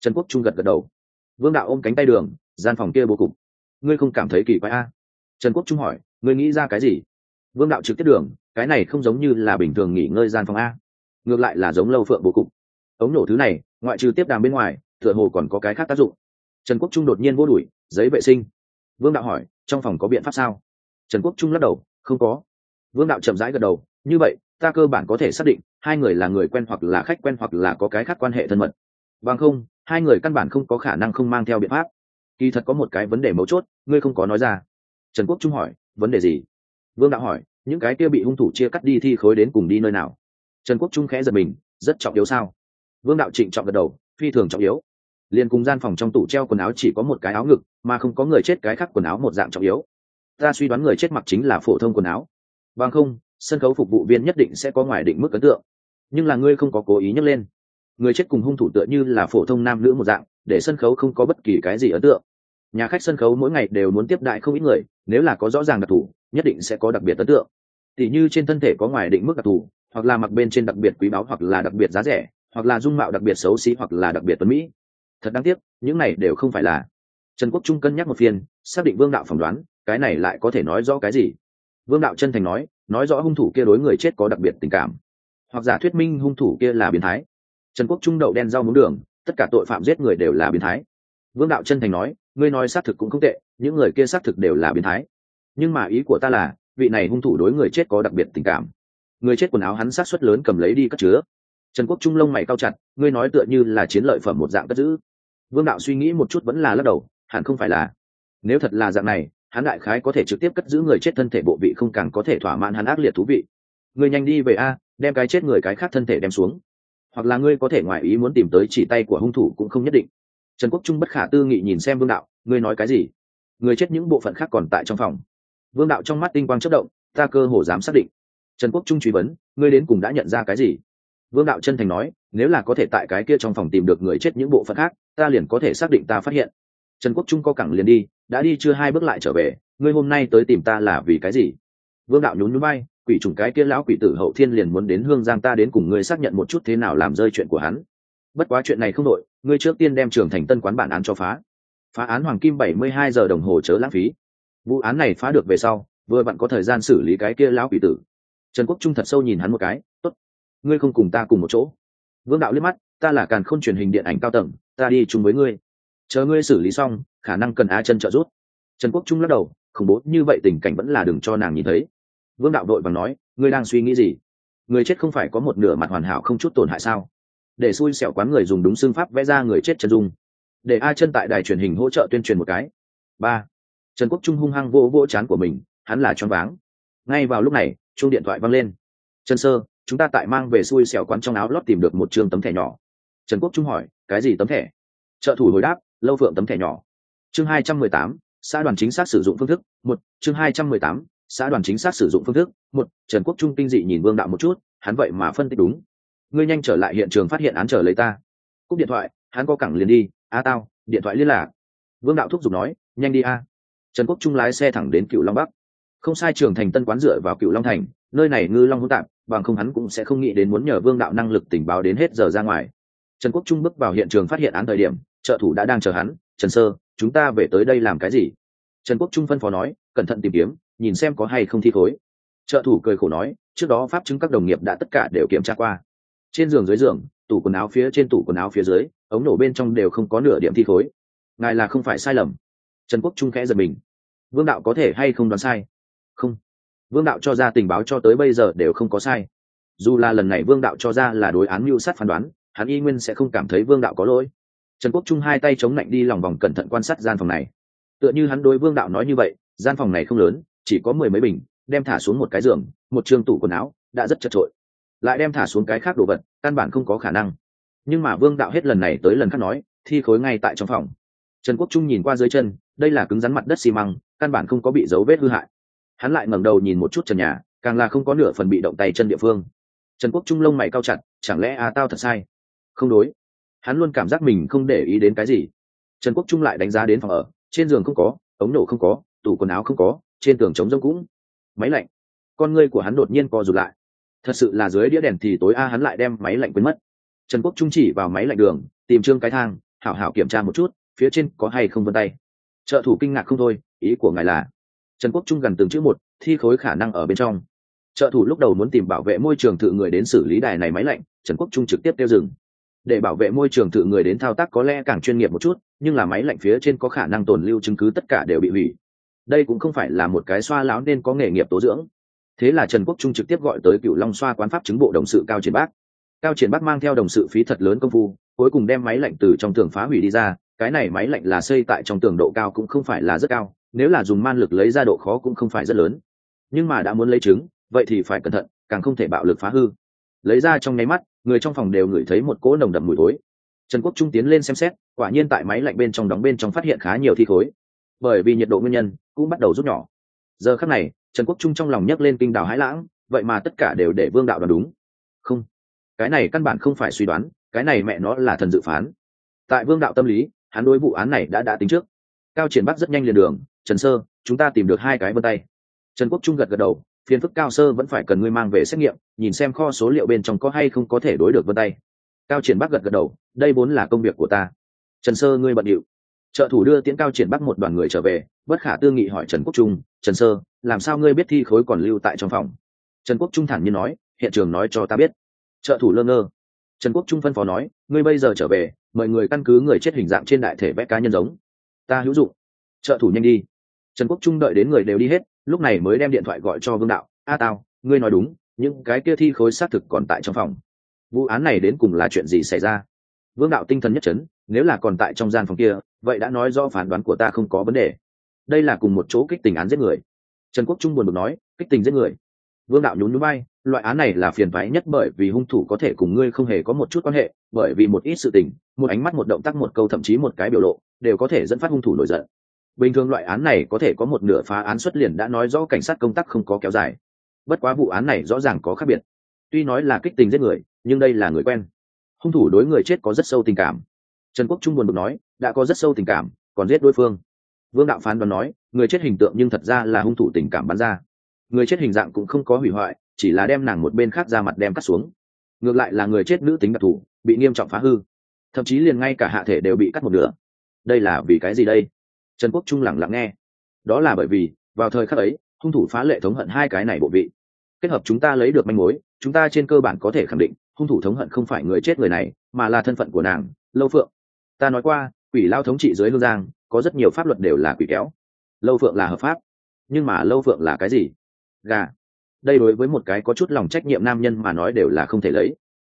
Trần quốc trung gật gật đầu. Vương đạo ôm cánh tay đường, gian phòng kia bố cục. Ngươi không cảm thấy kỳ quái a? Trần quốc trung hỏi, ngươi nghĩ ra cái gì? Vương đạo trực tiếp đường, cái này không giống như là bình thường nghỉ ngơi gian phòng a. Ngược lại là giống lâu phượng bố cục ống nổ thứ này, ngoại trừ tiếp đàm bên ngoài, tựa hồ còn có cái khác tác dụng. Trần quốc trung đột nhiên vô đuổi, giấy vệ sinh. Vương đạo hỏi, trong phòng có biện pháp sao? Trần quốc trung lắc đầu, không có. Vương đạo chậm rãi gật đầu, như vậy, ta cơ bản có thể xác định, hai người là người quen hoặc là khách quen hoặc là có cái khác quan hệ thân mật. Bằng không, hai người căn bản không có khả năng không mang theo biện pháp. Kỳ thật có một cái vấn đề mấu chốt, ngươi không có nói ra. Trần quốc trung hỏi, vấn đề gì? Vương đạo hỏi, những cái kia bị hung thủ chia cắt đi thi khối đến cùng đi nơi nào? Trần quốc trung khẽ giật mình, rất trọng yếu sao? Vương đạo trịnh trọng gật đầu, phi thường trọng yếu. Liền cùng gian phòng trong tủ treo quần áo chỉ có một cái áo ngực, mà không có người chết cái khác quần áo một dạng trọng yếu. Ta suy đoán người chết mặc chính là phổ thông quần áo. Bằng không, sân khấu phục vụ viên nhất định sẽ có ngoài định mức ấn tượng. Nhưng là ngươi không có cố ý nhắc lên. Người chết cùng hung thủ tựa như là phổ thông nam nữ một dạng, để sân khấu không có bất kỳ cái gì ấn tượng. Nhà khách sân khấu mỗi ngày đều muốn tiếp đại không ít người, nếu là có rõ ràng đặc thù, nhất định sẽ có đặc biệt ấn tượng. Tỉ như trên thân thể có ngoài định mức đặc thù, hoặc là mặc bên trên đặc biệt quý báu hoặc là đặc biệt giá rẻ hoặc là dung mạo đặc biệt xấu xí hoặc là đặc biệt tuấn mỹ. Thật đáng tiếc, những này đều không phải là. Trần quốc trung cân nhắc một phiên, xác định vương đạo phỏng đoán, cái này lại có thể nói rõ cái gì? Vương đạo chân thành nói nói rõ hung thủ kia đối người chết có đặc biệt tình cảm. Hoặc giả thuyết minh hung thủ kia là biến thái. Trần quốc trung đậu đen rau muống đường, tất cả tội phạm giết người đều là biến thái. Vương đạo chân thành nói, ngươi nói xác thực cũng không tệ, những người kia xác thực đều là biến thái. Nhưng mà ý của ta là, vị này hung thủ đối người chết có đặc biệt tình cảm. Người chết quần áo hắn sát xuất lớn cầm lấy đi cất chứa trần quốc trung lông mày cao chặt, ngươi nói tựa như là chiến lợi phẩm một dạng cất giữ. Vương đạo suy nghĩ một chút vẫn là lắc đầu, hẳn không phải là. Nếu thật là dạng này, hắn đại khái có thể trực tiếp cất giữ người chết thân thể bộ vị không càng có thể thỏa mãn hắn ác liệt thú vị. Ngươi nhanh đi về a, đem cái chết người cái khác thân thể đem xuống. Hoặc là ngươi có thể ngoại ý muốn tìm tới chỉ tay của hung thủ cũng không nhất định. Trần quốc trung bất khả tư nghị nhìn xem vương đạo, ngươi nói cái gì? Người chết những bộ phận khác còn tại trong phòng. Vương đạo trong mắt tinh quang chất động, ta cơ hồ dám xác định. Trần quốc trung truy vấn, ngươi đến cùng đã nhận ra cái gì? Vương đạo chân thành nói, nếu là có thể tại cái kia trong phòng tìm được người chết những bộ phận khác, ta liền có thể xác định ta phát hiện. Trần quốc trung co cẳng liền đi, đã đi chưa hai bước lại trở về, ngươi hôm nay tới tìm ta là vì cái gì? Vương đạo nhún nhún bay quỷ trùng cái kia lão quỷ tử hậu thiên liền muốn đến hương giang ta đến cùng ngươi xác nhận một chút thế nào làm rơi chuyện của hắn. Bất quá chuyện này không đội ngươi trước tiên đem trường thành tân quán bản án cho phá. Phá án hoàng kim bảy mươi hai giờ đồng hồ chớ lãng phí. Vụ án này phá được về sau, vừa bạn có thời gian xử lý cái kia lão quỷ tử. Trần quốc trung thật sâu nhìn hắn một cái, tốt ngươi không cùng ta cùng một chỗ. Vương đạo liếc mắt, ta là càn khôn truyền hình điện ảnh cao tầng, ta đi chung với ngươi. Chờ ngươi xử lý xong, khả năng cần á chân trợ giúp. Trần quốc trung lắc đầu, khủng bố, như vậy tình cảnh vẫn là đừng cho nàng nhìn thấy. Vương đạo đội và nói, ngươi đang suy nghĩ gì? Người chết không phải có một nửa mặt hoàn hảo không chút tổn hại sao? Để xui xẻo quán người dùng đúng xương pháp vẽ ra người chết chân dung. Để a chân tại đài truyền hình hỗ trợ tuyên truyền một cái. Ba. Trần quốc trung hung hăng vô vô chán của mình, hắn là choáng váng. Ngay vào lúc này, chuông điện thoại văng lên. Trần sơ chúng ta tại mang về xui xẻo quán trong áo lót tìm được một chương tấm thẻ nhỏ. Trần quốc trung hỏi, cái gì tấm thẻ? Trợ thủ hồi đáp, lâu phượng tấm thẻ nhỏ. Chương hai trăm mười tám, xã đoàn chính xác sử dụng phương thức, một, chương hai trăm mười tám, xã đoàn chính xác sử dụng phương thức, một, trần quốc trung kinh dị nhìn vương đạo một chút, hắn vậy mà phân tích đúng. Ngươi nhanh trở lại hiện trường phát hiện án trở lấy ta. Cúp điện thoại, hắn có cẳng liền đi, a tao, điện thoại liên lạc. Vương đạo thúc giục nói, nhanh đi a. Trần quốc trung lái xe thẳng đến cựu long bắc. Không sai, trường thành tân quán dựa vào cựu long thành, nơi này ngư long hỗn tạp bằng không hắn cũng sẽ không nghĩ đến muốn nhờ vương đạo năng lực tình báo đến hết giờ ra ngoài. Trần quốc trung bước vào hiện trường phát hiện án thời điểm, trợ thủ đã đang chờ hắn, trần sơ, chúng ta về tới đây làm cái gì? Trần quốc trung phân phó nói, cẩn thận tìm kiếm, nhìn xem có hay không thi khối. Trợ thủ cười khổ nói, trước đó pháp chứng các đồng nghiệp đã tất cả đều kiểm tra qua. Trên giường dưới giường, tủ quần áo phía trên tủ quần áo phía dưới, ống nổ bên trong đều không có nửa điểm thi khối. Ngài là không phải sai lầm. Trần quốc trung khẽ giật mình. Vương đạo có thể hay không đoán sai? Vương đạo cho ra tình báo cho tới bây giờ đều không có sai. Dù là lần này vương đạo cho ra là đối án mưu sát phán đoán, hắn y nguyên sẽ không cảm thấy vương đạo có lỗi. Trần quốc trung hai tay chống lạnh đi lòng vòng cẩn thận quan sát gian phòng này. Tựa như hắn đối vương đạo nói như vậy, gian phòng này không lớn, chỉ có mười mấy bình, đem thả xuống một cái giường, một t tủ quần áo, đã rất chật trội lại đem thả xuống cái khác đồ vật, căn bản không có khả năng. Nhưng mà vương đạo hết lần này tới lần khác nói, thi khối ngay tại trong phòng. Trần quốc trung nhìn qua dưới chân, đây là cứng rắn mặt đất xi măng, căn bản không có bị dấu vết hư hại hắn lại ngẩng đầu nhìn một chút trần nhà, càng là không có nửa phần bị động tay chân địa phương. Trần quốc trung lông mày cao chặt, chẳng lẽ à tao thật sai? Không đối. Hắn luôn cảm giác mình không để ý đến cái gì. Trần quốc trung lại đánh giá đến phòng ở, trên giường không có, ống nổ không có, tủ quần áo không có, trên tường trống rông cũng. Máy lạnh. Con ngươi của hắn đột nhiên co rụt lại. Thật sự là dưới đĩa đèn thì tối a hắn lại đem máy lạnh quên mất. Trần quốc trung chỉ vào máy lạnh đường, tìm trương cái thang, hảo hảo kiểm tra một chút, phía trên có hay không vân tay. Trợ thủ kinh ngạc không thôi, ý của ngài là trần quốc trung gần từng chữ một, thi khối khả năng ở bên trong. Trợ thủ lúc đầu muốn tìm bảo vệ môi trường thự người đến xử lý đài này máy lạnh, trần quốc trung trực tiếp tiêu dừng. Để bảo vệ môi trường thự người đến thao tác có lẽ càng chuyên nghiệp một chút, nhưng là máy lạnh phía trên có khả năng tồn lưu chứng cứ tất cả đều bị hủy. Đây cũng không phải là một cái xoa lão nên có nghề nghiệp tố dưỡng. Thế là trần quốc trung trực tiếp gọi tới cựu long xoa quán pháp chứng bộ đồng sự cao triển bác. Cao triển bác mang theo đồng sự phí thật lớn công phu, cuối cùng đem máy lạnh từ trong tường phá hủy đi ra, cái này máy lạnh là xây tại trong tường độ cao cũng không phải là rất cao nếu là dùng man lực lấy ra độ khó cũng không phải rất lớn. Nhưng mà đã muốn lấy trứng, vậy thì phải cẩn thận, càng không thể bạo lực phá hư. Lấy ra trong nháy mắt, người trong phòng đều ngửi thấy một cỗ nồng đậm mùi thối. Trần quốc trung tiến lên xem xét, quả nhiên tại máy lạnh bên trong đóng bên trong phát hiện khá nhiều thi khối bởi vì nhiệt độ nguyên nhân, cũng bắt đầu rút nhỏ. Giờ khắc này, trần quốc trung trong lòng nhấc lên kinh đào hãi lãng, vậy mà tất cả đều để vương đạo đoán đúng. Không, cái này căn bản không phải suy đoán, cái này mẹ nó là thần dự phán. Tại vương đạo tâm lý, hắn đối vụ án này đã đã tính trước. Cao triển bắc rất nhanh liền đường trần sơ, chúng ta tìm được hai cái vân tay. Trần quốc trung gật gật đầu, phiền phức cao sơ vẫn phải cần ngươi mang về xét nghiệm, nhìn xem kho số liệu bên trong có hay không có thể đối được vân tay. Cao triển bắc gật gật đầu, đây vốn là công việc của ta. Trần sơ ngươi bận điệu. Trợ thủ đưa tiễn cao triển bắc một đoàn người trở về, bất khả tư nghị hỏi trần quốc trung, trần sơ, làm sao ngươi biết thi khối còn lưu tại trong phòng? Trần quốc trung thản nhiên nói, hiện trường nói cho ta biết. Trợ thủ lơ ngơ. Trần quốc trung phân phó nói, ngươi bây giờ trở về, mời người căn cứ người chết hình dạng trên đại thể vẽ cá nhân giống. Ta hữu dụng. Trợ thủ nhanh đi trần quốc trung đợi đến người đều đi hết, lúc này mới đem điện thoại gọi cho vương đạo. A tao ngươi nói đúng, những cái kia thi khối xác thực còn tại trong phòng. Vụ án này đến cùng là chuyện gì xảy ra? Vương đạo tinh thần nhất trấn nếu là còn tại trong gian phòng kia, vậy đã nói do phán đoán của ta không có vấn đề. Đây là cùng một chỗ kích tình án giết người. Trần quốc trung buồn bực nói, kích tình giết người? Vương đạo nhún núi bay loại án này là phiền phái nhất bởi vì hung thủ có thể cùng ngươi không hề có một chút quan hệ, bởi vì một ít sự tình, một ánh mắt, một động tác, một câu thậm chí một cái biểu lộ, đều có thể dẫn phát hung thủ nổi giận bình thường loại án này có thể có một nửa phá án xuất liền đã nói rõ cảnh sát công tác không có kéo dài. Bất quá vụ án này rõ ràng có khác biệt. Tuy nói là kích tình giết người, nhưng đây là người quen. Hung thủ đối người chết có rất sâu tình cảm. Trần quốc trung buồn bực nói, đã có rất sâu tình cảm, còn giết đối phương. Vương đạo phán đoán nói, người chết hình tượng nhưng thật ra là hung thủ tình cảm bắn ra. Người chết hình dạng cũng không có hủy hoại, chỉ là đem nàng một bên khác ra mặt đem cắt xuống. Ngược lại là người chết nữ tính đặc thù, bị nghiêm trọng phá hư. Thậm chí liền ngay cả hạ thể đều bị cắt một nửa. Đây là vì cái gì đây? Trần quốc trung lẳng lặng nghe. Đó là bởi vì, vào thời khắc ấy, hung thủ phá lệ thống hận hai cái này bộ vị. Kết hợp chúng ta lấy được manh mối, chúng ta trên cơ bản có thể khẳng định, hung thủ thống hận không phải người chết người này, mà là thân phận của nàng, lâu phượng. Ta nói qua, quỷ lao thống trị dưới hương giang, có rất nhiều pháp luật đều là quỷ kéo. Lâu phượng là hợp pháp. Nhưng mà lâu phượng là cái gì? Gà. Đây đối với một cái có chút lòng trách nhiệm nam nhân mà nói đều là không thể lấy.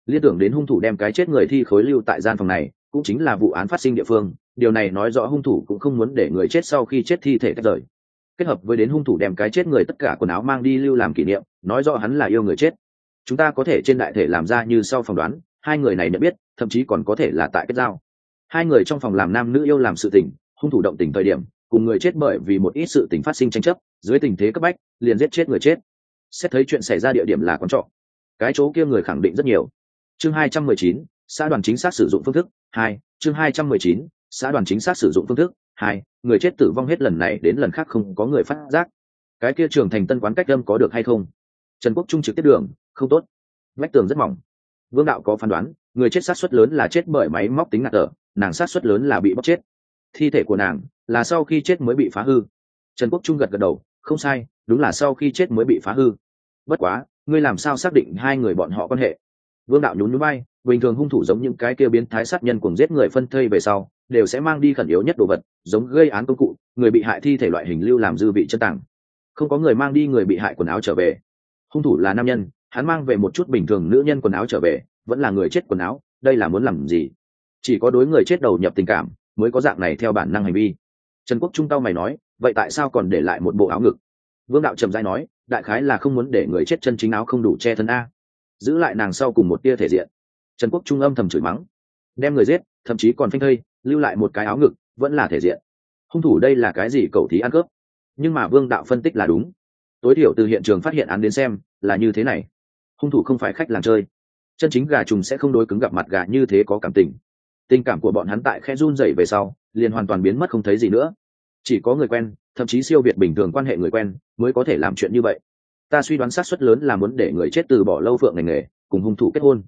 Liên tưởng đến hung thủ đem cái chết người thi khối lưu tại gian phòng này cũng chính là vụ án phát sinh địa phương, điều này nói rõ hung thủ cũng không muốn để người chết sau khi chết thi thể tách rời. Kết hợp với đến hung thủ đem cái chết người tất cả quần áo mang đi lưu làm kỷ niệm, nói rõ hắn là yêu người chết. Chúng ta có thể trên đại thể làm ra như sau phỏng đoán, hai người này nhận biết, thậm chí còn có thể là tại kết giao. Hai người trong phòng làm nam nữ yêu làm sự tình, hung thủ động tình thời điểm, cùng người chết bởi vì một ít sự tình phát sinh tranh chấp, dưới tình thế cấp bách, liền giết chết người chết. Xét thấy chuyện xảy ra địa điểm là quán trọ. Cái chỗ kia người khẳng định rất nhiều. Chương hai trăm mười chín xã đoàn chính xác sử dụng phương thức, hai, chương hai trăm mười chín, xã đoàn chính xác sử dụng phương thức, hai, người chết tử vong hết lần này đến lần khác không có người phát giác. Cái kia trường thành tân quán cách âm có được hay không? Trần quốc trung trực tiếp đường, không tốt. Vách tường rất mỏng. Vương đạo có phán đoán, người chết sát xuất lớn là chết bởi máy móc tính ngạt tở nàng sát xuất lớn là bị bóc chết. Thi thể của nàng là sau khi chết mới bị phá hư. Trần quốc trung gật gật đầu, không sai, đúng là sau khi chết mới bị phá hư. Bất quá, ngươi làm sao xác định hai người bọn họ quan hệ? Vương đạo nhún núi bay bình thường hung thủ giống những cái kia biến thái sát nhân cùng giết người phân thây về sau, đều sẽ mang đi khẩn yếu nhất đồ vật, giống gây án công cụ, người bị hại thi thể loại hình lưu làm dư vị chân tặng không có người mang đi người bị hại quần áo trở về. Hung thủ là nam nhân, hắn mang về một chút bình thường nữ nhân quần áo trở về, vẫn là người chết quần áo, đây là muốn làm gì? Chỉ có đối người chết đầu nhập tình cảm, mới có dạng này theo bản năng hành vi. Trần quốc trung tao mày nói, vậy tại sao còn để lại một bộ áo ngực? Vương đạo trầm dai nói, đại khái là không muốn để người chết chân chính áo không đủ che thân a. Giữ lại nàng sau cùng một tia thể diện trần quốc trung âm thầm chửi mắng. Đem người giết, thậm chí còn phanh thây, lưu lại một cái áo ngực, vẫn là thể diện. Hung thủ đây là cái gì cầu thí ăn cướp? Nhưng mà vương đạo phân tích là đúng. Tối thiểu từ hiện trường phát hiện án đến xem, là như thế này. Hung thủ không phải khách làm chơi. Chân chính gà trùng sẽ không đối cứng gặp mặt gà như thế có cảm tình. Tình cảm của bọn hắn tại khe run dậy về sau, liền hoàn toàn biến mất không thấy gì nữa. Chỉ có người quen, thậm chí siêu việt bình thường quan hệ người quen, mới có thể làm chuyện như vậy. Ta suy đoán xác suất lớn là muốn để người chết từ bỏ lâu phượng ngành nghề, cùng hung thủ kết hôn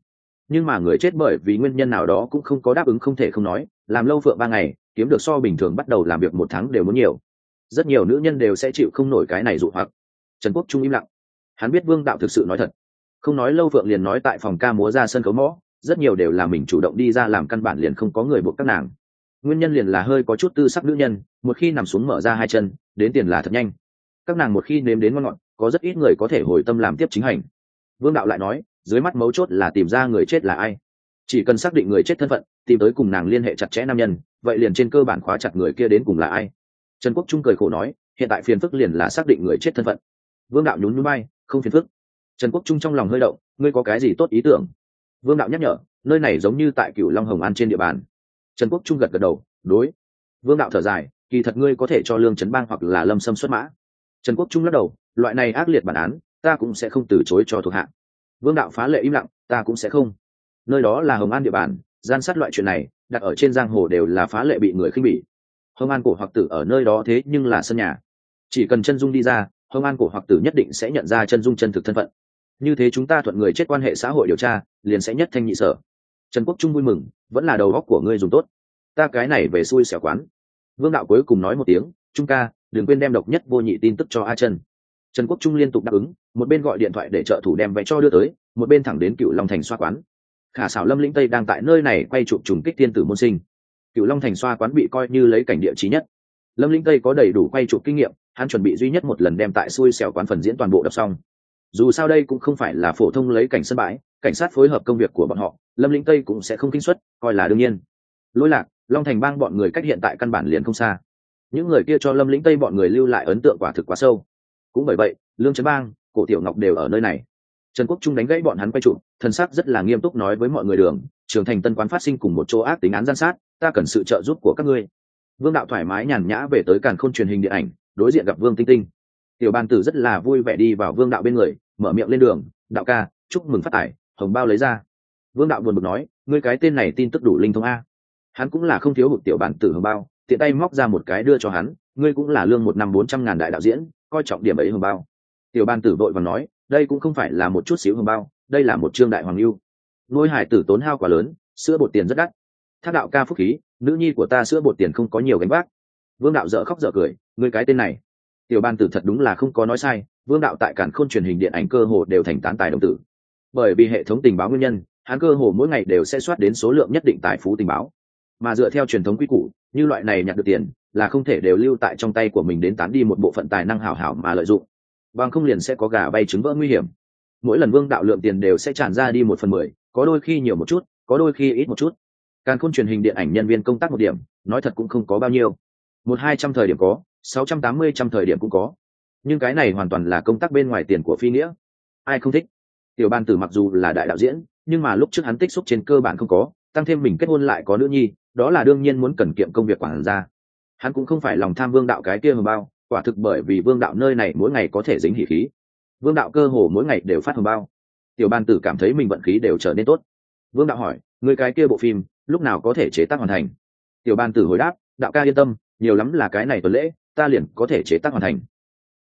nhưng mà người chết bởi vì nguyên nhân nào đó cũng không có đáp ứng không thể không nói, làm lâu phượng ba ngày, kiếm được so bình thường bắt đầu làm việc một tháng đều muốn nhiều. Rất nhiều nữ nhân đều sẽ chịu không nổi cái này dụ hoặc. Trần quốc trung im lặng. Hắn biết vương đạo thực sự nói thật. Không nói lâu phượng liền nói tại phòng ca múa ra sân khấu mõ, rất nhiều đều là mình chủ động đi ra làm căn bản liền không có người buộc các nàng. Nguyên nhân liền là hơi có chút tư sắc nữ nhân, một khi nằm xuống mở ra hai chân, đến tiền là thật nhanh. Các nàng một khi nếm đến ngon ngọt, có rất ít người có thể hồi tâm làm tiếp chính hành. Vương đạo lại nói dưới mắt mấu chốt là tìm ra người chết là ai. Chỉ cần xác định người chết thân phận, tìm tới cùng nàng liên hệ chặt chẽ nam nhân, vậy liền trên cơ bản khóa chặt người kia đến cùng là ai. Trần quốc trung cười khổ nói, hiện tại phiền phức liền là xác định người chết thân phận. Vương đạo nhún núi bay không phiền phức. Trần quốc trung trong lòng hơi động, ngươi có cái gì tốt ý tưởng? Vương đạo nhắc nhở, nơi này giống như tại cựu long hồng an trên địa bàn. Trần quốc trung gật gật đầu, đối. Vương đạo thở dài, kỳ thật ngươi có thể cho lương trấn bang hoặc là lâm sâm xuất mã. Trần quốc trung lắc đầu, loại này ác liệt bản án, ta cũng sẽ không từ chối cho thuộc hạ vương đạo phá lệ im lặng, ta cũng sẽ không. Nơi đó là hồng an địa bàn, gian sát loại chuyện này, đặt ở trên giang hồ đều là phá lệ bị người khinh bỉ. Hồng an cổ hoặc tử ở nơi đó thế nhưng là sân nhà. Chỉ cần chân dung đi ra, hồng an cổ hoặc tử nhất định sẽ nhận ra chân dung chân thực thân phận. Như thế chúng ta thuận người chết quan hệ xã hội điều tra, liền sẽ nhất thanh nhị sở. Trần quốc trung vui mừng, vẫn là đầu góc của ngươi dùng tốt. Ta cái này về xui xẻo quán. Vương đạo cuối cùng nói một tiếng, trung ca, đừng quên đem độc nhất vô nhị tin tức cho a chân trần quốc trung liên tục đáp ứng, một bên gọi điện thoại để trợ thủ đem vé cho đưa tới, một bên thẳng đến cựu long thành xoa quán. Khả xảo lâm lĩnh tây đang tại nơi này quay chụp trùng kích thiên tử môn sinh. Cựu long thành xoa quán bị coi như lấy cảnh địa trí nhất. Lâm lĩnh tây có đầy đủ quay chụp kinh nghiệm, hắn chuẩn bị duy nhất một lần đem tại xui xẻo quán phần diễn toàn bộ đọc xong. Dù sao đây cũng không phải là phổ thông lấy cảnh sân bãi, cảnh sát phối hợp công việc của bọn họ, lâm lĩnh tây cũng sẽ không kinh xuất coi là đương nhiên. Lỗi lạc, long thành bang bọn người cách hiện tại căn bản liền không xa. Những người kia cho lâm lĩnh tây bọn người lưu lại ấn tượng quả thực quá sâu cũng bởi vậy, lương trấn bang, cổ tiểu ngọc đều ở nơi này. Trần quốc trung đánh gãy bọn hắn quay trụ thần sắc rất là nghiêm túc nói với mọi người đường, trường thành tân quán phát sinh cùng một chỗ ác tính án gian sát, ta cần sự trợ giúp của các ngươi. Vương đạo thoải mái nhàn nhã về tới càn khôn truyền hình điện ảnh, đối diện gặp vương tinh tinh. Tiểu ban tử rất là vui vẻ đi vào vương đạo bên người, mở miệng lên đường, đạo ca, chúc mừng phát tải, hồng bao lấy ra. Vương đạo buồn bực nói, ngươi cái tên này tin tức đủ linh thông a. Hắn cũng là không thiếu hụt tiểu bản tử hồng bao, tiện tay móc ra một cái đưa cho hắn, ngươi cũng là lương một năm bốn trăm ngàn đại đạo diễn coi trọng điểm ấy hồng bao. Tiểu ban tử vội và nói, đây cũng không phải là một chút xíu hồng bao, đây là một trương đại hoàng lưu. Nuôi hải tử tốn hao quá lớn, sữa bột tiền rất đắt. Thác đạo ca phúc khí, nữ nhi của ta sữa bột tiền không có nhiều gánh vác. Vương đạo dợ khóc dợ cười, ngươi cái tên này. Tiểu ban tử thật đúng là không có nói sai, vương đạo tại cản khôn truyền hình điện ảnh cơ hồ đều thành tán tài đồng tử. Bởi vì hệ thống tình báo nguyên nhân, hắn cơ hồ mỗi ngày đều sẽ soát đến số lượng nhất định tài phú tình báo mà dựa theo truyền thống quy củ, như loại này nhặt được tiền là không thể đều lưu tại trong tay của mình đến tán đi một bộ phận tài năng hảo hảo mà lợi dụng. Bằng không liền sẽ có gà bay trứng vỡ nguy hiểm. Mỗi lần vương đạo lượng tiền đều sẽ tràn ra đi một phần mười, có đôi khi nhiều một chút, có đôi khi ít một chút. Càng khôn truyền hình điện ảnh nhân viên công tác một điểm, nói thật cũng không có bao nhiêu. Một hai trăm thời điểm có, sáu trăm tám mươi trăm thời điểm cũng có. Nhưng cái này hoàn toàn là công tác bên ngoài tiền của phi nghĩa. Ai không thích? Tiểu ban tử mặc dù là đại đạo diễn, nhưng mà lúc trước hắn tích xúc trên cơ bản không có, tăng thêm mình kết hôn lại có nữ nhi đó là đương nhiên muốn cần kiệm công việc quản ra hắn cũng không phải lòng tham vương đạo cái kia hồng bao, quả thực bởi vì vương đạo nơi này mỗi ngày có thể dính hỉ khí. Vương đạo cơ hồ mỗi ngày đều phát hồng bao. Tiểu ban tử cảm thấy mình vận khí đều trở nên tốt. Vương đạo hỏi người cái kia bộ phim, lúc nào có thể chế tác hoàn thành? Tiểu ban tử hồi đáp, đạo ca yên tâm, nhiều lắm là cái này tuần lễ, ta liền có thể chế tác hoàn thành.